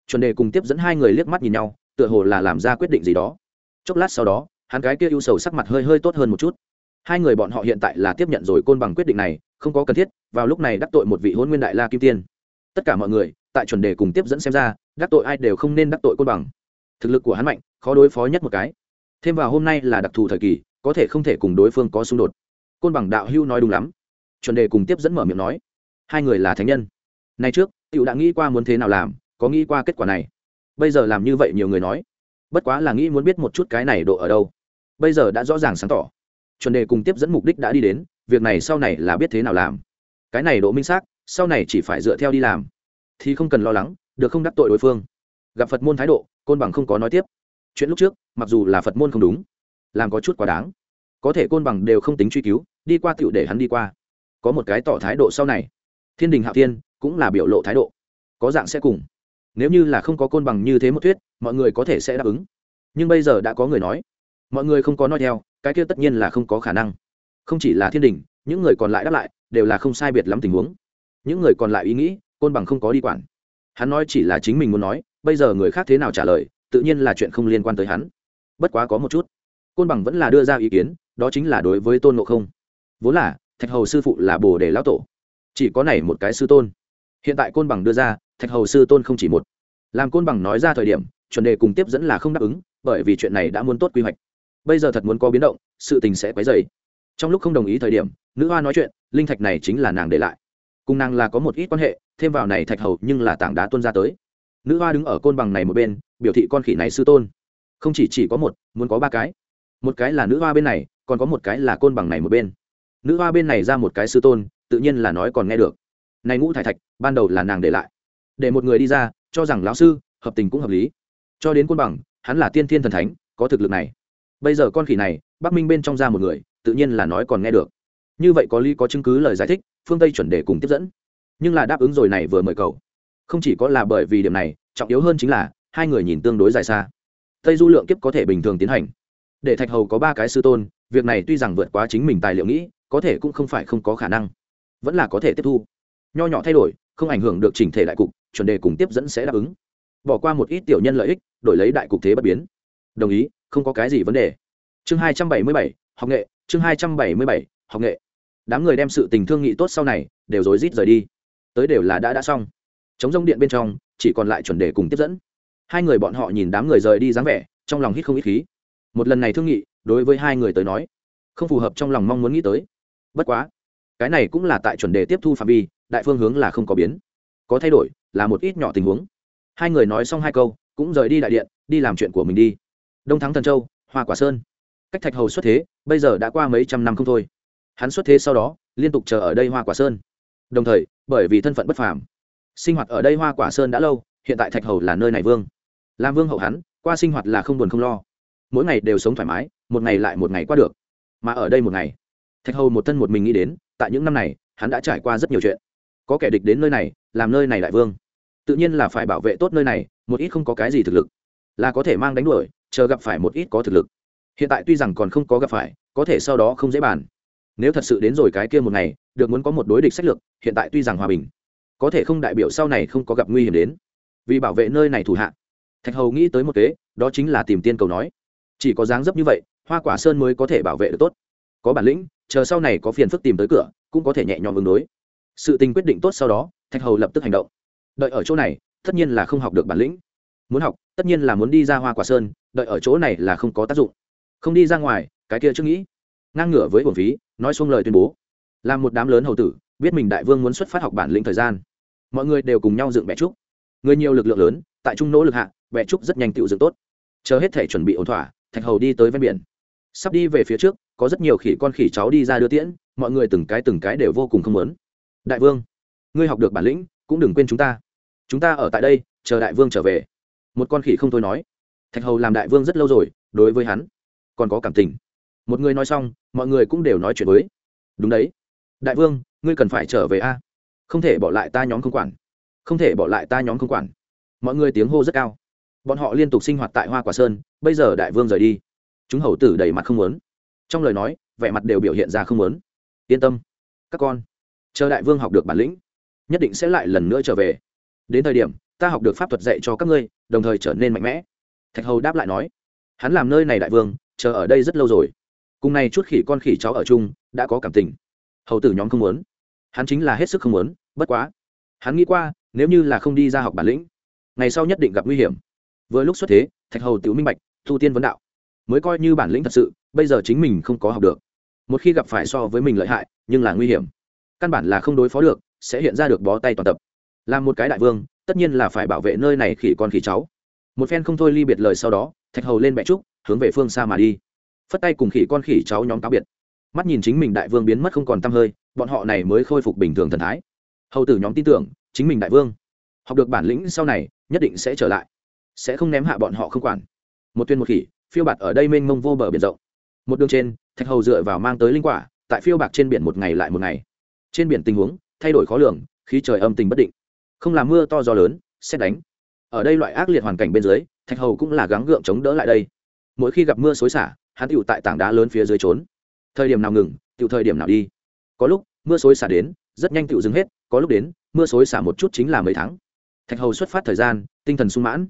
Chuẩn đề cùng tiếp dẫn hai người liếc mắt nhìn nhau, tựa hồ là làm ra quyết định gì đó. Chốc lát sau đó, hắn cái kia ưu sầu sắc mặt hơi hơi tốt hơn một chút. Hai người bọn họ hiện tại là tiếp nhận rồi côn bằng quyết định này, không có cần thiết, vào lúc này đắc tội một vị hôn nguyên đại la kim tiên. Tất cả mọi người, tại chuẩn đề cùng tiếp dẫn xem ra đắc tội ai đều không nên đắc tội côn bằng. Thực lực của hắn mạnh, khó đối phó nhất một cái. Thêm vào hôm nay là đặc thù thời kỳ, có thể không thể cùng đối phương có xung đột. Côn bằng đạo hưu nói đúng lắm. Chuẩn đề cùng tiếp dẫn mở miệng nói. Hai người là thánh nhân. Nay trước cựu đã nghĩ qua muốn thế nào làm, có nghĩ qua kết quả này. Bây giờ làm như vậy nhiều người nói. Bất quá là nghĩ muốn biết một chút cái này độ ở đâu. Bây giờ đã rõ ràng sáng tỏ. Chuẩn đề cùng tiếp dẫn mục đích đã đi đến, việc này sau này là biết thế nào làm. Cái này độ minh xác, sau này chỉ phải dựa theo đi làm. Thì không cần lo lắng được không đắc tội đối phương. Gặp phật môn thái độ, côn bằng không có nói tiếp. Chuyện lúc trước, mặc dù là phật môn không đúng, làm có chút quá đáng. Có thể côn bằng đều không tính truy cứu, đi qua tựu để hắn đi qua. Có một cái tỏ thái độ sau này. Thiên đình hạo thiên cũng là biểu lộ thái độ. Có dạng sẽ cùng. Nếu như là không có côn bằng như thế một thuyết, mọi người có thể sẽ đáp ứng. Nhưng bây giờ đã có người nói. Mọi người không có nói theo, cái kia tất nhiên là không có khả năng. Không chỉ là thiên đình, những người còn lại đáp lại, đều là không sai biệt lắm tình huống. Những người còn lại ý nghĩ, côn bằng không có đi quản hắn nói chỉ là chính mình muốn nói, bây giờ người khác thế nào trả lời, tự nhiên là chuyện không liên quan tới hắn. Bất quá có một chút, côn bằng vẫn là đưa ra ý kiến, đó chính là đối với tôn ngộ không. Vốn là, thạch hầu sư phụ là bồ đề lão tổ, chỉ có này một cái sư tôn. Hiện tại côn bằng đưa ra, thạch hầu sư tôn không chỉ một. Làm côn bằng nói ra thời điểm, chuẩn đề cùng tiếp dẫn là không đáp ứng, bởi vì chuyện này đã muốn tốt quy hoạch. Bây giờ thật muốn có biến động, sự tình sẽ quấy dày trong lúc không đồng ý thời điểm, nữ hoa nói chuyện, linh thạch này chính là nàng để lại cùng nàng là có một ít quan hệ, thêm vào này thạch hầu nhưng là tảng đá tuân ra tới. Nữ hoa đứng ở côn bằng này một bên, biểu thị con khỉ này sư tôn. Không chỉ chỉ có một, muốn có ba cái. Một cái là nữ hoa bên này, còn có một cái là côn bằng này một bên. Nữ hoa bên này ra một cái sư tôn, tự nhiên là nói còn nghe được. Này ngũ thải thạch, ban đầu là nàng để lại. Để một người đi ra, cho rằng lão sư, hợp tình cũng hợp lý. Cho đến côn bằng, hắn là tiên thiên thần thánh, có thực lực này. Bây giờ con khỉ này, bắc minh bên trong ra một người, tự nhiên là nói còn nghe được như vậy có lý có chứng cứ lời giải thích, phương tây chuẩn đề cùng tiếp dẫn. Nhưng là đáp ứng rồi này vừa mời cầu không chỉ có là bởi vì điểm này, trọng yếu hơn chính là, hai người nhìn tương đối dài xa. Tây du lượng kiếp có thể bình thường tiến hành. Để thạch hầu có ba cái sư tôn, việc này tuy rằng vượt quá chính mình tài liệu nghĩ, có thể cũng không phải không có khả năng. Vẫn là có thể tiếp thu. Nho nhỏ thay đổi, không ảnh hưởng được chỉnh thể đại cục, chuẩn đề cùng tiếp dẫn sẽ đáp ứng. Bỏ qua một ít tiểu nhân lợi ích, đổi lấy đại cục thế bất biến. Đồng ý, không có cái gì vấn đề. Chương hai trăm bảy mươi bảy, học nghệ. Chương hai trăm bảy mươi bảy, học nghệ đám người đem sự tình thương nghị tốt sau này, đều rối rít rời đi. Tới đều là đã đã xong. Chống rông điện bên trong, chỉ còn lại chuẩn đề cùng tiếp dẫn. Hai người bọn họ nhìn đám người rời đi dáng vẻ, trong lòng hít không ít khí. Một lần này thương nghị, đối với hai người tới nói, không phù hợp trong lòng mong muốn nghĩ tới. Bất quá, cái này cũng là tại chuẩn đề tiếp thu phạm vi, đại phương hướng là không có biến. Có thay đổi, là một ít nhỏ tình huống. Hai người nói xong hai câu, cũng rời đi đại điện, đi làm chuyện của mình đi. Đông thắng thần châu, hoa quả sơn. Cách thạch hầu xuất thế, bây giờ đã qua mấy trăm năm không thôi hắn xuất thế sau đó, liên tục chờ ở đây hoa quả sơn. Đồng thời, bởi vì thân phận bất phàm, sinh hoạt ở đây hoa quả sơn đã lâu, hiện tại thạch hầu là nơi này vương. Làm vương hậu hắn, qua sinh hoạt là không buồn không lo. Mỗi ngày đều sống thoải mái, một ngày lại một ngày qua được. Mà ở đây một ngày, thạch hầu một thân một mình nghĩ đến, tại những năm này, hắn đã trải qua rất nhiều chuyện. Có kẻ địch đến nơi này, làm nơi này đại vương. Tự nhiên là phải bảo vệ tốt nơi này, một ít không có cái gì thực lực. Là có thể mang đánh đuổi, chờ gặp phải một ít có thực lực. Hiện tại tuy rằng còn không có gặp phải, có thể sau đó không dễ bàn nếu thật sự đến rồi cái kia một ngày, được muốn có một đối địch sách lược, hiện tại tuy rằng hòa bình, có thể không đại biểu sau này không có gặp nguy hiểm đến. Vì bảo vệ nơi này thủ hạ, thạch hầu nghĩ tới một kế, đó chính là tìm tiên cầu nói. Chỉ có dáng dấp như vậy, hoa quả sơn mới có thể bảo vệ được tốt. Có bản lĩnh, chờ sau này có phiền phức tìm tới cửa, cũng có thể nhẹ nhõm ứng đối. Sự tình quyết định tốt sau đó, thạch hầu lập tức hành động. Đợi ở chỗ này, tất nhiên là không học được bản lĩnh. Muốn học, tất nhiên là muốn đi ra hoa quả sơn, đợi ở chỗ này là không có tác dụng. Không đi ra ngoài, cái kia chưa nghĩ ngang ngửa với bổn phí, nói xuống lời tuyên bố. Làm một đám lớn hầu tử, biết mình đại vương muốn xuất phát học bản lĩnh thời gian. Mọi người đều cùng nhau dựng bẹ trúc. Người nhiều lực lượng lớn, tại trung nỗ lực hạ bẹ trúc rất nhanh tựu dựng tốt. Chờ hết thể chuẩn bị ổn thỏa, thạch hầu đi tới ven biển. Sắp đi về phía trước, có rất nhiều khỉ con khỉ cháu đi ra đưa tiễn, mọi người từng cái từng cái đều vô cùng không lớn đại vương, ngươi học được bản lĩnh, cũng đừng quên chúng ta. Chúng ta ở tại đây, chờ đại vương trở về. Một con khỉ không thôi nói. Thạch hầu làm đại vương rất lâu rồi, đối với hắn, còn có cảm tình một người nói xong, mọi người cũng đều nói chuyện với. Đúng đấy. Đại vương, ngươi cần phải trở về a. Không thể bỏ lại ta nhóm không quản. Không thể bỏ lại ta nhóm không quản. Mọi người tiếng hô rất cao. Bọn họ liên tục sinh hoạt tại hoa quả sơn, bây giờ đại vương rời đi. Chúng hầu tử đầy mặt không muốn. Trong lời nói, vẻ mặt đều biểu hiện ra không muốn. Yên tâm. Các con, chờ đại vương học được bản lĩnh, nhất định sẽ lại lần nữa trở về. Đến thời điểm, ta học được pháp thuật dạy cho các ngươi, đồng thời trở nên mạnh mẽ. Thạch hầu đáp lại nói, hắn làm nơi này đại vương, chờ ở đây rất lâu rồi cùng này chút khỉ con khỉ cháu ở chung, đã có cảm tình. Hầu tử nhóm không muốn. Hắn chính là hết sức không muốn, bất quá. Hắn nghĩ qua, nếu như là không đi ra học bản lĩnh, ngày sau nhất định gặp nguy hiểm. Vừa lúc xuất thế, thạch hầu tiểu minh bạch, thu tiên vấn đạo, mới coi như bản lĩnh thật sự, bây giờ chính mình không có học được. Một khi gặp phải so với mình lợi hại, nhưng là nguy hiểm, căn bản là không đối phó được, sẽ hiện ra được bó tay toàn tập. Làm một cái đại vương, tất nhiên là phải bảo vệ nơi này khỉ con khỉ cháu. Một phen không thôi ly biệt lời sau đó, thạch hầu lên bẹ trúc, hướng về phương xa mà đi phất tay cùng khỉ con khỉ cháu nhóm cáo biệt. Mắt nhìn chính mình đại vương biến mất không còn t hơi, bọn họ này mới khôi phục bình thường thần thái. Hầu tử nhóm tin tưởng, chính mình đại vương. Học được bản lĩnh sau này, nhất định sẽ trở lại. Sẽ không ném hạ bọn họ không quản. Một tuyên một khỉ, phiêu bạt ở đây mênh mông vô bờ biển rộng. Một đường trên, thạch hầu dựa vào mang tới linh quả, tại phiêu bạc trên biển một ngày lại một ngày. Trên biển tình huống, thay đổi khó lường, khí trời âm tình bất định. Không làm mưa to gió lớn, xét đánh. Ở đây loại ác liệt hoàn cảnh bên dưới, thạch hầu cũng là gắng gượng chống đỡ lại đây. Mỗi khi gặp mưa xối xả hắn tựu tại tảng đá lớn phía dưới trốn. Thời điểm nào ngừng, tựu thời điểm nào đi. Có lúc, mưa xối xả đến, rất nhanh tựu dừng hết, có lúc đến, mưa xối xả một chút chính là mấy tháng. Thạch hầu xuất phát thời gian, tinh thần sung mãn.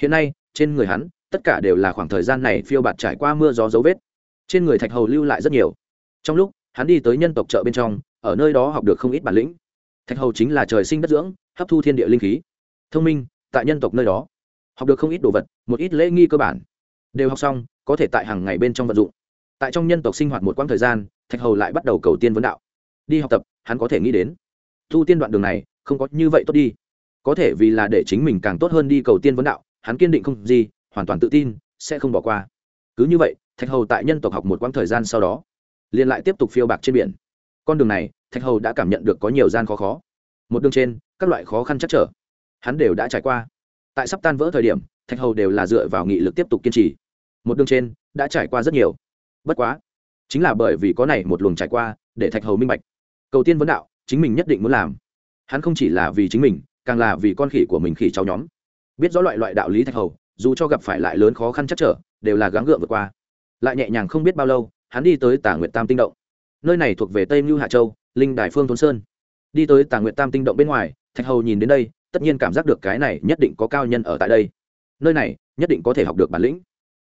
Hiện nay, trên người hắn, tất cả đều là khoảng thời gian này phiêu bạt trải qua mưa gió dấu vết. Trên người thạch hầu lưu lại rất nhiều. Trong lúc, hắn đi tới nhân tộc chợ bên trong, ở nơi đó học được không ít bản lĩnh. Thạch hầu chính là trời sinh đất dưỡng, hấp thu thiên địa linh khí. Thông minh, tại nhân tộc nơi đó, học được không ít đồ vật, một ít lễ nghi cơ bản. Đều học xong có thể tại hàng ngày bên trong vận dụng. Tại trong nhân tộc sinh hoạt một quãng thời gian, thạch hầu lại bắt đầu cầu tiên vấn đạo. Đi học tập, hắn có thể nghĩ đến. Thu tiên đoạn đường này, không có như vậy tốt đi. Có thể vì là để chính mình càng tốt hơn đi cầu tiên vấn đạo, hắn kiên định không gì, hoàn toàn tự tin, sẽ không bỏ qua. Cứ như vậy, thạch hầu tại nhân tộc học một quãng thời gian sau đó, liền lại tiếp tục phiêu bạc trên biển. Con đường này, thạch hầu đã cảm nhận được có nhiều gian khó khó. Một đường trên, các loại khó khăn chắc trở, hắn đều đã trải qua. Tại sắp tan vỡ thời điểm, thạch hầu đều là dựa vào nghị lực tiếp tục kiên trì một đường trên đã trải qua rất nhiều. Bất quá, chính là bởi vì có này một luồng trải qua để thạch hầu minh bạch. Cầu tiên vấn đạo, chính mình nhất định muốn làm. Hắn không chỉ là vì chính mình, càng là vì con khỉ của mình khỉ cháu nhóm. Biết rõ loại loại đạo lý thạch hầu, dù cho gặp phải lại lớn khó khăn chắc trở, đều là gắng gượng vượt qua. Lại nhẹ nhàng không biết bao lâu, hắn đi tới tà nguyệt tam tinh động. Nơi này thuộc về tây mưu hạ châu, linh đài phương thôn sơn. Đi tới tà nguyệt tam tinh động bên ngoài, thạch hầu nhìn đến đây, tất nhiên cảm giác được cái này nhất định có cao nhân ở tại đây. Nơi này nhất định có thể học được bản lĩnh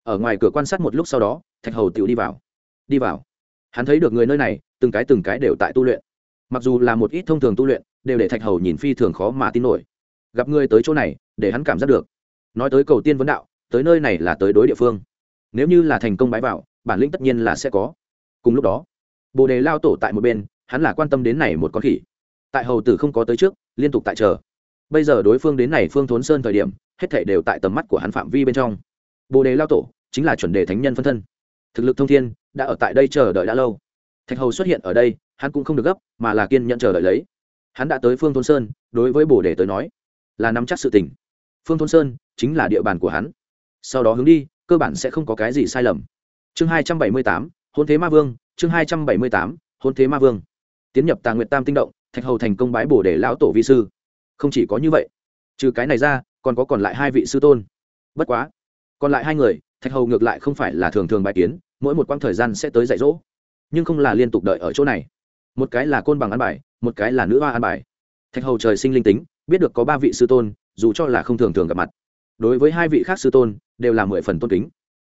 ở ngoài cửa quan sát một lúc sau đó, thạch hầu tựu đi vào. Đi vào. Hắn thấy được người nơi này, từng cái từng cái đều tại tu luyện. Mặc dù là một ít thông thường tu luyện, đều để thạch hầu nhìn phi thường khó mà tin nổi. Gặp người tới chỗ này, để hắn cảm giác được. Nói tới cầu tiên vấn đạo, tới nơi này là tới đối địa phương. Nếu như là thành công bái vào, bản lĩnh tất nhiên là sẽ có. Cùng lúc đó, bồ đề lao tổ tại một bên, hắn là quan tâm đến này một con khỉ. Tại hầu tử không có tới trước, liên tục tại chờ. Bây giờ đối phương đến này phương thốn sơn thời điểm, hết thể đều tại tầm mắt của hắn phạm vi bên trong. Bồ đề lao tổ chính là chuẩn đề thánh nhân phân thân. Thực lực thông thiên, đã ở tại đây chờ đợi đã lâu. Thạch hầu xuất hiện ở đây, hắn cũng không được gấp, mà là kiên nhận chờ đợi lấy. Hắn đã tới phương thôn sơn, đối với bồ đề tới nói, là nắm chắc sự tình. Phương thôn sơn chính là địa bàn của hắn. Sau đó hướng đi, cơ bản sẽ không có cái gì sai lầm. Chương hai trăm bảy mươi tám, hôn thế ma vương, chương hai trăm bảy mươi tám, hôn thế ma vương. Tiến nhập tà nguyệt tam tinh động, thạch hầu thành công bái bổ để lão tổ vi sư. Không chỉ có như vậy, trừ cái này ra, còn có còn lại hai vị sư tôn. Bất quá, còn lại hai người thạch hầu ngược lại không phải là thường thường bài kiến, mỗi một quãng thời gian sẽ tới dạy dỗ. Nhưng không là liên tục đợi ở chỗ này. Một cái là côn bằng ăn bài, một cái là nữ hoa ăn bài. Thạch hầu trời sinh linh tính, biết được có ba vị sư tôn, dù cho là không thường thường gặp mặt. Đối với hai vị khác sư tôn, đều là mười phần tôn kính.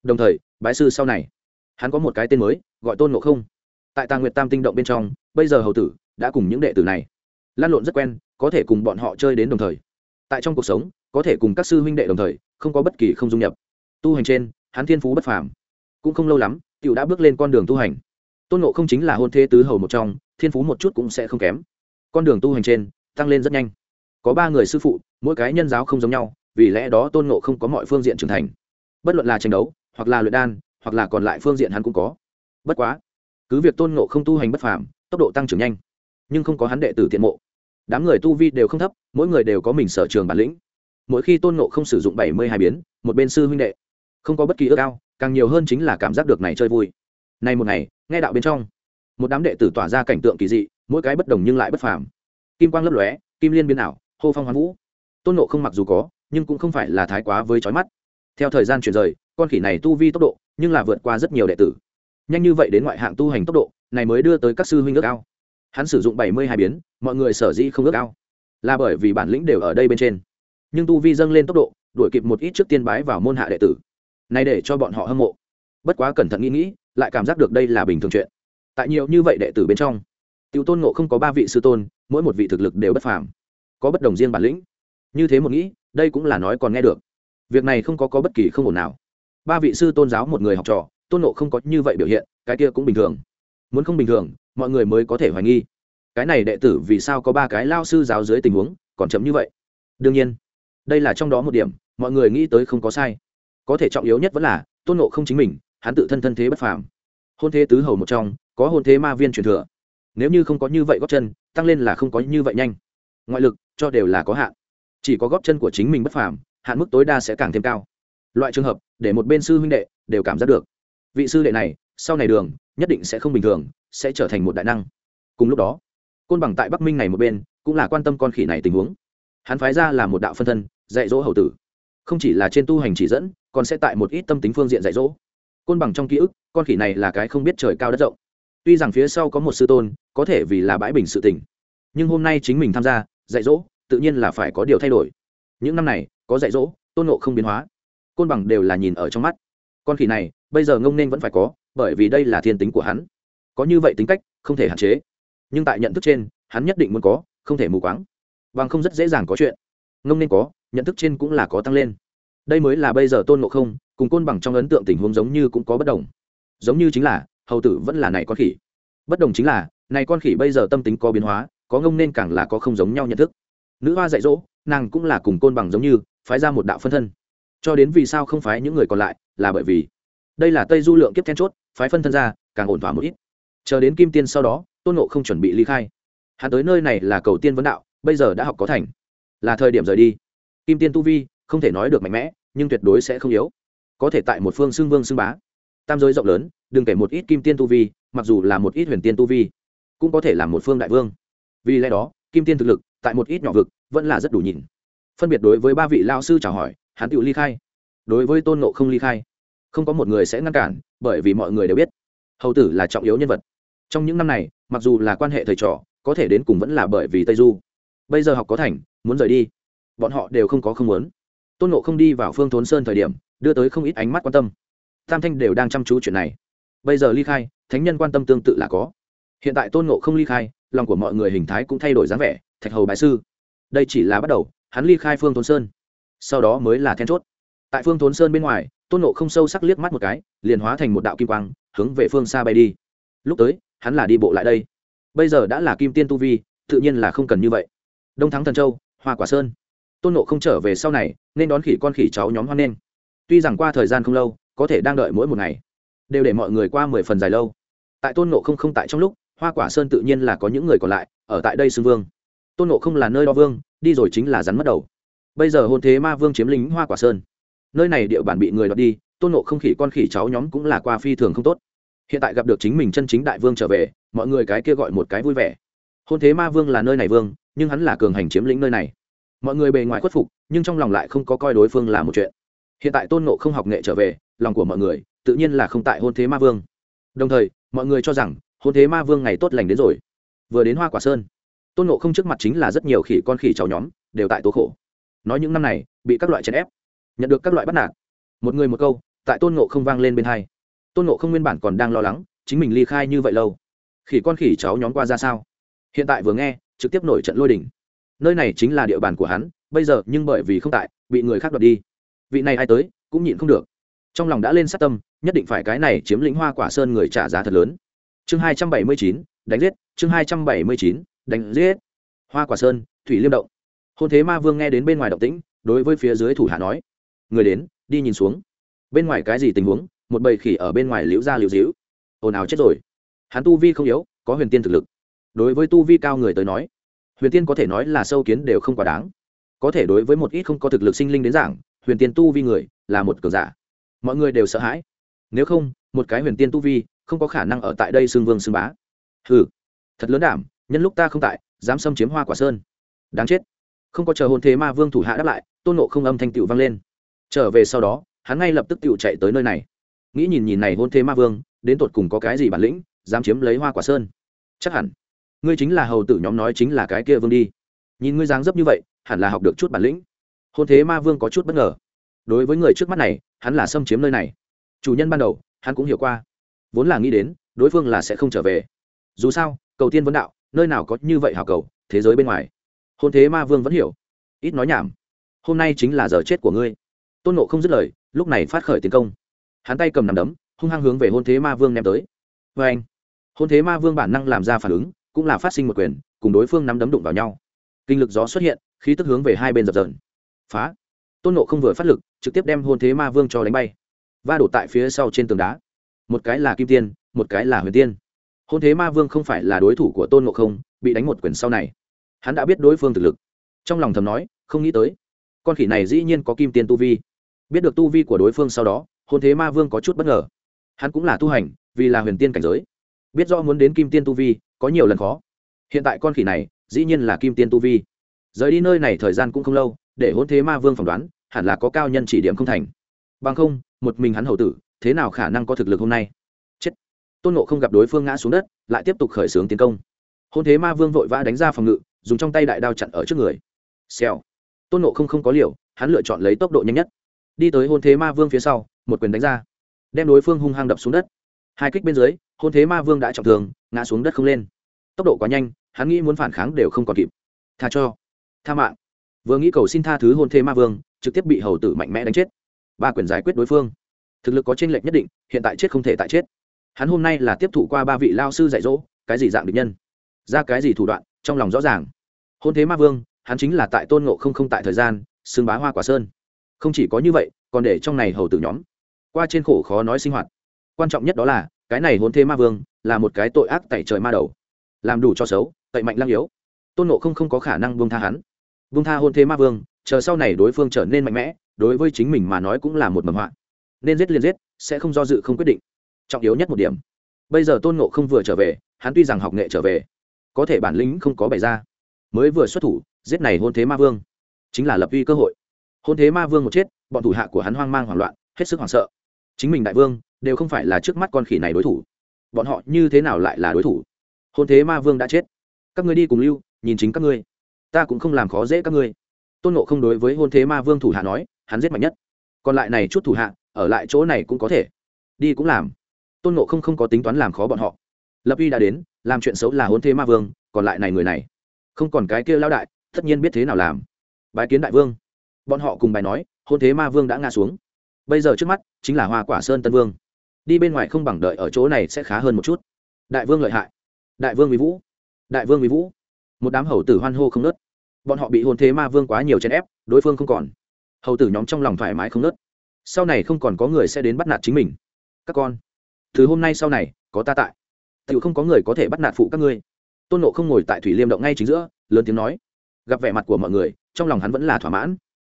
Đồng thời, bái sư sau này, hắn có một cái tên mới, gọi tôn ngộ không. Tại Tàng nguyệt tam tinh động bên trong, bây giờ hầu tử đã cùng những đệ tử này lan lộn rất quen, có thể cùng bọn họ chơi đến đồng thời. Tại trong cuộc sống, có thể cùng các sư huynh đệ đồng thời, không có bất kỳ không dung nhập tu hành trên, hắn thiên phú bất phàm. Cũng không lâu lắm t đã bước lên con đường tu hành. Tôn nộ không chính là hôn thế tứ hầu một trong, thiên phú một chút cũng sẽ không kém. Con đường tu hành trên, tăng lên rất nhanh. Có ba người sư phụ, mỗi cái nhân giáo không giống nhau, vì lẽ đó tôn nộ không có mọi phương diện trưởng thành. Bất luận là tranh đấu, hoặc là luyện đan, hoặc là còn lại phương diện hắn cũng có. Bất quá, cứ việc tôn nộ không tu hành bất phàm, tốc độ tăng trưởng nhanh, nhưng không có hắn đệ tử tiện mộ. Đám người tu vi đều không thấp, mỗi người đều có mình sở trường bản lĩnh. Mỗi khi tôn nộ không sử dụng bảy mươi hai biến, một bên sư huynh đệ không có bất kỳ ước ao, càng nhiều hơn chính là cảm giác được này chơi vui. Nay một ngày, nghe đạo bên trong, một đám đệ tử tỏa ra cảnh tượng kỳ dị, mỗi cái bất đồng nhưng lại bất phàm. Kim quang lấp lóe, kim liên biến ảo, hô phong hoán vũ. Tôn nộ không mặc dù có, nhưng cũng không phải là thái quá với trói mắt. Theo thời gian chuyển rời, con khỉ này tu vi tốc độ, nhưng là vượt qua rất nhiều đệ tử. Nhanh như vậy đến ngoại hạng tu hành tốc độ, này mới đưa tới các sư huynh ước ao. Hắn sử dụng bảy mươi hai biến, mọi người sở dĩ không ước ao, là bởi vì bản lĩnh đều ở đây bên trên. Nhưng tu vi dâng lên tốc độ, đuổi kịp một ít trước tiên bái vào môn hạ đệ tử nay để cho bọn họ hâm mộ. Bất quá cẩn thận nghĩ nghĩ, lại cảm giác được đây là bình thường chuyện. Tại nhiều như vậy đệ tử bên trong, tiểu tôn ngộ không có ba vị sư tôn, mỗi một vị thực lực đều bất phàm, có bất đồng riêng bản lĩnh. Như thế một nghĩ, đây cũng là nói còn nghe được. Việc này không có có bất kỳ không ổn nào. Ba vị sư tôn giáo một người học trò, tôn ngộ không có như vậy biểu hiện, cái kia cũng bình thường. Muốn không bình thường, mọi người mới có thể hoài nghi. Cái này đệ tử vì sao có ba cái lao sư giáo dưới tình huống, còn chậm như vậy? Đương nhiên, đây là trong đó một điểm, mọi người nghĩ tới không có sai có thể trọng yếu nhất vẫn là, tôn nộ không chính mình, hắn tự thân thân thế bất phàm. Hôn thế tứ hầu một trong, có hôn thế ma viên truyền thừa. Nếu như không có như vậy góp chân, tăng lên là không có như vậy nhanh. Ngoại lực, cho đều là có hạn. Chỉ có góp chân của chính mình bất phàm, hạn mức tối đa sẽ càng thêm cao. Loại trường hợp, để một bên sư huynh đệ đều cảm giác được. Vị sư đệ này, sau này đường, nhất định sẽ không bình thường, sẽ trở thành một đại năng. Cùng lúc đó, côn bằng tại bắc minh này một bên, cũng là quan tâm con khỉ này tình huống. Hắn phái ra là một đạo phân thân, dạy dỗ hầu tử không chỉ là trên tu hành chỉ dẫn, còn sẽ tại một ít tâm tính phương diện dạy dỗ. Côn bằng trong ký ức, con khỉ này là cái không biết trời cao đất rộng. Tuy rằng phía sau có một sư tôn, có thể vì là bãi bình sự tình, nhưng hôm nay chính mình tham gia, dạy dỗ, tự nhiên là phải có điều thay đổi. Những năm này, có dạy dỗ, tôn nộ không biến hóa. Côn bằng đều là nhìn ở trong mắt. Con khỉ này, bây giờ ngông nên vẫn phải có, bởi vì đây là thiên tính của hắn. Có như vậy tính cách, không thể hạn chế. Nhưng tại nhận thức trên, hắn nhất định muốn có, không thể mù quáng. Bằng không rất dễ dàng có chuyện. Ngông nên có nhận thức trên cũng là có tăng lên. Đây mới là bây giờ tôn ngộ không cùng côn bằng trong ấn tượng tình huống giống như cũng có bất đồng. Giống như chính là, hầu tử vẫn là này con khỉ. Bất đồng chính là, này con khỉ bây giờ tâm tính có biến hóa, có ngông nên càng là có không giống nhau nhận thức. Nữ hoa dạy dỗ, nàng cũng là cùng côn bằng giống như, phái ra một đạo phân thân. Cho đến vì sao không phái những người còn lại, là bởi vì, đây là tây du lượng kiếp then chốt, phái phân thân ra, càng ổn thỏa một ít. Chờ đến kim tiên sau đó, tôn nộ không chuẩn bị ly khai. Hắn tới nơi này là cầu tiên vấn đạo, bây giờ đã học có thành. Là thời điểm rời đi kim tiên tu vi, không thể nói được mạnh mẽ, nhưng tuyệt đối sẽ không yếu. Có thể tại một phương xưng vương xưng bá. Tam giới rộng lớn, đừng kể một ít kim tiên tu vi, mặc dù là một ít huyền tiên tu vi, cũng có thể là một phương đại vương. Vì lẽ đó, kim tiên thực lực, tại một ít nhỏ vực, vẫn là rất đủ nhìn. Phân biệt đối với ba vị lao sư chào hỏi, hắn tự ly khai. Đối với tôn nộ không ly khai, không có một người sẽ ngăn cản, bởi vì mọi người đều biết, hầu tử là trọng yếu nhân vật. Trong những năm này, mặc dù là quan hệ thầy trò có thể đến cùng vẫn là bởi vì tây du. Bây giờ học có thành, muốn rời đi bọn họ đều không có không muốn. Tôn nộ không đi vào phương thốn sơn thời điểm, đưa tới không ít ánh mắt quan tâm. Tam thanh đều đang chăm chú chuyện này. Bây giờ ly khai, thánh nhân quan tâm tương tự là có. Hiện tại tôn nộ không ly khai, lòng của mọi người hình thái cũng thay đổi dáng vẻ, thạch hầu bài sư. Đây chỉ là bắt đầu, hắn ly khai phương thốn sơn. Sau đó mới là then chốt. Tại phương thốn sơn bên ngoài, tôn nộ không sâu sắc liếc mắt một cái, liền hóa thành một đạo kim quang, hướng về phương xa bay đi. Lúc tới, hắn là đi bộ lại đây. Bây giờ đã là kim tiên tu vi, tự nhiên là không cần như vậy. Đông thắng thần châu, hoa quả sơn tôn nộ không trở về sau này, nên đón khỉ con khỉ cháu nhóm hoan nghênh. Tuy rằng qua thời gian không lâu, có thể đang đợi mỗi một ngày, đều để mọi người qua mười phần dài lâu. Tại tôn nộ không không tại trong lúc, hoa quả sơn tự nhiên là có những người còn lại, ở tại đây xưng vương. Tôn nộ không là nơi đo vương, đi rồi chính là rắn mất đầu. Bây giờ hôn thế ma vương chiếm lính hoa quả sơn. Nơi này địa bản bị người đọc đi, tôn nộ không khỉ con khỉ cháu nhóm cũng là qua phi thường không tốt. Hiện tại gặp được chính mình chân chính đại vương trở về, mọi người cái kia gọi một cái vui vẻ. Hôn thế ma vương là nơi này vương, nhưng hắn là cường hành chiếm lĩnh nơi này mọi người bề ngoài khuất phục, nhưng trong lòng lại không có coi đối phương là một chuyện. Hiện tại tôn nộ không học nghệ trở về, lòng của mọi người tự nhiên là không tại hôn thế ma vương. Đồng thời, mọi người cho rằng hôn thế ma vương ngày tốt lành đến rồi. Vừa đến hoa quả sơn, tôn nộ không trước mặt chính là rất nhiều khỉ con khỉ cháu nhóm, đều tại tố khổ. Nói những năm này, bị các loại chèn ép, nhận được các loại bắt nạt. Một người một câu, tại tôn nộ không vang lên bên hai. Tôn nộ không nguyên bản còn đang lo lắng, chính mình ly khai như vậy lâu. Khỉ con khỉ cháu nhóm qua ra sao? Hiện tại vừa nghe, trực tiếp nổi trận lôi đỉnh nơi này chính là địa bàn của hắn, bây giờ nhưng bởi vì không tại, bị người khác đoạt đi. Vị này ai tới, cũng nhịn không được. Trong lòng đã lên sát tâm, nhất định phải cái này chiếm lĩnh hoa quả sơn người trả giá thật lớn. Chương hai trăm bảy mươi chín, đánh giết, chương hai trăm bảy mươi chín, đánh giết. Hoa quả sơn, thủy liêm động. Hôn thế ma vương nghe đến bên ngoài động tĩnh, đối với phía dưới thủ hạ nói, người đến, đi nhìn xuống. Bên ngoài cái gì tình huống, một bầy khỉ ở bên ngoài liễu ra liễu dĩu. Ồn ào chết rồi. Hắn tu vi không yếu, có huyền tiên thực lực. Đối với tu vi cao người tới nói huyền tiên có thể nói là sâu kiến đều không quá đáng. Có thể đối với một ít không có thực lực sinh linh đến giảng, huyền tiên tu vi người là một cường giả. Mọi người đều sợ hãi. Nếu không, một cái huyền tiên tu vi không có khả năng ở tại đây xương vương xương bá. Hừ, thật lớn đảm, nhân lúc ta không tại, dám xâm chiếm hoa quả sơn. Đáng chết. Không có chờ hôn thế ma vương thủ hạ đáp lại, tôn nộ không âm thanh tựu vang lên. Trở về sau đó, hắn ngay lập tức tựu chạy tới nơi này. Nghĩ nhìn nhìn này hôn thế ma vương, đến tột cùng có cái gì bản lĩnh, dám chiếm lấy hoa quả sơn? Chắc hẳn ngươi chính là hầu tử nhóm nói chính là cái kia vương đi. Nhìn ngươi dáng dấp như vậy, hẳn là học được chút bản lĩnh. Hôn thế ma vương có chút bất ngờ. Đối với người trước mắt này, hắn là xâm chiếm nơi này. Chủ nhân ban đầu, hắn cũng hiểu qua. Vốn là nghĩ đến, đối phương là sẽ không trở về. Dù sao, cầu tiên vấn đạo, nơi nào có như vậy hảo cầu, thế giới bên ngoài. Hôn thế ma vương vẫn hiểu. Ít nói nhảm. Hôm nay chính là giờ chết của ngươi. Tôn nộ không dứt lời, lúc này phát khởi tiến công. Hắn tay cầm nằm đấm, hung hăng hướng về hôn thế ma vương ném tới. Vê anh, hôn thế ma vương bản năng làm ra phản ứng cũng là phát sinh một quyền, cùng đối phương nắm đấm đụng vào nhau. Kinh lực gió xuất hiện, khí tức hướng về hai bên dập dờn. Phá! Tôn nộ không vừa phát lực, trực tiếp đem hôn thế ma vương cho đánh bay. Va đổ tại phía sau trên tường đá. Một cái là kim tiên, một cái là huyền tiên. Hôn thế ma vương không phải là đối thủ của tôn nộ không, bị đánh một quyền sau này. Hắn đã biết đối phương thực lực. Trong lòng thầm nói, không nghĩ tới. Con khỉ này dĩ nhiên có kim tiên tu vi. Biết được tu vi của đối phương sau đó, hôn thế ma vương có chút bất ngờ. Hắn cũng là tu hành, vì là huyền tiên cảnh giới. Biết do muốn đến kim tiên tu vi có nhiều lần khó. Hiện tại con khỉ này, dĩ nhiên là kim tiên tu vi. Rời đi nơi này thời gian cũng không lâu, để hôn thế ma vương phỏng đoán, hẳn là có cao nhân chỉ điểm không thành. Bằng không, một mình hắn hầu tử, thế nào khả năng có thực lực hôm nay? Chết. Tôn nộ không gặp đối phương ngã xuống đất, lại tiếp tục khởi xướng tiến công. Hôn thế ma vương vội vã đánh ra phòng ngự, dùng trong tay đại đao chặn ở trước người. Xèo. Tôn nộ không không có liều, hắn lựa chọn lấy tốc độ nhanh nhất. Đi tới hôn thế ma vương phía sau, một quyền đánh ra. Đem đối phương hung hăng đập xuống đất. Hai kích bên dưới hôn thế ma vương đã trọng thương, ngã xuống đất không lên tốc độ quá nhanh, hắn nghĩ muốn phản kháng đều không còn kịp. Tha cho. Tha mạng. Vừa nghĩ cầu xin tha thứ hôn thê ma vương, trực tiếp bị hầu tử mạnh mẽ đánh chết. Ba quyền giải quyết đối phương. Thực lực có tranh lệch nhất định, hiện tại chết không thể tại chết. Hắn hôm nay là tiếp thủ qua ba vị lao sư dạy dỗ, cái gì dạng địch nhân? Ra cái gì thủ đoạn, trong lòng rõ ràng. Hôn thế ma vương, hắn chính là tại tôn ngộ không không tại thời gian, xưng bá hoa quả sơn. Không chỉ có như vậy, còn để trong này hầu tử nhóm. Qua trên khổ khó nói sinh hoạt. Quan trọng nhất đó là, cái này hôn thế ma vương, là một cái tội ác tẩy trời ma đầu làm đủ cho xấu tẩy mạnh lăng yếu. Tôn Nộ không không có khả năng buông tha hắn. Buông tha hôn thế ma vương, chờ sau này đối phương trở nên mạnh mẽ, đối với chính mình mà nói cũng là một mầm họa. Nên giết liền giết, sẽ không do dự không quyết định. Trọng yếu nhất một điểm. Bây giờ tôn Nộ không vừa trở về, hắn tuy rằng học nghệ trở về, có thể bản lĩnh không có bày ra. Mới vừa xuất thủ, giết này hôn thế ma vương, chính là lập uy cơ hội. Hôn thế ma vương một chết, bọn thủ hạ của hắn hoang mang hoảng loạn, hết sức hoảng sợ. Chính mình đại vương, đều không phải là trước mắt con khỉ này đối thủ. Bọn họ như thế nào lại là đối thủ? Hôn thế ma vương đã chết. Các ngươi đi cùng lưu, nhìn chính các ngươi. Ta cũng không làm khó dễ các ngươi. Tôn nộ không đối với hôn thế ma vương thủ hạ nói, hắn giết mạnh nhất. Còn lại này chút thủ hạ, ở lại chỗ này cũng có thể. Đi cũng làm. Tôn nộ không không có tính toán làm khó bọn họ. Lập uy đã đến, làm chuyện xấu là hôn thế ma vương, còn lại này người này. Không còn cái kia lao đại, tất nhiên biết thế nào làm. Bài kiến đại vương. Bọn họ cùng bài nói, hôn thế ma vương đã ngã xuống. Bây giờ trước mắt, chính là hoa quả sơn tân vương. Đi bên ngoài không bằng đợi ở chỗ này sẽ khá hơn một chút. Đại vương lợi hại đại vương mỹ vũ. Đại vương mỹ vũ. Một đám hầu tử hoan hô không nớt bọn họ bị hôn thế ma vương quá nhiều chèn ép, đối phương không còn. Hầu tử nhóm trong lòng thoải mái không nớt sau này không còn có người sẽ đến bắt nạt chính mình. Các con, từ hôm nay sau này, có ta tại. Tự không có người có thể bắt nạt phụ các ngươi. Tôn nộ không ngồi tại thủy liêm động ngay chính giữa, lớn tiếng nói. Gặp vẻ mặt của mọi người, trong lòng hắn vẫn là thỏa mãn.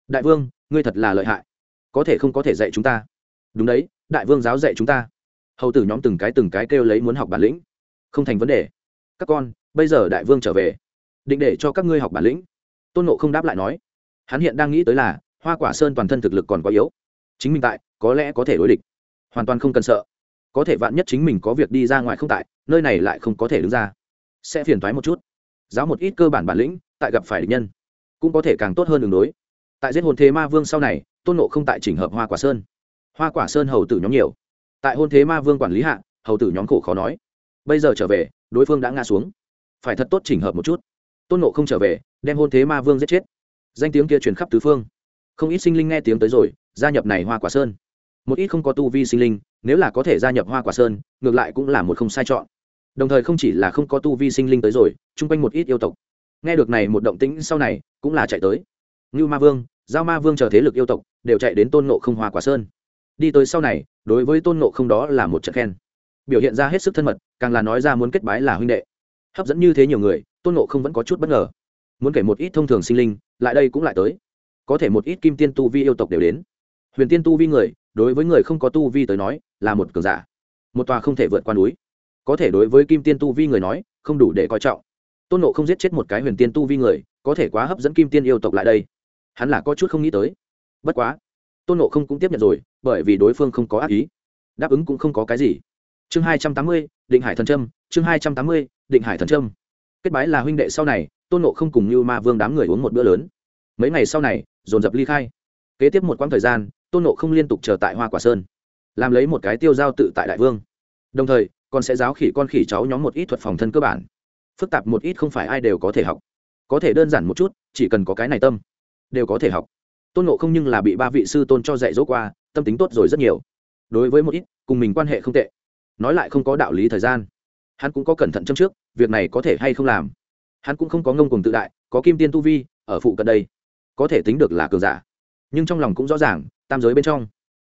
Đại vương, ngươi thật là lợi hại. Có thể không có thể dạy chúng ta. Đúng đấy, đại vương giáo dạy chúng ta. Hầu tử nhóm từng cái từng cái kêu lấy muốn học bản lĩnh không thành vấn đề. Các con, bây giờ đại vương trở về. Định để cho các ngươi học bản lĩnh. Tôn nộ không đáp lại nói. Hắn hiện đang nghĩ tới là, hoa quả sơn toàn thân thực lực còn quá yếu. Chính mình tại, có lẽ có thể đối địch. Hoàn toàn không cần sợ. Có thể vạn nhất chính mình có việc đi ra ngoài không tại, nơi này lại không có thể đứng ra. Sẽ phiền thoái một chút. Giáo một ít cơ bản bản lĩnh, tại gặp phải địch nhân, cũng có thể càng tốt hơn đường đối. Tại giết hồn thế ma vương sau này, tôn nộ không tại chỉnh hợp hoa quả sơn. Hoa quả sơn hầu tử nhóm nhiều. Tại hôn thế ma vương quản lý hạ, hầu tử nhóm khổ khó nói bây giờ trở về, đối phương đã ngã xuống. Phải thật tốt chỉnh hợp một chút. Tôn nộ không trở về, đem hôn thế ma vương giết chết. Danh tiếng kia truyền khắp tứ phương. Không ít sinh linh nghe tiếng tới rồi, gia nhập này hoa quả sơn. Một ít không có tu vi sinh linh, nếu là có thể gia nhập hoa quả sơn, ngược lại cũng là một không sai chọn. Đồng thời không chỉ là không có tu vi sinh linh tới rồi, chung quanh một ít yêu tộc. Nghe được này một động tĩnh sau này, cũng là chạy tới. Ngưu ma vương, giao ma vương chờ thế lực yêu tộc, đều chạy đến tôn nộ không hoa quả sơn. Đi tới sau này, đối với tôn nộ không đó là một trận khen biểu hiện ra hết sức thân mật, càng là nói ra muốn kết bái là huynh đệ. Hấp dẫn như thế nhiều người, tôn nộ không vẫn có chút bất ngờ. Muốn kể một ít thông thường sinh linh, lại đây cũng lại tới. Có thể một ít kim tiên tu vi yêu tộc đều đến. Huyền tiên tu vi người, đối với người không có tu vi tới nói, là một cường giả. Một tòa không thể vượt qua núi. Có thể đối với kim tiên tu vi người nói, không đủ để coi trọng. Tôn nộ không giết chết một cái huyền tiên tu vi người, có thể quá hấp dẫn kim tiên yêu tộc lại đây. Hắn là có chút không nghĩ tới. Bất quá, tôn nộ không cũng tiếp nhận rồi, bởi vì đối phương không có ác ý. Đáp ứng cũng không có cái gì chương hai trăm tám mươi, định hải thần trâm. Chương hai trăm tám mươi, định hải thần trâm. Kết bái là huynh đệ sau này, tôn nộ không cùng như ma vương đám người uống một bữa lớn. Mấy ngày sau này, dồn dập ly khai. Kế tiếp một quãng thời gian, tôn nộ không liên tục chờ tại hoa quả sơn, làm lấy một cái tiêu giao tự tại đại vương. Đồng thời, còn sẽ giáo khỉ con khỉ cháu nhóm một ít thuật phòng thân cơ bản. Phức tạp một ít không phải ai đều có thể học. Có thể đơn giản một chút, chỉ cần có cái này tâm, đều có thể học. Tôn nộ không nhưng là bị ba vị sư tôn cho dạy dỗ qua, tâm tính tốt rồi rất nhiều. Đối với một ít, cùng mình quan hệ không tệ nói lại không có đạo lý thời gian. Hắn cũng có cẩn thận châm trước, việc này có thể hay không làm. Hắn cũng không có ngông cùng tự đại, có kim tiên tu vi, ở phụ cận đây, có thể tính được là cường giả. Nhưng trong lòng cũng rõ ràng, tam giới bên trong,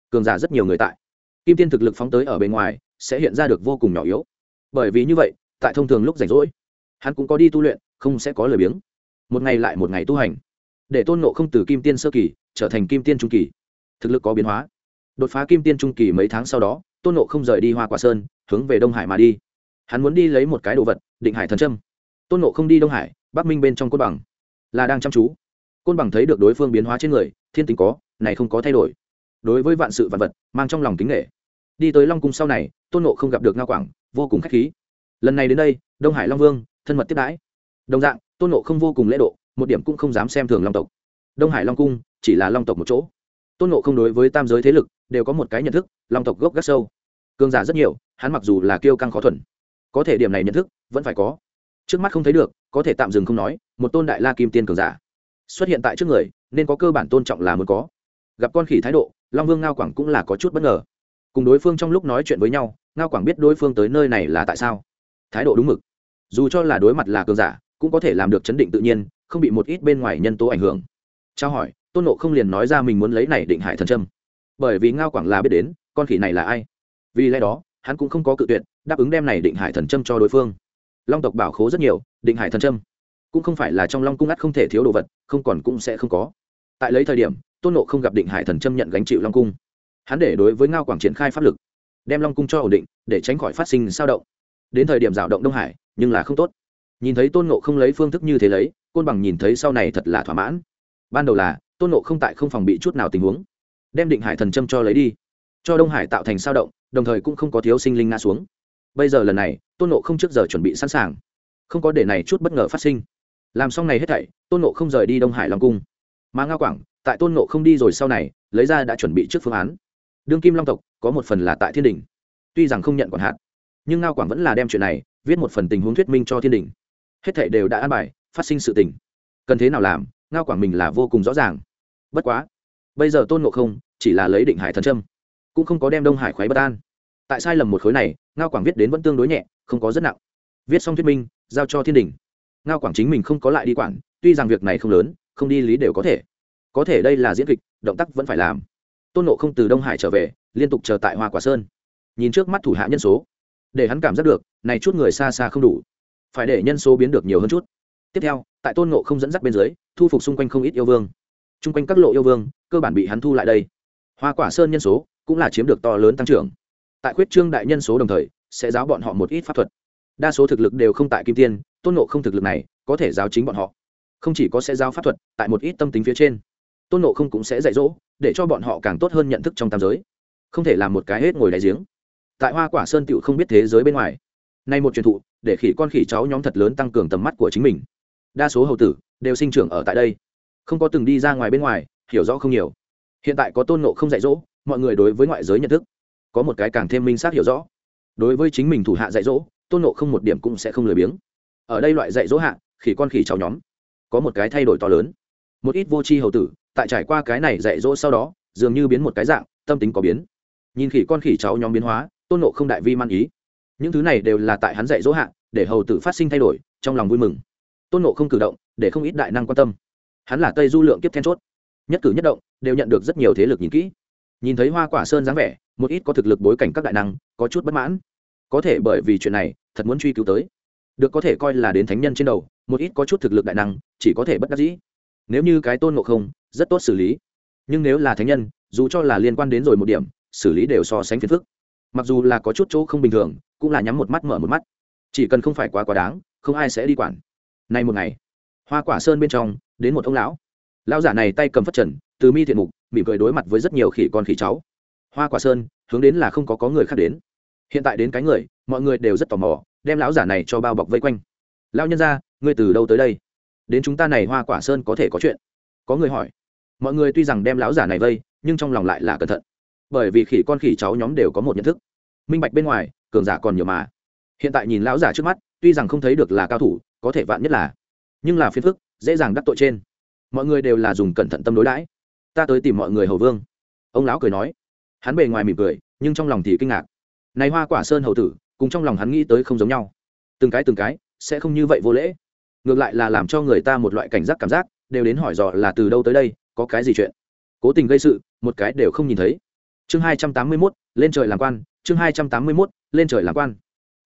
cường giả rất nhiều người tại. Kim tiên thực lực phóng tới ở bên ngoài, sẽ hiện ra được vô cùng nhỏ yếu. Bởi vì như vậy, tại thông thường lúc rảnh rỗi, hắn cũng có đi tu luyện, không sẽ có lời biếng. Một ngày lại một ngày tu hành, để tôn nộ không từ kim tiên sơ kỳ trở thành kim tiên trung kỳ. Thực lực có biến hóa. Đột phá kim tiên trung kỳ mấy tháng sau đó tôn nộ không rời đi hoa quả sơn, hướng về đông hải mà đi. Hắn muốn đi lấy một cái đồ vật, định hải thần trâm tôn nộ không đi đông hải, bắc minh bên trong côn bằng. Là đang chăm chú. Côn bằng thấy được đối phương biến hóa trên người, thiên tính có, này không có thay đổi. Đối với vạn sự vạn vật, mang trong lòng kính nghệ đi tới long cung sau này, tôn nộ không gặp được ngao quảng, vô cùng k h á c h khí. Lần này đến đây, đông hải long vương, thân mật tiếp đãi. Đồng dạng, tôn nộ không vô cùng lễ độ, một điểm cũng không dám xem thường long tộc. Đông hải long cung, chỉ là long tộc một chỗ. Tôn nộ không đối với tam giới thế lực, đều có một cái nhận thức, long tộc gốc gác sâu cường giả rất nhiều, hắn mặc dù là kiêu căng khó thuần, có thể điểm này nhận thức, vẫn phải có. Trước mắt không thấy được, có thể tạm dừng không nói, một tôn đại la kim tiên cường giả xuất hiện tại trước người, nên có cơ bản tôn trọng là muốn có. Gặp con khỉ thái độ, long vương ngao quảng cũng là có chút bất ngờ. Cùng đối phương trong lúc nói chuyện với nhau, ngao quảng biết đối phương tới nơi này là tại sao. Thái độ đúng mực. Dù cho là đối mặt là cường giả, cũng có thể làm được chấn định tự nhiên, không bị một ít bên ngoài nhân tố ảnh hưởng. Trao hỏi, tôn nộ không liền nói ra mình muốn lấy này định hải thần trâm bởi vì ngao quảng là biết đến, con khỉ này là ai vì lẽ đó, hắn cũng không có cự tuyệt, đáp ứng đem này định hải thần trâm cho đối phương. Long tộc bảo khố rất nhiều, định hải thần trâm cũng không phải là trong long cung ắt không thể thiếu đồ vật, không còn cũng sẽ không có. Tại lấy thời điểm, tôn nộ không gặp định hải thần trâm nhận gánh chịu long cung. Hắn để đối với ngao quảng triển khai pháp lực, đem long cung cho ổn định, để tránh khỏi phát sinh sao động. Đến thời điểm rào động đông hải, nhưng là không tốt. Nhìn thấy tôn nộ không lấy phương thức như thế lấy, côn bằng nhìn thấy sau này thật là thỏa mãn. Ban đầu là, tôn nộ không tại không phòng bị chút nào tình huống, đem định hải thần châm cho lấy đi, cho đông hải tạo thành sao động đồng thời cũng không có thiếu sinh linh ngã xuống. Bây giờ lần này, tôn nộ không trước giờ chuẩn bị sẵn sàng. Không có để này chút bất ngờ phát sinh. Làm xong này hết thảy, tôn nộ không rời đi đông hải long cung. Mà ngao quảng, tại tôn nộ không đi rồi sau này, lấy ra đã chuẩn bị trước phương án. Đương kim long tộc, có một phần là tại thiên đình. Tuy rằng không nhận quản hạt, nhưng ngao quảng vẫn là đem chuyện này viết một phần tình huống thuyết minh cho thiên đình. Hết thảy đều đã an bài, phát sinh sự tình. Cần thế nào làm, ngao quảng mình là vô cùng rõ ràng. Bất quá, bây giờ tôn ngộ không chỉ là lấy định hải thần trâm cũng không có đem đông hải khoái bất an. Tại sai lầm một khối này, ngao quảng viết đến vẫn tương đối nhẹ, không có rất nặng. Viết xong thuyết minh, giao cho thiên đình. Ngao quảng chính mình không có lại đi quản, tuy rằng việc này không lớn, không đi lý đều có thể. Có thể đây là diễn kịch, động tác vẫn phải làm. Tôn nộ không từ đông hải trở về, liên tục chờ tại hoa quả sơn. Nhìn trước mắt thủ hạ nhân số, để hắn cảm giác được, này chút người xa xa không đủ. Phải để nhân số biến được nhiều hơn chút. Tiếp theo, tại tôn nộ không dẫn dắt bên dưới, thu phục xung quanh không ít yêu vương. Chung quanh các lộ yêu vương, cơ bản bị hắn thu lại đây. Hoa quả sơn nhân số cũng là chiếm được to lớn tăng trưởng. Tại khuyết trương đại nhân số đồng thời, sẽ giáo bọn họ một ít pháp thuật. Đa số thực lực đều không tại kim tiên, tôn nộ không thực lực này, có thể giáo chính bọn họ. Không chỉ có sẽ giáo pháp thuật, tại một ít tâm tính phía trên, tôn nộ không cũng sẽ dạy dỗ, để cho bọn họ càng tốt hơn nhận thức trong tam giới. Không thể làm một cái hết ngồi đáy giếng. Tại hoa quả sơn tựu không biết thế giới bên ngoài, nay một truyền thụ, để khỉ con khỉ cháu nhóm thật lớn tăng cường tầm mắt của chính mình. Đa số hầu tử đều sinh trưởng ở tại đây. Không có từng đi ra ngoài bên ngoài, hiểu rõ không nhiều. Hiện tại có tôn nộ không dạy dỗ mọi người đối với ngoại giới nhận thức có một cái càng thêm minh xác hiểu rõ. Đối với chính mình thủ hạ dạy dỗ, tôn nộ không một điểm cũng sẽ không lười biếng. Ở đây loại dạy dỗ hạ, khỉ con khỉ cháu nhóm, có một cái thay đổi to lớn. Một ít vô tri hầu tử, tại trải qua cái này dạy dỗ sau đó, dường như biến một cái dạng, tâm tính có biến. Nhìn khỉ con khỉ cháu nhóm biến hóa, tôn nộ không đại vi man ý. Những thứ này đều là tại hắn dạy dỗ hạ, để hầu tử phát sinh thay đổi, trong lòng vui mừng. Tôn nộ không cử động, để không ít đại năng quan tâm. Hắn là tây du lượng kiếp then chốt. Nhất cử nhất động, đều nhận được rất nhiều thế lực nhìn kỹ nhìn thấy hoa quả sơn dáng vẻ, một ít có thực lực bối cảnh các đại năng, có chút bất mãn. Có thể bởi vì chuyện này, thật muốn truy cứu tới. Được có thể coi là đến thánh nhân trên đầu, một ít có chút thực lực đại năng, chỉ có thể bất đắc dĩ. Nếu như cái tôn ngộ không, rất tốt xử lý. Nhưng nếu là thánh nhân, dù cho là liên quan đến rồi một điểm, xử lý đều so sánh phiền phức. Mặc dù là có chút chỗ không bình thường, cũng là nhắm một mắt mở một mắt. Chỉ cần không phải quá quá đáng, không ai sẽ đi quản. Nay một ngày, hoa quả sơn bên trong, đến một ông lão lão giả này tay cầm phất trần, từ mi thiện mục, mỉm cười đối mặt với rất nhiều khỉ con khỉ cháu. Hoa quả sơn, hướng đến là không có có người khác đến. Hiện tại đến cái người, mọi người đều rất tò mò, đem lão giả này cho bao bọc vây quanh. Lão nhân ra ngươi từ đâu tới đây? Đến chúng ta này hoa quả sơn có thể có chuyện. Có người hỏi. Mọi người tuy rằng đem lão giả này vây, nhưng trong lòng lại là cẩn thận. Bởi vì khỉ con khỉ cháu nhóm đều có một nhận thức. Minh bạch bên ngoài, cường giả còn nhiều mà. Hiện tại nhìn lão giả trước mắt, tuy rằng không thấy được là cao thủ, có thể vạn nhất là. Nhưng là phiền phức, dễ dàng đắc tội trên mọi người đều là dùng cẩn thận tâm đối đãi. Ta tới tìm mọi người hầu vương. Ông lão cười nói. Hắn bề ngoài mỉm cười, nhưng trong lòng thì kinh ngạc. Này hoa quả sơn hầu tử, cùng trong lòng hắn nghĩ tới không giống nhau. Từng cái từng cái, sẽ không như vậy vô lễ. Ngược lại là làm cho người ta một loại cảnh giác cảm giác, đều đến hỏi dò là từ đâu tới đây, có cái gì chuyện. Cố tình gây sự, một cái đều không nhìn thấy. Chương hai trăm tám mươi mốt, lên trời làm quan, chương hai trăm tám mươi mốt, lên trời làm quan.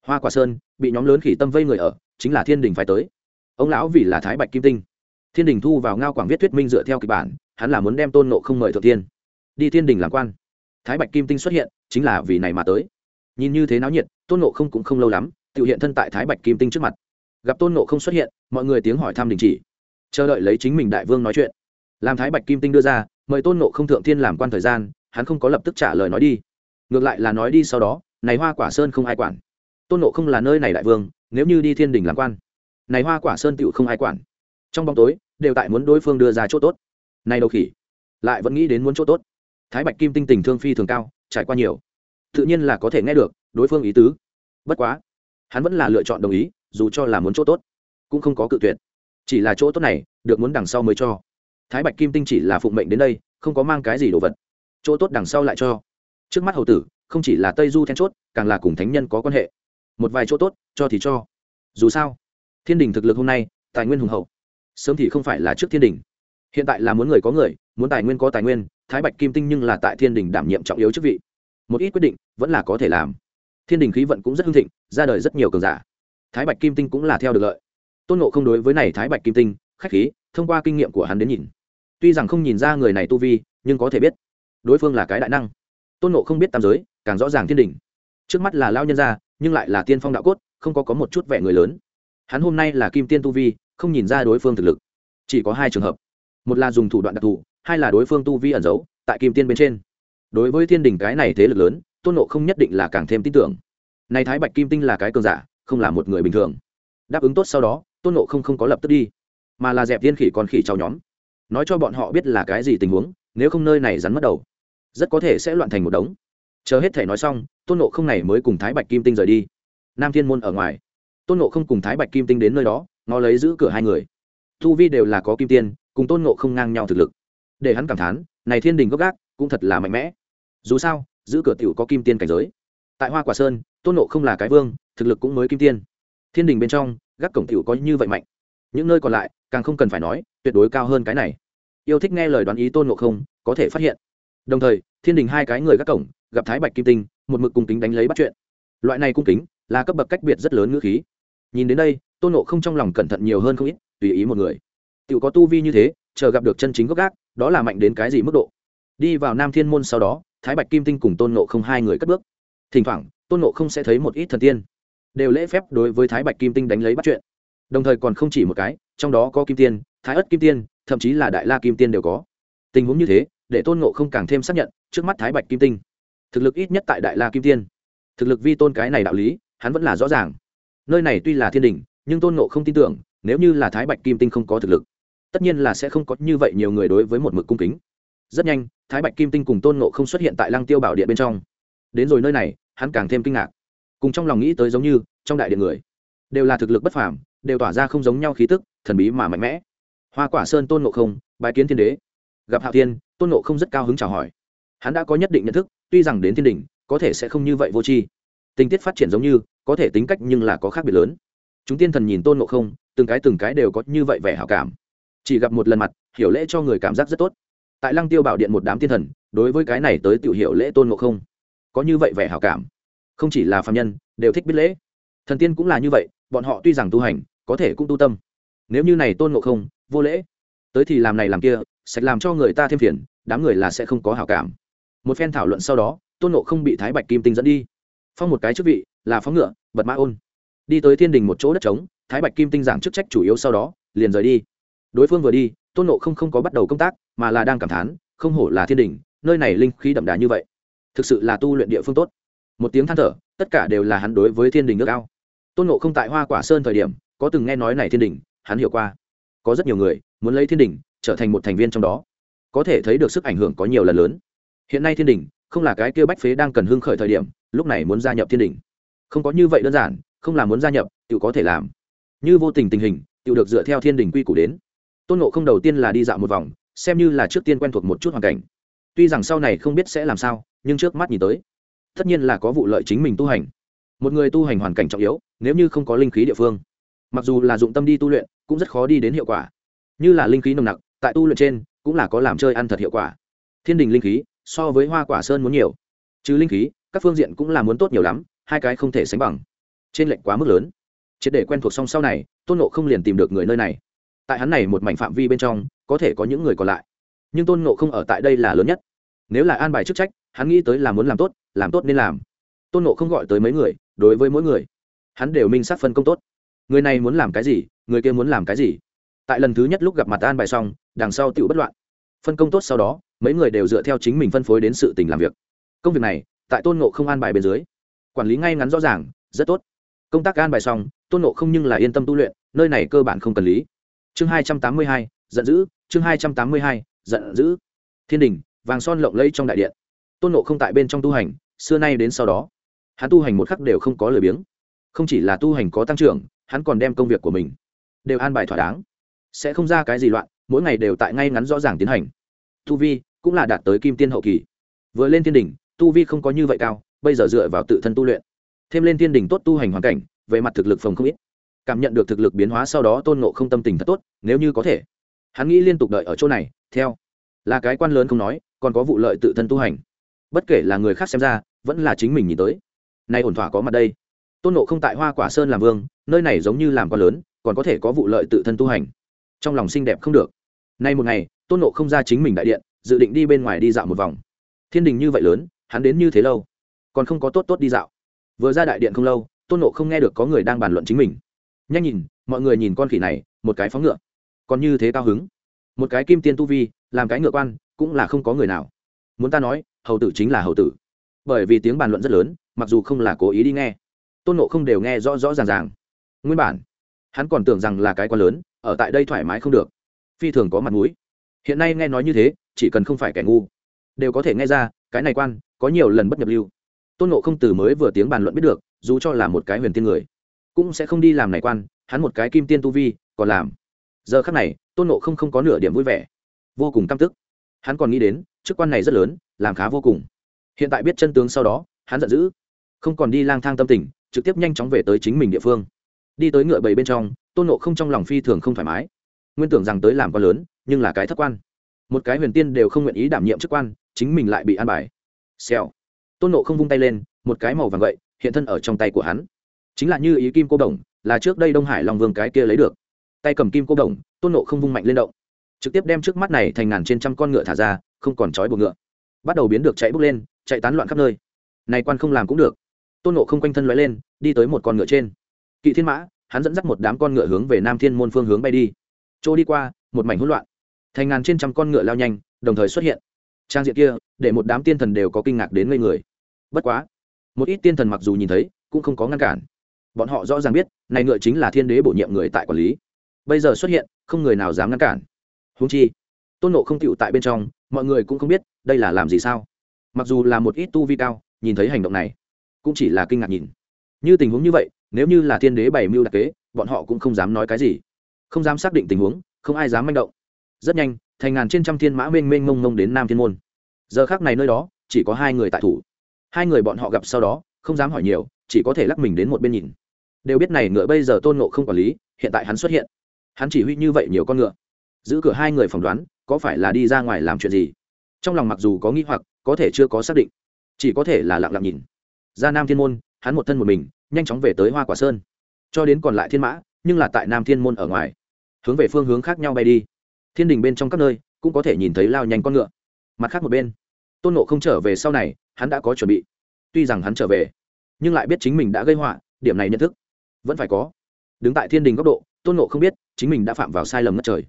Hoa quả sơn, bị nhóm lớn khỉ tâm vây người ở, chính là thiên đình phải tới. Ông lão vì là thái bạch kim tinh thiên đình thu vào ngao quảng viết thuyết minh dựa theo kịch bản, hắn là muốn đem tôn nộ không mời thượng thiên. Đi thiên đình làm quan. Thái bạch kim tinh xuất hiện, chính là vì này mà tới. Nhìn như thế náo nhiệt, tôn nộ không cũng không lâu lắm tự hiện thân tại thái bạch kim tinh trước mặt. Gặp tôn nộ không xuất hiện, mọi người tiếng hỏi thăm đình chỉ. Chờ đợi lấy chính mình đại vương nói chuyện. Làm thái bạch kim tinh đưa ra, mời tôn nộ không thượng thiên làm quan thời gian, hắn không có lập tức trả lời nói đi. Ngược lại là nói đi sau đó, này hoa quả sơn không ai quản. Tôn nộ không là nơi này đại vương, nếu như đi thiên đình làm quan. Này hoa quả sơn tựu không ai quản trong bóng tối đều tại muốn đối phương đưa ra chỗ tốt. Nay đầu khỉ lại vẫn nghĩ đến muốn chỗ tốt. Thái bạch kim tinh tình thương phi thường cao, trải qua nhiều, tự nhiên là có thể nghe được đối phương ý tứ. Bất quá, hắn vẫn là lựa chọn đồng ý, dù cho là muốn chỗ tốt, cũng không có cự tuyệt. Chỉ là chỗ tốt này được muốn đằng sau mới cho. Thái bạch kim tinh chỉ là phụng mệnh đến đây, không có mang cái gì đồ vật. Chỗ tốt đằng sau lại cho. Trước mắt hầu tử, không chỉ là tây du then chốt, càng là cùng thánh nhân có quan hệ. Một vài chỗ tốt, cho thì cho. Dù sao, thiên đình thực lực hôm nay, tài nguyên hùng hậu sớm thì không phải là trước thiên đình. Hiện tại là muốn người có người, muốn tài nguyên có tài nguyên, thái bạch kim tinh nhưng là tại thiên đình đảm nhiệm trọng yếu chức vị. Một ít quyết định, vẫn là có thể làm. Thiên đình khí vận cũng rất hưng thịnh, ra đời rất nhiều cường giả. Thái bạch kim tinh cũng là theo được lợi. Tôn nộ không đối với này thái bạch kim tinh, khách khí, thông qua kinh nghiệm của hắn đến nhìn. Tuy rằng không nhìn ra người này tu vi, nhưng có thể biết, đối phương là cái đại năng. Tôn nộ không biết tam giới, càng rõ ràng thiên đình. Trước mắt là lao nhân gia, nhưng lại là tiên phong đạo cốt, không có có một chút vẻ người lớn. Hắn hôm nay là kim tiên tu vi không nhìn ra đối phương thực lực. Chỉ có hai trường hợp. Một là dùng thủ đoạn đặc thù, hai là đối phương tu vi ẩn giấu tại kim tiên bên trên. Đối với thiên đình cái này thế lực lớn, tôn nộ không nhất định là càng thêm tin tưởng. Này thái bạch kim tinh là cái cường giả, không là một người bình thường. Đáp ứng tốt sau đó, tôn nộ không không có lập tức đi, mà là dẹp viên khỉ còn khỉ cháu nhóm. Nói cho bọn họ biết là cái gì tình huống, nếu không nơi này rắn mất đầu, rất có thể sẽ loạn thành một đống. Chờ hết thể nói xong, tôn nộ không này mới cùng thái bạch kim tinh rời đi. Nam thiên môn ở ngoài. Tôn nộ không cùng thái bạch kim tinh đến nơi đó nó lấy giữ cửa hai người. Thu vi đều là có kim tiên, cùng tôn nộ không ngang nhau thực lực. Để hắn cảm thán, này thiên đình gốc gác cũng thật là mạnh mẽ. Dù sao, giữ cửa t i ể u có kim tiên cảnh giới. Tại hoa quả sơn, tôn nộ không là cái vương, thực lực cũng mới kim tiên. Thiên đình bên trong, gác cổng t i ể u có như vậy mạnh. Những nơi còn lại, càng không cần phải nói, tuyệt đối cao hơn cái này. Yêu thích nghe lời đoán ý tôn nộ không, có thể phát hiện. Đồng thời, thiên đình hai cái người gác cổng, gặp thái bạch kim tinh, một mực cung kính đánh lấy bắt chuyện. Loại này cung kính, là cấp bậc cách biệt rất lớn ngữ khí nhìn đến đây tôn nộ không trong lòng cẩn thận nhiều hơn không ít, tùy ý một người. Tự có tu vi như thế, chờ gặp được chân chính gốc gác, đó là mạnh đến cái gì mức độ? Đi vào nam thiên môn sau đó, thái bạch kim tinh cùng tôn nộ không hai người cất bước. Thỉnh thoảng, tôn nộ không sẽ thấy một ít thần tiên, đều lễ phép đối với thái bạch kim tinh đánh lấy bắt chuyện. Đồng thời còn không chỉ một cái, trong đó có kim tiên, thái ất kim tiên, thậm chí là đại la kim tiên đều có. Tình huống như thế, để tôn nộ không càng thêm xác nhận, trước mắt thái bạch kim tinh, thực lực ít nhất tại đại la kim tiên. Thực lực vi tôn cái này đạo lý, hắn vẫn là rõ ràng nơi này tuy là thiên đình, nhưng tôn nộ không tin tưởng, nếu như là thái bạch kim tinh không có thực lực, tất nhiên là sẽ không có như vậy nhiều người đối với một mực cung kính. Rất nhanh, thái bạch kim tinh cùng tôn nộ không xuất hiện tại lăng tiêu bảo điện bên trong. Đến rồi nơi này, hắn càng thêm kinh ngạc. Cùng trong lòng nghĩ tới giống như, trong đại điện người, đều là thực lực bất phàm, đều tỏa ra không giống nhau khí tức, thần bí mà mạnh mẽ. Hoa quả sơn tôn nộ không bài kiến thiên đế. Gặp hạo thiên, tôn nộ không rất cao hứng chào hỏi. Hắn đã có nhất định nhận thức, tuy rằng đến thiên đình, có thể sẽ không như vậy vô tri tình tiết phát triển giống như, có thể tính cách nhưng là có khác biệt lớn. Chúng tiên thần nhìn tôn ngộ không, từng cái từng cái đều có như vậy vẻ hảo cảm. Chỉ gặp một lần mặt, hiểu lễ cho người cảm giác rất tốt. Tại lăng tiêu bảo điện một đám tiên thần, đối với cái này tới tiểu hiểu lễ tôn ngộ không, có như vậy vẻ hảo cảm. Không chỉ là phạm nhân, đều thích biết lễ. Thần tiên cũng là như vậy, bọn họ tuy rằng tu hành, có thể cũng tu tâm. Nếu như này tôn ngộ không, vô lễ. Tới thì làm này làm kia, sạch làm cho người ta thêm phiền, đám người là sẽ không có hảo cảm. Một phen thảo luận sau đó, tôn ngộ không bị thái bạch kim tinh dẫn đi phong một cái chức vị là phóng ngựa bật mã ôn. Đi tới thiên đình một chỗ đất trống, thái bạch kim tinh giảng chức trách chủ yếu sau đó, liền rời đi. Đối phương vừa đi, tôn nộ không không có bắt đầu công tác, mà là đang cảm thán, không hổ là thiên đình, nơi này linh khí đậm đà như vậy. Thực sự là tu luyện địa phương tốt. Một tiếng than thở, tất cả đều là hắn đối với thiên đình nước ao. Tôn nộ không tại hoa quả sơn thời điểm, có từng nghe nói này thiên đình, hắn hiểu qua. Có rất nhiều người muốn lấy thiên đình trở thành một thành viên trong đó. Có thể thấy được sức ảnh hưởng có nhiều lần lớn. Hiện nay thiên đình không là cái kêu bách phế đang cần hưng khởi thời điểm lúc này muốn gia nhập thiên đình. Không có như vậy đơn giản, không là muốn gia nhập tự có thể làm. Như vô tình tình hình tự được dựa theo thiên đình quy củ đến. Tôn nộ không đầu tiên là đi dạo một vòng, xem như là trước tiên quen thuộc một chút hoàn cảnh. Tuy rằng sau này không biết sẽ làm sao, nhưng trước mắt nhìn tới, tất nhiên là có vụ lợi chính mình tu hành. Một người tu hành hoàn cảnh trọng yếu, nếu như không có linh khí địa phương. Mặc dù là dụng tâm đi tu luyện, cũng rất khó đi đến hiệu quả. Như là linh khí nồng nặc, tại tu luyện trên, cũng là có làm chơi ăn thật hiệu quả. Thiên đình linh khí, so với hoa quả sơn muốn nhiều. Chứ linh khí các phương diện cũng là muốn tốt nhiều lắm, hai cái không thể sánh bằng. Trên lệnh quá mức lớn. Triệt để quen thuộc xong sau này, tôn nộ không liền tìm được người nơi này. Tại hắn này một mảnh phạm vi bên trong, có thể có những người còn lại. Nhưng tôn nộ không ở tại đây là lớn nhất. Nếu là an bài chức trách, hắn nghĩ tới là muốn làm tốt làm tốt nên làm. Tôn nộ không gọi tới mấy người, đối với mỗi người, hắn đều minh sát phân công tốt. Người này muốn làm cái gì, người kia muốn làm cái gì. Tại lần thứ nhất lúc gặp mặt an bài xong, đằng sau tự bất loạn. Phân công tốt sau đó, mấy người đều dựa theo chính mình phân phối đến sự tình làm việc. Công việc này tại tôn nộ không an bài bên dưới. Quản lý ngay ngắn rõ ràng, rất tốt. Công tác an bài xong, tôn nộ không nhưng là yên tâm tu luyện, nơi này cơ bản không cần lý. Chương hai trăm tám mươi hai, giận dữ, chương hai trăm tám mươi hai, giận dữ. Thiên đình, vàng son lộng lẫy trong đại điện. Tôn nộ không tại bên trong tu hành, xưa nay đến sau đó, hắn tu hành một khắc đều không có lười biếng. Không chỉ là tu hành có tăng trưởng, hắn còn đem công việc của mình đều an bài thỏa đáng. Sẽ không ra cái gì loạn, mỗi ngày đều tại ngay ngắn rõ ràng tiến hành. Tu vi cũng là đạt tới kim tiên hậu kỳ. Vừa lên thiên đình tu vi không có như vậy cao, bây giờ dựa vào tự thân tu luyện, thêm lên thiên đình tốt tu hành hoàn cảnh, về mặt thực lực phòng không ít. Cảm nhận được thực lực biến hóa sau đó tôn nộ không tâm tình thật tốt, nếu như có thể, hắn nghĩ liên tục đợi ở chỗ này, theo, là cái quan lớn không nói, còn có vụ lợi tự thân tu hành. Bất kể là người khác xem ra, vẫn là chính mình nhìn tới. Nay ổn thỏa có mặt đây. Tôn nộ không tại hoa quả sơn làm vương, nơi này giống như làm quan lớn, còn có thể có vụ lợi tự thân tu hành. Trong lòng xinh đẹp không được. Nay một ngày, tôn nộ không ra chính mình đại điện, dự định đi bên ngoài đi dạo một vòng. Thiên đình như vậy lớn hắn đến như thế lâu, còn không có tốt tốt đi dạo. Vừa ra đại điện không lâu, tôn nộ không nghe được có người đang bàn luận chính mình. Nhanh nhìn, mọi người nhìn con khỉ này, một cái phóng ngựa, còn như thế cao hứng. Một cái kim tiên tu vi, làm cái ngựa quan, cũng là không có người nào. Muốn ta nói, hầu tử chính là hầu tử. Bởi vì tiếng bàn luận rất lớn, mặc dù không là cố ý đi nghe. Tôn nộ không đều nghe rõ rõ ràng ràng. Nguyên bản, hắn còn tưởng rằng là cái quan lớn, ở tại đây thoải mái không được. Phi thường có mặt mũi. Hiện nay nghe nói như thế, chỉ cần không phải kẻ ngu, đều có thể nghe ra, cái này quan có nhiều lần bất nhập lưu. Tôn nộ không từ mới vừa tiếng bàn luận biết được, dù cho là một cái huyền tiên người, cũng sẽ không đi làm này quan, hắn một cái kim tiên tu vi, còn làm. Giờ khắc này, tôn nộ không không có nửa điểm vui vẻ. Vô cùng căm tức. Hắn còn nghĩ đến, chức quan này rất lớn, làm khá vô cùng. Hiện tại biết chân tướng sau đó, hắn giận dữ. Không còn đi lang thang tâm tình, trực tiếp nhanh chóng về tới chính mình địa phương. Đi tới ngựa bầy bên trong, tôn nộ không trong lòng phi thường không thoải mái. Nguyên tưởng rằng tới làm quan lớn, nhưng là cái thất quan. Một cái huyền tiên đều không nguyện ý đảm nhiệm chức quan, chính mình lại bị an bài xèo. Tôn nộ không vung tay lên, một cái màu vàng vậy hiện thân ở trong tay của hắn. Chính là như ý kim cô đồng, là trước đây đông hải long vương cái kia lấy được. Tay cầm kim cô đồng, tôn nộ không vung mạnh lên động. Trực tiếp đem trước mắt này thành ngàn trên trăm con ngựa thả ra, không còn trói buộc ngựa. Bắt đầu biến được chạy bước lên, chạy tán loạn khắp nơi. Này quan không làm cũng được. Tôn nộ không quanh thân l lên, đi tới một con ngựa trên. Kỵ thiên mã, hắn dẫn dắt một đám con ngựa hướng về nam thiên môn phương hướng bay đi. Chỗ đi qua, một mảnh hỗn loạn. Thành ngàn trên trăm con ngựa lao nhanh, đồng thời xuất hiện trang diện kia, để một đám tiên thần đều có kinh ngạc đến ngây người. Bất quá, một ít tiên thần mặc dù nhìn thấy, cũng không có ngăn cản. Bọn họ rõ ràng biết, này ngựa chính là thiên đế bổ nhiệm người tại quản lý. Bây giờ xuất hiện, không người nào dám ngăn cản. Húng chi, tôn nộ không tựu tại bên trong, mọi người cũng không biết, đây là làm gì sao? Mặc dù là một ít tu vi cao, nhìn thấy hành động này, cũng chỉ là kinh ngạc nhìn. Như tình huống như vậy, nếu như là thiên đế bảy mưu đặc kế, bọn họ cũng không dám nói cái gì. Không dám xác định tình huống, không ai dám manh động. Rất nhanh thành ngàn trên trăm thiên mã mênh mênh mông mông đến nam thiên môn. Giờ khác này nơi đó, chỉ có hai người tại thủ. Hai người bọn họ gặp sau đó, không dám hỏi nhiều, chỉ có thể lắc mình đến một bên nhìn. Đều biết này ngựa bây giờ tôn nộ không quản lý, hiện tại hắn xuất hiện. Hắn chỉ huy như vậy nhiều con ngựa. Giữ cửa hai người phỏng đoán, có phải là đi ra ngoài làm chuyện gì? Trong lòng mặc dù có nghĩ hoặc, có thể chưa có xác định. Chỉ có thể là lặng lặng nhìn. Ra nam thiên môn, hắn một thân một mình, nhanh chóng về tới hoa quả sơn. Cho đến còn lại thiên mã, nhưng là tại nam thiên môn ở ngoài. Hướng về phương hướng khác nhau bay đi thiên đình bên trong các nơi cũng có thể nhìn thấy lao nhanh con ngựa. Mặt khác một bên, tôn nộ không trở về sau này, hắn đã có chuẩn bị. Tuy rằng hắn trở về, nhưng lại biết chính mình đã gây họa, điểm này nhận thức vẫn phải có. Đứng tại thiên đình góc độ, tôn nộ không biết chính mình đã phạm vào sai lầm ngất trời.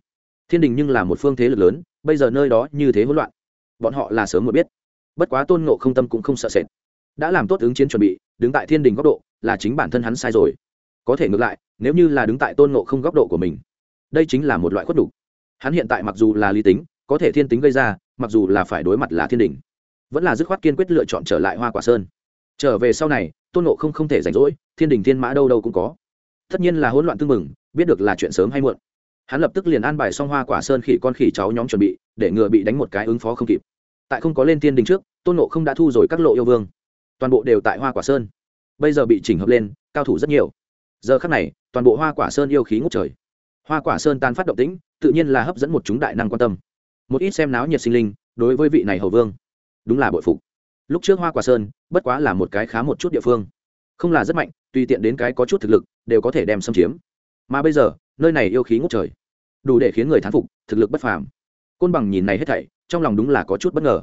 Thiên đình nhưng là một phương thế lực lớn, bây giờ nơi đó như thế hỗn loạn, bọn họ là sớm một biết. Bất quá tôn nộ không tâm cũng không sợ sệt. Đã làm tốt ứng chiến chuẩn bị, đứng tại thiên đình góc độ là chính bản thân hắn sai rồi. Có thể ngược lại, nếu như là đứng tại tôn nộ không góc độ của mình, đây chính là một loại khuất đục hắn hiện tại mặc dù là lý tính, có thể thiên tính gây ra, mặc dù là phải đối mặt là thiên đình vẫn là dứt khoát kiên quyết lựa chọn trở lại hoa quả sơn. Trở về sau này, tôn nộ không không thể rảnh rỗi, thiên đình thiên mã đâu đâu cũng có. Tất nhiên là hỗn loạn tương mừng biết được là chuyện sớm hay muộn. Hắn lập tức liền an bài xong hoa quả sơn khỉ con khỉ cháu nhóm chuẩn bị, để ngừa bị đánh một cái ứng phó không kịp. Tại không có lên thiên đình trước, tôn nộ không đã thu rồi các lộ yêu vương. Toàn bộ đều tại hoa quả sơn. Bây giờ bị chỉnh hợp lên, cao thủ rất nhiều. Giờ khắc này, toàn bộ hoa quả sơn yêu khí ngút trời. Hoa quả sơn tan phát động tĩnh tự nhiên là hấp dẫn một chúng đại năng quan tâm. Một ít xem náo nhiệt sinh linh, đối với vị này hầu vương, đúng là bội phục. Lúc trước hoa quả sơn, bất quá là một cái khá một chút địa phương. Không là rất mạnh, tùy tiện đến cái có chút thực lực, đều có thể đem xâm chiếm. Mà bây giờ, nơi này yêu khí ngút trời. Đủ để khiến người thán phục, thực lực bất phàm. Côn bằng nhìn này hết thảy, trong lòng đúng là có chút bất ngờ.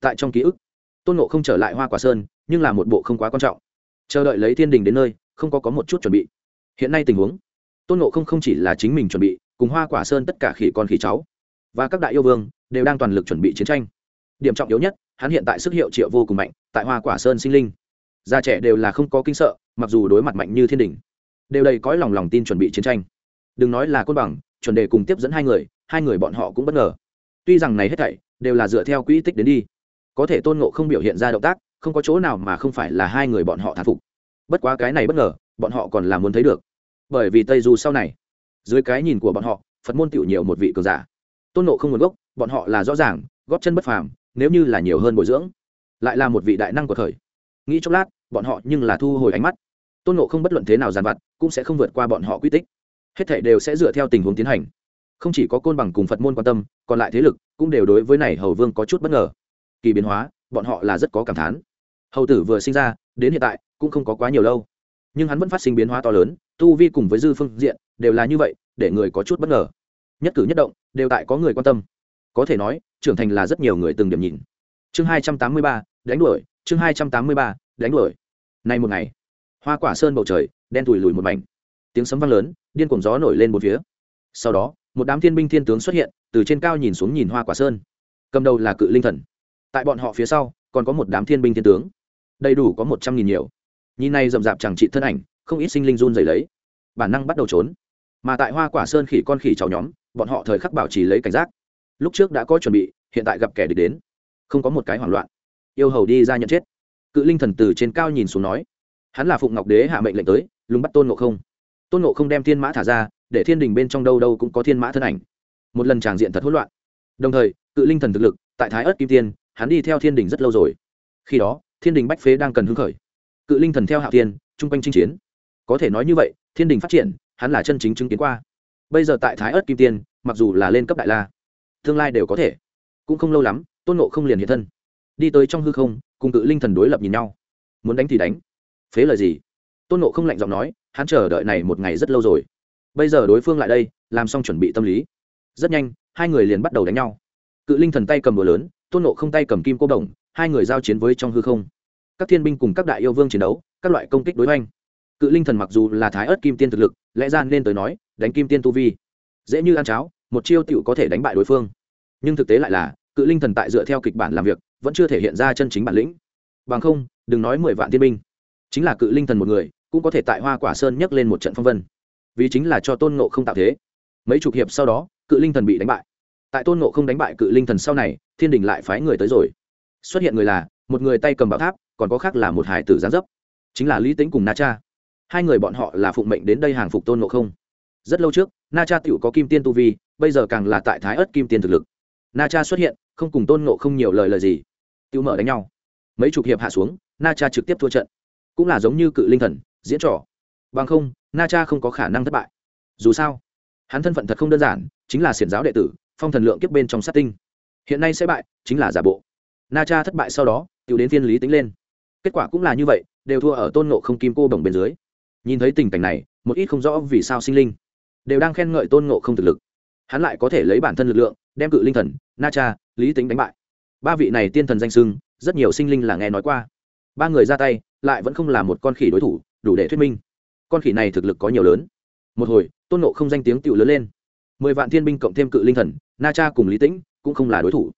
Tại trong ký ức, tôn nộ không trở lại hoa quả sơn, nhưng là một bộ không quá quan trọng. Chờ đợi lấy thiên đình đến nơi, không có có một chút chuẩn bị. Hiện nay tình huống, tôn nộ không không chỉ là chính mình chuẩn bị cùng hoa quả sơn tất cả khỉ con khỉ cháu và các đại yêu vương đều đang toàn lực chuẩn bị chiến tranh. Điểm trọng yếu nhất, hắn hiện tại sức hiệu triệu vô cùng mạnh tại hoa quả sơn sinh linh. Già trẻ đều là không có kinh sợ, mặc dù đối mặt mạnh như thiên đình, đều đầy cõi lòng lòng tin chuẩn bị chiến tranh. Đừng nói là côn bằng, chuẩn đề cùng tiếp dẫn hai người hai người bọn họ cũng bất ngờ. Tuy rằng này hết thảy đều là dựa theo quỹ tích đến đi, có thể tôn ngộ không biểu hiện ra động tác, không có chỗ nào mà không phải là hai người bọn họ thán phục. Bất quá cái này bất ngờ, bọn họ còn là muốn thấy được. Bởi vì tây du sau này dưới cái nhìn của bọn họ, phật môn tiểu nhiều một vị cường giả. Tôn nộ không nguồn gốc, bọn họ là rõ ràng, góp chân bất phàm, nếu như là nhiều hơn bồi dưỡng, lại là một vị đại năng của thời. Nghĩ chốc lát, bọn họ nhưng là thu hồi ánh mắt. Tôn nộ không bất luận thế nào giàn vặt, cũng sẽ không vượt qua bọn họ quy tích. Hết thể đều sẽ dựa theo tình huống tiến hành. Không chỉ có côn bằng cùng phật môn quan tâm, còn lại thế lực cũng đều đối với này hầu vương có chút bất ngờ. Kỳ biến hóa, bọn họ là rất có cảm thán. Hầu tử vừa sinh ra, đến hiện tại cũng không có quá nhiều lâu. Nhưng hắn vẫn phát sinh biến hóa to lớn, tu vi cùng với dư phương diện đều là như vậy, để người có chút bất ngờ. Nhất cử nhất động, đều tại có người quan tâm. Có thể nói, trưởng thành là rất nhiều người từng điểm nhìn. Chương hai trăm tám mươi ba, đánh đuổi, chương hai trăm tám mươi ba, đánh đuổi. Nay một ngày, hoa quả sơn bầu trời, đen thùi lùi một mảnh. Tiếng sấm vang lớn, điên cuồng gió nổi lên một phía. Sau đó, một đám thiên binh thiên tướng xuất hiện, từ trên cao nhìn xuống nhìn hoa quả sơn. Cầm đầu là cự linh thần. Tại bọn họ phía sau, còn có một đám thiên binh thiên tướng. Đầy đủ có một trăm nghìn nhiều. Nhìn này rậm rạp chẳng trị thân ảnh, không ít sinh linh run dày lấy. Bản năng bắt đầu trốn mà tại hoa quả sơn khỉ con khỉ cháu nhóm, bọn họ thời khắc bảo trì lấy cảnh giác. Lúc trước đã có chuẩn bị, hiện tại gặp kẻ địch đến. Không có một cái hoảng loạn. Yêu hầu đi ra nhận chết. Cự linh thần từ trên cao nhìn xuống nói, hắn là phụng ngọc đế hạ mệnh lệnh tới, lùng bắt tôn ngộ không. Tôn ngộ không đem thiên mã thả ra, để thiên đình bên trong đâu đâu cũng có thiên mã thân ảnh. Một lần tràng diện thật hỗn loạn. Đồng thời, cự linh thần thực lực, tại thái ớt kim tiên, hắn đi theo thiên đình rất lâu rồi. Khi đó, thiên đình bách phế đang cần hưng khởi. Cự linh thần theo hạ tiên chung quanh chinh chiến. Có thể nói như vậy, thiên đình phát triển hắn là chân chính chứng kiến qua. Bây giờ tại thái ớt kim tiên, mặc dù là lên cấp đại la, tương lai đều có thể. Cũng không lâu lắm, tôn nộ không liền hiện thân. Đi tới trong hư không, cùng cự linh thần đối lập nhìn nhau. Muốn đánh thì đánh. Phế lời gì? Tôn nộ không lạnh giọng nói, hắn chờ đợi này một ngày rất lâu rồi. Bây giờ đối phương lại đây, làm xong chuẩn bị tâm lý. Rất nhanh, hai người liền bắt đầu đánh nhau. Cự linh thần tay cầm búa lớn, tôn nộ không tay cầm kim cô đồng, hai người giao chiến với trong hư không. Các thiên binh cùng các đại yêu vương chiến đấu, các loại công kích đối oanh cự linh thần mặc dù là thái ớt kim tiên thực lực, lẽ ra nên tới nói, đánh kim tiên tu vi, dễ như ăn cháo, một chiêu tựu có thể đánh bại đối phương. Nhưng thực tế lại là, cự linh thần tại dựa theo kịch bản làm việc, vẫn chưa thể hiện ra chân chính bản lĩnh. Bằng không, đừng nói mười vạn tiên binh, chính là cự linh thần một người, cũng có thể tại hoa quả sơn nhấc lên một trận phong vân. Vì chính là cho tôn nộ không tạo thế. Mấy chục hiệp sau đó, cự linh thần bị đánh bại. Tại tôn nộ không đánh bại cự linh thần sau này, thiên đình lại phái người tới rồi. Xuất hiện người là, một người tay cầm bảo tháp, còn có khác là một hải tử gián dấp. Chính là lý tính cùng na cha hai người bọn họ là phụng mệnh đến đây hàng phục tôn ngộ không. Rất lâu trước, na cha tựu có kim tiên tu vi, bây giờ càng là tại thái ớt kim tiên thực lực. Na cha xuất hiện, không cùng tôn ngộ không nhiều lời lời gì. Tựu mở đánh nhau. Mấy chục hiệp hạ xuống, na cha trực tiếp thua trận. Cũng là giống như cự linh thần, diễn trò. Bằng không, na cha không có khả năng thất bại. Dù sao, hắn thân phận thật không đơn giản, chính là xiển giáo đệ tử, phong thần lượng kiếp bên trong sát tinh. Hiện nay sẽ bại, chính là giả bộ. Na cha thất bại sau đó tự đến phiên lý tính lên. Kết quả cũng là như vậy, đều thua ở tôn nộ không kim cô đồng bên dưới nhìn thấy tình cảnh này, một ít không rõ vì sao sinh linh đều đang khen ngợi tôn ngộ không thực lực. Hắn lại có thể lấy bản thân lực lượng, đem cự linh thần, na cha, lý tính đánh bại. Ba vị này tiên thần danh sưng rất nhiều sinh linh là nghe nói qua. Ba người ra tay, lại vẫn không là một con khỉ đối thủ, đủ để thuyết minh. Con khỉ này thực lực có nhiều lớn. Một hồi, tôn nộ không danh tiếng tựu lớn lên. Mười vạn thiên binh cộng thêm cự linh thần, na cha cùng lý tĩnh cũng không là đối thủ.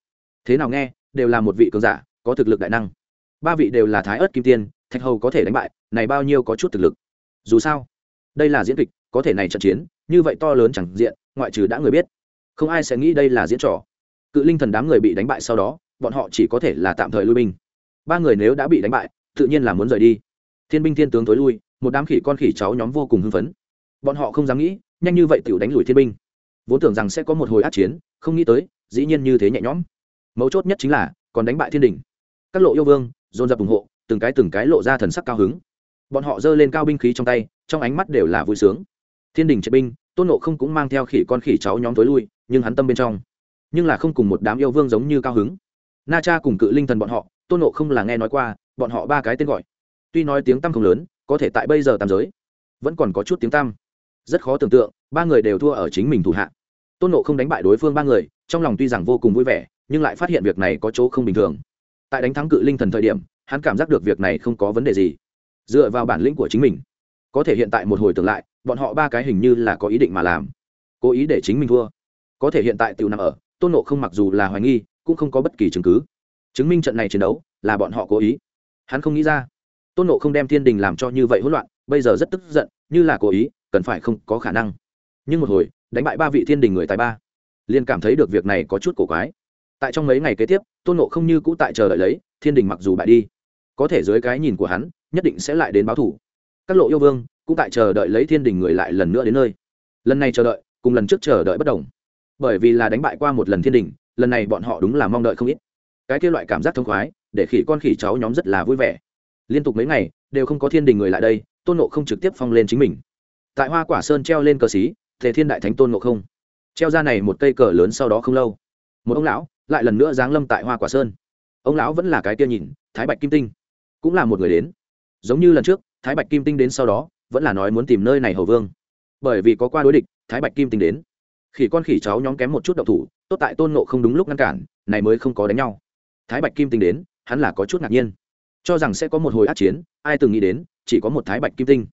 Thế nào nghe, đều là một vị cường giả, có thực lực đại năng. Ba vị đều là thái ớt kim tiên, thạch hầu có thể đánh bại, này bao nhiêu có chút thực lực dù sao, đây là diễn kịch, có thể này trận chiến, như vậy to lớn chẳng diện, ngoại trừ đã người biết. Không ai sẽ nghĩ đây là diễn trò. Cự linh thần đám người bị đánh bại sau đó, bọn họ chỉ có thể là tạm thời lui binh. Ba người nếu đã bị đánh bại, tự nhiên là muốn rời đi. Thiên binh thiên tướng tối lui, một đám khỉ con khỉ cháu nhóm vô cùng hưng phấn. Bọn họ không dám nghĩ, nhanh như vậy t đánh lùi thiên binh. Vốn tưởng rằng sẽ có một hồi át chiến, không nghĩ tới, dĩ nhiên như thế nhẹ nhõm. Mấu chốt nhất chính là, còn đánh bại thiên đình các lộ yêu vương, dồn dập ủng hộ, từng cái từng cái lộ ra thần sắc cao hứng bọn họ giơ lên cao binh khí trong tay, trong ánh mắt đều là vui sướng. Thiên đình triệt binh, tôn nộ không cũng mang theo khỉ con khỉ cháu nhóm tối lui, nhưng hắn tâm bên trong, nhưng là không cùng một đám yêu vương giống như cao hứng. Na cha cùng cự linh thần bọn họ, tôn nộ không là nghe nói qua, bọn họ ba cái tên gọi. Tuy nói tiếng tăm không lớn, có thể tại bây giờ tam giới, vẫn còn có chút tiếng tăm. Rất khó tưởng tượng, ba người đều thua ở chính mình thủ hạ. Tôn nộ không đánh bại đối phương ba người, trong lòng tuy rằng vô cùng vui vẻ, nhưng lại phát hiện việc này có chỗ không bình thường. Tại đánh thắng cự linh thần thời điểm, hắn cảm giác được việc này không có vấn đề gì dựa vào bản lĩnh của chính mình, có thể hiện tại một hồi tưởng lại, bọn họ ba cái hình như là có ý định mà làm. Cố ý để chính mình thua. Có thể hiện tại tự nằm ở, tôn nộ không mặc dù là hoài nghi, cũng không có bất kỳ chứng cứ. Chứng minh trận này chiến đấu là bọn họ cố ý. Hắn không nghĩ ra. Tôn nộ không đem thiên đình làm cho như vậy hỗn loạn, bây giờ rất tức giận, như là cố ý, cần phải không có khả năng. Nhưng một hồi, đánh bại ba vị thiên đình người tài ba, liền cảm thấy được việc này có chút cổ quái. Tại trong mấy ngày kế tiếp, tôn nộ không như cũ tại chờ đợi lấy, thiên đình mặc dù bại đi có thể dưới cái nhìn của hắn, nhất định sẽ lại đến báo thủ. Các lộ yêu vương cũng tại chờ đợi lấy thiên đình người lại lần nữa đến nơi. Lần này chờ đợi, cùng lần trước chờ đợi bất đồng. Bởi vì là đánh bại qua một lần thiên đình, lần này bọn họ đúng là mong đợi không ít. Cái kia loại cảm giác thông khoái, để khỉ con khỉ cháu nhóm rất là vui vẻ. Liên tục mấy ngày, đều không có thiên đình người lại đây, tôn nộ không trực tiếp phong lên chính mình. Tại hoa quả sơn treo lên cờ xí thể thiên đại thánh tôn nộ không. Treo ra này một cây cờ lớn sau đó không lâu, một ông lão lại lần nữa giáng lâm tại hoa quả sơn. Ông lão vẫn là cái kia nhìn, thái bạch kim tinh cũng là một người đến. Giống như lần trước, thái bạch kim tinh đến sau đó, vẫn là nói muốn tìm nơi này hầu vương. Bởi vì có qua đối địch, thái bạch kim tinh đến. Khỉ con khỉ cháu nhóm kém một chút đậu thủ, tốt tại tôn nộ không đúng lúc ngăn cản, này mới không có đánh nhau. Thái bạch kim tinh đến, hắn là có chút ngạc nhiên. Cho rằng sẽ có một hồi át chiến, ai từng nghĩ đến, chỉ có một thái bạch kim tinh.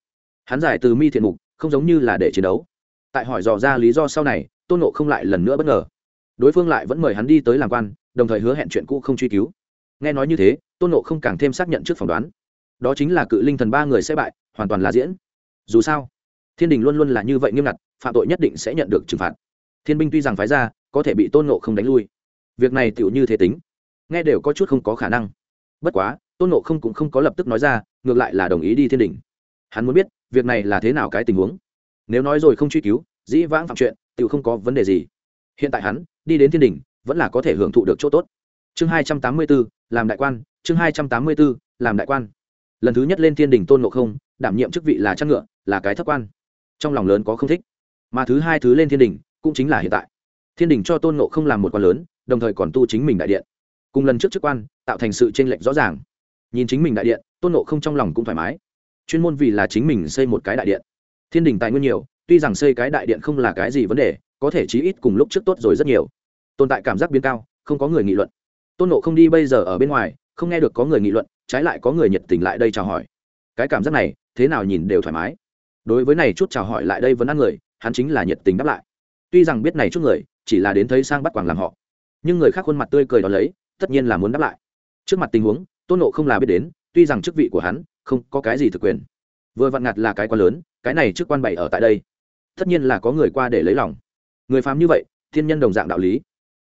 Hắn giải từ mi thiện mục, không giống như là để chiến đấu. Tại hỏi dò ra lý do sau này, tôn nộ không lại lần nữa bất ngờ. Đối phương lại vẫn mời hắn đi tới làm quan, đồng thời hứa hẹn chuyện cũ không truy cứu nghe nói như thế, tôn nộ không càng thêm xác nhận trước phỏng đoán. Đó chính là cự linh thần ba người sẽ bại, hoàn toàn là diễn. Dù sao, thiên đình luôn luôn là như vậy nghiêm ngặt, phạm tội nhất định sẽ nhận được trừng phạt. Thiên binh tuy rằng phái ra, có thể bị tôn nộ không đánh lui. Việc này tựu như thế tính. Nghe đều có chút không có khả năng. Bất quá, tôn nộ không cũng không có lập tức nói ra, ngược lại là đồng ý đi thiên đình. Hắn muốn biết, việc này là thế nào cái tình huống. Nếu nói rồi không truy cứu, dĩ vãng phạm chuyện, tựu không có vấn đề gì. Hiện tại hắn, đi đến thiên đình, vẫn là có thể hưởng thụ được chỗ tốt. Chương hai trăm tám mươi bốn làm đại quan, chương hai trăm tám mươi bốn, làm đại quan. Lần thứ nhất lên thiên đình tôn ngộ không, đảm nhiệm chức vị là trang ngựa, là cái thấp quan. Trong lòng lớn có không thích. Mà thứ hai thứ lên thiên đình cũng chính là hiện tại. Thiên đình cho tôn ngộ không làm một quan lớn, đồng thời còn tu chính mình đại điện. Cùng lần trước chức quan, tạo thành sự tranh lệch rõ ràng. Nhìn chính mình đại điện, tôn ngộ không trong lòng cũng thoải mái. Chuyên môn vì là chính mình xây một cái đại điện. Thiên đình tài nguyên nhiều, tuy rằng xây cái đại điện không là cái gì vấn đề, có thể chí ít cùng lúc trước tốt rồi rất nhiều. Tồn tại cảm giác biến cao, không có người nghị luận tôn nộ không đi bây giờ ở bên ngoài, không nghe được có người nghị luận, trái lại có người nhiệt tình lại đây chào hỏi. Cái cảm giác này, thế nào nhìn đều thoải mái. Đối với này chút chào hỏi lại đây vẫn ăn người, hắn chính là nhiệt tình đáp lại. Tuy rằng biết này chút người, chỉ là đến thấy sang bắt quảng làm họ. Nhưng người khác khuôn mặt tươi cười đó lấy, tất nhiên là muốn đáp lại. Trước mặt tình huống, tôn nộ không là biết đến, tuy rằng chức vị của hắn không có cái gì thực quyền. Vừa vặn ngặt là cái quan lớn, cái này trước quan bày ở tại đây. Tất nhiên là có người qua để lấy lòng. Người phàm như vậy, thiên nhân đồng dạng đạo lý.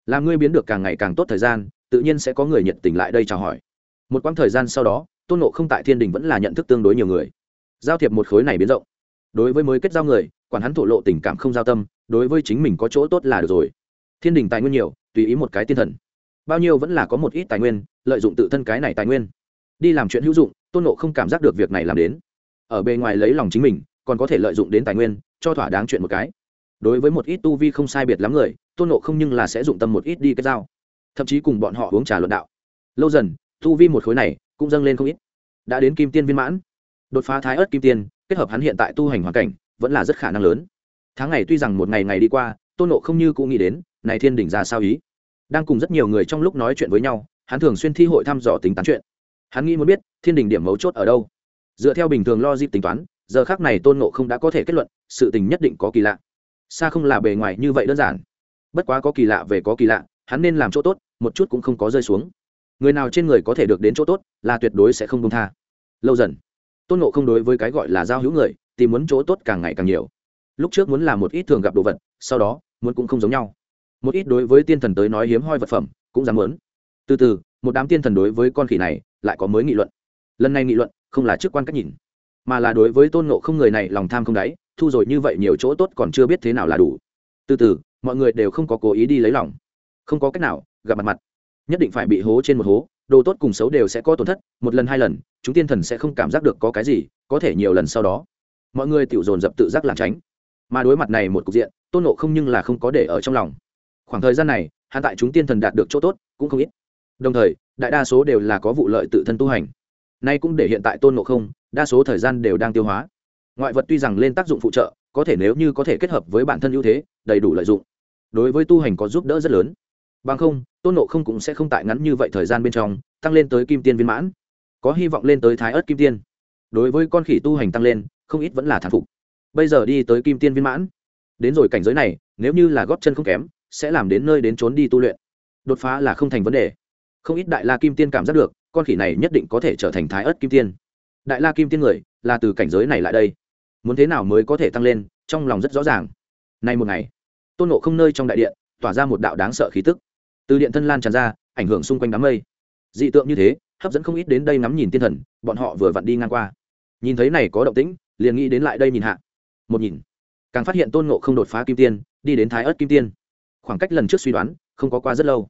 Làm ngươi biến được càng ngày càng tốt thời gian tự nhiên sẽ có người nhiệt tình lại đây chào hỏi. Một quãng thời gian sau đó, tôn nộ không tại thiên đình vẫn là nhận thức tương đối nhiều người. Giao thiệp một khối này biến rộng. Đối với mới kết giao người, quản hắn thổ lộ tình cảm không giao tâm, đối với chính mình có chỗ tốt là được rồi. Thiên đình tài nguyên nhiều, tùy ý một cái tiên thần. Bao nhiêu vẫn là có một ít tài nguyên, lợi dụng tự thân cái này tài nguyên. Đi làm chuyện hữu dụng, tôn nộ không cảm giác được việc này làm đến. Ở bề ngoài lấy lòng chính mình, còn có thể lợi dụng đến tài nguyên, cho thỏa đáng chuyện một cái. Đối với một ít tu vi không sai biệt lắm người, tôn nộ không nhưng là sẽ dụng tâm một ít đi kết giao thậm chí cùng bọn họ uống trà luận đạo. Lâu dần thu vi một khối này cũng dâng lên không ít. Đã đến kim tiên viên mãn, đột phá thái ớt kim tiên, kết hợp hắn hiện tại tu hành hoàn cảnh, vẫn là rất khả năng lớn. Tháng ngày tuy rằng một ngày ngày đi qua, tôn nộ không như cũng nghĩ đến, này thiên đỉnh ra sao ý? Đang cùng rất nhiều người trong lúc nói chuyện với nhau, hắn thường xuyên thi hội thăm dò tính tán chuyện. Hắn nghĩ muốn biết, thiên đình điểm mấu chốt ở đâu? Dựa theo bình thường lo dịp tính toán, giờ khác này tôn nộ không đã có thể kết luận, sự tình nhất định có kỳ lạ. Xa không là bề ngoài như vậy đơn giản. Bất quá có kỳ lạ về có kỳ lạ, hắn nên làm chỗ tốt một chút cũng không có rơi xuống. Người nào trên người có thể được đến chỗ tốt, là tuyệt đối sẽ không công tha. Lâu dần, tôn nộ không đối với cái gọi là giao hữu người, thì muốn chỗ tốt càng ngày càng nhiều. Lúc trước muốn làm một ít thường gặp đồ vật, sau đó, muốn cũng không giống nhau. Một ít đối với tiên thần tới nói hiếm hoi vật phẩm, cũng dám muốn. Từ từ, một đám tiên thần đối với con khỉ này, lại có mới nghị luận. Lần này nghị luận, không là chức quan cách nhìn, mà là đối với tôn nộ không người này lòng tham không đáy, thu rồi như vậy nhiều chỗ tốt còn chưa biết thế nào là đủ. Từ từ, mọi người đều không có cố ý đi lấy lòng. Không có cách nào gặp mặt mặt. Nhất định phải bị hố trên một hố, đồ tốt cùng xấu đều sẽ có tổn thất, một lần hai lần, chúng tiên thần sẽ không cảm giác được có cái gì, có thể nhiều lần sau đó. Mọi người tự dồn dập tự giác làm tránh. Mà đối mặt này một cục diện, tôn nộ không nhưng là không có để ở trong lòng. Khoảng thời gian này hạ tại chúng tiên thần đạt được chỗ tốt cũng không ít. Đồng thời, đại đa số đều là có vụ lợi tự thân tu hành. Nay cũng để hiện tại tôn nộ không, đa số thời gian đều đang tiêu hóa. Ngoại vật tuy rằng lên tác dụng phụ trợ, có thể nếu như có thể kết hợp với bản thân ưu thế, đầy đủ lợi dụng. Đối với tu hành có giúp đỡ rất lớn bằng không, tôn nộ không cũng sẽ không tại ngắn như vậy thời gian bên trong tăng lên tới kim tiên viên mãn. Có hy vọng lên tới thái ớt kim tiên. Đối với con khỉ tu hành tăng lên, không ít vẫn là thản phục. Bây giờ đi tới kim tiên viên mãn. Đến rồi cảnh giới này, nếu như là góp chân không kém, sẽ làm đến nơi đến trốn đi tu luyện. Đột phá là không thành vấn đề. Không ít đại la kim tiên cảm giác được, con khỉ này nhất định có thể trở thành thái ớt kim tiên. Đại la kim tiên người, là từ cảnh giới này lại đây. Muốn thế nào mới có thể tăng lên, trong lòng rất rõ ràng. Nay một ngày, tôn nộ không nơi trong đại điện, tỏa ra một đạo đáng sợ khí tức từ điện thân lan tràn ra, ảnh hưởng xung quanh đám mây. Dị tượng như thế, hấp dẫn không ít đến đây ngắm nhìn tiên thần, bọn họ vừa vặn đi ngang qua. Nhìn thấy này có động tĩnh, liền nghĩ đến lại đây nhìn hạ. Một nhìn, càng phát hiện tôn ngộ không đột phá kim tiên, đi đến thái ớt kim tiên. Khoảng cách lần trước suy đoán, không có qua rất lâu.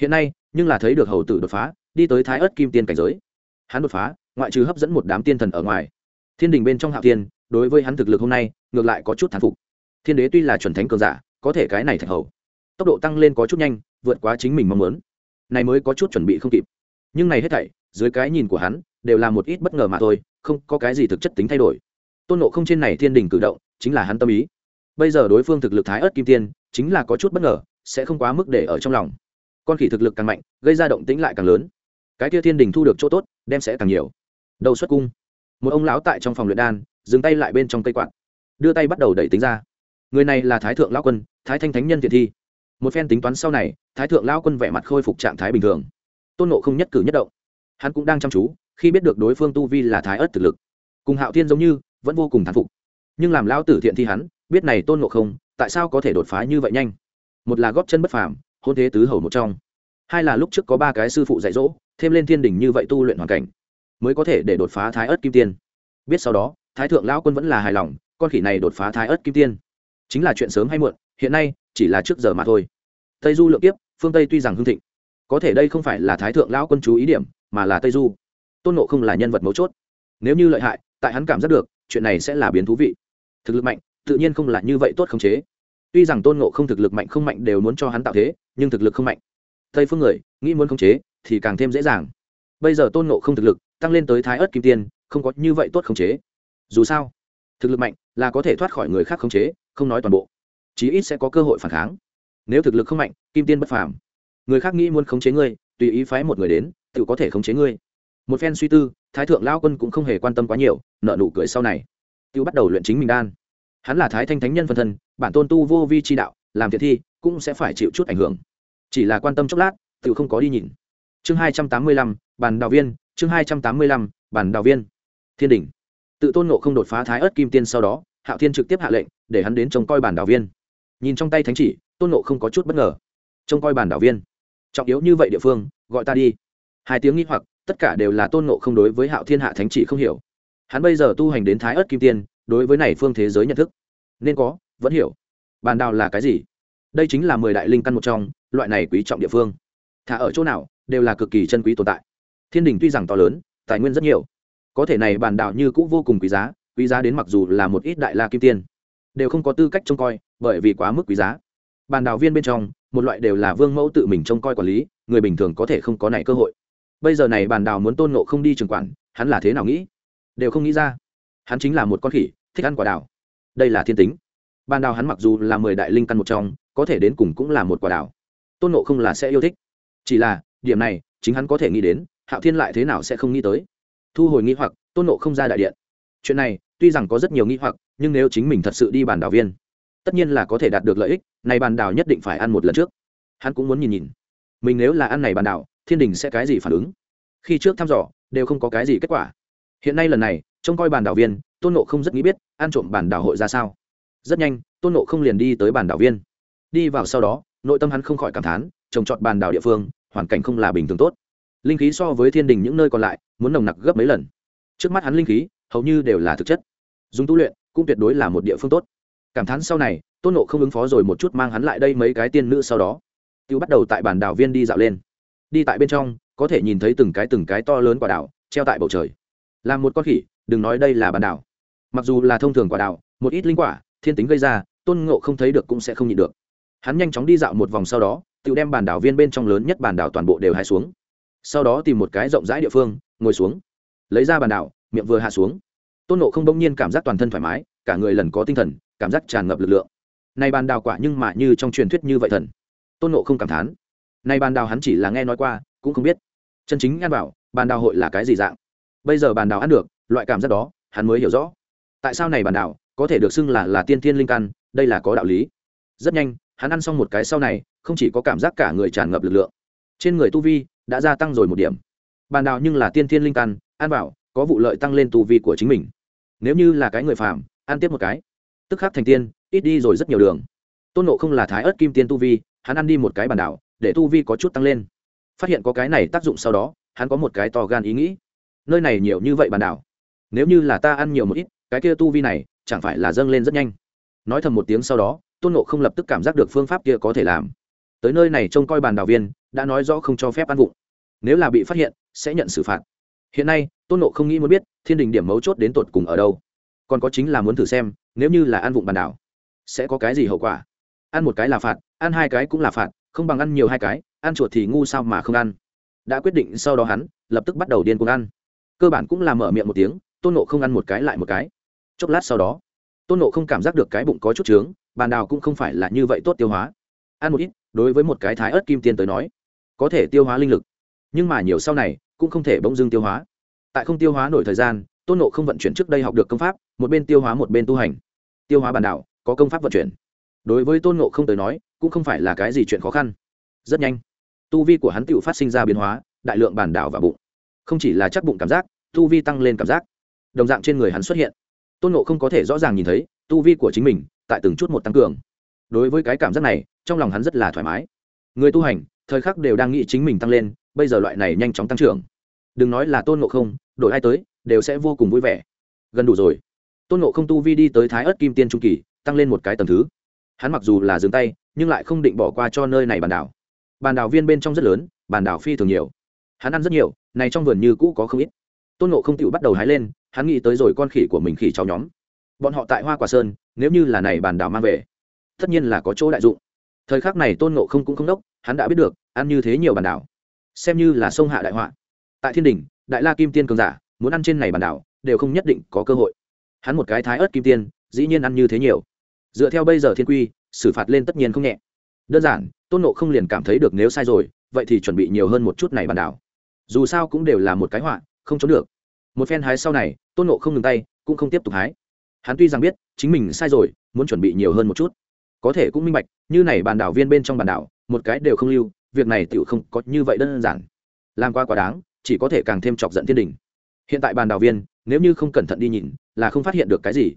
Hiện nay, nhưng là thấy được hầu tử đột phá, đi tới thái ớt kim tiên cảnh giới. Hắn đột phá, ngoại trừ hấp dẫn một đám tiên thần ở ngoài. Thiên đình bên trong hạo tiên đối với hắn thực lực hôm nay, ngược lại có chút thán phục. Thiên đế tuy là chuẩn thánh cường giả, có thể cái này thạch hầu tốc độ tăng lên có chút nhanh, vượt quá chính mình mong muốn. Này mới có chút chuẩn bị không kịp. Nhưng này hết thảy, dưới cái nhìn của hắn, đều là một ít bất ngờ mà thôi, không có cái gì thực chất tính thay đổi. Tôn nộ không trên này thiên đình cử động, chính là hắn tâm ý. Bây giờ đối phương thực lực thái ớt kim tiên, chính là có chút bất ngờ, sẽ không quá mức để ở trong lòng. Con khỉ thực lực càng mạnh, gây ra động tĩnh lại càng lớn. Cái kia thiên đình thu được chỗ tốt, đem sẽ càng nhiều. Đầu xuất cung. Một ông lão tại trong phòng luyện đan, dừng tay lại bên trong cây quạt. Đưa tay bắt đầu đẩy tính ra. Người này là thái thượng lão quân, thái thanh thánh nhân thiện thi một phen tính toán sau này, thái thượng lão quân vẻ mặt khôi phục trạng thái bình thường. Tôn nộ không nhất cử nhất động. Hắn cũng đang chăm chú, khi biết được đối phương tu vi là thái ớt thực lực. Cùng hạo thiên giống như, vẫn vô cùng thán phục. Nhưng làm lão tử thiện thi hắn, biết này tôn nộ không, tại sao có thể đột phá như vậy nhanh? Một là góp chân bất phàm, hôn thế tứ hầu một trong. Hai là lúc trước có ba cái sư phụ dạy dỗ, thêm lên thiên đình như vậy tu luyện hoàn cảnh, mới có thể để đột phá thái ớt kim tiên. Biết sau đó, thái thượng lão quân vẫn là hài lòng, con khỉ này đột phá thái ớt kim tiên. Chính là chuyện sớm hay muộn hiện nay chỉ là trước giờ mà thôi. Tây du lượng kiếp, phương tây tuy rằng hưng thịnh, có thể đây không phải là thái thượng lão quân chú ý điểm, mà là tây du. Tôn nộ không là nhân vật mấu chốt. Nếu như lợi hại, tại hắn cảm giác được, chuyện này sẽ là biến thú vị. Thực lực mạnh, tự nhiên không là như vậy tốt khống chế. Tuy rằng tôn nộ không thực lực mạnh không mạnh đều muốn cho hắn tạo thế, nhưng thực lực không mạnh. Tây phương người, nghĩ muốn khống chế, thì càng thêm dễ dàng. Bây giờ tôn nộ không thực lực, tăng lên tới thái ớt kim tiên, không có như vậy tốt khống chế. Dù sao, thực lực mạnh là có thể thoát khỏi người khác khống chế, không nói toàn bộ chí ít sẽ có cơ hội phản kháng. Nếu thực lực không mạnh, kim tiên bất phàm. Người khác nghĩ muốn khống chế ngươi, tùy ý phái một người đến, tự có thể khống chế ngươi. Một phen suy tư, thái thượng lao quân cũng không hề quan tâm quá nhiều nợ nụ cười sau này. Tự bắt đầu luyện chính mình đan. Hắn là thái thanh thánh nhân phân thân, bản tôn tu vô vi chi đạo, làm thiệt thi, cũng sẽ phải chịu chút ảnh hưởng. Chỉ là quan tâm chốc lát, tự không có đi nhìn. Chương hai trăm tám mươi lăm, bàn đào viên, chương hai trăm tám mươi lăm, bàn đào viên. Thiên đình tự tôn nộ không đột phá thái ớt kim tiên sau đó, hạo thiên trực tiếp hạ lệnh, để hắn đến trông coi bản đào viên nhìn trong tay thánh chỉ, tôn nộ không có chút bất ngờ. Trông coi bản đảo viên. Trọng yếu như vậy địa phương, gọi ta đi. Hai tiếng nghĩ hoặc, tất cả đều là tôn nộ không đối với hạo thiên hạ thánh chỉ không hiểu. Hắn bây giờ tu hành đến thái ớt kim tiên, đối với này phương thế giới nhận thức. Nên có, vẫn hiểu. Bàn đào là cái gì? Đây chính là mười đại linh căn một trong, loại này quý trọng địa phương. Thả ở chỗ nào, đều là cực kỳ chân quý tồn tại. Thiên đình tuy rằng to lớn, tài nguyên rất nhiều. Có thể này bàn đảo như cũ vô cùng quý giá quý giá đến mặc dù là một ít đại la kim tiên đều không có tư cách trông coi, bởi vì quá mức quý giá. Bàn đào viên bên trong, một loại đều là vương mẫu tự mình trông coi quản lý, người bình thường có thể không có này cơ hội. Bây giờ này bàn đào muốn tôn nộ không đi trường quản, hắn là thế nào nghĩ? Đều không nghĩ ra. Hắn chính là một con khỉ, thích ăn quả đào đây là thiên tính. Bàn đào hắn mặc dù là mười đại linh căn một trong, có thể đến cùng cũng là một quả đào tôn nộ không là sẽ yêu thích. Chỉ là, điểm này, chính hắn có thể nghĩ đến, hạo thiên lại thế nào sẽ không nghĩ tới. Thu hồi nghĩ hoặc, tôn nộ không ra đại điện. Chuyện này tuy rằng có rất nhiều nghi hoặc nhưng nếu chính mình thật sự đi bàn đảo viên tất nhiên là có thể đạt được lợi ích này bàn đảo nhất định phải ăn một lần trước. Hắn cũng muốn nhìn nhìn. Mình nếu là ăn này bàn đảo, thiên đình sẽ cái gì phản ứng? Khi trước thăm dò đều không có cái gì kết quả. Hiện nay lần này trông coi bàn đảo viên tôn nộ không rất nghĩ biết ăn trộm bàn đảo hội ra sao. Rất nhanh tôn nộ không liền đi tới bàn đảo viên. Đi vào sau đó nội tâm hắn không khỏi cảm thán trồng trọt bàn đảo địa phương hoàn cảnh không là bình thường tốt. Linh khí so với thiên đình những nơi còn lại muốn nồng nặc gấp mấy lần. Trước mắt hắn linh khí hầu như đều là thực chất. Dùng tu luyện cũng tuyệt đối là một địa phương tốt. Cảm thán sau này, tôn nộ không ứng phó rồi một chút mang hắn lại đây mấy cái tiên nữ sau đó. Tiêu bắt đầu tại bản đảo viên đi dạo lên. Đi tại bên trong, có thể nhìn thấy từng cái từng cái to lớn quả đảo, treo tại bầu trời. Là một con khỉ, đừng nói đây là bản đảo. Mặc dù là thông thường quả đảo, một ít linh quả, thiên tính gây ra, tôn ngộ không thấy được cũng sẽ không nhịn được. Hắn nhanh chóng đi dạo một vòng sau đó tự đem bản đảo viên bên trong lớn nhất bản đảo toàn bộ đều hai xuống. Sau đó tìm một cái rộng rãi địa phương, ngồi xuống. Lấy ra bản đảo miệng vừa hạ xuống. Tôn nộ không đông nhiên cảm giác toàn thân thoải mái, cả người lần có tinh thần, cảm giác tràn ngập lực lượng. Nay bàn đào quả nhưng mà như trong truyền thuyết như vậy thần. Tôn nộ không cảm thán. Nay bàn đào hắn chỉ là nghe nói qua, cũng không biết. Chân chính ăn bảo bàn đào hội là cái gì dạng? Bây giờ bàn đào ăn được, loại cảm giác đó, hắn mới hiểu rõ. Tại sao này bàn đào có thể được xưng là là tiên thiên linh căn, đây là có đạo lý. Rất nhanh, hắn ăn xong một cái sau này, không chỉ có cảm giác cả người tràn ngập lực lượng, trên người tu vi đã gia tăng rồi một điểm. Bàn đào nhưng là tiên thiên linh căn, ăn bảo có vụ lợi tăng lên tu vi của chính mình. Nếu như là cái người phàm, ăn tiếp một cái, tức khắc thành tiên, ít đi rồi rất nhiều đường. Tôn nộ không là thái ớt kim tiên tu vi, hắn ăn đi một cái bàn đảo, để tu vi có chút tăng lên. Phát hiện có cái này tác dụng sau đó, hắn có một cái to gan ý nghĩ. Nơi này nhiều như vậy bàn đảo. Nếu như là ta ăn nhiều một ít, cái kia tu vi này chẳng phải là dâng lên rất nhanh. Nói thầm một tiếng sau đó, tôn nộ không lập tức cảm giác được phương pháp kia có thể làm. Tới nơi này trông coi bàn đảo viên, đã nói rõ không cho phép ăn vụng. Nếu là bị phát hiện, sẽ nhận xử phạt. Hiện nay tôn nộ không nghĩ muốn biết, thiên đình điểm mấu chốt đến tột cùng ở đâu. Còn có chính là muốn thử xem, nếu như là ăn vụng bàn đảo, sẽ có cái gì hậu quả? Ăn một cái là phạt, ăn hai cái cũng là phạt, không bằng ăn nhiều hai cái, ăn chuột thì ngu sao mà không ăn. Đã quyết định sau đó hắn, lập tức bắt đầu điên cuồng ăn. Cơ bản cũng là mở miệng một tiếng, tôn nộ không ăn một cái lại một cái. Chốc lát sau đó, tôn nộ không cảm giác được cái bụng có chút trướng, bàn đào cũng không phải là như vậy tốt tiêu hóa. Ăn một ít, đối với một cái thái ớt kim tiên tới nói, có thể tiêu hóa linh lực. Nhưng mà nhiều sau này, cũng không thể bỗng dưng tiêu hóa tại không tiêu hóa nổi thời gian, tôn nộ không vận chuyển trước đây học được công pháp, một bên tiêu hóa một bên tu hành. Tiêu hóa bản đảo có công pháp vận chuyển. Đối với tôn nộ không tới nói, cũng không phải là cái gì chuyện khó khăn. Rất nhanh, tu vi của hắn tự phát sinh ra biến hóa, đại lượng bản đảo và bụng. Không chỉ là chắc bụng cảm giác, tu vi tăng lên cảm giác. Đồng dạng trên người hắn xuất hiện. Tôn nộ không có thể rõ ràng nhìn thấy, tu vi của chính mình tại từng chút một tăng cường. Đối với cái cảm giác này, trong lòng hắn rất là thoải mái. Người tu hành, thời khắc đều đang nghĩ chính mình tăng lên, bây giờ loại này nhanh chóng tăng trưởng đừng nói là tôn ngộ không, đổi ai tới, đều sẽ vô cùng vui vẻ. Gần đủ rồi. Tôn ngộ không tu vi đi tới thái ớt kim tiên trung kỳ, tăng lên một cái tầm thứ. Hắn mặc dù là dừng tay, nhưng lại không định bỏ qua cho nơi này bàn đảo. Bàn đảo viên bên trong rất lớn bàn đảo phi thường nhiều. Hắn ăn rất nhiều, này trong vườn như cũ có không ít. Tôn nộ không chịu bắt đầu hái lên, hắn nghĩ tới rồi con khỉ của mình khỉ cháu nhóm. Bọn họ tại hoa quả sơn, nếu như là này bàn đảo mang về, tất nhiên là có chỗ đại dụng. Thời khắc này tôn nộ không cũng không đốc, hắn đã biết được, ăn như thế nhiều bàn đảo. Xem như là sông hạ đại họa tại thiên đình, đại la kim tiên cường giả, muốn ăn trên này bàn đảo, đều không nhất định có cơ hội. Hắn một cái thái ớt kim tiên, dĩ nhiên ăn như thế nhiều. Dựa theo bây giờ thiên quy, xử phạt lên tất nhiên không nhẹ. Đơn giản, tôn nộ không liền cảm thấy được nếu sai rồi, vậy thì chuẩn bị nhiều hơn một chút này bàn đảo. Dù sao cũng đều là một cái họa, không trốn được. Một phen hái sau này, tôn nộ không ngừng tay, cũng không tiếp tục hái. Hắn tuy rằng biết, chính mình sai rồi, muốn chuẩn bị nhiều hơn một chút. Có thể cũng minh bạch, như này bàn đảo viên bên trong bàn đảo, một cái đều không lưu, việc này tựu không có như vậy đơn giản. Làm qua quá đáng chỉ có thể càng thêm chọc giận thiên đình. Hiện tại bàn đảo viên, nếu như không cẩn thận đi nhìn, là không phát hiện được cái gì.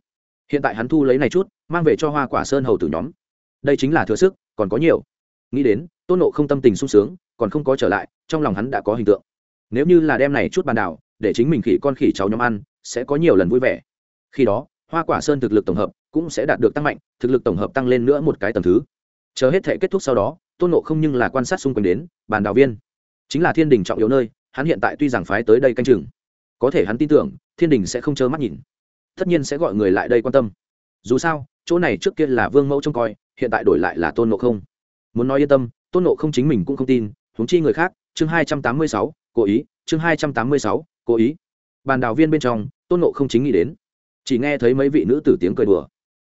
Hiện tại hắn thu lấy này chút, mang về cho hoa quả sơn hầu tử nhóm. Đây chính là thừa sức, còn có nhiều. Nghĩ đến, tôn nộ không tâm tình sung sướng, còn không có trở lại, trong lòng hắn đã có hình tượng. Nếu như là đem này chút bàn đảo để chính mình khỉ con khỉ cháu nhóm ăn, sẽ có nhiều lần vui vẻ. Khi đó, hoa quả sơn thực lực tổng hợp cũng sẽ đạt được tăng mạnh, thực lực tổng hợp tăng lên nữa một cái tầm thứ. Chờ hết thể kết thúc sau đó, tôn nộ không nhưng là quan sát xung quanh đến, bàn đào viên. Chính là thiên đình trọng yếu nơi hắn hiện tại tuy rằng phái tới đây canh chừng, có thể hắn tin tưởng, thiên đình sẽ không trơ mắt nhìn. Tất nhiên sẽ gọi người lại đây quan tâm. Dù sao, chỗ này trước kia là vương mẫu trông coi, hiện tại đổi lại là tôn nộ không. Muốn nói yên tâm, tôn nộ không chính mình cũng không tin, huống chi người khác, chương hai trăm tám mươi sáu, cố ý, chương hai trăm tám mươi sáu, cố ý. Bàn đào viên bên trong, tôn nộ không chính nghĩ đến. Chỉ nghe thấy mấy vị nữ tử tiếng cười đùa.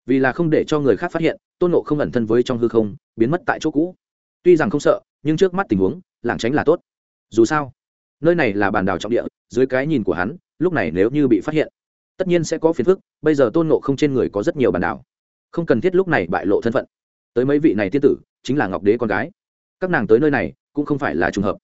Vì là không để cho người khác phát hiện, tôn nộ không ẩn thân với trong hư không, biến mất tại chỗ cũ. Tuy rằng không sợ, nhưng trước mắt tình huống, lảng tránh là tốt. Dù sao nơi này là bàn đảo trọng địa, dưới cái nhìn của hắn, lúc này nếu như bị phát hiện, tất nhiên sẽ có phiền phức, bây giờ tôn nộ không trên người có rất nhiều bàn đảo. Không cần thiết lúc này bại lộ thân phận. Tới mấy vị này tiên tử, chính là ngọc đế con gái. Các nàng tới nơi này, cũng không phải là trùng hợp,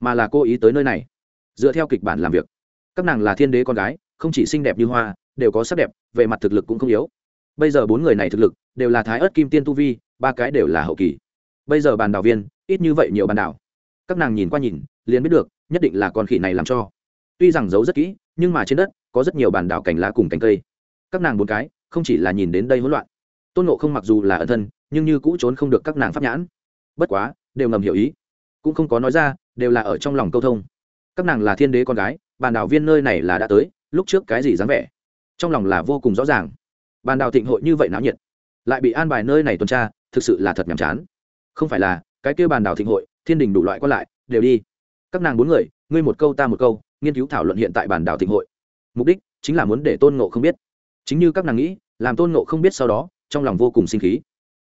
mà là cô ý tới nơi này, dựa theo kịch bản làm việc. Các nàng là thiên đế con gái, không chỉ xinh đẹp như hoa, đều có sắc đẹp, về mặt thực lực cũng không yếu. Bây giờ bốn người này thực lực, đều là thái ớt kim tiên tu vi, ba cái đều là hậu kỳ. Bây giờ bàn đảo viên, ít như vậy nhiều bàn đảo. Các nàng nhìn qua nhìn liền biết được, nhất định là con khỉ này làm cho. Tuy rằng giấu rất kỹ, nhưng mà trên đất có rất nhiều bàn đảo cành lá cùng cành cây. Các nàng bốn cái, không chỉ là nhìn đến đây hỗn loạn. Tôn nộ không mặc dù là ẩn thân, nhưng như cũ trốn không được các nàng pháp nhãn. Bất quá, đều ngầm hiểu ý. Cũng không có nói ra, đều là ở trong lòng câu thông. Các nàng là thiên đế con gái, bàn đảo viên nơi này là đã tới, lúc trước cái gì dám vẻ? Trong lòng là vô cùng rõ ràng. Bàn đảo thịnh hội như vậy náo nhiệt. Lại bị an bài nơi này tuần tra, thực sự là thật nhàm chán. Không phải là, cái kêu bàn đảo thịnh hội, thiên đình đủ loại qua lại, đều đi các nàng bốn người, ngươi một câu ta một câu, nghiên cứu thảo luận hiện tại bản đảo thịnh hội. Mục đích chính là muốn để tôn ngộ không biết. Chính như các nàng nghĩ, làm tôn ngộ không biết sau đó, trong lòng vô cùng sinh khí.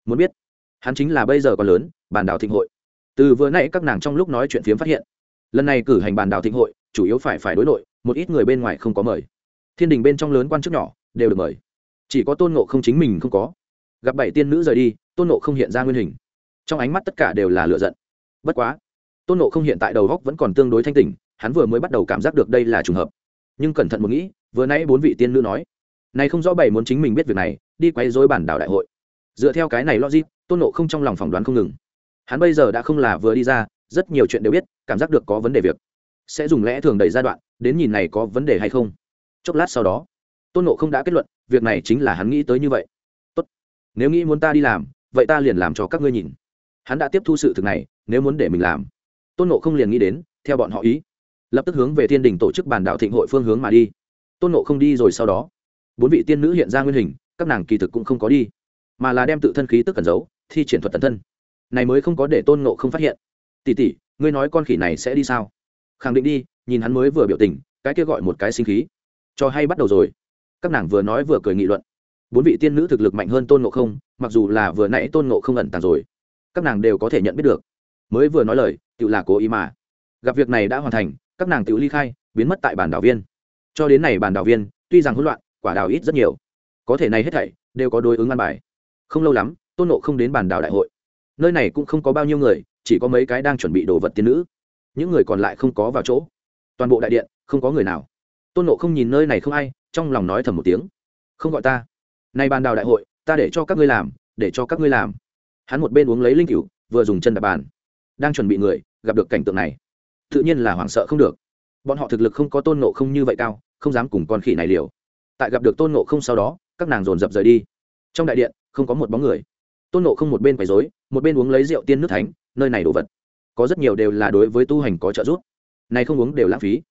Muốn biết, hắn chính là bây giờ còn lớn, bản đảo thịnh hội. Từ vừa nãy các nàng trong lúc nói chuyện phiếm phát hiện, lần này cử hành bản đảo thịnh hội, chủ yếu phải phải đối nội, một ít người bên ngoài không có mời. Thiên đình bên trong lớn quan chức nhỏ, đều được mời. Chỉ có tôn ngộ không chính mình không có. Gặp bảy tiên nữ rời đi, tôn ngộ không hiện ra nguyên hình. Trong ánh mắt tất cả đều là lựa giận. Bất quá tôn nộ không hiện tại đầu góc vẫn còn tương đối thanh tình hắn vừa mới bắt đầu cảm giác được đây là trùng hợp. Nhưng cẩn thận một nghĩ, vừa nãy bốn vị tiên nữ nói, này không rõ bày muốn chính mình biết việc này, đi quay dối bản đảo đại hội. Dựa theo cái này logic, tôn nộ không trong lòng phỏng đoán không ngừng. Hắn bây giờ đã không là vừa đi ra, rất nhiều chuyện đều biết, cảm giác được có vấn đề việc. Sẽ dùng lẽ thường đầy giai đoạn, đến nhìn này có vấn đề hay không. Chốc lát sau đó, tôn nộ không đã kết luận, việc này chính là hắn nghĩ tới như vậy. Tốt, nếu nghĩ muốn ta đi làm, vậy ta liền làm cho các ngươi nhìn. Hắn đã tiếp thu sự thực này, nếu muốn để mình làm tôn nộ không liền nghĩ đến, theo bọn họ ý, lập tức hướng về thiên đình tổ chức bản đạo thịnh hội phương hướng mà đi. Tôn nộ không đi rồi sau đó, bốn vị tiên nữ hiện ra nguyên hình, các nàng kỳ thực cũng không có đi, mà là đem tự thân khí tức cẩn giấu, thi triển thuật tần thân. Này mới không có để tôn nộ không phát hiện. Tỉ tỉ ngươi nói con khỉ này sẽ đi sao? Khẳng định đi, nhìn hắn mới vừa biểu tình, cái kia gọi một cái sinh khí. Cho hay bắt đầu rồi. Các nàng vừa nói vừa cười nghị luận. Bốn vị tiên nữ thực lực mạnh hơn tôn nộ không, mặc dù là vừa nãy tôn nộ không ẩn tàng rồi, các nàng đều có thể nhận biết được mới vừa nói lời tự là cố ý mà. Gặp việc này đã hoàn thành, các nàng tự ly khai biến mất tại bản đảo viên. Cho đến này bản đảo viên, tuy rằng hỗn loạn, quả đào ít rất nhiều. Có thể này hết thảy đều có đối ứng ăn bài. Không lâu lắm, tôn nộ không đến bản đảo đại hội. Nơi này cũng không có bao nhiêu người, chỉ có mấy cái đang chuẩn bị đồ vật tiên nữ. Những người còn lại không có vào chỗ. Toàn bộ đại điện, không có người nào. Tôn nộ không nhìn nơi này không ai, trong lòng nói thầm một tiếng. Không gọi ta. Nay bàn đào đại hội, ta để cho các ngươi làm, để cho các ngươi làm. Hắn một bên uống lấy linh cựu vừa dùng chân đạp bàn đang chuẩn bị người, gặp được cảnh tượng này. Tự nhiên là hoảng sợ không được. Bọn họ thực lực không có tôn nộ không như vậy cao, không dám cùng con khỉ này liều. Tại gặp được tôn nộ không sau đó, các nàng dồn dập rời đi. Trong đại điện, không có một bóng người. Tôn nộ không một bên quấy dối một bên uống lấy rượu tiên nước thánh, nơi này đồ vật. Có rất nhiều đều là đối với tu hành có trợ giúp. Này không uống đều lãng phí.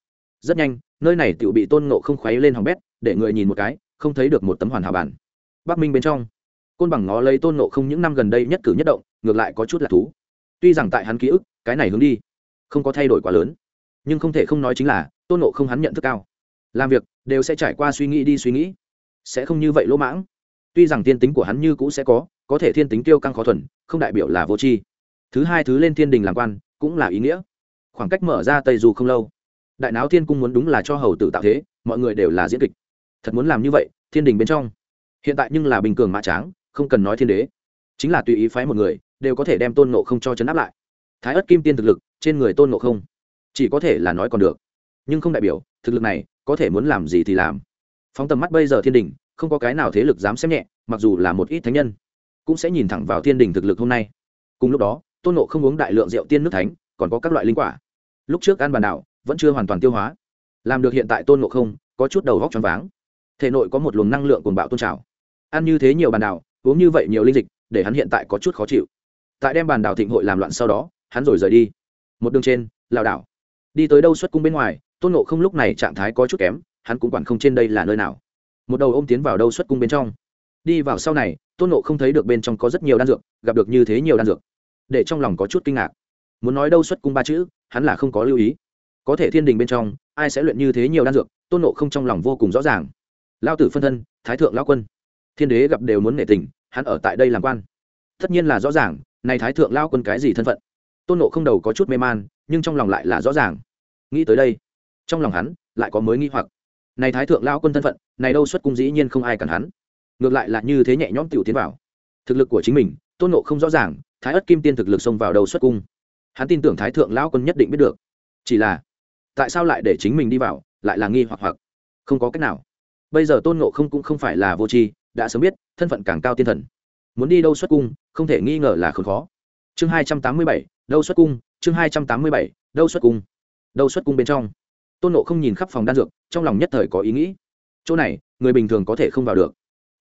Rất nhanh, nơi này tự bị tôn nộ không khuấy lên hòng bét, để người nhìn một cái, không thấy được một tấm hoàn hảo bản. Bắc minh bên trong, côn bằng ngó lấy tôn nộ không những năm gần đây nhất cử nhất động, ngược lại có chút là thú tuy rằng tại hắn ký ức, cái này hướng đi không có thay đổi quá lớn, nhưng không thể không nói chính là, tôn nộ không hắn nhận thức cao. Làm việc, đều sẽ trải qua suy nghĩ đi suy nghĩ. Sẽ không như vậy lỗ mãng. Tuy rằng thiên tính của hắn như cũ sẽ có có thể thiên tính tiêu căng khó thuần, không đại biểu là vô tri. Thứ hai thứ lên thiên đình làm quan, cũng là ý nghĩa. Khoảng cách mở ra tây dù không lâu, đại náo thiên cung muốn đúng là cho hầu tử tạo thế, mọi người đều là diễn kịch. Thật muốn làm như vậy, thiên đình bên trong. Hiện tại nhưng là bình cường mã tráng, không cần nói thiên đế. Chính là tùy ý phái một người đều có thể đem tôn nộ không cho chấn áp lại. Thái ất kim tiên thực lực, trên người tôn nộ không, chỉ có thể là nói còn được. Nhưng không đại biểu, thực lực này, có thể muốn làm gì thì làm. Phóng tầm mắt bây giờ thiên đình, không có cái nào thế lực dám xem nhẹ, mặc dù là một ít thánh nhân, cũng sẽ nhìn thẳng vào thiên đình thực lực hôm nay. Cùng lúc đó, tôn nộ không uống đại lượng rượu tiên nước thánh, còn có các loại linh quả. Lúc trước ăn bàn đảo, vẫn chưa hoàn toàn tiêu hóa. Làm được hiện tại tôn nộ không, có chút đầu góc t r váng. Thể nội có một luồng năng lượng cuồng bạo tôn trào. Ăn như thế nhiều bàn đảo, uống như vậy nhiều linh dịch, để hắn hiện tại có chút khó chịu tại đem bàn đảo thịnh hội làm loạn sau đó, hắn rồi rời đi. Một đường trên, lảo đảo. Đi tới đâu xuất cung bên ngoài, tôn nộ không lúc này trạng thái có chút kém, hắn cũng quản không trên đây là nơi nào. Một đầu ôm tiến vào đâu xuất cung bên trong. Đi vào sau này, tôn nộ không thấy được bên trong có rất nhiều đan dược, gặp được như thế nhiều đan dược, để trong lòng có chút kinh ngạc. Muốn nói đâu xuất cung ba chữ, hắn là không có lưu ý. Có thể thiên đình bên trong, ai sẽ luyện như thế nhiều đan dược, tôn nộ không trong lòng vô cùng rõ ràng. Lao tử phân thân, thái thượng lao quân. Thiên đế gặp đều muốn nể tình, hắn ở tại đây làm quan. Tất nhiên là rõ ràng này thái thượng lao quân cái gì thân phận? Tôn nộ không đầu có chút mê man, nhưng trong lòng lại là rõ ràng. Nghĩ tới đây, trong lòng hắn lại có mới nghi hoặc. Này thái thượng lao quân thân phận, này đâu xuất cung dĩ nhiên không ai cản hắn. Ngược lại là như thế nhẹ nhõm tiểu tiến vào. Thực lực của chính mình, tôn nộ không rõ ràng, thái ất kim tiên thực lực xông vào đầu xuất cung. Hắn tin tưởng thái thượng lao quân nhất định biết được. Chỉ là, tại sao lại để chính mình đi vào, lại là nghi hoặc hoặc. Không có cách nào. Bây giờ tôn nộ không cũng không phải là vô tri, đã sớm biết, thân phận càng cao tiên thần muốn đi đâu xuất cung, không thể nghi ngờ là không khó. Chương hai trăm tám mươi bảy, đâu xuất cung, chương hai trăm tám mươi bảy, đâu xuất cung. Đâu xuất cung bên trong. Tôn nộ không nhìn khắp phòng đan dược, trong lòng nhất thời có ý nghĩ. Chỗ này, người bình thường có thể không vào được.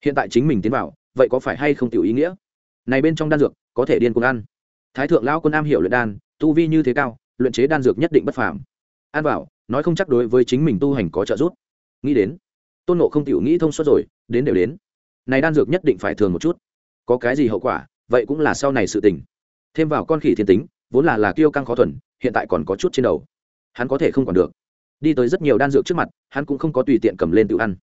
Hiện tại chính mình tiến vào, vậy có phải hay không tiểu ý nghĩa? Này bên trong đan dược, có thể điên cuồng ăn. Thái thượng lão quân am hiểu luyện đan, tu vi như thế cao, luyện chế đan dược nhất định bất phàm. An vào, nói không chắc đối với chính mình tu hành có trợ giúp. Nghĩ đến, tôn nộ không tiểu nghĩ thông suốt rồi, đến đều đến. Này đan dược nhất định phải thường một chút có cái gì hậu quả, vậy cũng là sau này sự tình. Thêm vào con khỉ thiên tính, vốn là là kiêu căng khó thuần, hiện tại còn có chút trên đầu. Hắn có thể không còn được. Đi tới rất nhiều đan dược trước mặt, hắn cũng không có tùy tiện cầm lên tự ăn.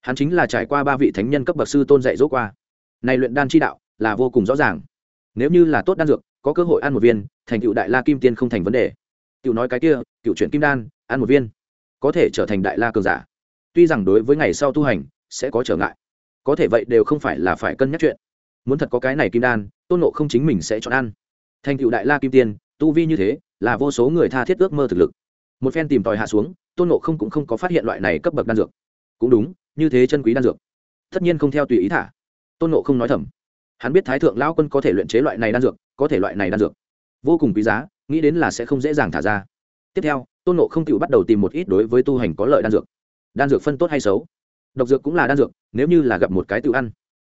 Hắn chính là trải qua ba vị thánh nhân cấp bậc sư tôn dạy dỗ qua. Này luyện đan chi đạo, là vô cùng rõ ràng. Nếu như là tốt đan dược, có cơ hội ăn một viên, thành cựu đại la kim tiên không thành vấn đề. Cựu nói cái kia cựu chuyển kim đan, ăn một viên. Có thể trở thành đại la cường giả. Tuy rằng đối với ngày sau tu hành, sẽ có trở ngại. Có thể vậy đều không phải là phải cân nhắc chuyện muốn thật có cái này kim đan, tôn nộ không chính mình sẽ chọn ăn. Thành cựu đại la kim tiên tu vi như thế, là vô số người tha thiết ước mơ thực lực. Một phen tìm tòi hạ xuống, tôn nộ không cũng không có phát hiện loại này cấp bậc đan dược. Cũng đúng, như thế chân quý đan dược. Tất nhiên không theo tùy ý thả. Tôn nộ không nói thầm. Hắn biết thái thượng lao quân có thể luyện chế loại này đan dược, có thể loại này đan dược. Vô cùng quý giá, nghĩ đến là sẽ không dễ dàng thả ra. Tiếp theo, tôn nộ không tự bắt đầu tìm một ít đối với tu hành có lợi đan dược. Đan dược phân tốt hay xấu? Độc dược cũng là đan dược, nếu như là gặp một cái tự ăn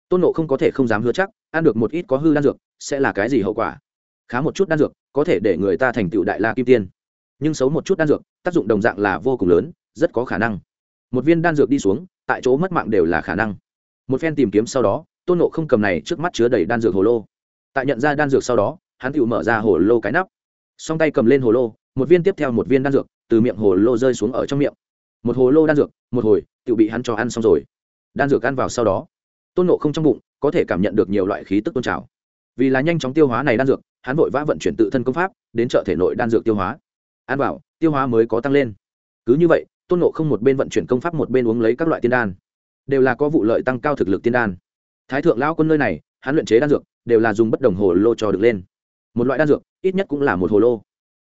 tôn nộ không có thể không dám hứa chắc, ăn được một ít có hư đan dược, sẽ là cái gì hậu quả? Khá một chút đan dược, có thể để người ta thành tựu đại la kim tiên. Nhưng xấu một chút đan dược, tác dụng đồng dạng là vô cùng lớn, rất có khả năng. Một viên đan dược đi xuống, tại chỗ mất mạng đều là khả năng. Một phen tìm kiếm sau đó, tôn nộ không cầm này trước mắt chứa đầy đan dược hồ lô. Tại nhận ra đan dược sau đó, hắn tự mở ra hồ lô cái nắp. Song tay cầm lên hồ lô, một viên tiếp theo một viên đan dược, từ miệng hồ lô rơi xuống ở trong miệng. Một hồ lô đan dược, một hồi, tự bị hắn cho ăn xong rồi. Đan dược ăn vào sau đó tôn nộ không trong bụng, có thể cảm nhận được nhiều loại khí tức tôn trào. Vì là nhanh chóng tiêu hóa này đan dược, hắn vội vã vận chuyển tự thân công pháp, đến chợ thể nội đan dược tiêu hóa. An bảo, tiêu hóa mới có tăng lên. Cứ như vậy, tôn nộ không một bên vận chuyển công pháp một bên uống lấy các loại tiên đan. Đều là có vụ lợi tăng cao thực lực tiên đan. Thái thượng lao quân nơi này, hắn luyện chế đan dược, đều là dùng bất đồng hồ lô cho được lên. Một loại đan dược, ít nhất cũng là một hồ lô.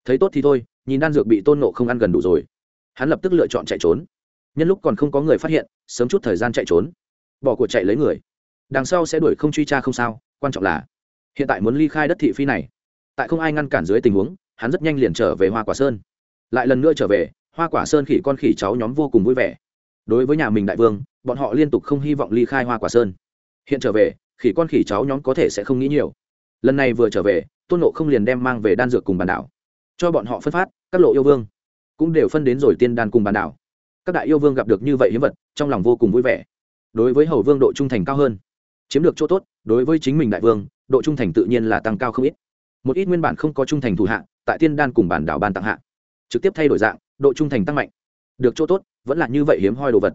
Thấy tốt thì thôi, nhìn đan dược bị tôn nộ không ăn gần đủ rồi. Hắn lập tức lựa chọn chạy trốn. Nhân lúc còn không có người phát hiện, sớm chút thời gian chạy trốn bỏ cuộc chạy lấy người. Đằng sau sẽ đuổi không truy tra không sao, quan trọng là, hiện tại muốn ly khai đất thị phi này. Tại không ai ngăn cản dưới tình huống, hắn rất nhanh liền trở về hoa quả sơn. Lại lần nữa trở về, hoa quả sơn khỉ con khỉ cháu nhóm vô cùng vui vẻ. Đối với nhà mình đại vương, bọn họ liên tục không hy vọng ly khai hoa quả sơn. Hiện trở về, khỉ con khỉ cháu nhóm có thể sẽ không nghĩ nhiều. Lần này vừa trở về, tôn nộ không liền đem mang về đan dược cùng bàn đảo. Cho bọn họ phân phát, các lộ yêu vương cũng đều phân đến rồi tiên đan cùng bàn đảo. Các đại yêu vương gặp được như vậy hiếm vật, trong lòng vô cùng vui vẻ đối với hầu vương độ trung thành cao hơn. Chiếm được chỗ tốt, đối với chính mình đại vương, độ trung thành tự nhiên là tăng cao không ít. Một ít nguyên bản không có trung thành thủ hạ, tại tiên đan cùng bản đảo ban tặng hạ, trực tiếp thay đổi dạng, độ trung thành tăng mạnh. Được chỗ tốt, vẫn là như vậy hiếm hoi đồ vật.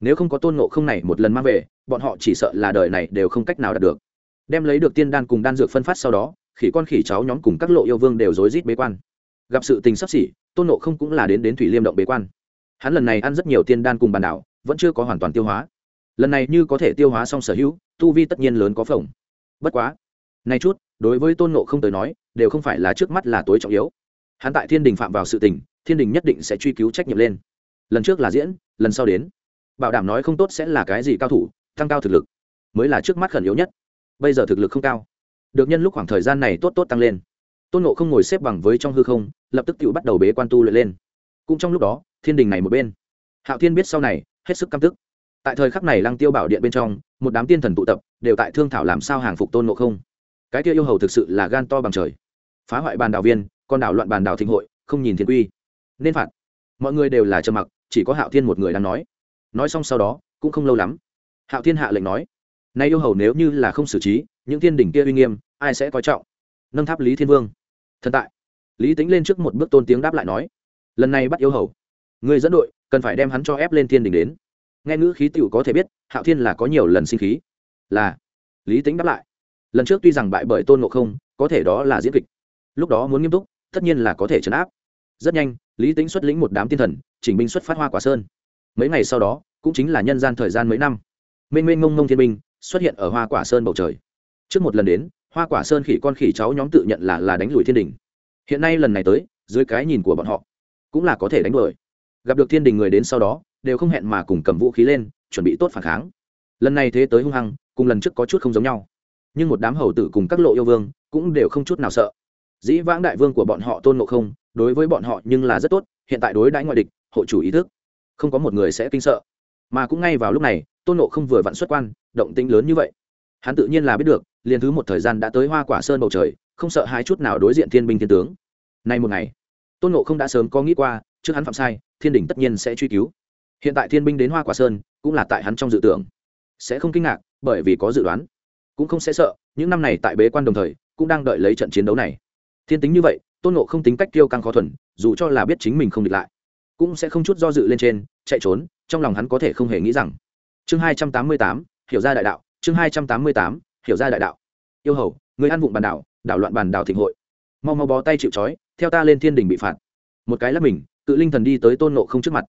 Nếu không có tôn ngộ không này một lần mang về, bọn họ chỉ sợ là đời này đều không cách nào đạt được. Đem lấy được tiên đan cùng đan dược phân phát sau đó, khỉ con khỉ cháu nhóm cùng các lộ yêu vương đều rối rít bế quan. Gặp sự tình sắp xỉ, tôn nộ không cũng là đến đến thủy liêm động bế quan. Hắn lần này ăn rất nhiều tiên đan cùng bàn đảo, vẫn chưa có hoàn toàn tiêu hóa lần này như có thể tiêu hóa xong sở hữu, tu vi tất nhiên lớn có phồng. Bất quá nay chút, đối với tôn nộ không tới nói, đều không phải là trước mắt là tối trọng yếu. Hắn tại thiên đình phạm vào sự tình, thiên đình nhất định sẽ truy cứu trách nhiệm lên. Lần trước là diễn, lần sau đến. Bảo đảm nói không tốt sẽ là cái gì cao thủ, tăng cao thực lực, mới là trước mắt khẩn yếu nhất. Bây giờ thực lực không cao. Được nhân lúc khoảng thời gian này tốt tốt tăng lên. Tôn nộ không ngồi xếp bằng với trong hư không, lập tức tự bắt đầu bế quan tu luyện lên. Cũng trong lúc đó, thiên đình này một bên. Hạo thiên biết sau này, hết sức căm tức tại thời khắc này lăng tiêu bảo điện bên trong, một đám tiên thần tụ tập, đều tại thương thảo làm sao hàng phục tôn ngộ không. Cái kia yêu hầu thực sự là gan to bằng trời. Phá hoại bàn đảo viên, con đảo loạn bàn đảo thịnh hội, không nhìn thiên quy. Nên phạt. Mọi người đều là trầm mặc, chỉ có hạo thiên một người đang nói. Nói xong sau đó, cũng không lâu lắm. Hạo thiên hạ lệnh nói, nay yêu hầu nếu như là không xử trí, những thiên đỉnh kia uy nghiêm, ai sẽ coi trọng? Nâng tháp lý thiên vương. Thần tại. Lý tính lên trước một bước tôn tiếng đáp lại nói, lần này bắt yêu hầu, người dẫn đội, cần phải đem hắn cho ép lên thiên đỉnh đến nghe ngữ khí tựu có thể biết, hạo thiên là có nhiều lần sinh khí. Là, lý tính đáp lại, lần trước tuy rằng bại bởi tôn ngộ không, có thể đó là diễn kịch. Lúc đó muốn nghiêm túc, tất nhiên là có thể chấn áp. Rất nhanh, lý tính xuất lĩnh một đám tiên thần, chỉnh binh xuất phát hoa quả sơn. Mấy ngày sau đó, cũng chính là nhân gian thời gian mấy năm. Mênh mênh mông mông thiên binh xuất hiện ở hoa quả sơn bầu trời. Trước một lần đến, hoa quả sơn khỉ con khỉ cháu nhóm tự nhận là là đánh lùi thiên đình. Hiện nay lần này tới, dưới cái nhìn của bọn họ, cũng là có thể đánh đuổi. Gặp được thiên đình người đến sau đó đều không hẹn mà cùng cầm vũ khí lên, chuẩn bị tốt phản kháng. Lần này thế tới hung hăng, cùng lần trước có chút không giống nhau. Nhưng một đám hầu tử cùng các lộ yêu vương cũng đều không chút nào sợ. Dĩ vãng đại vương của bọn họ tôn ngộ không, đối với bọn họ nhưng là rất tốt, hiện tại đối đãi ngoại địch, hộ chủ ý thức. Không có một người sẽ kinh sợ. Mà cũng ngay vào lúc này, tôn ngộ không vừa vặn xuất quan, động tĩnh lớn như vậy. Hắn tự nhiên là biết được, liền thứ một thời gian đã tới hoa quả sơn bầu trời, không sợ hai chút nào đối diện thiên binh thiên tướng. Nay một ngày, tôn ngộ không đã sớm có nghĩ qua, trước hắn phạm sai, thiên đình tất nhiên sẽ truy cứu hiện tại thiên binh đến hoa quả sơn, cũng là tại hắn trong dự tưởng. Sẽ không kinh ngạc, bởi vì có dự đoán. Cũng không sẽ sợ, những năm này tại bế quan đồng thời, cũng đang đợi lấy trận chiến đấu này. Thiên tính như vậy, tôn nộ không tính cách tiêu căng khó thuần, dù cho là biết chính mình không địch lại, cũng sẽ không chút do dự lên trên, chạy trốn, trong lòng hắn có thể không hề nghĩ rằng. Chương hai trăm tám mươi tám, hiểu ra đại đạo, chương hai trăm tám mươi tám, hiểu ra đại đạo. Yêu hầu, người ăn vụng bàn đảo đảo loạn bàn đảo thịnh hội. Mau mau bó tay chịu trói, theo ta lên thiên đình bị phạt. Một cái lắp mình, cự linh thần đi tới tôn nộ không trước mặt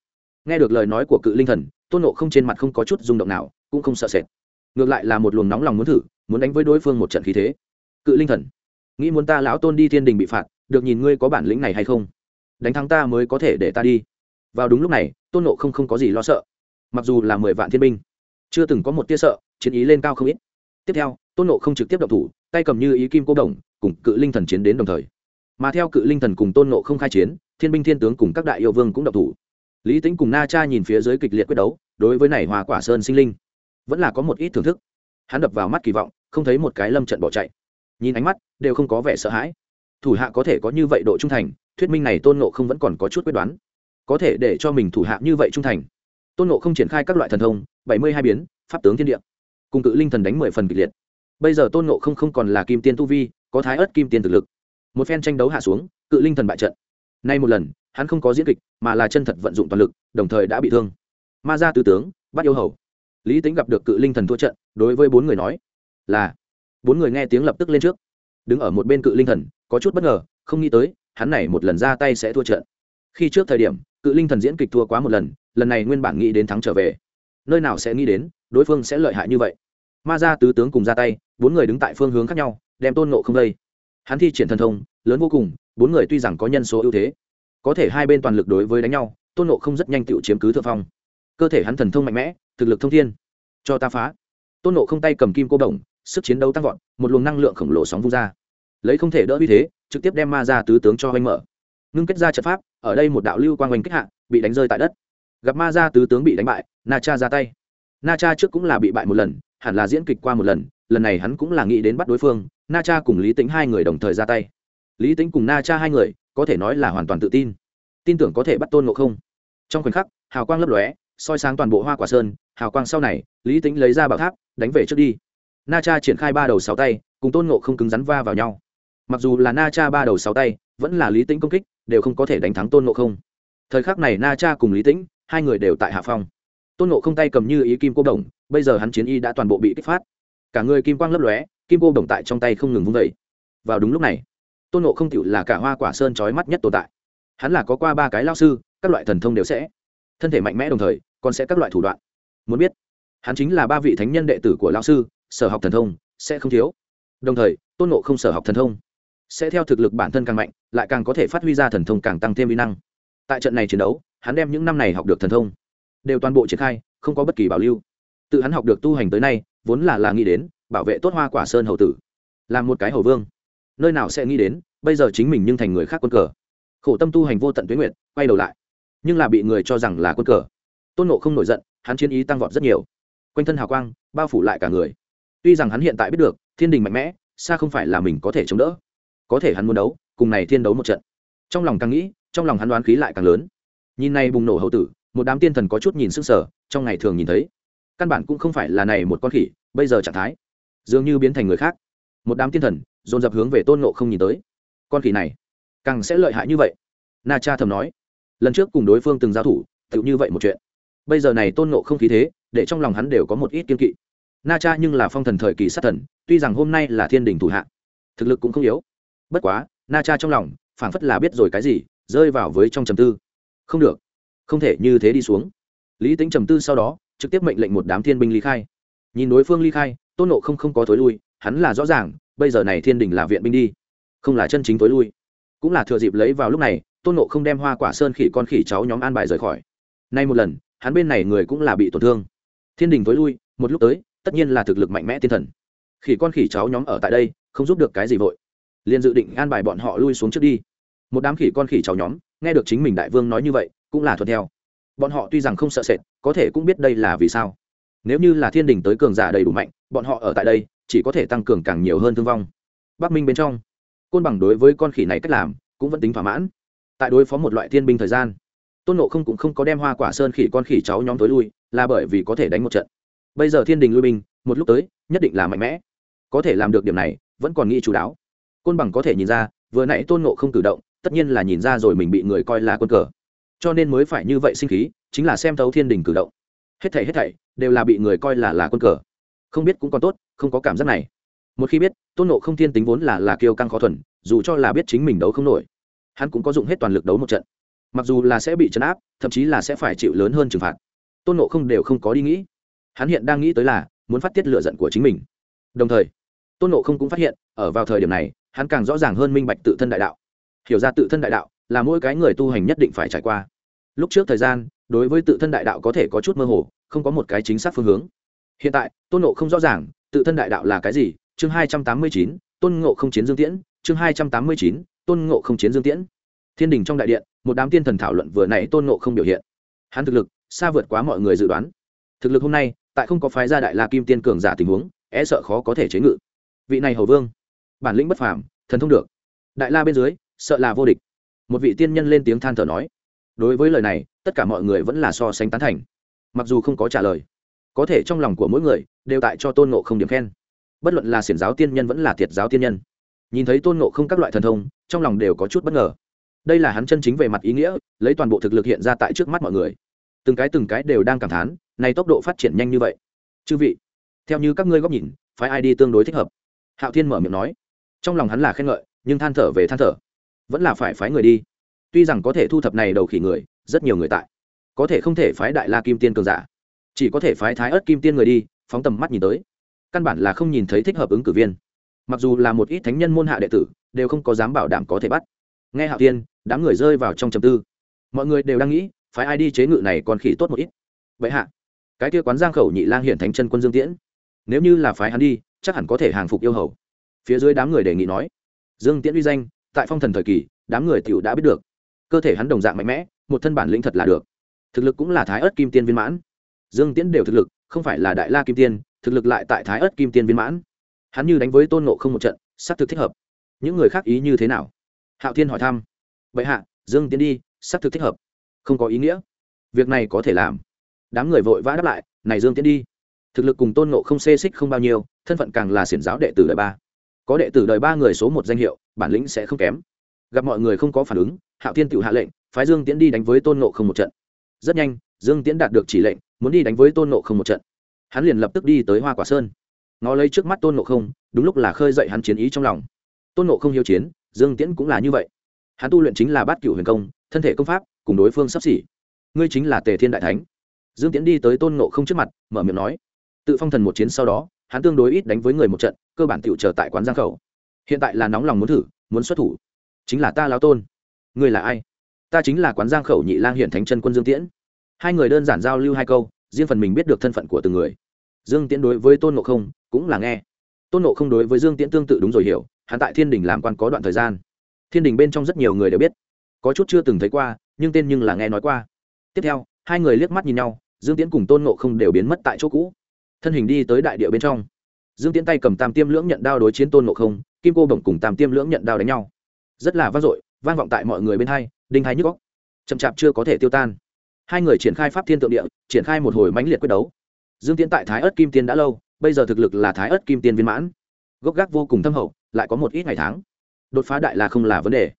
nghe được lời nói của cự linh thần, tôn nộ không trên mặt không có chút rung động nào, cũng không sợ sệt. Ngược lại là một luồng nóng lòng muốn thử, muốn đánh với đối phương một trận khí thế. Cự linh thần, nghĩ muốn ta lão tôn đi thiên đình bị phạt, được nhìn ngươi có bản lĩnh này hay không? Đánh thắng ta mới có thể để ta đi. Vào đúng lúc này, tôn nộ không không có gì lo sợ. Mặc dù là mười vạn thiên binh, chưa từng có một tia sợ, chiến ý lên cao không ít. Tiếp theo, tôn nộ không trực tiếp động thủ, tay cầm như ý kim cô đồng, cùng cự linh thần chiến đến đồng thời. Mà theo cự linh thần cùng tôn nộ không khai chiến, thiên binh thiên tướng cùng các đại yêu vương cũng độc thủ lý tính cùng na cha nhìn phía dưới kịch liệt quyết đấu, đối với này hòa quả sơn sinh linh, vẫn là có một ít thưởng thức. Hắn đập vào mắt kỳ vọng, không thấy một cái lâm trận bỏ chạy. Nhìn ánh mắt, đều không có vẻ sợ hãi. Thủ hạ có thể có như vậy độ trung thành, thuyết minh này tôn nộ không vẫn còn có chút quyết đoán. Có thể để cho mình thủ hạ như vậy trung thành. Tôn nộ không triển khai các loại thần thông, bảy mươi hai biến, pháp tướng thiên địa. Cùng cự linh thần đánh mười phần kịch liệt. Bây giờ tôn nộ không không còn là kim tiên tu vi, có thái ớt kim tiên thực lực. Một phen tranh đấu hạ xuống, cự linh thần bại trận. Nay một lần hắn không có diễn kịch, mà là chân thật vận dụng toàn lực, đồng thời đã bị thương. Ma gia tư tướng, bắt yêu hầu. Lý tính gặp được cự linh thần thua trận, đối với bốn người nói, là. Bốn người nghe tiếng lập tức lên trước. Đứng ở một bên cự linh thần, có chút bất ngờ, không nghĩ tới, hắn này một lần ra tay sẽ thua trận. Khi trước thời điểm, cự linh thần diễn kịch thua quá một lần lần này nguyên bản nghĩ đến thắng trở về. Nơi nào sẽ nghĩ đến, đối phương sẽ lợi hại như vậy. Ma gia tứ tướng cùng ra tay, bốn người đứng tại phương hướng khác nhau, đem tôn nộ không đây hắn thi triển thần thông, lớn vô cùng, bốn người tuy rằng có nhân số ưu thế có thể hai bên toàn lực đối với đánh nhau, tôn nộ không rất nhanh tự chiếm cứ thượng phong. Cơ thể hắn thần thông mạnh mẽ, thực lực thông thiên. Cho ta phá. Tôn nộ không tay cầm kim cô đồng, sức chiến đấu tăng vọt, một luồng năng lượng khổng lồ sóng vung ra. Lấy không thể đỡ uy thế, trực tiếp đem ma ra tứ tướng cho oanh mở. Ngưng kết ra trận pháp, ở đây một đạo lưu quang oanh kích hạ, bị đánh rơi tại đất. Gặp ma ra tứ tướng bị đánh bại, na cha ra tay. Na cha trước cũng là bị bại một lần, hẳn là diễn kịch qua một lần lần này hắn cũng là nghĩ đến bắt đối phương, na cha cùng lý tính hai người đồng thời ra tay. Lý tính cùng na cha hai người có thể nói là hoàn toàn tự tin. Tin tưởng có thể bắt tôn ngộ không. Trong khoảnh khắc, hào quang lấp lóe, soi sáng toàn bộ hoa quả sơn, hào quang sau này, lý tính lấy ra bảo tháp, đánh về trước đi. Na cha triển khai ba đầu sáu tay, cùng tôn ngộ không cứng rắn va vào nhau. Mặc dù là na cha ba đầu sáu tay, vẫn là lý tính công kích, đều không có thể đánh thắng tôn ngộ không. Thời khắc này na cha cùng lý tĩnh, hai người đều tại hạ phong. Tôn ngộ không tay cầm như ý kim cô đồng, bây giờ hắn chiến y đã toàn bộ bị kích phát. Cả người kim quang lấp lóe, kim cô đồng tại trong tay không ngừng vung vẩy vào đúng lúc này tôn ngộ không tiểu là cả hoa quả sơn trói mắt nhất tồn tại. Hắn là có qua ba cái lao sư, các loại thần thông đều sẽ. Thân thể mạnh mẽ đồng thời, còn sẽ các loại thủ đoạn. Muốn biết, hắn chính là ba vị thánh nhân đệ tử của lao sư, sở học thần thông, sẽ không thiếu. Đồng thời, tôn nộ không sở học thần thông, sẽ theo thực lực bản thân càng mạnh, lại càng có thể phát huy ra thần thông càng tăng thêm vi năng. Tại trận này chiến đấu, hắn đem những năm này học được thần thông, đều toàn bộ triển khai, không có bất kỳ bảo lưu. Tự hắn học được tu hành tới nay, vốn là là nghĩ đến, bảo vệ tốt hoa quả sơn hậu tử. Làm một cái hầu vương nơi nào sẽ nghĩ đến, bây giờ chính mình nhưng thành người khác quân cờ. Khổ tâm tu hành vô tận tuyến nguyện quay đầu lại. Nhưng là bị người cho rằng là quân cờ. Tôn nộ không nổi giận, hắn chiến ý tăng vọt rất nhiều. Quanh thân hào quang, bao phủ lại cả người. Tuy rằng hắn hiện tại biết được, thiên đình mạnh mẽ, xa không phải là mình có thể chống đỡ. Có thể hắn muốn đấu, cùng này thiên đấu một trận. Trong lòng càng nghĩ, trong lòng hắn đoán khí lại càng lớn. Nhìn này bùng nổ hậu tử, một đám tiên thần có chút nhìn sức sở trong ngày thường nhìn thấy. Căn bản cũng không phải là này một con khỉ, bây giờ trạng thái, dường như biến thành người khác. Một đám tiên thần dồn dập hướng về tôn nộ không nhìn tới. Con khỉ này, càng sẽ lợi hại như vậy. Na cha thầm nói. Lần trước cùng đối phương từng giao thủ tự như vậy một chuyện. Bây giờ này tôn nộ không khí thế, để trong lòng hắn đều có một ít kiên kỵ. Na cha nhưng là phong thần thời kỳ sát thần, tuy rằng hôm nay là thiên đình thủ hạ, thực lực cũng không yếu. Bất quá, na cha trong lòng, phảng phất là biết rồi cái gì, rơi vào với trong trầm tư. Không được, không thể như thế đi xuống. Lý tính trầm tư sau đó, trực tiếp mệnh lệnh một đám thiên binh ly khai. Nhìn đối phương ly khai, tôn nộ không không có thối lui, hắn là rõ ràng bây giờ này thiên đình là viện binh đi, không là chân chính thối lui. Cũng là thừa dịp lấy vào lúc này, tôn nộ không đem hoa quả sơn khỉ con khỉ cháu nhóm an bài rời khỏi. Nay một lần, hắn bên này người cũng là bị tổn thương. Thiên đình tối lui, một lúc tới, tất nhiên là thực lực mạnh mẽ tiên thần. Khỉ con khỉ cháu nhóm ở tại đây, không giúp được cái gì vội. Liền dự định an bài bọn họ lui xuống trước đi. Một đám khỉ con khỉ cháu nhóm, nghe được chính mình đại vương nói như vậy, cũng là thuận theo. Bọn họ tuy rằng không sợ sệt, có thể cũng biết đây là vì sao. Nếu như là thiên đình tới cường giả đầy đủ mạnh, bọn họ ở tại đây chỉ có thể tăng cường càng nhiều hơn thương vong. Bắc minh bên trong, côn bằng đối với con khỉ này cách làm cũng vẫn tính thỏa mãn. Tại đối phó một loại thiên binh thời gian, tôn nộ không cũng không có đem hoa quả sơn khỉ con khỉ cháu nhóm tối lui, là bởi vì có thể đánh một trận. Bây giờ thiên đình lui binh, một lúc tới, nhất định là mạnh mẽ. Có thể làm được điểm này, vẫn còn nghĩ chú đáo. Côn bằng có thể nhìn ra, vừa nãy tôn nộ không cử động, tất nhiên là nhìn ra rồi mình bị người coi là quân cờ. Cho nên mới phải như vậy sinh khí, chính là xem thấu thiên đình cử động. Hết thảy hết thảy, đều là bị người coi là là quân cờ không biết cũng còn tốt, không có cảm giác này. Một khi biết, tôn nộ không thiên tính vốn là là kiêu căng khó thuần, dù cho là biết chính mình đấu không nổi, hắn cũng có dụng hết toàn lực đấu một trận. Mặc dù là sẽ bị chấn áp, thậm chí là sẽ phải chịu lớn hơn trừng phạt, tôn nộ không đều không có đi nghĩ. Hắn hiện đang nghĩ tới là muốn phát tiết lựa giận của chính mình. Đồng thời, tôn nộ không cũng phát hiện, ở vào thời điểm này, hắn càng rõ ràng hơn minh bạch tự thân đại đạo. Hiểu ra tự thân đại đạo là mỗi cái người tu hành nhất định phải trải qua. Lúc trước thời gian, đối với tự thân đại đạo có thể có chút mơ hồ, không có một cái chính xác phương hướng hiện tại, tôn nộ không rõ ràng, tự thân đại đạo là cái gì? Chương hai trăm tám mươi chín, tôn ngộ không chiến dương tiễn. Chương hai trăm tám mươi chín, tôn ngộ không chiến dương tiễn. Thiên đình trong đại điện, một đám tiên thần thảo luận vừa nãy tôn ngộ không biểu hiện. Hắn thực lực, xa vượt quá mọi người dự đoán. Thực lực hôm nay, tại không có phái gia đại la kim tiên cường giả tình huống e sợ khó có thể chế ngự. Vị này hầu vương, bản lĩnh bất phàm, thần thông được. Đại la bên dưới, sợ là vô địch. Một vị tiên nhân lên tiếng than thở nói. Đối với lời này, tất cả mọi người vẫn là so sánh tán thành. Mặc dù không có trả lời có thể trong lòng của mỗi người đều tại cho tôn nộ không điểm khen. Bất luận là xiển giáo tiên nhân vẫn là thiệt giáo tiên nhân. Nhìn thấy tôn nộ không các loại thần thông, trong lòng đều có chút bất ngờ. Đây là hắn chân chính về mặt ý nghĩa, lấy toàn bộ thực lực hiện ra tại trước mắt mọi người. Từng cái từng cái đều đang cảm thán nay tốc độ phát triển nhanh như vậy. Chư vị, theo như các ngươi góc nhìn, phái ai đi tương đối thích hợp? Hạo thiên mở miệng nói. Trong lòng hắn là khen ngợi, nhưng than thở về than thở. Vẫn là phải phái người đi. Tuy rằng có thể thu thập này đầu khỉ người, rất nhiều người tại. Có thể không thể phái đại la kim tiên cường giả chỉ có thể phái thái ớt kim tiên người đi, phóng tầm mắt nhìn tới. Căn bản là không nhìn thấy thích hợp ứng cử viên. Mặc dù là một ít thánh nhân môn hạ đệ tử, đều không có dám bảo đảm có thể bắt. Nghe hạo tiên đám người rơi vào trong trầm tư. Mọi người đều đang nghĩ, phái ai đi chế ngự này còn khỉ tốt một ít. Vậy hạ, cái kia quán giang khẩu nhị lang hiện thánh chân quân dương tiễn. Nếu như là phái hắn đi, chắc hẳn có thể hàng phục yêu hầu. Phía dưới đám người đề nghị nói, dương tiễn uy danh, tại phong thần thời kỳ, đám người tiểu đã biết được. Cơ thể hắn đồng dạng mạnh mẽ, một thân bản lĩnh thật là được. Thực lực cũng là thái ớt kim tiên viên mãn dương tiễn đều thực lực, không phải là đại la kim tiên, thực lực lại tại thái ớt kim tiên viên mãn. Hắn như đánh với tôn nộ không một trận s á c thực thích hợp. Những người khác ý như thế nào? Hạo thiên hỏi thăm. Vậy hạ, dương tiễn đi s á c thực thích hợp. Không có ý nghĩa. Việc này có thể làm. Đám người vội vã đáp lại, này dương tiễn đi. Thực lực cùng tôn nộ không xê xích không bao nhiêu, thân phận càng là xiển giáo đệ tử đời ba. Có đệ tử đời ba người số một danh hiệu, bản lĩnh sẽ không kém. Gặp mọi người không có phản ứng, hạo thiên tự hạ lệnh, phái dương tiễn đi đánh với tôn nộ không một trận. Rất nhanh dương tiễn đạt được chỉ lệnh, muốn đi đánh với tôn nộ không một trận. Hắn liền lập tức đi tới hoa quả sơn. Ngó lấy trước mắt tôn nộ không, đúng lúc là khơi dậy hắn chiến ý trong lòng. Tôn nộ không hiếu chiến, dương tiễn cũng là như vậy. Hắn tu luyện chính là bát cửu huyền công, thân thể công pháp cùng đối phương sắp xỉ. Ngươi chính là tề thiên đại thánh. Dương tiễn đi tới tôn nộ không trước mặt, mở miệng nói. Tự phong thần một chiến sau đó, hắn tương đối ít đánh với người một trận, cơ bản tựu chờ tại quán giang khẩu. Hiện tại là nóng lòng muốn thử, muốn xuất thủ. Chính là ta lao tôn. Ngươi là ai? Ta chính là quán giang khẩu nhị lang hiển thánh chân quân dương tiễn hai người đơn giản giao lưu hai câu, riêng phần mình biết được thân phận của từng người. Dương tiễn đối với tôn nộ không cũng là nghe. Tôn nộ không đối với dương tiễn tương tự đúng rồi hiểu, hắn tại thiên đình làm quan có đoạn thời gian. Thiên đình bên trong rất nhiều người đều biết. Có chút chưa từng thấy qua, nhưng tên nhưng là nghe nói qua. Tiếp theo, hai người liếc mắt nhìn nhau, dương tiễn cùng tôn nộ không đều biến mất tại chỗ cũ. Thân hình đi tới đại địa bên trong. Dương tiễn tay cầm tam tiêm lưỡng nhận đao đối chiến tôn nộ không, kim cô bổng cùng tam tiêm lưỡng nhận đao đánh nhau. Rất là vang dội, vang vọng tại mọi người bên hai, đinh hai nhức góc chậm chạp chưa có thể tiêu tan hai người triển khai pháp thiên tượng địa, triển khai một hồi mãnh liệt quyết đấu. Dương tiễn tại thái ớt kim tiên đã lâu, bây giờ thực lực là thái ớt kim tiên viên mãn. Gốc gác vô cùng thâm hậu, lại có một ít ngày tháng. Đột phá đại là không là vấn đề.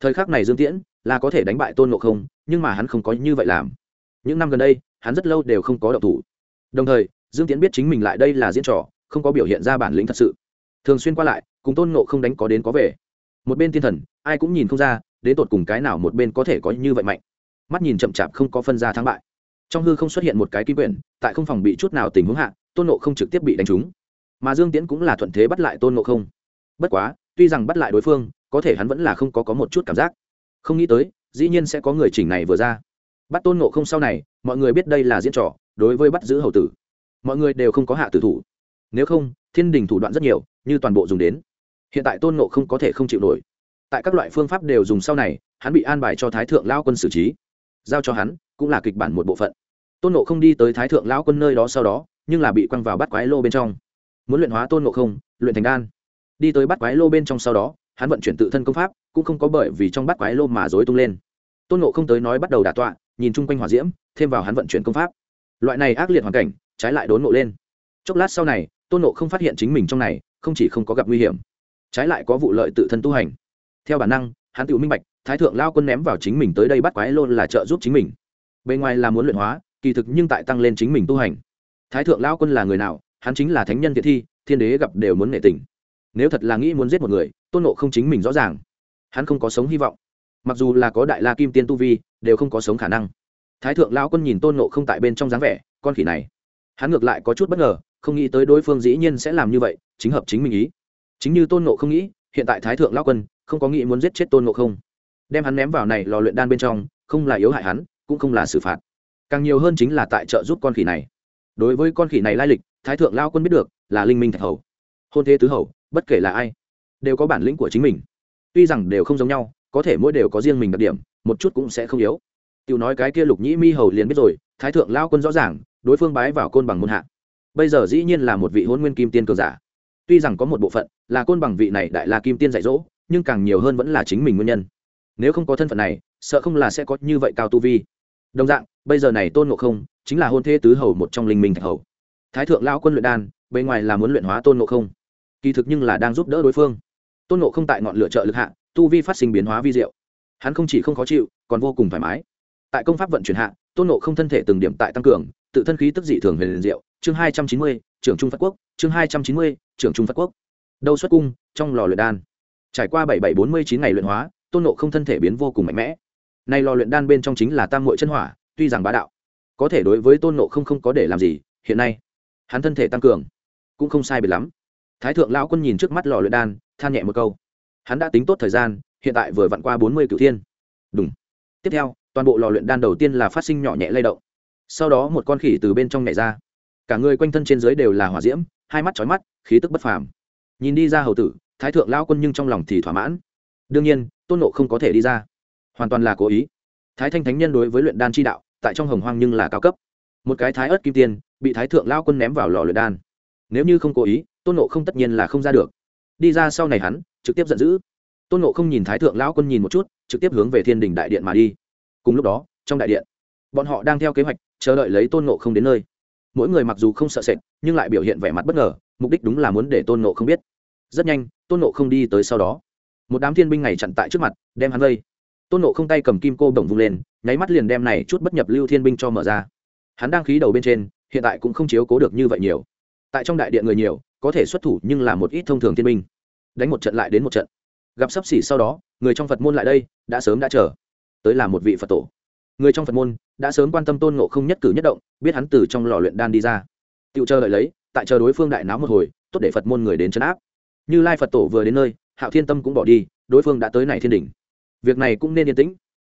Thời khắc này dương tiễn là có thể đánh bại tôn ngộ không, nhưng mà hắn không có như vậy làm. Những năm gần đây, hắn rất lâu đều không có độc thủ. Đồng thời, dương tiễn biết chính mình lại đây là diễn trò, không có biểu hiện ra bản lĩnh thật sự. Thường xuyên qua lại, cùng tôn ngộ không đánh có đến có về. Một bên thiên thần, ai cũng nhìn không ra, đến tột cùng cái nào một bên có thể có như vậy mạnh mắt nhìn chậm chạp không có phân ra thắng bại. Trong hư không xuất hiện một cái kim quyển, tại không phòng bị chút nào tình huống hạ, tôn nộ không trực tiếp bị đánh trúng. Mà dương tiễn cũng là thuận thế bắt lại tôn nộ không. Bất quá, tuy rằng bắt lại đối phương, có thể hắn vẫn là không có có một chút cảm giác. Không nghĩ tới, dĩ nhiên sẽ có người chỉnh này vừa ra. Bắt tôn nộ không sau này, mọi người biết đây là diễn trò, đối với bắt giữ hầu tử. Mọi người đều không có hạ tử thủ. Nếu không, thiên đình thủ đoạn rất nhiều, như toàn bộ dùng đến. Hiện tại tôn nộ không có thể không chịu nổi. Tại các loại phương pháp đều dùng sau này, hắn bị an bài cho thái thượng lao quân xử trí giao cho hắn, cũng là kịch bản một bộ phận. Tôn nộ không đi tới thái thượng lão quân nơi đó sau đó, nhưng là bị quăng vào bắt quái lô bên trong. Muốn luyện hóa tôn nộ không, luyện thành đan. Đi tới bắt quái lô bên trong sau đó, hắn vận chuyển tự thân công pháp, cũng không có bởi vì trong bắt quái lô mà dối tung lên. Tôn nộ không tới nói bắt đầu đả tọa, nhìn chung quanh hỏa diễm, thêm vào hắn vận chuyển công pháp. Loại này ác liệt hoàn cảnh, trái lại đốn nộ lên. Chốc lát sau này, tôn nộ không phát hiện chính mình trong này, không chỉ không có gặp nguy hiểm, trái lại có vụ lợi tự thân tu hành. Theo bản năng, hắn tự minh bạch thái thượng lao quân ném vào chính mình tới đây bắt quái lôn là trợ giúp chính mình. Bề ngoài là muốn luyện hóa, kỳ thực nhưng tại tăng lên chính mình tu hành. Thái thượng lao quân là người nào, hắn chính là thánh nhân thiện thi, thiên đế gặp đều muốn nể tình. Nếu thật là nghĩ muốn giết một người, tôn nộ không chính mình rõ ràng. Hắn không có sống hy vọng. Mặc dù là có đại la kim tiên tu vi, đều không có sống khả năng. Thái thượng lao quân nhìn tôn nộ không tại bên trong dáng vẻ, con khỉ này. Hắn ngược lại có chút bất ngờ, không nghĩ tới đối phương dĩ nhiên sẽ làm như vậy, chính hợp chính mình ý. Chính như tôn nộ không nghĩ, hiện tại thái thượng lao quân không có nghĩ muốn giết chết tôn nộ không đem hắn ném vào này lò luyện đan bên trong, không là yếu hại hắn, cũng không là xử phạt. Càng nhiều hơn chính là tại trợ giúp con khỉ này. Đối với con khỉ này lai lịch, thái thượng lao quân biết được, là linh minh thạch hầu. Hôn thế tứ hầu, bất kể là ai, đều có bản lĩnh của chính mình. Tuy rằng đều không giống nhau, có thể mỗi đều có riêng mình đặc điểm, một chút cũng sẽ không yếu. Tiểu nói cái kia lục nhĩ mi hầu liền biết rồi, thái thượng lao quân rõ ràng, đối phương bái vào côn bằng môn hạ. Bây giờ dĩ nhiên là một vị hôn nguyên kim tiên cường giả. Tuy rằng có một bộ phận là côn bằng vị này đại la kim tiên dạy dỗ, nhưng càng nhiều hơn vẫn là chính mình nguyên nhân nếu không có thân phận này, sợ không là sẽ có như vậy cao tu vi. Đồng dạng, bây giờ này tôn ngộ không chính là hôn thế tứ hầu một trong linh minh thạch hầu. Thái thượng lao quân luyện đan bên ngoài là muốn luyện hóa tôn ngộ không. Kỳ thực nhưng là đang giúp đỡ đối phương. Tôn ngộ không tại ngọn lửa trợ lực hạ, tu vi phát sinh biến hóa vi diệu. Hắn không chỉ không khó chịu, còn vô cùng thoải mái. Tại công pháp vận chuyển hạ, tôn ngộ không thân thể từng điểm tại tăng cường, tự thân khí tức dị thường huyền diệu. Chương hai trăm chín mươi, trưởng trung phát quốc. Chương hai trăm chín mươi, trưởng trung phát quốc. Đâu xuất cung, trong lò luyện đan. Trải qua bảy bảy bốn mươi chín ngày luyện hóa tôn nộ không thân thể biến vô cùng mạnh mẽ. Nay lò luyện đan bên trong chính là tam mội chân hỏa, tuy rằng bá đạo, có thể đối với tôn nộ không không có để làm gì, hiện nay, hắn thân thể tăng cường, cũng không sai biệt lắm. Thái thượng lão quân nhìn trước mắt lò luyện đan, than nhẹ một câu. Hắn đã tính tốt thời gian, hiện tại vừa vặn qua bốn mươi cựu thiên. Đúng. Tiếp theo, toàn bộ lò luyện đan đầu tiên là phát sinh nhỏ nhẹ lay động. Sau đó một con khỉ từ bên trong nhảy ra. Cả người quanh thân trên dưới đều là hỏa diễm, hai mắt trói mắt, khí tức bất phàm. Nhìn đi ra hầu tử, thái thượng lao quân nhưng trong lòng thì thỏa mãn đương nhiên, tôn nộ không có thể đi ra. Hoàn toàn là cố ý. Thái thanh thánh nhân đối với luyện đan chi đạo, tại trong hồng hoang nhưng là cao cấp. Một cái thái ớt kim tiên, bị thái thượng lao quân ném vào lò luyện đan. Nếu như không cố ý, tôn nộ không tất nhiên là không ra được. Đi ra sau này hắn, trực tiếp giận dữ. Tôn nộ không nhìn thái thượng lão quân nhìn một chút, trực tiếp hướng về thiên đình đại điện mà đi. Cùng lúc đó, trong đại điện, bọn họ đang theo kế hoạch, chờ đợi lấy tôn nộ không đến nơi. Mỗi người mặc dù không sợ sệt, nhưng lại biểu hiện vẻ mặt bất ngờ, mục đích đúng là muốn để tôn nộ không biết. Rất nhanh, tôn nộ không đi tới sau đó một đám thiên binh ngày chặn tại trước mặt, đem hắn vây. Tôn nộ không tay cầm kim cô đồng vung lên, nháy mắt liền đem này chút bất nhập lưu thiên binh cho mở ra. Hắn đang khí đầu bên trên, hiện tại cũng không chiếu cố được như vậy nhiều. Tại trong đại điện người nhiều, có thể xuất thủ nhưng là một ít thông thường thiên binh. Đánh một trận lại đến một trận. Gặp sắp xỉ sau đó, người trong phật môn lại đây, đã sớm đã chờ. Tới là một vị phật tổ. Người trong phật môn, đã sớm quan tâm tôn ngộ không nhất cử nhất động, biết hắn từ trong lò luyện đan đi ra. Tự chờ đợi lấy, tại chờ đối phương đại náo một hồi, tốt để phật môn người đến chấn áp. Như lai phật tổ vừa đến nơi hạo thiên tâm cũng bỏ đi, đối phương đã tới này thiên đình việc này cũng nên yên tĩnh.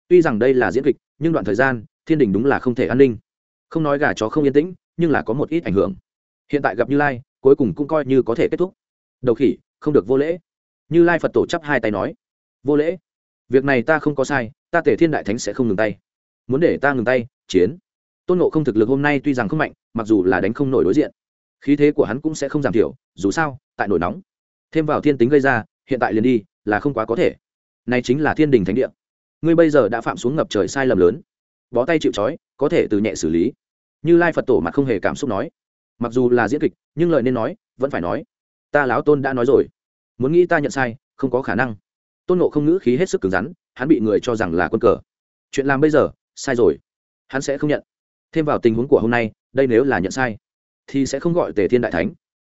Tuy rằng đây là diễn kịch, nhưng đoạn thời gian, thiên đình đúng là không thể an ninh. Không nói gà chó không yên tĩnh, nhưng là có một ít ảnh hưởng. Hiện tại gặp như lai, cuối cùng cũng coi như có thể kết thúc. Đầu khỉ, không được vô lễ. Như lai phật tổ chắp hai tay nói. Vô lễ. Việc này ta không có sai, ta tể thiên đại thánh sẽ không ngừng tay. Muốn để ta ngừng tay, chiến. Tôn nộ không thực lực hôm nay tuy rằng không mạnh, mặc dù là đánh không nổi đối diện. Khí thế của hắn cũng sẽ không giảm thiểu, dù sao, tại nổi nóng. Thêm vào thiên tính gây ra hiện tại liền đi, là không quá có thể. Này chính là thiên đình thánh địa. Ngươi bây giờ đã phạm xuống ngập trời sai lầm lớn. Bó tay chịu trói, có thể từ nhẹ xử lý. Như lai phật tổ mặt không hề cảm xúc nói. Mặc dù là diễn kịch, nhưng lời nên nói, vẫn phải nói. Ta láo tôn đã nói rồi. Muốn nghĩ ta nhận sai, không có khả năng. Tôn nộ không ngữ khí hết sức cứng rắn, hắn bị người cho rằng là quân cờ. Chuyện làm bây giờ, sai rồi. Hắn sẽ không nhận. Thêm vào tình huống của hôm nay, đây nếu là nhận sai, thì sẽ không gọi tề thiên đại thánh.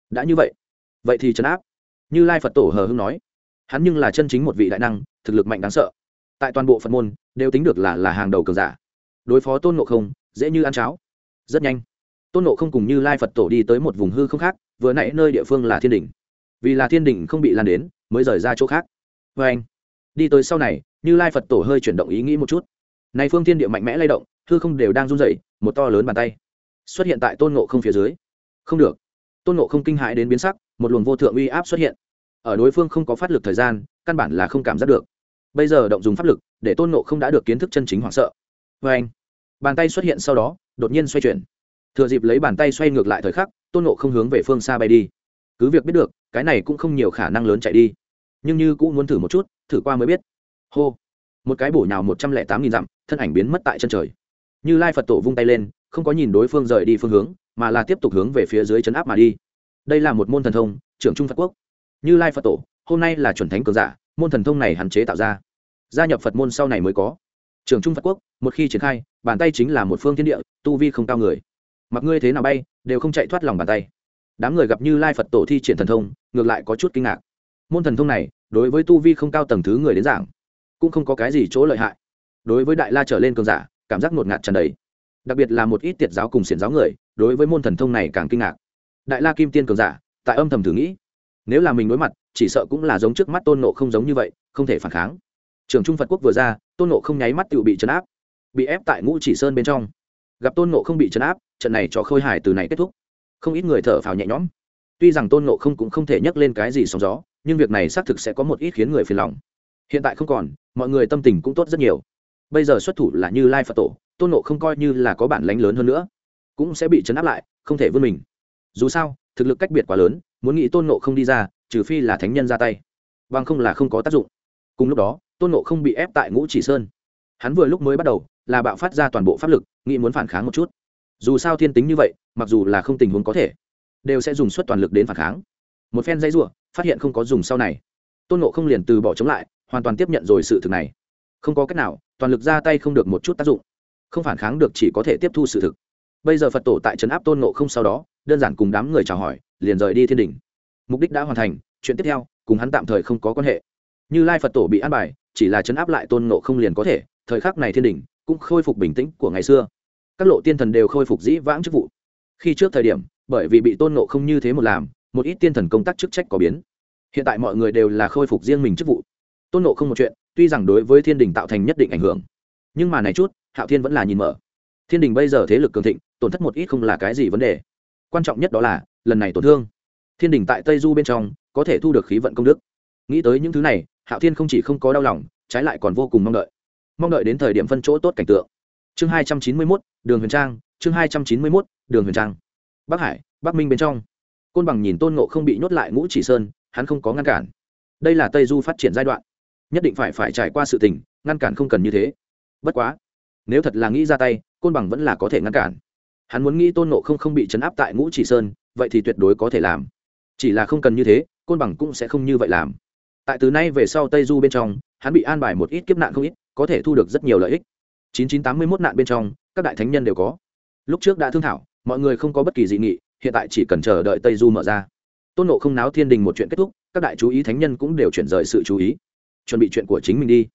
Đã như vậy vậy thì trấn áp như lai phật tổ hờ hưng nói, hắn nhưng là chân chính một vị đại năng, thực lực mạnh đáng sợ. Tại toàn bộ phật môn, đều tính được là là hàng đầu cường giả. Đối phó tôn nộ không, dễ như ăn cháo. Rất nhanh, tôn nộ không cùng như lai phật tổ đi tới một vùng hư không khác, vừa nãy nơi địa phương là thiên đình vì là thiên đình không bị lan đến, mới rời ra chỗ khác. Vê anh, đi tới sau này, như lai phật tổ hơi chuyển động ý nghĩ một chút. Này phương thiên địa mạnh mẽ lay động, hư không đều đang run dậy một to lớn bàn tay xuất hiện tại tôn nộ không phía dưới. Không được. Tôn nộ không kinh hãi đến biến sắc, một luồng vô thượng uy áp xuất hiện ở đối phương không có phát lực thời gian, căn bản là không cảm giác được. Bây giờ động dùng pháp lực, để tôn nộ không đã được kiến thức chân chính hoảng sợ. Vê anh, bàn tay xuất hiện sau đó, đột nhiên xoay chuyển. Thừa dịp lấy bàn tay xoay ngược lại thời khắc, tôn nộ không hướng về phương xa bay đi. Cứ việc biết được, cái này cũng không nhiều khả năng lớn chạy đi. Nhưng như cũng muốn thử một chút, thử qua mới biết. Hô. Một cái bổ nhào một trăm lẻ tám nghìn dặm, thân ảnh biến mất tại chân trời. Như lai phật tổ vung tay lên, không có nhìn đối phương rời đi phương hướng, mà là tiếp tục hướng về phía dưới chấn áp mà đi. Đây là một môn thần thông, trưởng trung phật quốc như lai phật tổ, hôm nay là chuẩn thánh cường giả, môn thần thông này hạn chế tạo ra. Gia nhập phật môn sau này mới có. Trường trung phật quốc, một khi triển khai, bàn tay chính là một phương thiên địa, tu vi không cao người. Mặc ngươi thế nào bay, đều không chạy thoát lòng bàn tay. Đám người gặp như lai phật tổ thi triển thần thông, ngược lại có chút kinh ngạc. Môn thần thông này, đối với tu vi không cao tầng thứ người đến giảng, cũng không có cái gì chỗ lợi hại. Đối với đại la trở lên cường giả, cảm giác ngột ngạt tràn đầy. Đặc biệt là một ít tiệt giáo cùng xiển giáo người, đối với môn thần thông này càng kinh ngạc. Đại la kim tiên cường giả, tại âm thầm thử nghĩ nếu là mình đối mặt, chỉ sợ cũng là giống trước mắt tôn nộ không giống như vậy, không thể phản kháng. Trường trung phật quốc vừa ra, tôn nộ không nháy mắt tự bị chấn áp, bị ép tại ngũ chỉ sơn bên trong. Gặp tôn nộ không bị chấn áp, trận này cho khôi hài từ này kết thúc. Không ít người thở phào nhẹ nhõm. Tuy rằng tôn nộ không cũng không thể nhắc lên cái gì sóng gió, nhưng việc này xác thực sẽ có một ít khiến người phiền lòng. Hiện tại không còn, mọi người tâm tình cũng tốt rất nhiều. Bây giờ xuất thủ là như lai phật tổ, tôn nộ không coi như là có bản lánh lớn hơn nữa, cũng sẽ bị chấn áp lại, không thể vươn mình. Dù sao, thực lực cách biệt quá lớn muốn nghĩ tôn nộ không đi ra, trừ phi là thánh nhân ra tay, bằng không là không có tác dụng. Cùng lúc đó, tôn nộ không bị ép tại ngũ chỉ sơn. Hắn vừa lúc mới bắt đầu, là bạo phát ra toàn bộ pháp lực, nghĩ muốn phản kháng một chút. Dù sao thiên tính như vậy, mặc dù là không tình huống có thể, đều sẽ dùng suất toàn lực đến phản kháng. Một phen dây r u ộ phát hiện không có dùng sau này. Tôn nộ không liền từ bỏ chống lại, hoàn toàn tiếp nhận rồi sự thực này. Không có cách nào, toàn lực ra tay không được một chút tác dụng. Không phản kháng được chỉ có thể tiếp thu sự thực. Bây giờ phật tổ tại trấn áp tôn nộ không sau đó, đơn giản cùng đám người chào hỏi liền rời đi thiên đình. Mục đích đã hoàn thành, chuyện tiếp theo, cùng hắn tạm thời không có quan hệ. Như lai phật tổ bị an bài, chỉ là chấn áp lại tôn nộ không liền có thể, thời khắc này thiên đình cũng khôi phục bình tĩnh của ngày xưa. Các lộ tiên thần đều khôi phục dĩ vãng chức vụ. Khi trước thời điểm, bởi vì bị tôn nộ không như thế một làm, một ít tiên thần công tác chức trách có biến. Hiện tại mọi người đều là khôi phục riêng mình chức vụ. Tôn nộ không một chuyện, tuy rằng đối với thiên đình tạo thành nhất định ảnh hưởng, nhưng mà này chút, hạo thiên vẫn là nhìn mở. Thiên đình bây giờ thế lực cường thịnh, tổn thất một ít không là cái gì vấn đề. Quan trọng nhất đó là lần này tổn thương. Thiên đình tại tây du bên trong, có thể thu được khí vận công đức. Nghĩ tới những thứ này, hạo thiên không chỉ không có đau lòng, trái lại còn vô cùng mong đợi. Mong đợi đến thời điểm phân chỗ tốt cảnh tượng. Chương hai trăm chín mươi mốt, đường huyền trang, chương hai trăm chín mươi mốt, đường huyền trang. Bắc hải, bắc minh bên trong. Côn bằng nhìn tôn ngộ không bị nhốt lại ngũ chỉ sơn, hắn không có ngăn cản. Đây là tây du phát triển giai đoạn. Nhất định phải phải trải qua sự tình, ngăn cản không cần như thế. Bất quá, nếu thật là nghĩ ra tay, côn bằng vẫn là có thể ngăn cản. Hắn muốn nghĩ tôn nộ không không bị chấn áp tại ngũ chỉ sơn vậy thì tuyệt đối có thể làm. Chỉ là không cần như thế, côn bằng cũng sẽ không như vậy làm. Tại từ nay về sau tây du bên trong, hắn bị an bài một ít kiếp nạn không ít, có thể thu được rất nhiều lợi ích. Chín chín tám mươi mốt nạn bên trong, các đại thánh nhân đều có. Lúc trước đã thương thảo, mọi người không có bất kỳ dị nghị, hiện tại chỉ cần chờ đợi tây du mở ra. Tôn nộ không náo thiên đình một chuyện kết thúc, các đại chú ý thánh nhân cũng đều chuyển rời sự chú ý. Chuẩn bị chuyện của chính mình đi.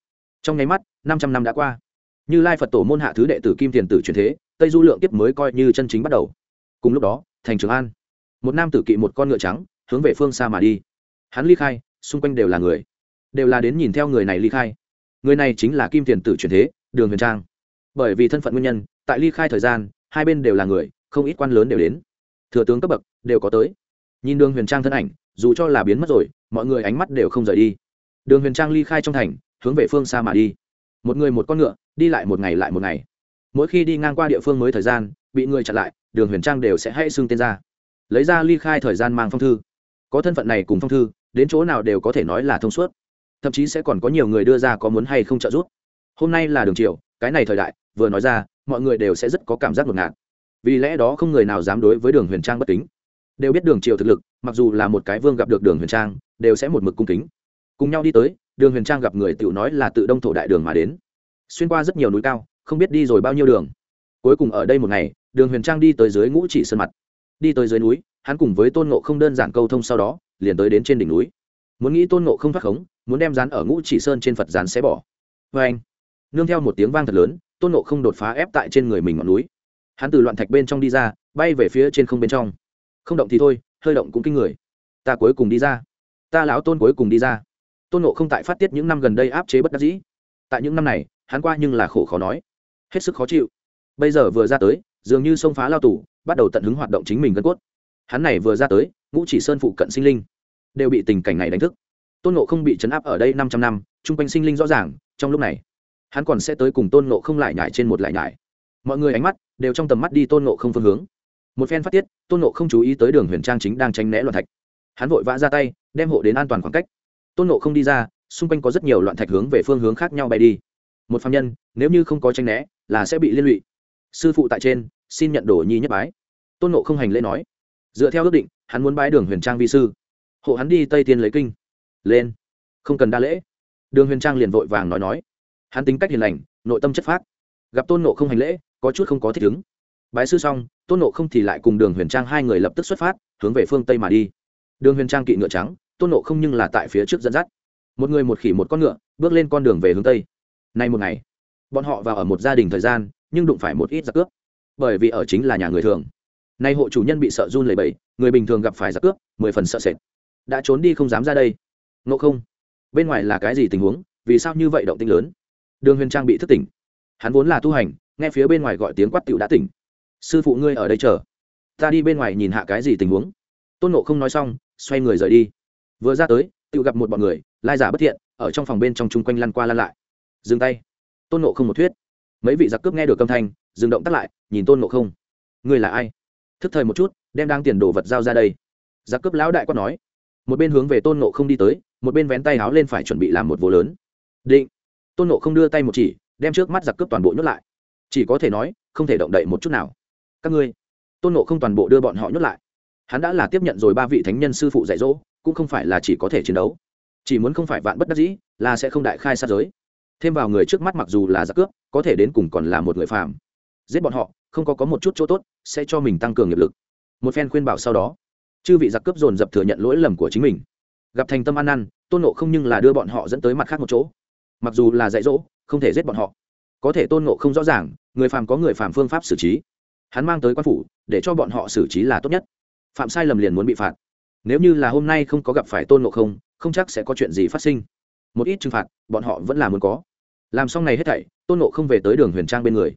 Trong nháy mắt, năm trăm năm đã qua. Như lai phật tổ môn hạ thứ đệ tử kim thiền tử truyền thế, tây du lượng tiếp mới coi như chân chính bắt đầu. Cùng lúc đó, thành trường an một nam tử kỵ một con ngựa trắng, hướng về phương xa mà đi. Hắn ly khai, xung quanh đều là người. Đều là đến nhìn theo người này ly khai. Người này chính là kim tiền tử truyền thế, đường huyền trang. Bởi vì thân phận nguyên nhân, tại ly khai thời gian, hai bên đều là người, không ít quan lớn đều đến. Thừa tướng cấp bậc, đều có tới. Nhìn đường huyền trang thân ảnh, dù cho là biến mất rồi, mọi người ánh mắt đều không rời đi. Đường huyền trang ly khai trong thành, hướng về phương xa mà đi. Một người một con ngựa, đi lại một ngày lại một ngày. Mỗi khi đi ngang qua địa phương mới thời gian, bị người chặn lại, đường huyền trang đều sẽ hay xưng tên ra lấy ra ly khai thời gian mang phong thư. Có thân phận này cùng phong thư, đến chỗ nào đều có thể nói là thông suốt. Thậm chí sẽ còn có nhiều người đưa ra có muốn hay không trợ giúp. Hôm nay là đường triều, cái này thời đại, vừa nói ra, mọi người đều sẽ rất có cảm giác ngột ngạt. Vì lẽ đó không người nào dám đối với đường huyền trang bất kính. Đều biết đường triều thực lực, mặc dù là một cái vương gặp được đường huyền trang, đều sẽ một mực cung kính. Cùng nhau đi tới, đường huyền trang gặp người tự nói là tự đông thổ đại đường mà đến. Xuyên qua rất nhiều núi cao, không biết đi rồi bao nhiêu đường. Cuối cùng ở đây một ngày, đường huyền trang đi tới dưới ngũ chỉ sơn mặt đi tới dưới núi, hắn cùng với tôn ngộ không đơn giản câu thông sau đó, liền tới đến trên đỉnh núi. Muốn nghĩ tôn ngộ không thoát khống, muốn đem rán ở ngũ chỉ sơn trên phật rán sẽ bỏ. Vê anh, nương theo một tiếng vang thật lớn, tôn ngộ không đột phá ép tại trên người mình ngọn núi. Hắn từ loạn thạch bên trong đi ra, bay về phía trên không bên trong. Không động thì thôi, hơi động cũng kinh người. Ta cuối cùng đi ra. Ta lão tôn cuối cùng đi ra. Tôn nộ không tại phát tiết những năm gần đây áp chế bất đắc dĩ. Tại những năm này, hắn qua nhưng là khổ khó nói. Hết sức khó chịu. Bây giờ vừa ra tới, dường như sông phá lao tù bắt đầu tận hứng hoạt động chính mình gân cốt. Hắn này vừa ra tới, ngũ chỉ sơn phụ cận sinh linh đều bị tình cảnh này đánh thức. Tôn nộ không bị chấn áp ở đây năm trăm năm, chung quanh sinh linh rõ ràng, trong lúc này, hắn còn sẽ tới cùng tôn nộ không lại nhải trên một lại nhải mọi người ánh mắt đều trong tầm mắt đi tôn nộ không phương hướng. Một phen phát tiết, tôn nộ không chú ý tới đường huyền trang chính đang tránh né loạn thạch. Hắn vội vã ra tay, đem hộ đến an toàn khoảng cách. Tôn nộ không đi ra, xung quanh có rất nhiều loạn thạch hướng về phương hướng khác nhau bay đi. Một phạm nhân, nếu như không có tranh né, là sẽ bị liên lụy. Sư phụ tại trên xin nhận đồ nhi nhất bái. Tôn nộ không hành lễ nói. Dựa theo ước định, hắn muốn bái đường huyền trang vi sư. Hộ hắn đi tây tiên lấy kinh. Lên. Không cần đa lễ. Đường huyền trang liền vội vàng nói nói. Hắn tính cách hiền lành, nội tâm chất phác. Gặp tôn nộ không hành lễ, có chút không có thích ứng. Bái sư xong, tôn nộ không thì lại cùng đường huyền trang hai người lập tức xuất phát, hướng về phương tây mà đi. Đường huyền trang kỵ ngựa trắng, tôn nộ không nhưng là tại phía trước dẫn dắt. Một người một khỉ một con ngựa, bước lên con đường về hướng tây. Nay một ngày, bọn họ vào ở một gia đình thời gian, nhưng đụng phải một ít giặc cướp bởi vì ở chính là nhà người thường. Nay hộ chủ nhân bị sợ run lẩy bẩy, người bình thường gặp phải giặc cướp, mười phần sợ sệt. Đã trốn đi không dám ra đây. Ngộ không? Bên ngoài là cái gì tình huống? Vì sao như vậy động tinh lớn? Đường huyền trang bị thức tỉnh. Hắn vốn là tu hành, nghe phía bên ngoài gọi tiếng quát tựu đã tỉnh. Sư phụ ngươi ở đây chờ. Ta đi bên ngoài nhìn hạ cái gì tình huống. Tôn nộ không nói xong, xoay người rời đi. Vừa ra tới tự gặp một bọn người, lai giả bất thiện, ở trong phòng bên trong chung quanh lăn qua lăn lại. Dừng tay. Tôn nộ không một thuyết mấy vị giặc cướp nghe được âm thanh, dừng động tắt lại, nhìn tôn ngộ không. Người là ai? Thức thời một chút, đem đang tiền đồ vật giao ra đây. Giặc cướp lão đại quát nói. Một bên hướng về tôn ngộ không đi tới, một bên vén tay háo lên phải chuẩn bị làm một vô lớn. Định. Tôn ngộ không đưa tay một chỉ, đem trước mắt giặc cướp toàn bộ nhốt lại. Chỉ có thể nói, không thể động đậy một chút nào. Các ngươi. Tôn nộ không toàn bộ đưa bọn họ nhốt lại. Hắn đã là tiếp nhận rồi ba vị thánh nhân sư phụ dạy dỗ, cũng không phải là chỉ có thể chiến đấu. Chỉ muốn không phải vạn bất đắc dĩ, là sẽ không đại khai sát giới thêm vào người trước mắt mặc dù là giặc cướp, có thể đến cùng còn là một người phàm. Giết bọn họ, không có có một chút chỗ tốt, sẽ cho mình tăng cường nghiệp lực. Một phen khuyên bảo sau đó, chư vị giặc cướp dồn dập thừa nhận lỗi lầm của chính mình. Gặp thành tâm ăn năn, tôn nộ không nhưng là đưa bọn họ dẫn tới mặt khác một chỗ. Mặc dù là dạy dỗ, không thể giết bọn họ. Có thể tôn nộ không rõ ràng, người phàm có người phàm phương pháp xử trí. Hắn mang tới quan phủ, để cho bọn họ xử trí là tốt nhất. Phạm sai lầm liền muốn bị phạt. Nếu như là hôm nay không có gặp phải tôn nộ không không chắc sẽ có chuyện gì phát sinh một ít trừng phạt, bọn họ vẫn là muốn có. Làm xong này hết thảy, tôn nộ không về tới đường huyền trang bên người.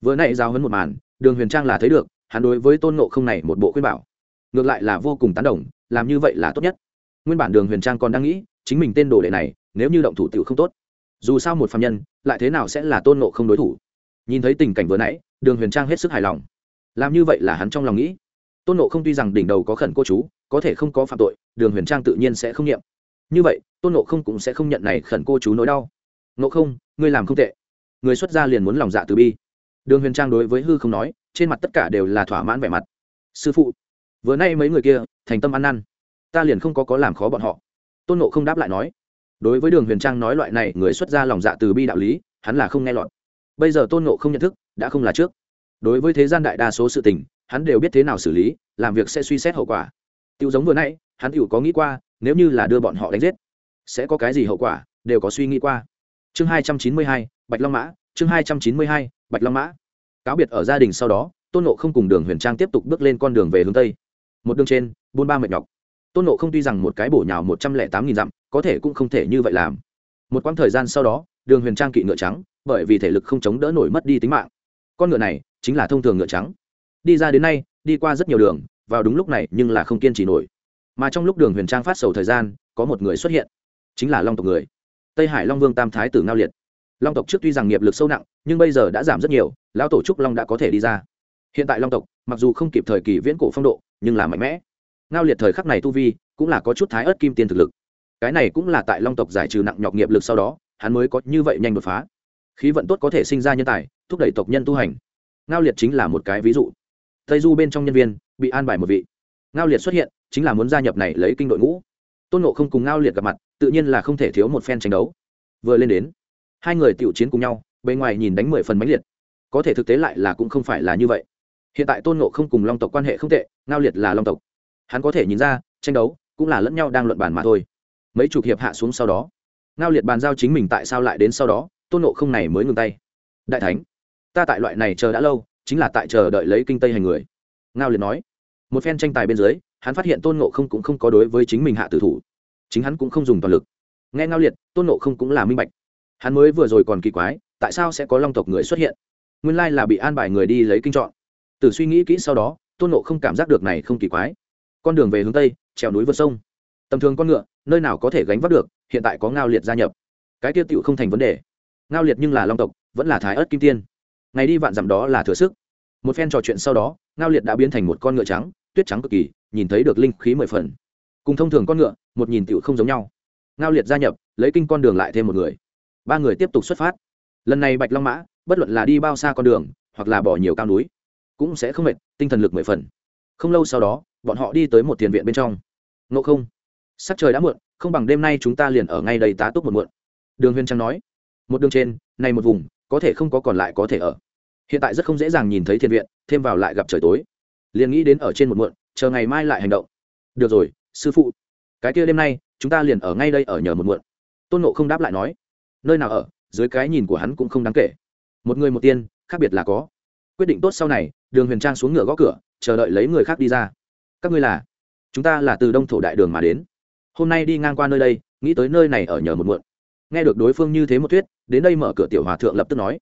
Vừa nãy giao hấn một màn, đường huyền trang là thấy được, hắn đối với tôn nộ không này một bộ khuyên bảo. Ngược lại là vô cùng tán đồng, làm như vậy là tốt nhất. Nguyên bản đường huyền trang còn đang nghĩ, chính mình tên đồ đệ này, nếu như động thủ t không tốt. Dù sao một phạm nhân, lại thế nào sẽ là tôn nộ không đối thủ? Nhìn thấy tình cảnh vừa nãy, đường huyền trang hết sức hài lòng. Làm như vậy là hắn trong lòng nghĩ. Tôn nộ không tuy rằng đỉnh đầu có khẩn cô chú, có thể không có phạm tội, đường huyền trang tự nhiên sẽ không nghiệm như vậy, tôn nộ không cũng sẽ không nhận này khẩn cô chú nỗi đau. Nộ không, ngươi làm không tệ. Người xuất gia liền muốn lòng dạ từ bi. Đường huyền trang đối với hư không nói, trên mặt tất cả đều là thỏa mãn vẻ mặt. Sư phụ, vừa nay mấy người kia, thành tâm ăn năn. Ta liền không có có làm khó bọn họ. Tôn nộ không đáp lại nói. Đối với đường huyền trang nói loại này, người xuất gia lòng dạ từ bi đạo lý, hắn là không nghe lọt. Bây giờ tôn nộ không nhận thức, đã không là trước. Đối với thế gian đại đa số sự tình, hắn đều biết thế nào xử lý, làm việc sẽ suy xét hậu quả. Tiêu giống vừa nãy, hắn tự có nghĩ qua nếu như là đưa bọn họ đánh giết, sẽ có cái gì hậu quả, đều có suy nghĩ qua. Chương hai trăm chín mươi hai, bạch long mã, chương hai trăm chín mươi hai, bạch long mã. Cáo biệt ở gia đình sau đó, tôn nộ không cùng đường huyền trang tiếp tục bước lên con đường về hướng tây. Một đường trên, buôn ba mệt nhọc. Tôn nộ không tuy rằng một cái bổ nhào một trăm lẻ tám nghìn dặm, có thể cũng không thể như vậy làm. Một quãng thời gian sau đó, đường huyền trang kỵ ngựa trắng, bởi vì thể lực không chống đỡ nổi mất đi tính mạng. Con ngựa này chính là thông thường ngựa trắng. Đi ra đến nay, đi qua rất nhiều đường, vào đúng lúc này nhưng là không kiên trì nổi mà trong lúc đường huyền trang phát sầu thời gian, có một người xuất hiện, chính là long tộc người. Tây hải long vương tam thái tử ngao liệt. Long tộc trước tuy rằng nghiệp lực sâu nặng, nhưng bây giờ đã giảm rất nhiều, lão tổ trúc long đã có thể đi ra. Hiện tại long tộc, mặc dù không kịp thời kỳ viễn cổ phong độ, nhưng là mạnh mẽ. Ngao liệt thời khắc này tu vi, cũng là có chút thái ớt kim tiên thực lực. Cái này cũng là tại long tộc giải trừ nặng nhọc nghiệp lực sau đó, hắn mới có như vậy nhanh đột phá. Khí vận tốt có thể sinh ra nhân tài, thúc đẩy tộc nhân tu hành. Ngao liệt chính là một cái ví dụ. Tây du bên trong nhân viên, bị an bài một vị. Ngao liệt xuất hiện chính là muốn gia nhập này lấy kinh đội ngũ. Tôn nộ không cùng ngao liệt gặp mặt, tự nhiên là không thể thiếu một phen tranh đấu. Vừa lên đến, hai người tiểu chiến cùng nhau, bề ngoài nhìn đánh mười phần mãnh liệt. Có thể thực tế lại là cũng không phải là như vậy. Hiện tại tôn nộ không cùng long tộc quan hệ không tệ, ngao liệt là long tộc. Hắn có thể nhìn ra, tranh đấu cũng là lẫn nhau đang luận bàn mà thôi. Mấy chục hiệp hạ xuống sau đó, ngao liệt bàn giao chính mình tại sao lại đến sau đó, tôn nộ không này mới ngừng tay. Đại thánh, ta tại loại này chờ đã lâu, chính là tại chờ đợi lấy kinh tây hành người. Ngao liệt nói. Một phen tranh tài bên dưới hắn phát hiện tôn nộ không cũng không có đối với chính mình hạ tử thủ, chính hắn cũng không dùng toàn lực. Nghe ngao liệt, tôn nộ không cũng là minh bạch. Hắn mới vừa rồi còn kỳ quái, tại sao sẽ có long tộc người xuất hiện? Nguyên lai là bị an bài người đi lấy kinh chọn. Từ suy nghĩ kỹ sau đó, tôn nộ không cảm giác được này không kỳ quái. Con đường về hướng tây, trèo núi vượt sông. Tầm thường con ngựa, nơi nào có thể gánh vác được, hiện tại có ngao liệt gia nhập. Cái tiêu tựu không thành vấn đề. Ngao liệt nhưng là long tộc, vẫn là thái ớt kim tiên. Ngày đi vạn dặm đó là thừa sức. Một phen trò chuyện sau đó, ngao liệt đã biến thành một con ngựa trắng, tuyết trắng cực kỳ nhìn thấy được linh khí mười phần. Cùng thông thường con ngựa, một nhìn tựu không giống nhau. Ngao liệt gia nhập, lấy kinh con đường lại thêm một người. Ba người tiếp tục xuất phát. Lần này bạch long mã, bất luận là đi bao xa con đường, hoặc là bỏ nhiều cao núi, cũng sẽ không mệt, tinh thần lực mười phần. Không lâu sau đó, bọn họ đi tới một tiền viện bên trong. Ngộ không? Sắc trời đã muộn, không bằng đêm nay chúng ta liền ở ngay đây tá túc một muộn. Đường huyên trang nói. Một đường trên này một vùng, có thể không có còn lại có thể ở. Hiện tại rất không dễ dàng nhìn thấy thiền viện, thêm vào lại gặp trời tối. Liền nghĩ đến ở trên một muộn chờ ngày mai lại hành động. Được rồi, sư phụ. Cái kia đêm nay, chúng ta liền ở ngay đây ở nhờ một muộn. Tôn nộ không đáp lại nói. Nơi nào ở, dưới cái nhìn của hắn cũng không đáng kể. Một người một tiên, khác biệt là có. Quyết định tốt sau này, đường huyền trang xuống ngựa gõ cửa, chờ đợi lấy người khác đi ra. Các ngươi là? Chúng ta là từ đông thổ đại đường mà đến. Hôm nay đi ngang qua nơi đây, nghĩ tới nơi này ở nhờ một muộn. Nghe được đối phương như thế một thuyết, đến đây mở cửa tiểu hòa thượng lập tức nói.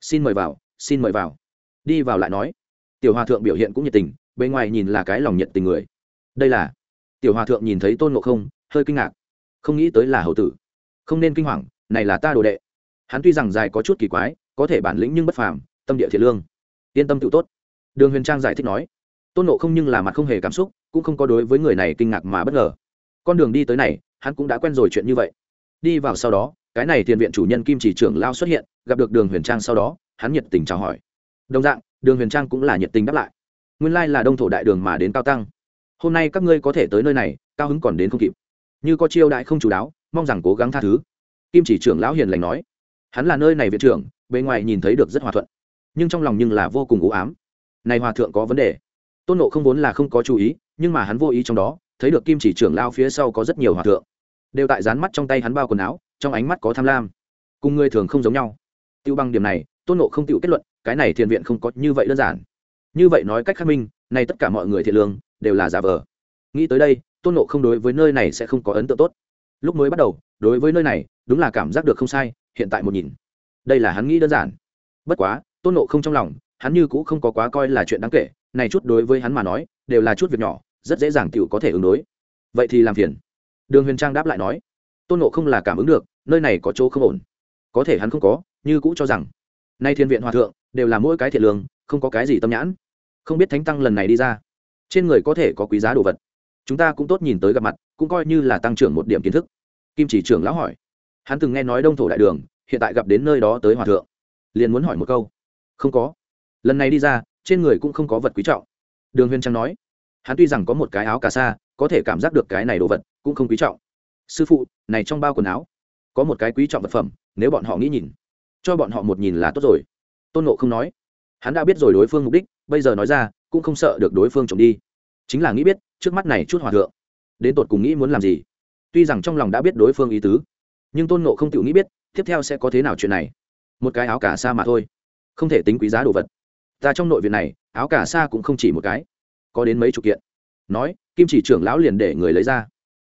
Xin mời vào, xin mời vào. Đi vào lại nói. Tiểu hòa thượng biểu hiện cũng nhiệt tình bên ngoài nhìn là cái lòng nhiệt tình người. Đây là? Tiểu hòa thượng nhìn thấy tôn ngộ không, hơi kinh ngạc. Không nghĩ tới là hậu tử. Không nên kinh hoàng, này là ta đồ đệ. Hắn tuy rằng dài có chút kỳ quái, có thể bản lĩnh nhưng bất phàm, tâm địa thiện lương. Yên tâm tự tốt. Đường huyền trang giải thích nói. Tôn nộ không nhưng là mặt không hề cảm xúc, cũng không có đối với người này kinh ngạc mà bất ngờ. Con đường đi tới này, hắn cũng đã quen rồi chuyện như vậy. Đi vào sau đó, cái này tiền viện chủ nhân kim chỉ trưởng lao xuất hiện, gặp được đường huyền trang sau đó, hắn nhiệt tình chào hỏi. Đồng dạng, đường huyền trang cũng là nhiệt tình đáp lại nguyên lai là đông thổ đại đường mà đến cao tăng. Hôm nay các ngươi có thể tới nơi này, cao hứng còn đến không kịp. Như có chiêu đại không chú đáo, mong rằng cố gắng tha thứ. Kim chỉ trưởng lão hiền lành nói. Hắn là nơi này viện trưởng, bề ngoài nhìn thấy được rất hòa thuận, nhưng trong lòng nhưng là vô cùng u ám. Này hòa thượng có vấn đề. Tôn nộ không vốn là không có chú ý, nhưng mà hắn vô ý trong đó, thấy được kim chỉ trưởng lao phía sau có rất nhiều hòa thượng. Đều tại dán mắt trong tay hắn bao quần áo, trong ánh mắt có tham lam. Cùng người thường không giống nhau. Tiêu bằng điểm này, tôn nộ không tự kết luận, cái này thiền viện không có như vậy đơn giản như vậy nói cách khác minh nay tất cả mọi người thiện lương, đều là giả vờ. Nghĩ tới đây, tôn nộ không đối với nơi này sẽ không có ấn tượng tốt. Lúc mới bắt đầu, đối với nơi này, đúng là cảm giác được không sai, hiện tại một nhìn. Đây là hắn nghĩ đơn giản. Bất quá, tôn nộ không trong lòng, hắn như cũng không có quá coi là chuyện đáng kể, này chút đối với hắn mà nói, đều là chút việc nhỏ, rất dễ dàng t có thể ứng đối. Vậy thì làm phiền. Đường huyền trang đáp lại nói. Tôn nộ không là cảm ứng được, nơi này có chỗ không ổn. Có thể hắn không có, như cũ cho rằng, nay thiên viện hòa thượng, đều là mỗi cái thiện lương, không có cái gì tâm nhãn không biết thánh tăng lần này đi ra. Trên người có thể có quý giá đồ vật. Chúng ta cũng tốt nhìn tới gặp mặt, cũng coi như là tăng trưởng một điểm kiến thức. Kim chỉ trưởng lão hỏi. Hắn từng nghe nói đông thổ đại đường, hiện tại gặp đến nơi đó tới hòa thượng. Liền muốn hỏi một câu. Không có. Lần này đi ra, trên người cũng không có vật quý trọng. Đường huyền trang nói. Hắn tuy rằng có một cái áo cà sa, có thể cảm giác được cái này đồ vật cũng không quý trọng. Sư phụ, này trong bao quần áo, có một cái quý trọng vật phẩm, nếu bọn họ nghĩ nhìn, cho bọn họ một nhìn là tốt rồi. Tôn nộ không nói. Hắn đã biết rồi đối phương mục đích bây giờ nói ra, cũng không sợ được đối phương trộm đi. Chính là nghĩ biết, trước mắt này chút hòa thượng, đến tột cùng nghĩ muốn làm gì. Tuy rằng trong lòng đã biết đối phương ý tứ, nhưng tôn nộ không tự nghĩ biết, tiếp theo sẽ có thế nào chuyện này. Một cái áo cả sa mà thôi, không thể tính quý giá đồ vật. Ta trong nội viện này, áo cả sa cũng không chỉ một cái, có đến mấy chục kiện. Nói, kim chỉ trưởng lão liền để người lấy ra.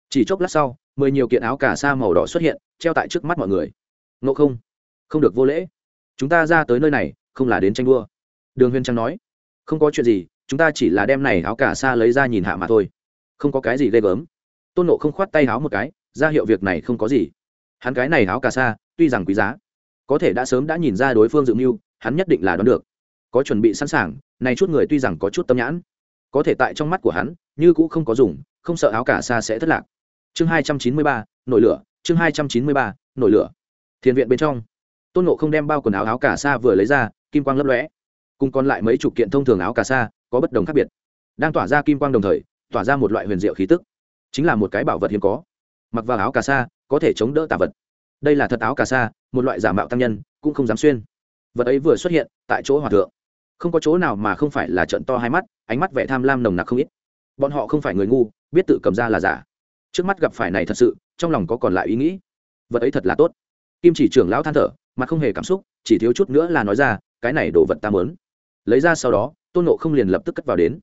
Chỉ chốc lát sau, mười nhiều kiện áo cả sa màu đỏ xuất hiện, treo tại trước mắt mọi người. Nộ không không được vô lễ. Chúng ta ra tới nơi này, không là đến tranh đua. Đường huyền trang nói không có chuyện gì, chúng ta chỉ là đem này áo cả sa lấy ra nhìn hạ mà thôi. Không có cái gì ghê gớm. Tôn nộ không khoát tay áo một cái, ra hiệu việc này không có gì. Hắn cái này áo cả sa, tuy rằng quý giá, có thể đã sớm đã nhìn ra đối phương dự mưu, hắn nhất định là đoán được. Có chuẩn bị sẵn sàng, này chút người tuy rằng có chút tâm nhãn, có thể tại trong mắt của hắn, như cũ không có dùng, không sợ áo cả sa sẽ thất lạc. Chương hai trăm chín mươi ba, nổi lửa, chương hai trăm chín mươi ba, nổi lửa. Thiền viện bên trong, tôn nộ không đem bao quần áo áo cả sa vừa lấy ra, kim quang lấp lóe cùng còn lại mấy chục kiện thông thường áo cà sa, có bất đồng khác biệt. Đang tỏa ra kim quang đồng thời, tỏa ra một loại huyền diệu khí tức. Chính là một cái bảo vật hiếm có. Mặc vào áo cà sa, có thể chống đỡ tà vật. Đây là thật áo cà sa, một loại giả mạo tăng nhân, cũng không dám xuyên. Vật ấy vừa xuất hiện, tại chỗ hòa thượng. Không có chỗ nào mà không phải là trận to hai mắt, ánh mắt vẻ tham lam nồng nặc không ít. Bọn họ không phải người ngu, biết tự cầm ra là giả. Trước mắt gặp phải này thật sự, trong lòng có còn lại ý nghĩ. Vật ấy thật là tốt. Kim chỉ trưởng lão than thở, mà không hề cảm xúc, chỉ thiếu chút nữa là nói ra, cái này đồ vật ta mớn lấy ra sau đó, tôn nộ không liền lập tức cất vào đến.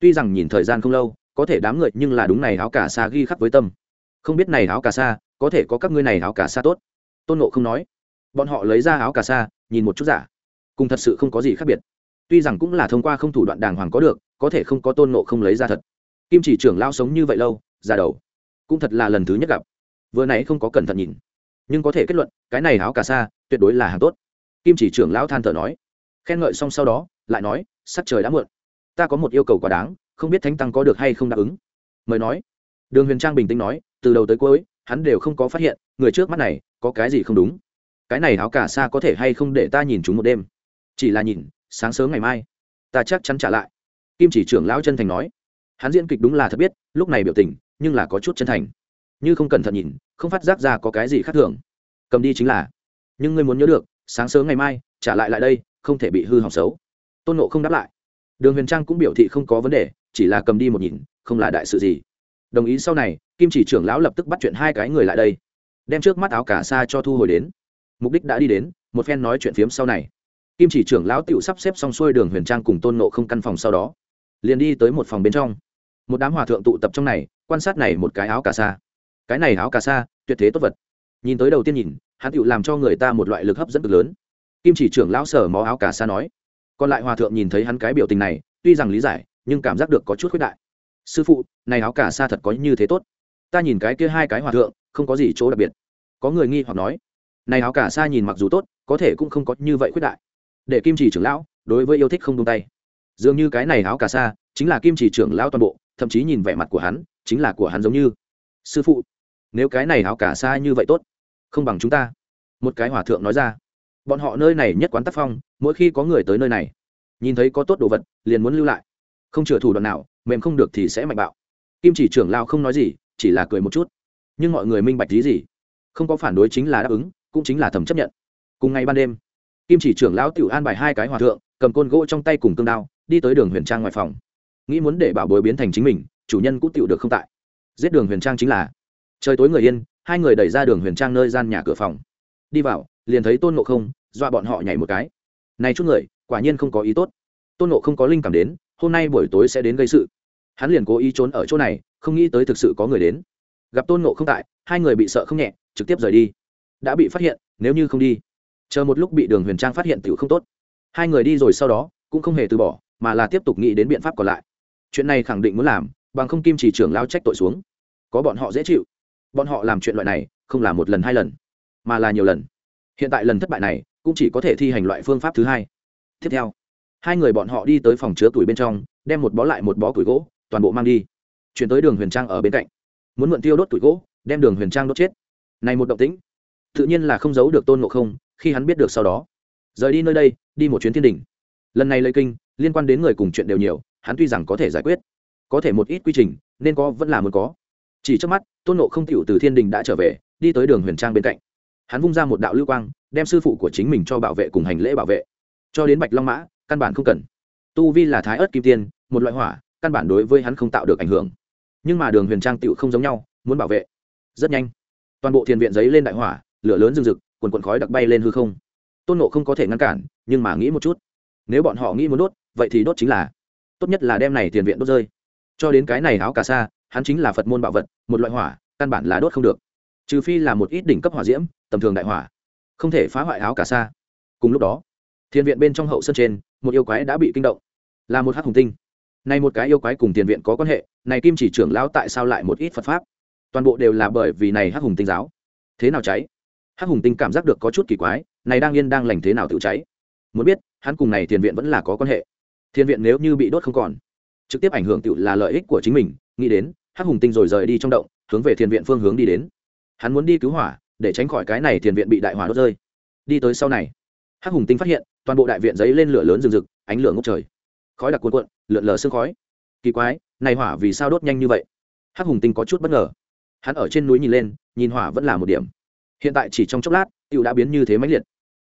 Tuy rằng nhìn thời gian không lâu, có thể đám người nhưng là đúng này áo cả sa ghi khắc với tâm. Không biết này áo cả sa, có thể có các ngươi này áo cả sa tốt? Tôn nộ không nói. Bọn họ lấy ra áo cả sa, nhìn một chút giả. Cùng thật sự không có gì khác biệt. Tuy rằng cũng là thông qua không thủ đoạn đàng hoàng có được, có thể không có tôn nộ không lấy ra thật. Kim chỉ trưởng lao sống như vậy lâu ra đầu, cũng thật là lần thứ nhất gặp. Vừa nãy không có cẩn thận nhìn. Nhưng có thể kết luận, cái này áo cả sa, tuyệt đối là hàng tốt. Kim chỉ trưởng lão than thở nói. Khen ngợi xong sau đó lại nói, sắc trời đã muộn. Ta có một yêu cầu quá đáng, không biết thánh tăng có được hay không đáp ứng. Mời nói. Đường huyền trang bình tĩnh nói, từ đầu tới cuối, hắn đều không có phát hiện, người trước mắt này, có cái gì không đúng. Cái này áo cả xa có thể hay không để ta nhìn chúng một đêm? Chỉ là nhìn, sáng sớm ngày mai, ta chắc chắn trả lại. Kim chỉ trưởng lão chân thành nói. Hắn diễn kịch đúng là thật biết, lúc này biểu tình, nhưng là có chút chân thành. Như không cẩn thận nhìn, không phát giác ra có cái gì khác thường. Cầm đi chính là. Nhưng ngươi muốn nhớ được, sáng sớm ngày mai, trả lại lại đây, không thể bị hư hỏng xấu tôn nộ không đáp lại. Đường huyền trang cũng biểu thị không có vấn đề, chỉ là cầm đi một nhìn, không là đại sự gì. Đồng ý sau này, kim chỉ trưởng lão lập tức bắt chuyện hai cái người lại đây. Đem trước mắt áo cả xa cho thu hồi đến. Mục đích đã đi đến, một phen nói chuyện phiếm sau này. Kim chỉ trưởng lão tựu sắp xếp xong xuôi đường huyền trang cùng tôn nộ không căn phòng sau đó. Liền đi tới một phòng bên trong. Một đám hòa thượng tụ tập trong này, quan sát này một cái áo cà sa. Cái này áo cà sa, tuyệt thế tốt vật. Nhìn tới đầu tiên nhìn, hắn tựu làm cho người ta một loại lực hấp dẫn cực lớn. Kim chỉ trưởng lão sở mó áo cà sa nói còn lại hòa thượng nhìn thấy hắn cái biểu tình này, tuy rằng lý giải, nhưng cảm giác được có chút khuyết đại. Sư phụ, này áo cả sa thật có như thế tốt. Ta nhìn cái kia hai cái hòa thượng, không có gì chỗ đặc biệt. Có người nghi hoặc nói, này áo cả sa nhìn mặc dù tốt, có thể cũng không có như vậy khuyết đại. Để kim chỉ trưởng lão, đối với yêu thích không tung tay. Dường như cái này áo cả sa, chính là kim chỉ trưởng lão toàn bộ, thậm chí nhìn vẻ mặt của hắn, chính là của hắn giống như. Sư phụ, nếu cái này áo cả sa như vậy tốt, không bằng chúng ta. Một cái hòa thượng nói ra bọn họ nơi này nhất quán tác phong, mỗi khi có người tới nơi này, nhìn thấy có tốt đồ vật, liền muốn lưu lại. Không chừa thủ đoạn nào, mềm không được thì sẽ mạnh bạo. Kim chỉ trưởng lao không nói gì, chỉ là cười một chút. Nhưng mọi người minh bạch lý gì? Không có phản đối chính là đáp ứng, cũng chính là thầm chấp nhận. Cùng ngày ban đêm, kim chỉ trưởng lão tiểu an bài hai cái hòa thượng, cầm côn gỗ trong tay cùng cương đao, đi tới đường huyền trang ngoài phòng. Nghĩ muốn để bảo bối biến thành chính mình, chủ nhân cũng tiểu được không tại. Giết đường huyền trang chính là, trời tối người yên, hai người đẩy ra đường huyền trang nơi gian nhà cửa phòng. Đi vào, liền thấy tôn ngộ không dọa bọn họ nhảy một cái. Này chút người, quả nhiên không có ý tốt. Tôn nộ không có linh cảm đến, hôm nay buổi tối sẽ đến gây sự. Hắn liền cố ý trốn ở chỗ này, không nghĩ tới thực sự có người đến. Gặp tôn nộ không tại, hai người bị sợ không nhẹ, trực tiếp rời đi. Đã bị phát hiện, nếu như không đi. Chờ một lúc bị đường huyền trang phát hiện tiểu không tốt. Hai người đi rồi sau đó, cũng không hề từ bỏ, mà là tiếp tục nghĩ đến biện pháp còn lại. Chuyện này khẳng định muốn làm, bằng không kim chỉ trưởng lao trách tội xuống. Có bọn họ dễ chịu. Bọn họ làm chuyện loại này, không là một lần hai lần, mà là nhiều lần. Hiện tại lần thất bại này cũng chỉ có thể thi hành loại phương pháp thứ hai. Tiếp theo, hai người bọn họ đi tới phòng chứa tuổi bên trong, đem một bó lại một bó củi gỗ, toàn bộ mang đi. Chuyển tới đường huyền trang ở bên cạnh. Muốn mượn tiêu đốt tuổi gỗ, đem đường huyền trang đốt chết. Này một động tĩnh, tự nhiên là không giấu được tôn ngộ không, khi hắn biết được sau đó. Rời đi nơi đây, đi một chuyến thiên đình lần này lấy kinh, liên quan đến người cùng chuyện đều nhiều, hắn tuy rằng có thể giải quyết, có thể một ít quy trình, nên có vẫn là muốn có. Chỉ trước mắt, tôn nộ không tiểu từ thiên đình đã trở về, đi tới đường huyền trang bên cạnh. Hắn vung ra một đạo lưu quang đem sư phụ của chính mình cho bảo vệ cùng hành lễ bảo vệ. Cho đến bạch long mã, căn bản không cần. Tu vi là thái ớt kim tiên, một loại hỏa, căn bản đối với hắn không tạo được ảnh hưởng. Nhưng mà đường huyền trang tựu không giống nhau, muốn bảo vệ. Rất nhanh. Toàn bộ thiền viện giấy lên đại hỏa, lửa lớn rừng rực, quần quần khói đặc bay lên hư không. Tôn nộ không có thể ngăn cản, nhưng mà nghĩ một chút. Nếu bọn họ nghĩ muốn đốt, vậy thì đốt chính là. Tốt nhất là đem này thiền viện đốt rơi. Cho đến cái này áo cà sa, hắn chính là phật môn bảo vật, một loại hỏa, căn bản là đốt không được. Trừ phi là một ít đỉnh cấp hỏa diễm, tầm thường đại hỏa không thể phá hoại áo cả sa. Cùng lúc đó, thiền viện bên trong hậu sân trên, một yêu quái đã bị kinh động. Là một hắc hùng tinh. Này một cái yêu quái cùng tiền viện có quan hệ, này kim chỉ trưởng lão tại sao lại một ít phật pháp? Toàn bộ đều là bởi vì này hắc hùng tinh giáo. Thế nào cháy? Hắc hùng tinh cảm giác được có chút kỳ quái, này đang yên đang lành thế nào tự cháy? Muốn biết, hắn cùng này tiền viện vẫn là có quan hệ. Thiên viện nếu như bị đốt không còn, trực tiếp ảnh hưởng tự là lợi ích của chính mình. Nghĩ đến, hắc hùng tinh rồi rời đi trong động, hướng về thiên viện phương hướng đi đến. Hắn muốn đi cứu hỏa để tránh khỏi cái này thiền viện bị đại hỏa đốt rơi. Đi tới sau này, hắc hùng tinh phát hiện, toàn bộ đại viện giấy lên lửa lớn rừng rực, ánh lửa ngốc trời. Khói đặc cuộn cuộn, lượn lờ sương khói. Kỳ quái, này hỏa vì sao đốt nhanh như vậy? Hắc hùng tinh có chút bất ngờ. Hắn ở trên núi nhìn lên, nhìn hỏa vẫn là một điểm. Hiện tại chỉ trong chốc lát tựu đã biến như thế mãnh liệt.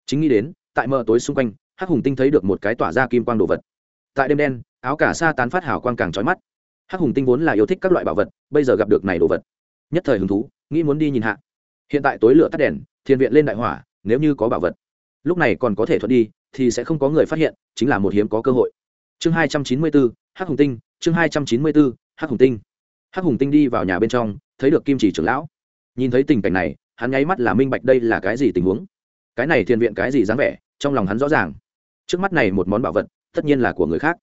Chính nghĩ đến, tại mờ tối xung quanh, hắc hùng tinh thấy được một cái tỏa ra kim quang đồ vật. Tại đêm đen, áo cả sa tán phát hào quang càng trói mắt. Hắc hùng tinh vốn là yêu thích các loại bảo vật, bây giờ gặp được này đồ vật. Nhất thời hứng thú, nghĩ muốn đi nhìn hạ hiện tại tối lửa tắt đèn thiên viện lên đại hỏa, nếu như có bảo vật. Lúc này còn có thể thuận đi, thì sẽ không có người phát hiện, chính là một hiếm có cơ hội. Chương hai trăm chín mươi bốn hắc hùng tinh, chương hai trăm chín mươi bốn hắc hùng tinh. Hắc hùng tinh đi vào nhà bên trong, thấy được kim chỉ trưởng lão. Nhìn thấy tình cảnh này, hắn nháy mắt là minh bạch đây là cái gì tình huống. Cái này thiền viện cái gì dáng vẻ, trong lòng hắn rõ ràng. Trước mắt này một món bảo vật, tất nhiên là của người khác.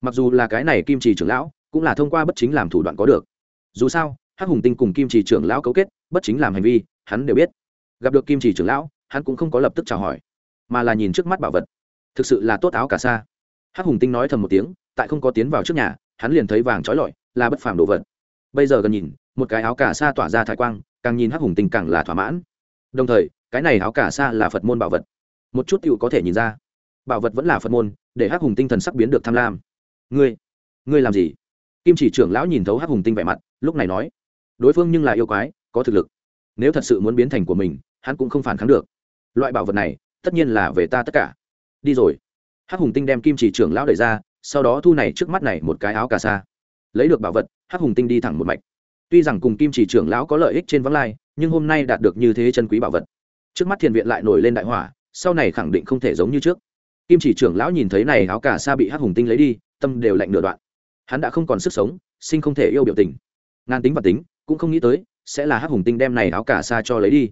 Mặc dù là cái này kim trì trưởng lão, cũng là thông qua bất chính làm thủ đoạn có được. Dù sao, hắc hùng tinh cùng kim trì trưởng lão cấu kết, bất chính làm hành vi hắn đều biết. Gặp được kim chỉ trưởng lão, hắn cũng không có lập tức chào hỏi, mà là nhìn trước mắt bảo vật. Thực sự là tốt áo cả xa hắc hùng tinh nói thầm một tiếng, tại không có tiến vào trước nhà, hắn liền thấy vàng trói lọi, là bất phàm đồ vật. Bây giờ gần nhìn, một cái áo cả xa tỏa ra thái quang, càng nhìn hắc hùng tinh càng là thỏa mãn. Đồng thời, cái này áo cả xa là phật môn bảo vật. Một chút tựu có thể nhìn ra, bảo vật vẫn là phật môn, để hắc hùng tinh thần sắc biến được tham lam. Ngươi ngươi làm gì? Kim chỉ trưởng lão nhìn thấu hắc hùng tinh vẻ mặt, lúc này nói, đối phương nhưng là yêu quái, có thực lực nếu thật sự muốn biến thành của mình, hắn cũng không phản kháng được. Loại bảo vật này, tất nhiên là về ta tất cả. Đi rồi. Hắc hùng tinh đem kim chỉ trưởng lão đẩy ra, sau đó thu này trước mắt này một cái áo cà sa. Lấy được bảo vật, hắc hùng tinh đi thẳng một mạch. Tuy rằng cùng kim chỉ trưởng lão có lợi ích trên vắng lai, nhưng hôm nay đạt được như thế chân quý bảo vật. Trước mắt thiền viện lại nổi lên đại hỏa, sau này khẳng định không thể giống như trước. Kim chỉ trưởng lão nhìn thấy này áo cà sa bị hắc hùng tinh lấy đi, tâm đều lạnh nửa đoạn. Hắn đã không còn sức sống, sinh không thể yêu biểu tình. Ngàn tính và tính, cũng không nghĩ tới sẽ là hắc hùng tinh đem này áo cả sa cho lấy đi.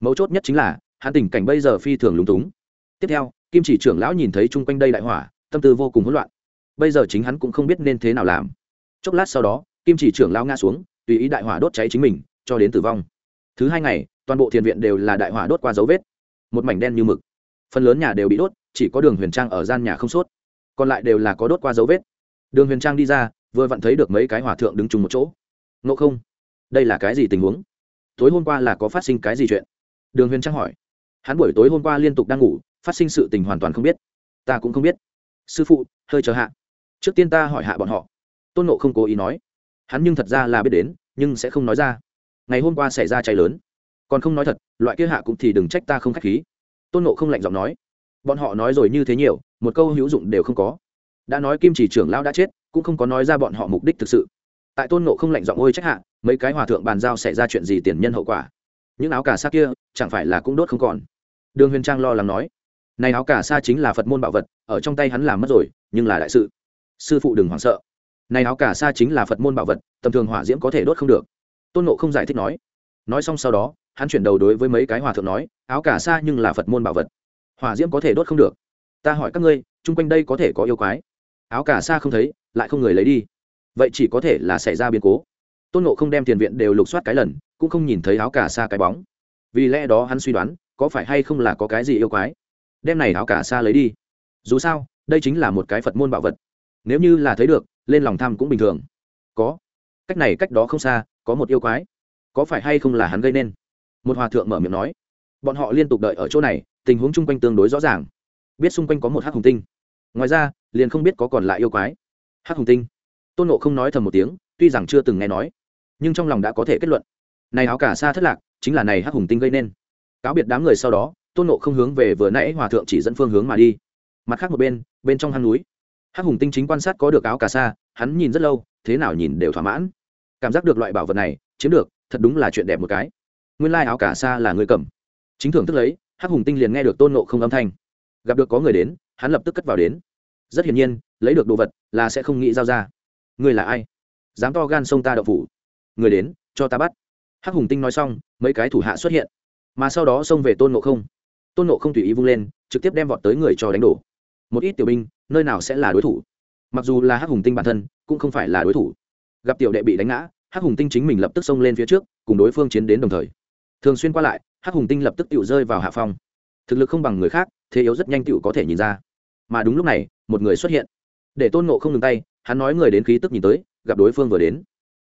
Mấu chốt nhất chính là, hắn tình cảnh bây giờ phi thường lúng túng. Tiếp theo, kim chỉ trưởng lão nhìn thấy chung quanh đây đại hỏa, tâm tư vô cùng hỗn loạn. Bây giờ chính hắn cũng không biết nên thế nào làm. Chốc lát sau đó, kim chỉ trưởng lão ngã xuống, tùy ý đại hỏa đốt cháy chính mình, cho đến tử vong. Thứ hai ngày, toàn bộ thiền viện đều là đại hỏa đốt qua dấu vết. Một mảnh đen như mực. Phần lớn nhà đều bị đốt, chỉ có đường huyền trang ở gian nhà không sốt. Còn lại đều là có đốt qua dấu vết. Đường huyền trang đi ra, vừa vặn thấy được mấy cái hòa thượng đứng chung một chỗ. Ngộ không đây là cái gì tình huống? Tối hôm qua là có phát sinh cái gì chuyện? Đường huyền trang hỏi. Hắn buổi tối hôm qua liên tục đang ngủ, phát sinh sự tình hoàn toàn không biết. Ta cũng không biết. Sư phụ, hơi chờ hạ. Trước tiên ta hỏi hạ bọn họ. Tôn nộ không cố ý nói. Hắn nhưng thật ra là biết đến, nhưng sẽ không nói ra. Ngày hôm qua xảy ra cháy lớn. Còn không nói thật, loại kia hạ cũng thì đừng trách ta không k h á c h khí. Tôn nộ không lạnh giọng nói. Bọn họ nói rồi như thế nhiều, một câu hữu dụng đều không có. Đã nói kim chỉ trưởng lão đã chết, cũng không có nói ra bọn họ mục đích thực sự tại tôn nộ không lạnh giọng ôi trách hạ, mấy cái hòa thượng bàn giao xảy ra chuyện gì tiền nhân hậu quả. Những áo cà sa kia, chẳng phải là cũng đốt không còn? Đường huyền trang lo lắng nói. Này áo cà sa chính là phật môn bảo vật, ở trong tay hắn làm mất rồi, nhưng là đại sự. Sư phụ đừng hoảng sợ. Này áo cà sa chính là phật môn bảo vật, tầm thường hỏa diễm có thể đốt không được. Tôn nộ không giải thích nói. Nói xong sau đó, hắn chuyển đầu đối với mấy cái hòa thượng nói, áo cà sa nhưng là phật môn bảo vật. Hỏa diễm có thể đốt không được. Ta hỏi các ngươi, chung quanh đây có thể có yêu quái? Áo cà sa không thấy, lại không người lấy đi vậy chỉ có thể là xảy ra biến cố. Tôn nộ không đem tiền viện đều lục soát cái lần, cũng không nhìn thấy áo cà sa cái bóng. Vì lẽ đó hắn suy đoán, có phải hay không là có cái gì yêu quái? Đem này áo cà sa lấy đi. Dù sao, đây chính là một cái phật môn bảo vật. Nếu như là thấy được, lên lòng tham cũng bình thường. Có. Cách này cách đó không xa, có một yêu quái. Có phải hay không là hắn gây nên? Một hòa thượng mở miệng nói. Bọn họ liên tục đợi ở chỗ này, tình huống chung quanh tương đối rõ ràng. Biết xung quanh có một hắc hùng tinh. Ngoài ra, liền không biết có còn lại yêu quái. Hắc hùng tinh tôn nộ không nói thầm một tiếng, tuy rằng chưa từng nghe nói, nhưng trong lòng đã có thể kết luận. Này áo cả xa thất lạc, chính là này hắc hùng tinh gây nên. Cáo biệt đám người sau đó, tôn nộ không hướng về vừa nãy hòa thượng chỉ dẫn phương hướng mà đi. Mặt khác một bên bên trong hang núi, hắc hùng tinh chính quan sát có được áo cà sa, hắn nhìn rất lâu, thế nào nhìn đều thỏa mãn. Cảm giác được loại bảo vật này, chiếm được, thật đúng là chuyện đẹp một cái. Nguyên lai áo cà sa là người cầm. Chính thưởng thức lấy, hắc hùng tinh liền nghe được tôn nộ không âm thanh. Gặp được có người đến, hắn lập tức cất vào đến. Rất hiển nhiên, lấy được đồ vật là sẽ không nghĩ giao ra người là ai? Dám to gan sông ta đậu phủ. Người đến, cho ta bắt. Hắc hùng tinh nói xong, mấy cái thủ hạ xuất hiện. Mà sau đó xông về tôn nộ không. Tôn nộ không tùy ý vung lên, trực tiếp đem vọt tới người cho đánh đổ. Một ít tiểu binh, nơi nào sẽ là đối thủ? Mặc dù là hắc hùng tinh bản thân, cũng không phải là đối thủ. Gặp tiểu đệ bị đánh ngã, hắc hùng tinh chính mình lập tức xông lên phía trước, cùng đối phương chiến đến đồng thời. Thường xuyên qua lại, hắc hùng tinh lập tức tự rơi vào hạ phong. Thực lực không bằng người khác, thế yếu rất nhanh tự có thể nhìn ra. Mà đúng lúc này, một người xuất hiện. Để tôn nộ không ngừng tay hắn nói người đến khí tức nhìn tới, gặp đối phương vừa đến.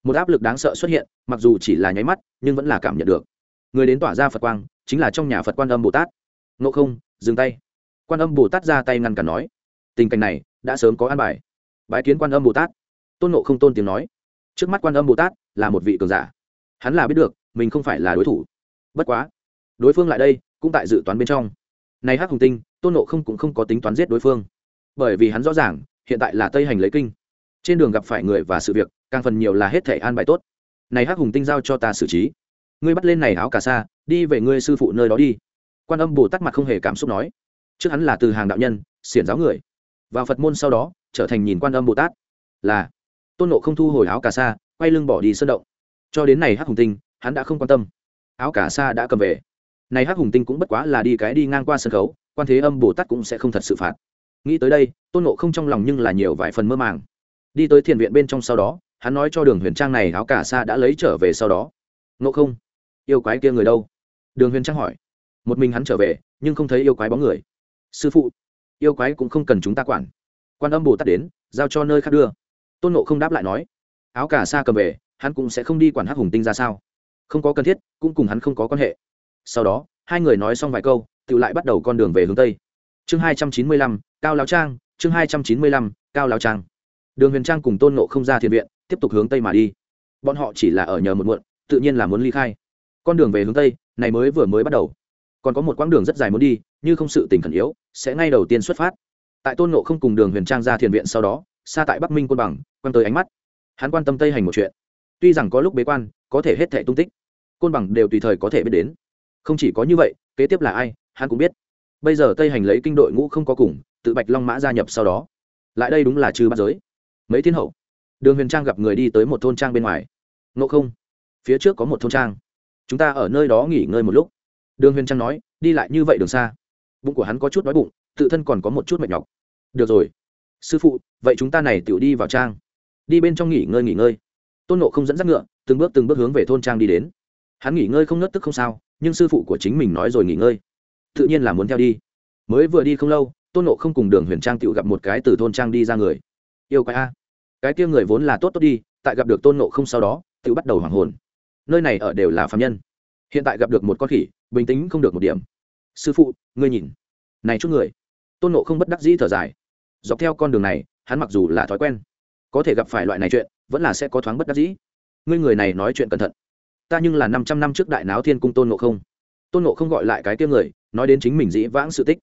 Một áp lực đáng sợ xuất hiện, mặc dù chỉ là nháy mắt, nhưng vẫn là cảm nhận được. Người đến tỏa ra phật quang, chính là trong nhà phật quan âm bồ tát. Nộ không, dừng tay. Quan âm bồ tát ra tay ngăn cản nói, tình cảnh này đã sớm có an bài. Bái kiến quan âm bồ tát. Tôn nộ không tôn tiếng nói, trước mắt quan âm bồ tát là một vị cường giả. Hắn là biết được, mình không phải là đối thủ. Bất quá, đối phương lại đây, cũng tại dự toán bên trong. Này hắc hùng tinh, tôn nộ không cũng không có tính toán giết đối phương. Bởi vì hắn rõ ràng, hiện tại là tây hành lấy kinh trên đường gặp phải người và sự việc, càng phần nhiều là hết thể an bài tốt. Này hắc hùng tinh giao cho ta xử trí. Ngươi bắt lên này áo cà sa, đi về ngươi sư phụ nơi đó đi. Quan âm bồ tát mặt không hề cảm xúc nói. Trước hắn là từ hàng đạo nhân, xiển giáo người. Vào phật môn sau đó, trở thành nhìn quan âm bồ tát. Là, tôn nộ không thu hồi áo cà sa, quay lưng bỏ đi sơn động. Cho đến này hắc hùng tinh, hắn đã không quan tâm. Áo cà sa đã cầm về. Này hắc hùng tinh cũng bất quá là đi cái đi ngang qua sân khấu, quan thế âm bồ tát cũng sẽ không thật sự phạt. Nghĩ tới đây, tôn nộ không trong lòng nhưng là nhiều vài phần mơ màng đi tới thiền viện bên trong sau đó, hắn nói cho đường huyền trang này áo cả sa đã lấy trở về sau đó. Nộ không? Yêu quái kia người đâu? Đường huyền trang hỏi. Một mình hắn trở về, nhưng không thấy yêu quái bóng người. Sư phụ, yêu quái cũng không cần chúng ta quản. Quan âm bồ tát đến, giao cho nơi khác đưa. Tôn nộ không đáp lại nói. Áo cả sa cầm về, hắn cũng sẽ không đi quản hắc hùng tinh ra sao. Không có cần thiết, cũng cùng hắn không có quan hệ. Sau đó, hai người nói xong vài câu, tự lại bắt đầu con đường về hướng tây. Chương hai trăm chín mươi lăm, cao láo trang, chương hai trăm chín mươi lăm, cao láo trang đường huyền trang cùng tôn nộ không ra thiền viện, tiếp tục hướng tây mà đi. Bọn họ chỉ là ở nhờ một muộn, tự nhiên là muốn ly khai. Con đường về hướng tây, này mới vừa mới bắt đầu. Còn có một quãng đường rất dài muốn đi, như không sự tình khẩn yếu, sẽ ngay đầu tiên xuất phát. Tại tôn nộ không cùng đường huyền trang ra thiền viện sau đó, xa tại bắc minh quân bằng quan tới ánh mắt. Hắn quan tâm tây hành một chuyện. Tuy rằng có lúc bế quan, có thể hết thẻ tung tích, côn bằng đều tùy thời có thể biết đến. Không chỉ có như vậy, kế tiếp là ai, hắn cũng biết. Bây giờ tây hành lấy kinh đội ngũ không có cùng, tự bạch long mã gia nhập sau đó. Lại đây đúng là trừ bắt giới mấy thiên hậu, đường huyền trang gặp người đi tới một thôn trang bên ngoài. Ngộ không? Phía trước có một thôn trang. Chúng ta ở nơi đó nghỉ ngơi một lúc. Đường huyền trang nói, đi lại như vậy đường xa. Bụng của hắn có chút đói bụng, tự thân còn có một chút mệt nhọc. Được rồi. Sư phụ, vậy chúng ta này tự đi vào trang. Đi bên trong nghỉ ngơi nghỉ ngơi. Tôn nộ không dẫn dắt ngựa, từng bước từng bước hướng về thôn trang đi đến. Hắn nghỉ ngơi không nớt tức không sao, nhưng sư phụ của chính mình nói rồi nghỉ ngơi. Tự nhiên là muốn theo đi. Mới vừa đi không lâu, tôn nộ không cùng đường huyền trang tự gặp một cái từ thôn trang đi ra người. Yêu quái a cái kia người vốn là tốt tốt đi, tại gặp được tôn nộ không sau đó, tự bắt đầu hoảng hồn. Nơi này ở đều là phạm nhân. Hiện tại gặp được một con khỉ, bình tĩnh không được một điểm. Sư phụ, ngươi nhìn. Này chút người. Tôn nộ không bất đắc dĩ thở dài. Dọc theo con đường này, hắn mặc dù là thói quen, có thể gặp phải loại này chuyện, vẫn là sẽ có thoáng bất đắc dĩ. Ngươi người này nói chuyện cẩn thận. Ta nhưng là năm trăm năm trước đại náo thiên cung tôn nộ không. Tôn nộ không gọi lại cái kia người, nói đến chính mình dĩ vãng sự tích.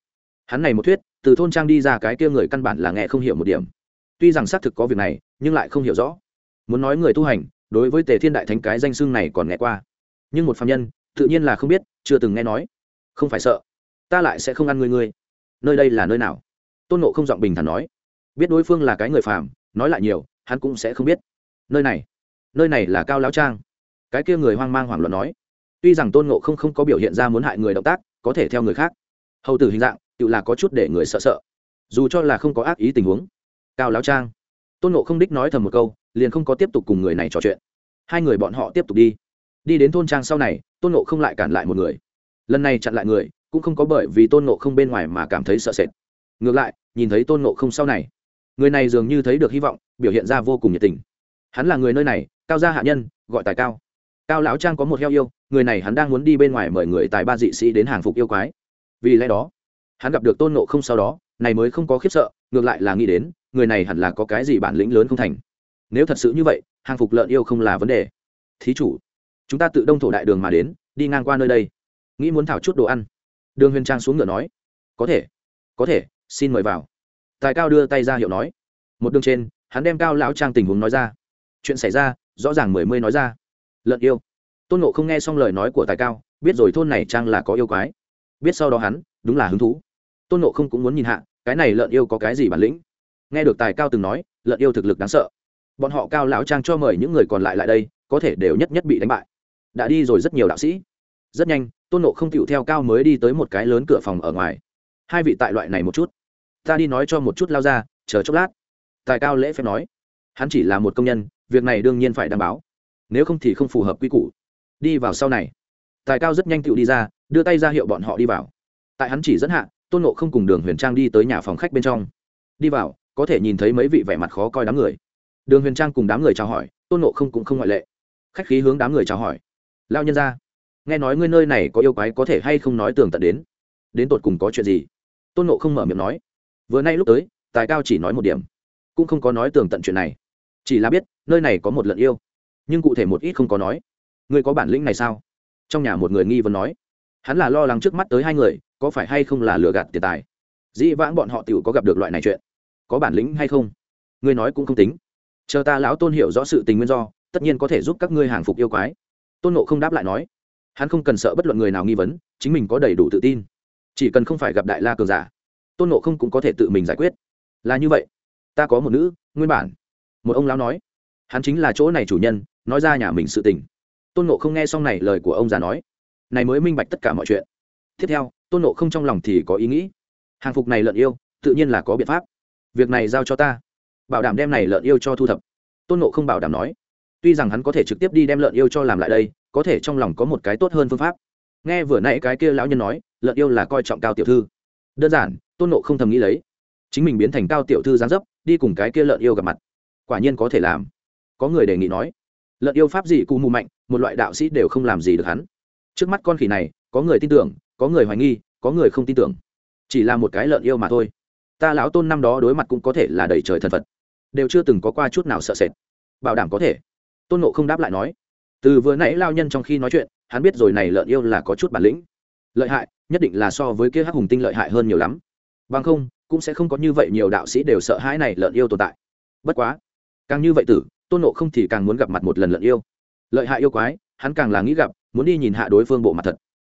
Hắn này một thuyết, từ thôn trang đi ra cái kia người căn bản là nghe không hiểu một điểm. Tuy rằng xác thực có việc này nhưng lại không hiểu rõ. Muốn nói người tu hành, đối với tề thiên đại thánh cái danh xưng này còn nghe qua. Nhưng một phạm nhân, tự nhiên là không biết, chưa từng nghe nói. Không phải sợ, ta lại sẽ không ăn người ngươi nơi đây là nơi nào? Tôn nộ không giọng bình thản nói. Biết đối phương là cái người phàm, nói lại nhiều, hắn cũng sẽ không biết. Nơi này nơi này là cao lão trang. Cái kia người hoang mang hoảng loạn nói. Tuy rằng tôn nộ không không có biểu hiện ra muốn hại người động tác, có thể theo người khác. Hầu tử hình dạng, tự là có chút để người sợ sợ. Dù cho là không có ác ý tình huống. Cao lão trang tôn nộ không đích nói thầm một câu, liền không có tiếp tục cùng người này trò chuyện. Hai người bọn họ tiếp tục đi. Đi đến thôn trang sau này, tôn nộ không lại cản lại một người. Lần này chặn lại người, cũng không có bởi vì tôn nộ không bên ngoài mà cảm thấy sợ sệt. Ngược lại, nhìn thấy tôn nộ không sau này, người này dường như thấy được hy vọng, biểu hiện ra vô cùng nhiệt tình. Hắn là người nơi này, cao gia hạ nhân, gọi tài cao. Cao lão trang có một heo yêu, người này hắn đang muốn đi bên ngoài mời người tài ba dị sĩ đến hàng phục yêu quái. Vì lẽ đó, hắn gặp được tôn nộ không sau đó này mới không có khiếp sợ, ngược lại là nghĩ đến, người này hẳn là có cái gì bản lĩnh lớn không thành. Nếu thật sự như vậy, hàng phục lợn yêu không là vấn đề. Thí chủ, chúng ta tự đông thổ đại đường mà đến, đi ngang qua nơi đây. Nghĩ muốn thảo chút đồ ăn. Đường huyền trang xuống ngựa nói. Có thể có thể, xin mời vào. Tài cao đưa tay ra hiệu nói. Một đường trên, hắn đem cao lão trang tình huống nói ra. Chuyện xảy ra, rõ ràng mười mươi nói ra. Lợn yêu. Tôn nộ không nghe xong lời nói của tài cao, biết rồi thôn này trang là có yêu quái. Biết sau đó hắn, đúng là hứng thú tôn nộ không cũng muốn nhìn hạ, cái này lợn yêu có cái gì bản lĩnh? Nghe được tài cao từng nói, lợn yêu thực lực đáng sợ. Bọn họ cao lão trang cho mời những người còn lại lại đây, có thể đều nhất nhất bị đánh bại. Đã đi rồi rất nhiều đạo sĩ. Rất nhanh, tôn nộ không chịu theo cao mới đi tới một cái lớn cửa phòng ở ngoài. Hai vị tại loại này một chút. Ta đi nói cho một chút lao ra, chờ chốc lát. Tài cao lễ phép nói. Hắn chỉ là một công nhân, việc này đương nhiên phải đảm bảo. Nếu không thì không phù hợp quy củ. Đi vào sau này. Tài cao rất nhanh tựu đi ra, đưa tay ra hiệu bọn họ đi vào. Tại hắn chỉ dẫn hạ tôn nộ không cùng đường huyền trang đi tới nhà phòng khách bên trong đi vào có thể nhìn thấy mấy vị vẻ mặt khó coi đám người đường huyền trang cùng đám người chào hỏi tôn nộ không cũng không ngoại lệ khách khí hướng đám người chào hỏi lao nhân ra nghe nói ngươi nơi này có yêu quái có thể hay không nói tường tận đến đến tột cùng có chuyện gì tôn nộ không mở miệng nói vừa nay lúc tới tài cao chỉ nói một điểm cũng không có nói tường tận chuyện này chỉ là biết nơi này có một lận yêu nhưng cụ thể một ít không có nói ngươi có bản lĩnh này sao trong nhà một người nghi vấn nói hắn là lo lắng trước mắt tới hai người có phải hay không là lừa gạt tiền tài? Dĩ vãng bọn họ tiểu có gặp được loại này chuyện. Có bản lĩnh hay không? Ngươi nói cũng không tính. Chờ ta lão tôn hiểu rõ sự tình nguyên do, tất nhiên có thể giúp các ngươi hàng phục yêu quái. Tôn nộ không đáp lại nói. Hắn không cần sợ bất luận người nào nghi vấn, chính mình có đầy đủ tự tin. Chỉ cần không phải gặp đại la cường giả, tôn nộ không cũng có thể tự mình giải quyết. Là như vậy. Ta có một nữ, nguyên bản. Một ông lão nói. Hắn chính là chỗ này chủ nhân, nói ra nhà mình sự tình. Tôn nộ không nghe xong này lời của ông già nói. Này mới minh bạch tất cả mọi chuyện tiếp theo, tôn nộ không trong lòng thì có ý nghĩ. Hàng phục này lợn yêu, tự nhiên là có biện pháp. Việc này giao cho ta. Bảo đảm đem này lợn yêu cho thu thập. Tôn nộ không bảo đảm nói. Tuy rằng hắn có thể trực tiếp đi đem lợn yêu cho làm lại đây, có thể trong lòng có một cái tốt hơn phương pháp. Nghe vừa nãy cái kia lão nhân nói, lợn yêu là coi trọng cao tiểu thư. Đơn giản, tôn nộ không thầm nghĩ lấy. Chính mình biến thành cao tiểu thư gián dấp, đi cùng cái kia lợn yêu gặp mặt. Quả nhiên có thể làm. Có người đề nghị nói. Lợn yêu pháp gì cù mù mạnh, một loại đạo sĩ đều không làm gì được hắn. Trước mắt con khỉ này, có người tin tưởng có người hoài nghi, có người không tin tưởng. Chỉ là một cái lợn yêu mà thôi. Ta lão tôn năm đó đối mặt cũng có thể là đầy trời thần phật. Đều chưa từng có qua chút nào sợ sệt. Bảo đảm có thể. Tôn nộ không đáp lại nói. Từ vừa nãy lao nhân trong khi nói chuyện, hắn biết rồi này lợn yêu là có chút bản lĩnh. Lợi hại, nhất định là so với kia hắc hùng tinh lợi hại hơn nhiều lắm. Bằng không, cũng sẽ không có như vậy nhiều đạo sĩ đều sợ hãi này lợn yêu tồn tại. Bất quá, càng như vậy tử, tôn nộ không thì càng muốn gặp mặt một lần lợn yêu. Lợi hại yêu quái, hắn càng là nghĩ gặp, muốn đi nhìn hạ đối phương bộ mặt thật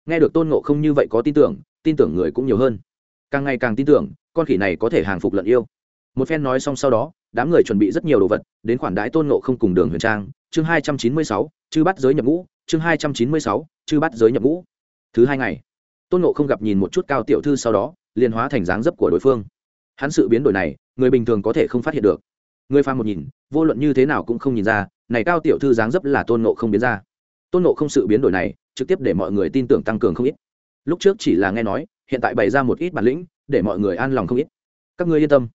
nghe được tôn ngộ không như vậy có tin tưởng tin tưởng người cũng nhiều hơn. Càng ngày càng tin tưởng, con khỉ này có thể hàng phục lận yêu. Một phen nói xong sau đó, đám người chuẩn bị rất nhiều đồ vật, đến khoản đãi tôn ngộ không cùng đường huyền trang, chương hai trăm chín mươi sáu, chư bắt giới nhập ngũ, chương hai trăm chín mươi sáu, chư bắt giới nhập ngũ. Thứ hai ngày, tôn ngộ không gặp nhìn một chút cao tiểu thư sau đó, liền hóa thành dáng dấp của đối phương. Hắn sự biến đổi này, người bình thường có thể không phát hiện được. Người pha một nhìn, vô luận như thế nào cũng không nhìn ra, này cao tiểu thư dáng dấp là tôn ngộ không biến ra tôn nộ không sự biến đổi này, trực tiếp để mọi người tin tưởng tăng cường không ít. Lúc trước chỉ là nghe nói, hiện tại bày ra một ít bản lĩnh, để mọi người an lòng không ít. Các ngươi yên tâm,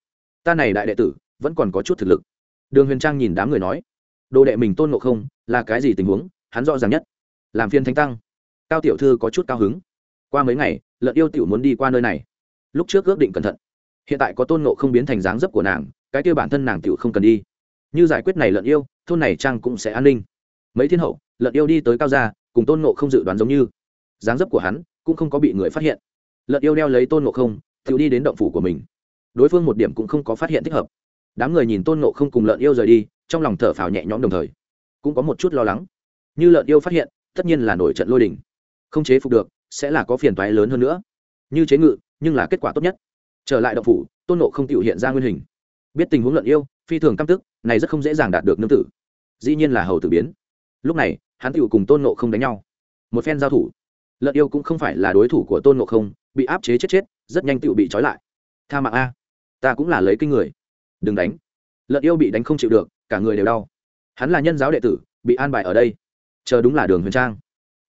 ta này đại đệ tử, vẫn còn có chút thực lực. Đường huyền trang nhìn đám người nói, đồ đệ mình tôn ngộ không, là cái gì tình huống, hắn rõ ràng nhất. Làm phiên thánh tăng. Cao tiểu thư có chút cao hứng. Qua mấy ngày lợn yêu tiểu muốn đi qua nơi này. Lúc trước ước định cẩn thận. Hiện tại có tôn ngộ không biến thành dáng dấp của nàng, cái kêu bản thân nàng tiểu không cần đi. Như giải quyết này lợn yêu, thôn này trang cũng sẽ an ninh. Mấy thiên hậu lợn yêu đi tới cao gia, cùng tôn ngộ không dự đoán giống như. Dáng dấp của hắn cũng không có bị người phát hiện. Lợn yêu đeo lấy tôn ngộ không, tự đi đến động phủ của mình. Đối phương một điểm cũng không có phát hiện thích hợp. Đám người nhìn tôn ngộ không cùng lợn yêu rời đi, trong lòng thở phào nhẹ nhõm đồng thời. Cũng có một chút lo lắng. Như lợn yêu phát hiện, tất nhiên là nổi trận lôi đình. Không chế phục được, sẽ là có phiền toái lớn hơn nữa. Như chế ngự, nhưng là kết quả tốt nhất. Trở lại động phủ, tôn nộ không tự hiện ra nguyên hình. Biết tình huống lợn yêu, phi thường căm tức, này rất không dễ dàng đạt được nương tử. Dĩ nhiên là hầu tử biến. Lúc này hắn tự cùng tôn nộ không đánh nhau. Một phen giao thủ lợn yêu cũng không phải là đối thủ của tôn nộ không, bị áp chế chết chết, rất nhanh tự bị trói lại. Tha mạng a, ta cũng là lấy kinh người. Đừng đánh. Lợn yêu bị đánh không chịu được, cả người đều đau. Hắn là nhân giáo đệ tử, bị an bài ở đây. Chờ đúng là đường huyền trang.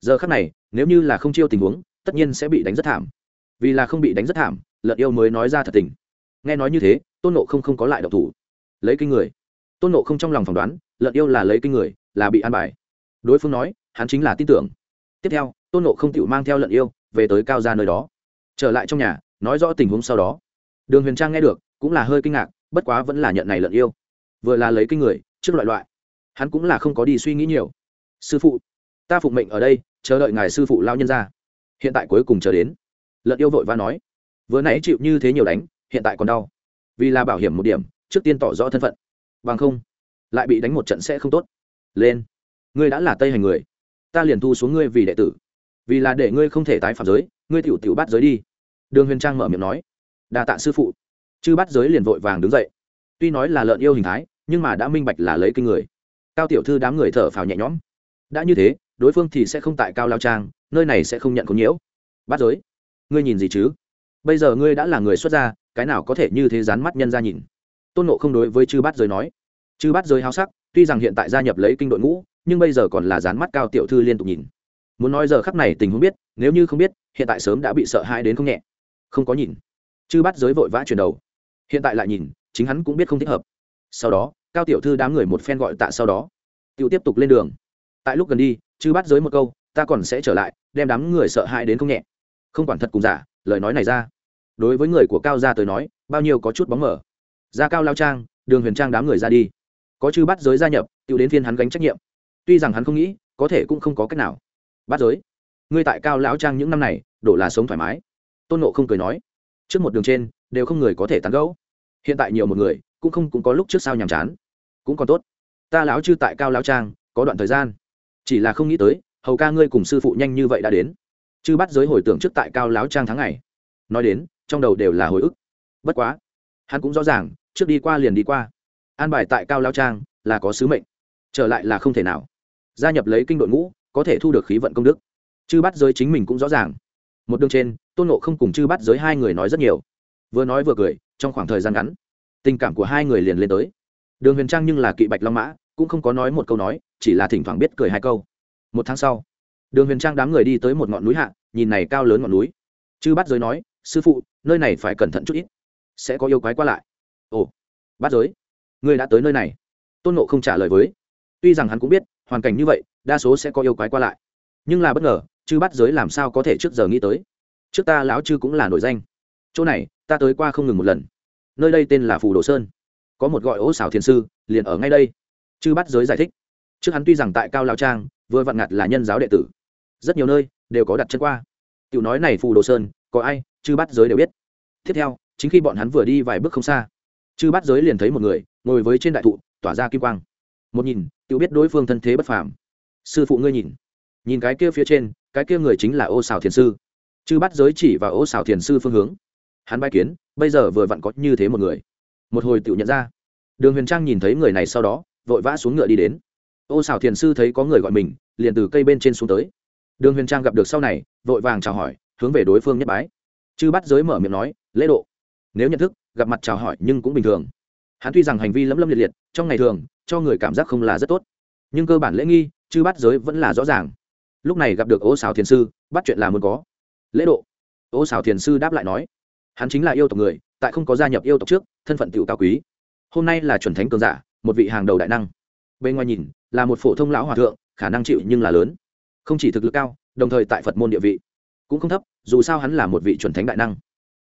Giờ khắc này, nếu như là không chiêu tình huống, tất nhiên sẽ bị đánh rất thảm. Vì là không bị đánh rất thảm lợn yêu mới nói ra thật tình. Nghe nói như thế, tôn nộ không không có lại độc thủ. Lấy kinh người. Tôn nộ không trong lòng phỏng đoán lợn yêu là lấy kinh người, là bị an bài đối phương nói, hắn chính là tin tưởng. Tiếp theo, tôn nộ không chịu mang theo lợn yêu, về tới cao ra nơi đó. Trở lại trong nhà, nói rõ tình huống sau đó. Đường huyền trang nghe được, cũng là hơi kinh ngạc, bất quá vẫn là nhận này lợn yêu. Vừa là lấy kinh người, trước loại loại. Hắn cũng là không có đi suy nghĩ nhiều. Sư phụ, ta phụng mệnh ở đây, chờ đợi ngài sư phụ lao nhân ra. Hiện tại cuối cùng chờ đến. Lợn yêu vội và nói, vừa nãy chịu như thế nhiều đánh, hiện tại còn đau. Vì là bảo hiểm một điểm, trước tiên tỏ rõ thân phận. Bằng không, lại bị đánh một trận sẽ không tốt. Lên ngươi đã là tây hành người, ta liền thu xuống ngươi vì đệ tử. Vì là để ngươi không thể tái phạm giới, ngươi tiểu tiểu bắt giới đi. Đường huyền trang mở miệng nói. Đa tạ sư phụ. Chư bắt giới liền vội vàng đứng dậy. Tuy nói là lợn yêu hình thái, nhưng mà đã minh bạch là lấy kinh người. Cao tiểu thư đám người thở phào nhẹ nhõm. Đã như thế, đối phương thì sẽ không tại cao lao trang, nơi này sẽ không nhận có nhiễu. Bắt giới? Ngươi nhìn gì chứ? Bây giờ ngươi đã là người xuất gia, cái nào có thể như thế dán mắt nhân ra nhìn? Tôn nộ không đối với chư bát giới nói. Chư bát giới háo sắc, tuy rằng hiện tại gia nhập lấy kinh đội ngũ nhưng bây giờ còn là dán mắt cao tiểu thư liên tục nhìn. Muốn nói giờ khắc này tình huống biết, nếu như không biết, hiện tại sớm đã bị sợ hãi đến không nhẹ. Không có nhìn. Chư bát giới vội vã chuyển đầu. Hiện tại lại nhìn, chính hắn cũng biết không thích hợp. Sau đó, cao tiểu thư đám người một phen gọi tạ sau đó. Tiểu tiếp tục lên đường. Tại lúc gần đi, chư bắt giới một câu, ta còn sẽ trở lại, đem đám người sợ hãi đến không nhẹ. Không quản thật cùng giả, lời nói này ra. Đối với người của cao gia tới nói, bao nhiêu có chút bóng mở ra cao lao trang, đường huyền trang đám người ra đi. Có chư bắt giới gia nhập, tiểu đến phiên hắn gánh trách nhiệm tuy rằng hắn không nghĩ, có thể cũng không có cách nào. Bắt giới, ngươi tại cao lão trang những năm này, đổ là sống thoải mái. Tôn nộ không cười nói, trước một đường trên, đều không người có thể tán gẫu. Hiện tại nhiều một người, cũng không cũng có lúc trước sao nhàm chán. Cũng còn tốt. Ta lão chư tại cao lão trang, có đoạn thời gian. Chỉ là không nghĩ tới, hầu ca ngươi cùng sư phụ nhanh như vậy đã đến. Chư bắt giới hồi tưởng trước tại cao lão trang tháng ngày. Nói đến, trong đầu đều là hồi ức. Bất quá, hắn cũng rõ ràng, trước đi qua liền đi qua. An bài tại cao lão trang là có sứ mệnh, trở lại là không thể nào gia nhập lấy kinh đội ngũ, có thể thu được khí vận công đức. Chư bắt giới chính mình cũng rõ ràng. Một đường trên, tôn nộ không cùng chư bắt giới hai người nói rất nhiều. Vừa nói vừa cười, trong khoảng thời gian ngắn, tình cảm của hai người liền lên tới. Đường huyền trang nhưng là kỵ bạch long mã, cũng không có nói một câu nói, chỉ là thỉnh thoảng biết cười hai câu. Một tháng sau, đường huyền trang đám người đi tới một ngọn núi hạ, nhìn này cao lớn ngọn núi. Chư bắt giới nói, sư phụ, nơi này phải cẩn thận chút ít, sẽ có yêu quái qua lại. Ồ bắt giới, ngươi đã tới nơi này? Tôn nộ không trả lời với. Tuy rằng hắn cũng biết hoàn cảnh như vậy, đa số sẽ có yêu quái qua lại. Nhưng là bất ngờ, chư bắt giới làm sao có thể trước giờ nghĩ tới? Trước ta lão chư cũng là nổi danh. Chỗ này, ta tới qua không ngừng một lần. Nơi đây tên là phù đồ sơn. Có một gọi ố xảo thiền sư, liền ở ngay đây. Chư bắt giới giải thích. Trước hắn tuy rằng tại cao lao trang, vừa vặn ngặt là nhân giáo đệ tử. Rất nhiều nơi, đều có đặt chân qua. Tiểu nói này phù đồ sơn, có ai? Chư bắt giới đều biết. Tiếp theo, chính khi bọn hắn vừa đi vài bước không xa, chư bắt giới liền thấy một người, ngồi với trên đại thụ, tỏa ra kim quang một nhìn, tự biết đối phương thân thế bất phàm. Sư phụ ngươi nhìn. Nhìn cái kia phía trên, cái kia người chính là ô xào thiền sư. Chư bắt giới chỉ và ô xào thiền sư phương hướng. Hắn bay kiến, bây giờ vừa vặn có như thế một người. Một hồi tự nhận ra. Đường huyền trang nhìn thấy người này sau đó, vội vã xuống ngựa đi đến. Ô xào thiền sư thấy có người gọi mình, liền từ cây bên trên xuống tới. Đường huyền trang gặp được sau này, vội vàng chào hỏi, hướng về đối phương nhất bái. Chư bắt giới mở miệng nói, lễ độ. Nếu nhận thức, gặp mặt chào hỏi nhưng cũng bình thường hắn tuy rằng hành vi lấm lâm liệt liệt, trong ngày thường, cho người cảm giác không là rất tốt. Nhưng cơ bản lễ nghi, chư bắt giới vẫn là rõ ràng. Lúc này gặp được ô xào thiền sư, bắt chuyện là muốn có. Lễ độ. Ô xào thiền sư đáp lại nói, hắn chính là yêu tộc người, tại không có gia nhập yêu tộc trước, thân phận tựu cao quý. Hôm nay là chuẩn thánh cường giả, một vị hàng đầu đại năng. Bên ngoài nhìn, là một phổ thông lão hòa thượng, khả năng chịu nhưng là lớn. Không chỉ thực lực cao, đồng thời tại phật môn địa vị cũng không thấp, dù sao hắn là một vị chuẩn thánh đại năng.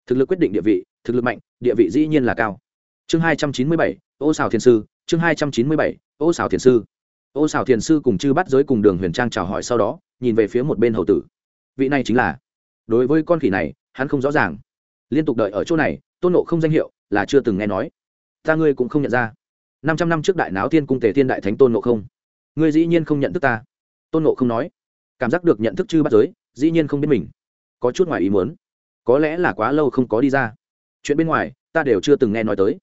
Thực lực quyết định địa vị, thực lực mạnh, địa vị dĩ nhiên là cao chương hai trăm chín mươi bảy, ô xào thiền sư, chương hai trăm chín mươi bảy, ô xào thiền sư. Ô xào thiền sư cùng chư bắt giới cùng đường huyền trang chào hỏi sau đó, nhìn về phía một bên hầu tử. Vị này chính là, đối với con khỉ này, hắn không rõ ràng. Liên tục đợi ở chỗ này, tôn nộ không danh hiệu là chưa từng nghe nói. Ta ngươi cũng không nhận ra. Năm trăm năm trước đại náo thiên cung tề thiên đại thánh tôn nộ không. Ngươi dĩ nhiên không nhận thức ta. Tôn nộ không nói, cảm giác được nhận thức chư bắt giới, dĩ nhiên không biết mình. Có chút ngoài ý muốn. Có lẽ là quá lâu không có đi ra. Chuyện bên ngoài, ta đều chưa từng nghe nói tới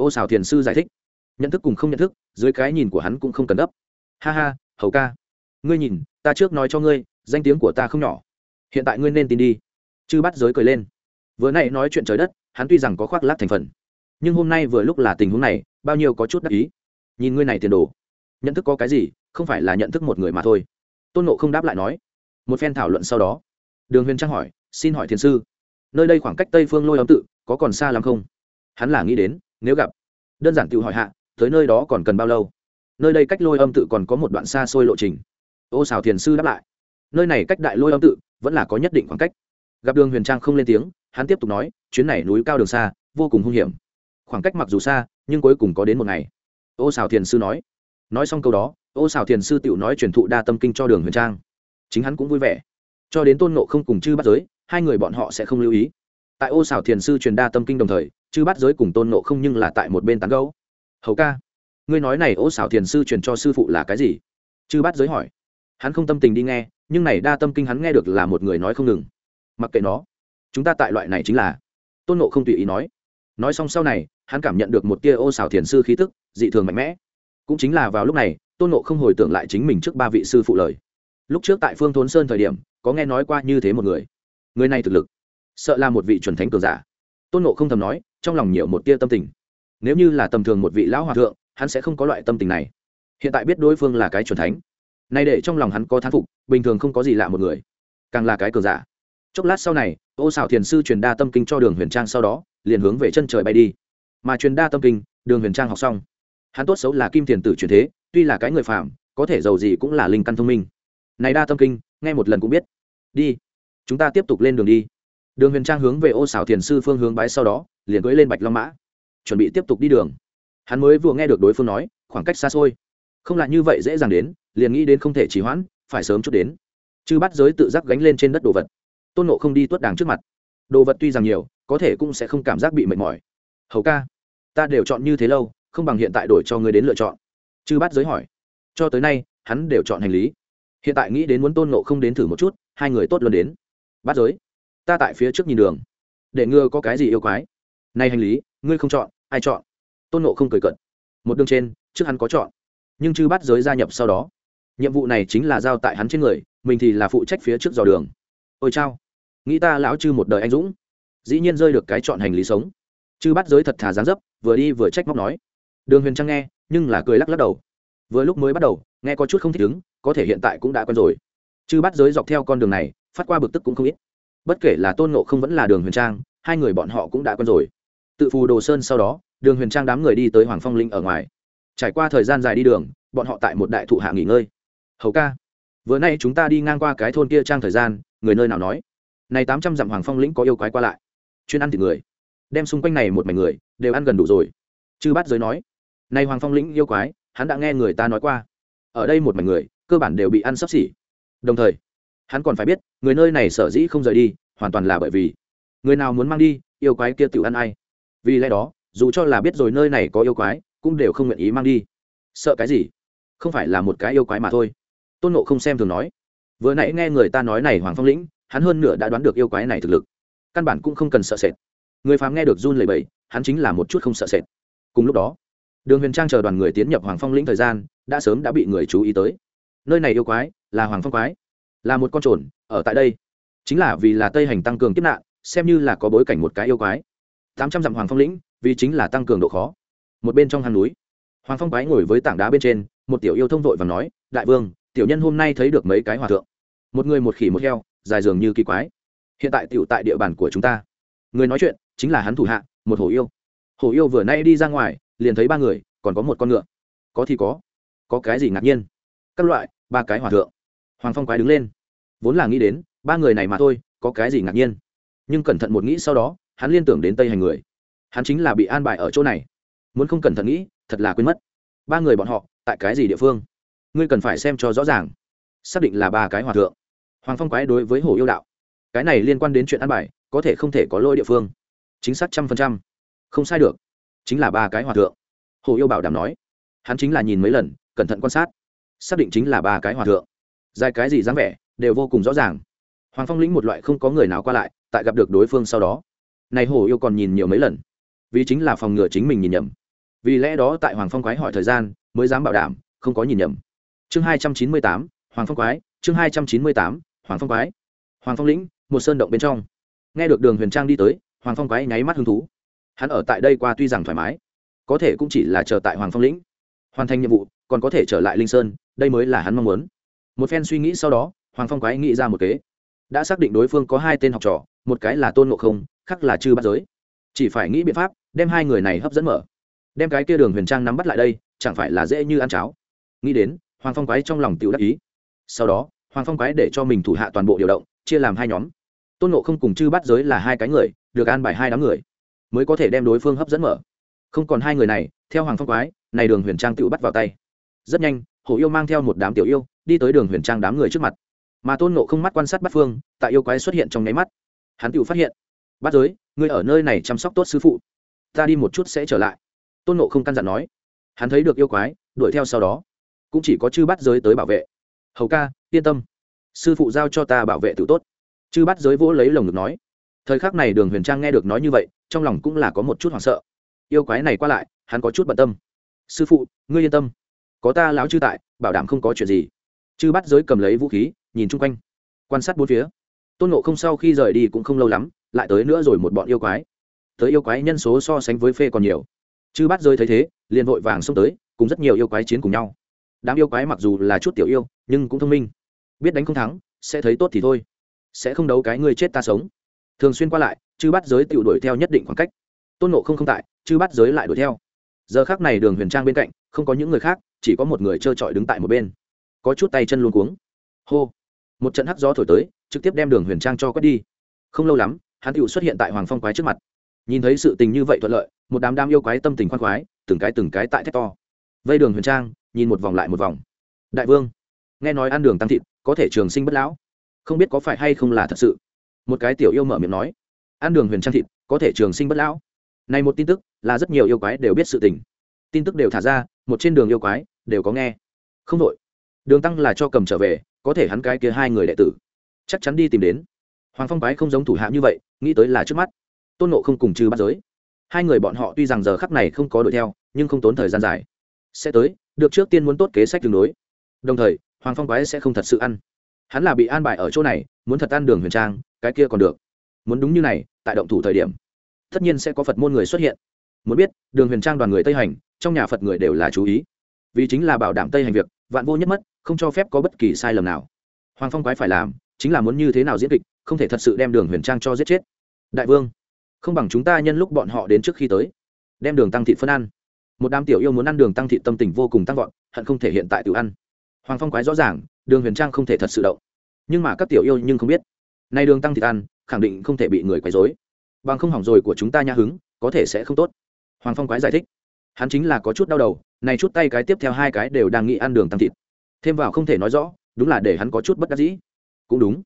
ô xào thiền sư giải thích. Nhận thức cùng không nhận thức, dưới cái nhìn của hắn cũng không cần gấp. Ha ha, hầu ca. Ngươi nhìn, ta trước nói cho ngươi, danh tiếng của ta không nhỏ. Hiện tại ngươi nên tin đi. Chư bắt giới cười lên. Vừa nãy nói chuyện trời đất, hắn tuy rằng có khoác lác thành phần, nhưng hôm nay vừa lúc là tình huống này, bao nhiêu có chút đắc ý. Nhìn ngươi này tiền đồ. Nhận thức có cái gì, không phải là nhận thức một người mà thôi. Tôn nộ không đáp lại nói. Một phen thảo luận sau đó, đường huyền trang hỏi, xin hỏi thiền sư, nơi đây khoảng cách tây phương lôi âm tự có còn xa lắm không? Hắn là nghĩ đến nếu gặp, đơn giản tự hỏi hạ, tới nơi đó còn cần bao lâu? Nơi đây cách lôi âm tự còn có một đoạn xa xôi lộ trình. Ô xào thiền sư đáp lại. Nơi này cách đại lôi âm tự vẫn là có nhất định khoảng cách. Gặp đường huyền trang không lên tiếng, hắn tiếp tục nói, chuyến này núi cao đường xa, vô cùng hung hiểm. Khoảng cách mặc dù xa, nhưng cuối cùng có đến một ngày. Ô xào thiền sư nói. Nói xong câu đó, ô xào thiền sư tựu nói truyền thụ đa tâm kinh cho đường huyền trang. Chính hắn cũng vui vẻ. Cho đến tôn nộ không cùng chư bắt giới, hai người bọn họ sẽ không lưu ý tại ô xảo thiền sư truyền đa tâm kinh đồng thời, chư bắt giới cùng tôn nộ không nhưng là tại một bên tán gấu hầu ca, ngươi nói này ô xảo thiền sư truyền cho sư phụ là cái gì? Chư bắt giới hỏi. Hắn không tâm tình đi nghe, nhưng này đa tâm kinh hắn nghe được là một người nói không ngừng. Mặc kệ nó, chúng ta tại loại này chính là. Tôn nộ không tùy ý nói. Nói xong sau này, hắn cảm nhận được một tia ô xảo thiền sư khí tức, dị thường mạnh mẽ. Cũng chính là vào lúc này, tôn nộ không hồi tưởng lại chính mình trước ba vị sư phụ lời. Lúc trước tại phương thốn sơn thời điểm, có nghe nói qua như thế một người. Người này thực lực sợ là một vị chuẩn thánh cường giả. Tôn nộ không thầm nói, trong lòng nhiều một tia tâm tình. Nếu như là tầm thường một vị lão hòa thượng, hắn sẽ không có loại tâm tình này. Hiện tại biết đối phương là cái chuẩn thánh. Nay để trong lòng hắn có thán phục, bình thường không có gì lạ một người. Càng là cái cường giả. Chốc lát sau này, ô xảo thiền sư truyền đa tâm kinh cho đường huyền trang sau đó, liền hướng về chân trời bay đi. Mà truyền đa tâm kinh, đường huyền trang học xong. Hắn tốt xấu là kim thiền tử truyền thế, tuy là cái người phạm có thể giàu gì cũng là linh căn thông minh. Này đa tâm kinh, nghe một lần cũng biết. Đi, chúng ta tiếp tục lên đường đi đường huyền trang hướng về ô xảo thiền sư phương hướng bái sau đó, liền cưỡi lên bạch long mã, chuẩn bị tiếp tục đi đường. Hắn mới vừa nghe được đối phương nói, khoảng cách xa xôi. Không là như vậy dễ dàng đến, liền nghĩ đến không thể trì hoãn, phải sớm chút đến. Chư bắt giới tự giác gánh lên trên đất đồ vật. Tôn nộ không đi tuất đàng trước mặt. Đồ vật tuy rằng nhiều, có thể cũng sẽ không cảm giác bị mệt mỏi. Hầu ca, ta đều chọn như thế lâu, không bằng hiện tại đổi cho người đến lựa chọn. Chư bắt giới hỏi. Cho tới nay, hắn đều chọn hành lý. Hiện tại nghĩ đến muốn tôn nộ không đến thử một chút, hai người tốt luôn đến. Bắt giới ta tại phía trước nhìn đường, để ngừa có cái gì yêu quái. Nay hành lý, ngươi không chọn, ai chọn? Tôn nộ không cười cận một đường trên, trước hắn có chọn, nhưng chư bắt giới gia nhập sau đó, nhiệm vụ này chính là giao tại hắn trên người, mình thì là phụ trách phía trước dò đường. Ôi chao, nghĩ ta lão chư một đời anh dũng, dĩ nhiên rơi được cái chọn hành lý sống. Chư bắt giới thật thà dáng dấp, vừa đi vừa trách móc nói. Đường huyền trang nghe, nhưng là cười lắc lắc đầu. Vừa lúc mới bắt đầu, nghe có chút không thích ứng, có thể hiện tại cũng đã quen rồi. Chư bắt giới dọc theo con đường này, phát qua bực tức cũng không ít bất kể là tôn nộ không vẫn là đường huyền trang, hai người bọn họ cũng đã quen rồi. Tự phù đồ sơn sau đó, đường huyền trang đám người đi tới hoàng phong linh ở ngoài. Trải qua thời gian dài đi đường, bọn họ tại một đại thụ hạ nghỉ ngơi. Hầu ca, vừa nay chúng ta đi ngang qua cái thôn kia trang thời gian, người nơi nào nói? Này tám trăm dặm hoàng phong lĩnh có yêu quái qua lại. Chuyên ăn thịt người. Đem xung quanh này một mảnh người, đều ăn gần đủ rồi. Chư bát giới nói, này hoàng phong lĩnh yêu quái, hắn đã nghe người ta nói qua. Ở đây một mảnh người, cơ bản đều bị ăn sắp xỉ. Đồng thời hắn còn phải biết, người nơi này sở dĩ không rời đi, hoàn toàn là bởi vì người nào muốn mang đi, yêu quái kia tự ăn ai. Vì lẽ đó, dù cho là biết rồi nơi này có yêu quái, cũng đều không nguyện ý mang đi. Sợ cái gì? Không phải là một cái yêu quái mà thôi. Tôn nộ không xem thường nói. Vừa nãy nghe người ta nói này hoàng phong lĩnh, hắn hơn nửa đã đoán được yêu quái này thực lực. Căn bản cũng không cần sợ sệt. Người phàm nghe được run lẩy bẩy, hắn chính là một chút không sợ sệt. Cùng lúc đó, đường huyền trang chờ đoàn người tiến nhập hoàng phong lĩnh thời gian, đã sớm đã bị người chú ý tới. Nơi này yêu quái là hoàng phong quái là một con trồn, ở tại đây. Chính là vì là tây hành tăng cường kiếp nạn, xem như là có bối cảnh một cái yêu quái. Tám trăm dặm hoàng phong lĩnh, vì chính là tăng cường độ khó. Một bên trong hang núi, hoàng phong quái ngồi với tảng đá bên trên, một tiểu yêu thông vội và nói, đại vương, tiểu nhân hôm nay thấy được mấy cái hòa thượng. Một người một khỉ một heo, dài dường như kỳ quái. Hiện tại tiểu tại địa bàn của chúng ta. Người nói chuyện, chính là hắn thủ hạ, một hổ yêu. Hổ yêu vừa nay đi ra ngoài, liền thấy ba người, còn có một con ngựa. Có thì có có cái gì ngạc nhiên? Các loại, ba cái hòa thượng hoàng phong quái đứng lên. Vốn là nghĩ đến, ba người này mà thôi, có cái gì ngạc nhiên. Nhưng cẩn thận một nghĩ sau đó, hắn liên tưởng đến tây hành người. Hắn chính là bị an bài ở chỗ này. Muốn không cẩn thận nghĩ, thật là quên mất. Ba người bọn họ, tại cái gì địa phương? Ngươi cần phải xem cho rõ ràng. Xác định là ba cái hòa thượng. Hoàng phong quái đối với hồ yêu đạo. Cái này liên quan đến chuyện an bài, có thể không thể có lôi địa phương. Chính xác trăm phần trăm. Không sai được. Chính là ba cái hòa thượng. Hồ yêu bảo đảm nói. Hắn chính là nhìn mấy lần, cẩn thận quan sát. Xác định chính là ba cái hòa thượng dài cái gì dáng vẻ, đều vô cùng rõ ràng. Hoàng phong lĩnh một loại không có người nào qua lại, tại gặp được đối phương sau đó. Này hồ yêu còn nhìn nhiều mấy lần. Vì chính là phòng ngừa chính mình nhìn nhầm. Vì lẽ đó tại hoàng phong quái hỏi thời gian, mới dám bảo đảm, không có nhìn nhầm. Chương hai trăm chín mươi tám, hoàng phong quái, chương hai trăm chín mươi tám, hoàng phong quái. Hoàng phong lĩnh, một sơn động bên trong. Nghe được đường huyền trang đi tới, hoàng phong quái nháy mắt hứng thú. Hắn ở tại đây qua tuy rằng thoải mái, có thể cũng chỉ là chờ tại hoàng phong lĩnh. Hoàn thành nhiệm vụ, còn có thể trở lại linh sơn, đây mới là hắn mong muốn một phen suy nghĩ sau đó, hoàng phong quái nghĩ ra một kế. Đã xác định đối phương có hai tên học trò, một cái là tôn ngộ không, khác là chư bắt giới. Chỉ phải nghĩ biện pháp, đem hai người này hấp dẫn mở. Đem cái kia đường huyền trang nắm bắt lại đây, chẳng phải là dễ như ăn cháo. Nghĩ đến, hoàng phong quái trong lòng tự đắc ý. Sau đó, hoàng phong quái để cho mình thủ hạ toàn bộ điều động, chia làm hai nhóm. Tôn ngộ không cùng chư bắt giới là hai cái người, được an bài hai đám người, mới có thể đem đối phương hấp dẫn mở. Không còn hai người này, theo hoàng phong quái, này đường huyền trang tự bắt vào tay. Rất nhanh, hổ yêu mang theo một đám tiểu yêu đi tới đường huyền trang đám người trước mặt. Mà tôn nộ không mắt quan sát bắt phương, tại yêu quái xuất hiện trong nháy mắt. Hắn tự phát hiện bắt giới, ngươi ở nơi này chăm sóc tốt sư phụ. Ta đi một chút sẽ trở lại. Tôn nộ không căn dặn nói. Hắn thấy được yêu quái, đuổi theo sau đó. Cũng chỉ có chư bắt giới tới bảo vệ. Hầu ca, yên tâm. Sư phụ giao cho ta bảo vệ tự tốt. Chư bắt giới vỗ lấy lồng ngực nói. Thời khắc này đường huyền trang nghe được nói như vậy, trong lòng cũng là có một chút hoảng sợ. Yêu quái này qua lại, hắn có chút bận tâm. Sư phụ, ngươi yên tâm. Có ta láo chư tại, bảo đảm không có chuyện gì chư bắt giới cầm lấy vũ khí, nhìn chung quanh, quan sát bốn phía. Tôn nộ không sau khi rời đi cũng không lâu lắm, lại tới nữa rồi một bọn yêu quái. Tới yêu quái nhân số so sánh với phê còn nhiều. Chư bắt giới thấy thế, liền vội vàng xông tới, cùng rất nhiều yêu quái chiến cùng nhau. Đám yêu quái mặc dù là chút tiểu yêu, nhưng cũng thông minh. Biết đánh không thắng, sẽ thấy tốt thì thôi. Sẽ không đấu cái người chết ta sống. Thường xuyên qua lại, chư bắt giới tự đuổi theo nhất định khoảng cách. Tôn nộ không không tại, chư bắt giới lại đuổi theo. Giờ khác này đường huyền trang bên cạnh, không có những người khác, chỉ có một người trơ trọi đứng tại một bên có chút tay chân luôn cuống. Hô. Một trận hắc gió thổi tới, trực tiếp đem đường huyền trang cho quét đi. Không lâu lắm, hắn tựu xuất hiện tại hoàng phong quái trước mặt. Nhìn thấy sự tình như vậy thuận lợi, một đám đam yêu quái tâm tình khoan khoái, từng cái từng cái tại thét to. Vây đường huyền trang, nhìn một vòng lại một vòng. Đại vương, nghe nói ăn đường tăng thịt, có thể trường sinh bất lão. Không biết có phải hay không là thật sự? Một cái tiểu yêu mở miệng nói. Ăn đường huyền trang thịt, có thể trường sinh bất lão. Này một tin tức, là rất nhiều yêu quái đều biết sự tình. Tin tức đều thả ra, một trên đường yêu quái, đều có nghe. Không đội đường tăng là cho cầm trở về, có thể hắn cái kia hai người đệ tử. Chắc chắn đi tìm đến. Hoàng phong bái không giống thủ hạ như vậy, nghĩ tới là trước mắt. Tôn nộ không cùng trừ bắt giới. Hai người bọn họ tuy rằng giờ khắc này không có đuổi theo, nhưng không tốn thời gian dài. Sẽ tới, được trước tiên muốn tốt kế sách tương đối đồng thời, hoàng phong quái sẽ không thật sự ăn. Hắn là bị an bài ở chỗ này, muốn thật ăn đường huyền trang, cái kia còn được. Muốn đúng như này, tại động thủ thời điểm, tất nhiên sẽ có phật môn người xuất hiện. Muốn biết, đường huyền trang đoàn người tây hành, trong nhà phật người đều là chú ý vì chính là bảo đảm tây hành việc, vạn vô nhất mất, không cho phép có bất kỳ sai lầm nào. Hoàng phong quái phải làm, chính là muốn như thế nào diễn kịch, không thể thật sự đem đường huyền trang cho giết chết. Đại vương, không bằng chúng ta nhân lúc bọn họ đến trước khi tới, đem đường tăng thị phân ăn. Một đám tiểu yêu muốn ăn đường tăng thị tâm tình vô cùng tăng vọt, hận không thể hiện tại tự ăn. Hoàng phong quái rõ ràng, đường huyền trang không thể thật sự động. Nhưng mà các tiểu yêu nhưng không biết. Nay đường tăng thị ăn, khẳng định không thể bị người quấy dối bằng không hỏng rồi của chúng ta nha hứng, có thể sẽ không tốt. Hoàng phong quái giải thích hắn chính là có chút đau đầu, này chút tay cái tiếp theo hai cái đều đang nghĩ ăn đường tăng thịt. Thêm vào không thể nói rõ, đúng là để hắn có chút bất đắc dĩ. Cũng đúng.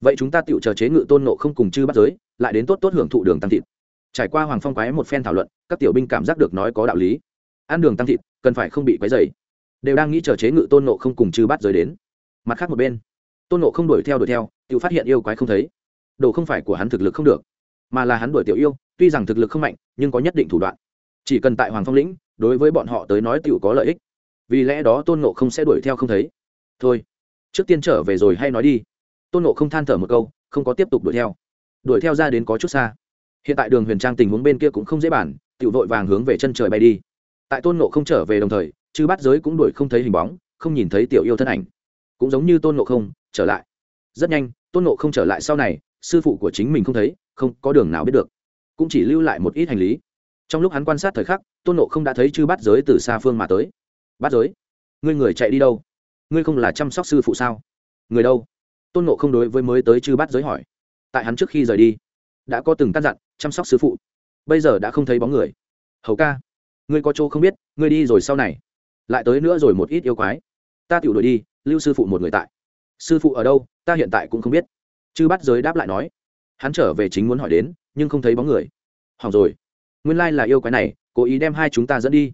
Vậy chúng ta tự chờ chế ngự tôn nộ không cùng chư bắt giới, lại đến tốt tốt hưởng thụ đường tăng thịt. Trải qua hoàng phong quái một phen thảo luận, các tiểu binh cảm giác được nói có đạo lý. Ăn đường tăng thịt, cần phải không bị quấy dày đều đang nghĩ chờ chế ngự tôn nộ không cùng chư bắt giới đến. Mặt khác một bên, tôn nộ không đuổi theo đuổi theo tự phát hiện yêu quái không thấy. Đồ không phải của hắn thực lực không được, mà là hắn đuổi tiểu yêu, tuy rằng thực lực không mạnh, nhưng có nhất định thủ đoạn chỉ cần tại hoàng phong lĩnh, đối với bọn họ tới nói tựu có lợi ích. Vì lẽ đó tôn nộ không sẽ đuổi theo không thấy. Thôi, trước tiên trở về rồi hay nói đi. Tôn nộ không than thở một câu, không có tiếp tục đuổi theo. Đuổi theo ra đến có chút xa. Hiện tại đường huyền trang tình huống bên kia cũng không dễ bản tự vội vàng hướng về chân trời bay đi. Tại tôn nộ không trở về đồng thời, chư bắt giới cũng đuổi không thấy hình bóng, không nhìn thấy tiểu yêu thân ảnh. Cũng giống như tôn nộ không, trở lại. Rất nhanh, tôn nộ không trở lại sau này, sư phụ của chính mình không thấy, không có đường nào biết được. Cũng chỉ lưu lại một ít hành lý trong lúc hắn quan sát thời khắc, tôn nộ không đã thấy chư bắt giới từ xa phương mà tới. Bắt giới, ngươi người chạy đi đâu? Ngươi không là chăm sóc sư phụ sao? Người đâu? Tôn nộ không đối với mới tới chư bắt giới hỏi. Tại hắn trước khi rời đi, đã có từng căn dặn chăm sóc sư phụ. Bây giờ đã không thấy bóng người. Hầu ca, ngươi có chỗ không biết, ngươi đi rồi sau này. Lại tới nữa rồi một ít yêu quái. Ta tiểu đuổi đi, lưu sư phụ một người tại. Sư phụ ở đâu, ta hiện tại cũng không biết. Chư bắt giới đáp lại nói. Hắn trở về chính muốn hỏi đến, nhưng không thấy bóng người. Hỏng rồi nguyên lai là yêu quái này, cố ý đem hai chúng ta dẫn đi.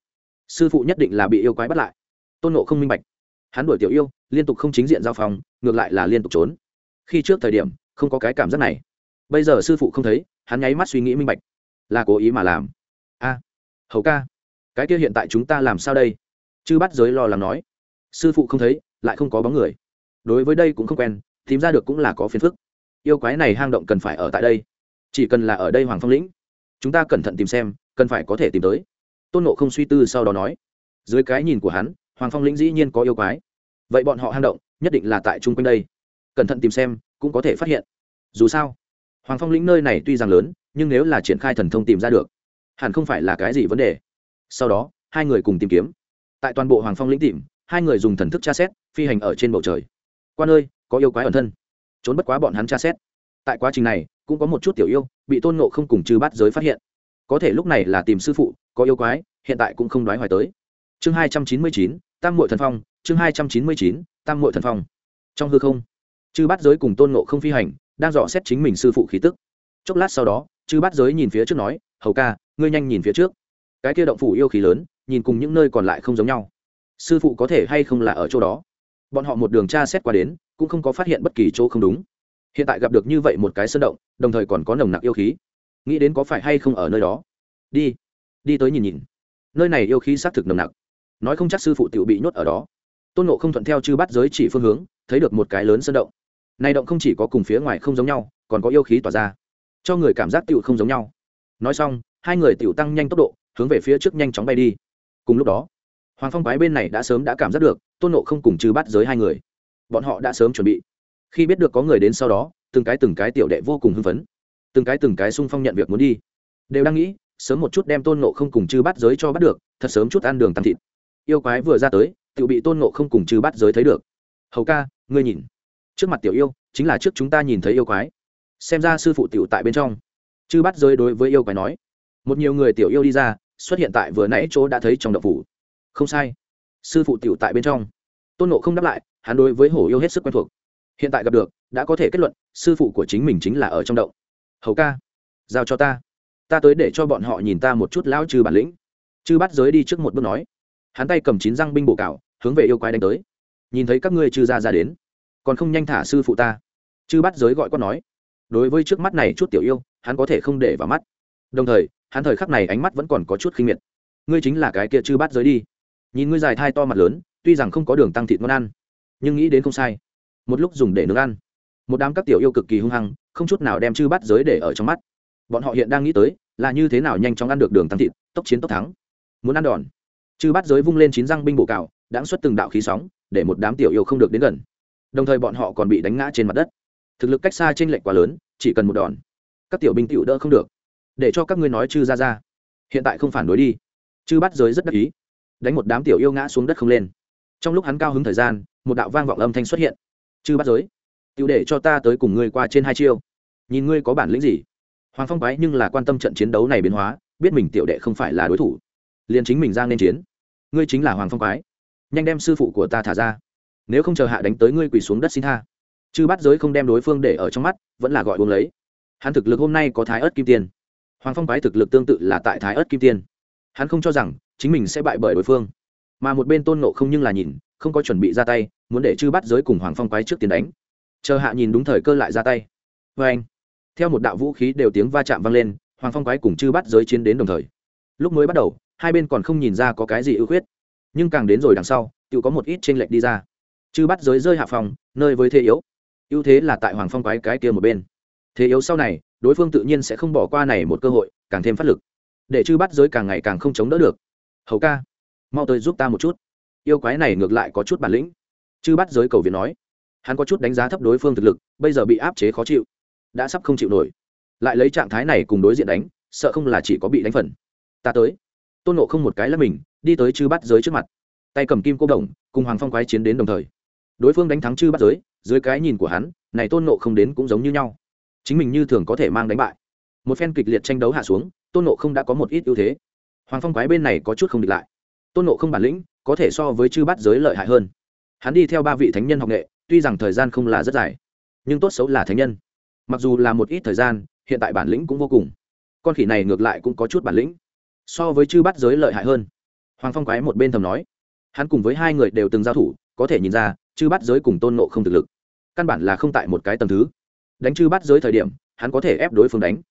Sư phụ nhất định là bị yêu quái bắt lại. Tôn nộ không minh bạch. Hắn đuổi tiểu yêu, liên tục không chính diện giao phòng, ngược lại là liên tục trốn. Khi trước thời điểm, không có cái cảm giác này. Bây giờ sư phụ không thấy, hắn nháy mắt suy nghĩ minh bạch. Là cố ý mà làm. A, hầu ca, cái kia hiện tại chúng ta làm sao đây? Chư bắt giới lo lắng nói. Sư phụ không thấy, lại không có bóng người. Đối với đây cũng không quen, tìm ra được cũng là có phiền phức. Yêu quái này hang động cần phải ở tại đây. Chỉ cần là ở đây hoàng phong lĩnh chúng ta cẩn thận tìm xem, cần phải có thể tìm tới. Tôn nộ không suy tư sau đó nói. Dưới cái nhìn của hắn, hoàng phong lĩnh dĩ nhiên có yêu quái. Vậy bọn họ hang động, nhất định là tại chung quanh đây. Cẩn thận tìm xem, cũng có thể phát hiện. Dù sao, hoàng phong lĩnh nơi này tuy rằng lớn, nhưng nếu là triển khai thần thông tìm ra được, hẳn không phải là cái gì vấn đề. Sau đó, hai người cùng tìm kiếm. Tại toàn bộ hoàng phong lĩnh tìm, hai người dùng thần thức tra xét, phi hành ở trên bầu trời. Qua nơi có yêu quái ẩn thân. Trốn bất quá bọn hắn tra xét. Tại quá trình này cũng có một chút tiểu yêu, bị tôn nộ không cùng chư bát giới phát hiện. Có thể lúc này là tìm sư phụ, có yêu quái, hiện tại cũng không đoái hoài tới. Chương hai trăm chín mươi chín, tam mội thần phong, chương hai trăm chín mươi chín, tam mội thần phong. Trong hư không chư bát giới cùng tôn nộ không phi hành, đang dò xét chính mình sư phụ khí tức. Chốc lát sau đó chư bát giới nhìn phía trước nói, hầu ca, ngươi nhanh nhìn phía trước. Cái kia động phủ yêu khí lớn, nhìn cùng những nơi còn lại không giống nhau. Sư phụ có thể hay không là ở chỗ đó? Bọn họ một đường tra xét qua đến, cũng không có phát hiện bất kỳ chỗ không đúng hiện tại gặp được như vậy một cái sơn động, đồng thời còn có nồng nặc yêu khí. Nghĩ đến có phải hay không ở nơi đó? Đi đi tới nhìn nhìn. Nơi này yêu khí xác thực nồng nặc. Nói không chắc sư phụ tiểu bị nhốt ở đó. Tôn nộ không thuận theo chư bắt giới chỉ phương hướng, thấy được một cái lớn sơn động. Này động không chỉ có cùng phía ngoài không giống nhau, còn có yêu khí tỏa ra, cho người cảm giác tiểu không giống nhau. Nói xong, hai người tiểu tăng nhanh tốc độ, hướng về phía trước nhanh chóng bay đi. Cùng lúc đó, hoàng phong quái bên này đã sớm đã cảm giác được, tôn nộ không cùng chư bắt giới hai người. Bọn họ đã sớm chuẩn bị khi biết được có người đến sau đó, từng cái từng cái tiểu đệ vô cùng hưng phấn. Từng cái từng cái sung phong nhận việc muốn đi. Đều đang nghĩ, sớm một chút đem tôn nộ không cùng chư bắt giới cho bắt được, thật sớm chút ăn đường tăng thịt. Yêu quái vừa ra tới tự bị tôn nộ không cùng chư bắt giới thấy được. Hầu ca, ngươi nhìn. Trước mặt tiểu yêu, chính là trước chúng ta nhìn thấy yêu quái. Xem ra sư phụ tiểu tại bên trong. Chư bắt giới đối với yêu quái nói. Một nhiều người tiểu yêu đi ra, xuất hiện tại vừa nãy chỗ đã thấy trong đậu phủ. Không sai. Sư phụ tiểu tại bên trong. Tôn nộ không đáp lại, hắn đối với hổ yêu hết sức quen thuộc hiện tại gặp được, đã có thể kết luận, sư phụ của chính mình chính là ở trong động. Hầu ca, giao cho ta. Ta tới để cho bọn họ nhìn ta một chút lão trừ bản lĩnh. Chư bắt giới đi trước một bước nói. Hắn tay cầm chín răng binh bổ cào, hướng về yêu quái đánh tới. Nhìn thấy các ngươi chư ra ra đến, còn không nhanh thả sư phụ ta. Chư bắt giới gọi con nói. Đối với trước mắt này chút tiểu yêu, hắn có thể không để vào mắt. Đồng thời, hắn thời khắc này ánh mắt vẫn còn có chút khinh miệt. Ngươi chính là cái kia chư bắt giới đi. Nhìn ngươi dài thai to mặt lớn, tuy rằng không có đường tăng thịt ngon ăn, nhưng nghĩ đến không sai một lúc dùng để nướng ăn. Một đám các tiểu yêu cực kỳ hung hăng, không chút nào đem chư bắt giới để ở trong mắt. Bọn họ hiện đang nghĩ tới, là như thế nào nhanh chóng ăn được đường tăng thịt, tốc chiến tốc thắng. Muốn ăn đòn. Chư bắt giới vung lên chín răng binh bổ cào, đáng xuất từng đạo khí sóng, để một đám tiểu yêu không được đến gần. Đồng thời bọn họ còn bị đánh ngã trên mặt đất. Thực lực cách xa t r ê n lệch quá lớn, chỉ cần một đòn, các tiểu binh tiểu đỡ không được. Để cho các ngươi nói chư ra ra. Hiện tại không phản đối đi. Chư bắt giới rất đắc ý. Đánh một đám tiểu yêu ngã xuống đất không lên. Trong lúc hắn cao hứng thời gian, một đạo vang vọng âm thanh xuất hiện chư bắt giới, tiểu để cho ta tới cùng ngươi qua trên hai chiêu. Nhìn ngươi có bản lĩnh gì. Hoàng phong quái nhưng là quan tâm trận chiến đấu này biến hóa, biết mình tiểu đệ không phải là đối thủ. Liền chính mình ra nên chiến. Ngươi chính là hoàng phong quái nhanh đem sư phụ của ta thả ra. Nếu không chờ hạ đánh tới ngươi quỳ xuống đất xin tha. Chư bắt giới không đem đối phương để ở trong mắt, vẫn là gọi uống lấy. Hắn thực lực hôm nay có thái ớt kim tiên hoàng phong quái thực lực tương tự là tại thái ớt kim tiên hắn không cho rằng chính mình sẽ bại bởi đối phương. Mà một bên tôn nộ không nhưng là nhìn không có chuẩn bị ra tay, muốn để chư bắt giới cùng hoàng phong quái trước tiền đánh. Chờ hạ nhìn đúng thời cơ lại ra tay. Vê anh, theo một đạo vũ khí đều tiếng va chạm vang lên, hoàng phong quái cùng chư bắt giới chiến đến đồng thời. Lúc mới bắt đầu, hai bên còn không nhìn ra có cái gì ưu khuyết. Nhưng càng đến rồi đằng sau tự có một ít tranh lệch đi ra. Chư bắt giới rơi hạ phòng, nơi với thế yếu. Ưu thế là tại hoàng phong quái cái kia một bên. Thế yếu sau này, đối phương tự nhiên sẽ không bỏ qua này một cơ hội, càng thêm phát lực. Để chư bắt giới càng ngày càng không chống đỡ được. Hầu ca, mau tới giúp ta một chút yêu quái này ngược lại có chút bản lĩnh. Chư bắt giới cầu viện nói, hắn có chút đánh giá thấp đối phương thực lực, bây giờ bị áp chế khó chịu, đã sắp không chịu nổi. Lại lấy trạng thái này cùng đối diện đánh, sợ không là chỉ có bị đánh phần. Ta tới. Tôn nộ không một cái là mình, đi tới chư bắt giới trước mặt. Tay cầm kim cô đồng, cùng hoàng phong quái chiến đến đồng thời. Đối phương đánh thắng chư bắt giới, dưới cái nhìn của hắn, này tôn nộ không đến cũng giống như nhau. Chính mình như thường có thể mang đánh bại. Một phen kịch liệt tranh đấu hạ xuống, tôn nộ không đã có một ít ưu thế. Hoàng phong quái bên này có chút không địch lại tôn nộ không bản lĩnh có thể so với chư bắt giới lợi hại hơn. Hắn đi theo ba vị thánh nhân học nghệ, tuy rằng thời gian không là rất dài, nhưng tốt xấu là thánh nhân. Mặc dù là một ít thời gian, hiện tại bản lĩnh cũng vô cùng. Con khỉ này ngược lại cũng có chút bản lĩnh, so với chư bắt giới lợi hại hơn. Hoàng phong quái một bên thầm nói, hắn cùng với hai người đều từng giao thủ, có thể nhìn ra, chư bắt giới cùng tôn nộ không thực lực, căn bản là không tại một cái tầm thứ. Đánh chư bắt giới thời điểm, hắn có thể ép đối phương đánh.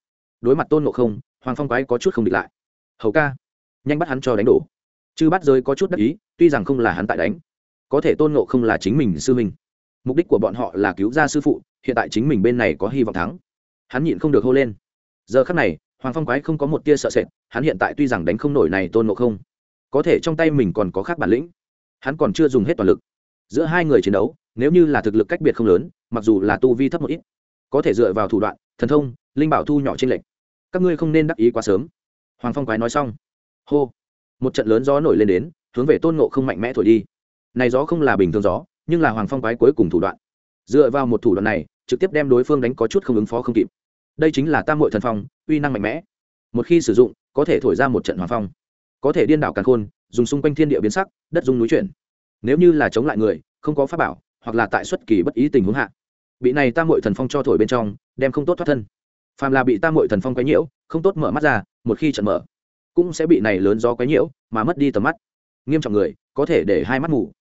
Đối mặt tôn nộ không, hoàng phong quái có chút không địch lại. Hầu ca, nhanh bắt hắn cho đánh đổ chư bắt giới có chút đắc ý, tuy rằng không là hắn tại đánh, có thể tôn nộ không là chính mình sư mình. mục đích của bọn họ là cứu ra sư phụ, hiện tại chính mình bên này có hy vọng thắng. Hắn nhịn không được hô lên. Giờ khắc này, hoàng phong quái không có một tia sợ sệt, hắn hiện tại tuy rằng đánh không nổi này tôn nộ không, có thể trong tay mình còn có khác bản lĩnh. Hắn còn chưa dùng hết toàn lực. Giữa hai người chiến đấu, nếu như là thực lực cách biệt không lớn, mặc dù là tu vi thấp một ít, có thể dựa vào thủ đoạn, thần thông, linh bảo thu nhỏ trên lệnh các ngươi không nên đắc ý quá sớm. Hoàng phong quái nói xong. Hô một trận lớn gió nổi lên đến, hướng về tôn nộ không mạnh mẽ thổi đi. Này gió không là bình thường gió, nhưng là hoàng phong quái cuối cùng thủ đoạn. Dựa vào một thủ đoạn này, trực tiếp đem đối phương đánh có chút không ứng phó không kịp. Đây chính là tam hội thần phong, uy năng mạnh mẽ. Một khi sử dụng, có thể thổi ra một trận hoàng phong. Có thể điên đảo càn khôn, dùng xung quanh thiên địa biến sắc, đất dung núi chuyển. Nếu như là chống lại người, không có pháp bảo, hoặc là tại xuất kỳ bất ý tình huống hạ, bị này tam hội thần phong cho thổi bên trong, đem không tốt thoát thân. Phàm là bị tam hội thần phong quấy nhiễu, không tốt mở mắt ra, một khi trận mở cũng sẽ bị này lớn gió quấy nhiễu, mà mất đi tầm mắt. Nghiêm trọng người, có thể để hai mắt mù.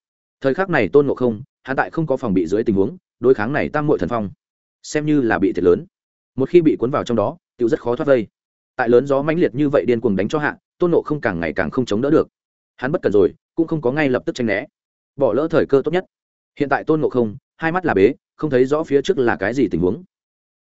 Thời khắc này tôn ngộ không, hắn tại không có phòng bị dưới tình huống, đối kháng này tam muội thần phong. Xem như là bị thiệt lớn. Một khi bị cuốn vào trong đó tự rất khó thoát vây. Tại lớn gió mãnh liệt như vậy điên cuồng đánh cho hạ, tôn nộ không càng ngày càng không chống đỡ được. Hắn bất cần rồi, cũng không có ngay lập tức tranh né. Bỏ lỡ thời cơ tốt nhất. Hiện tại tôn nộ không, hai mắt là bế, không thấy rõ phía trước là cái gì tình huống.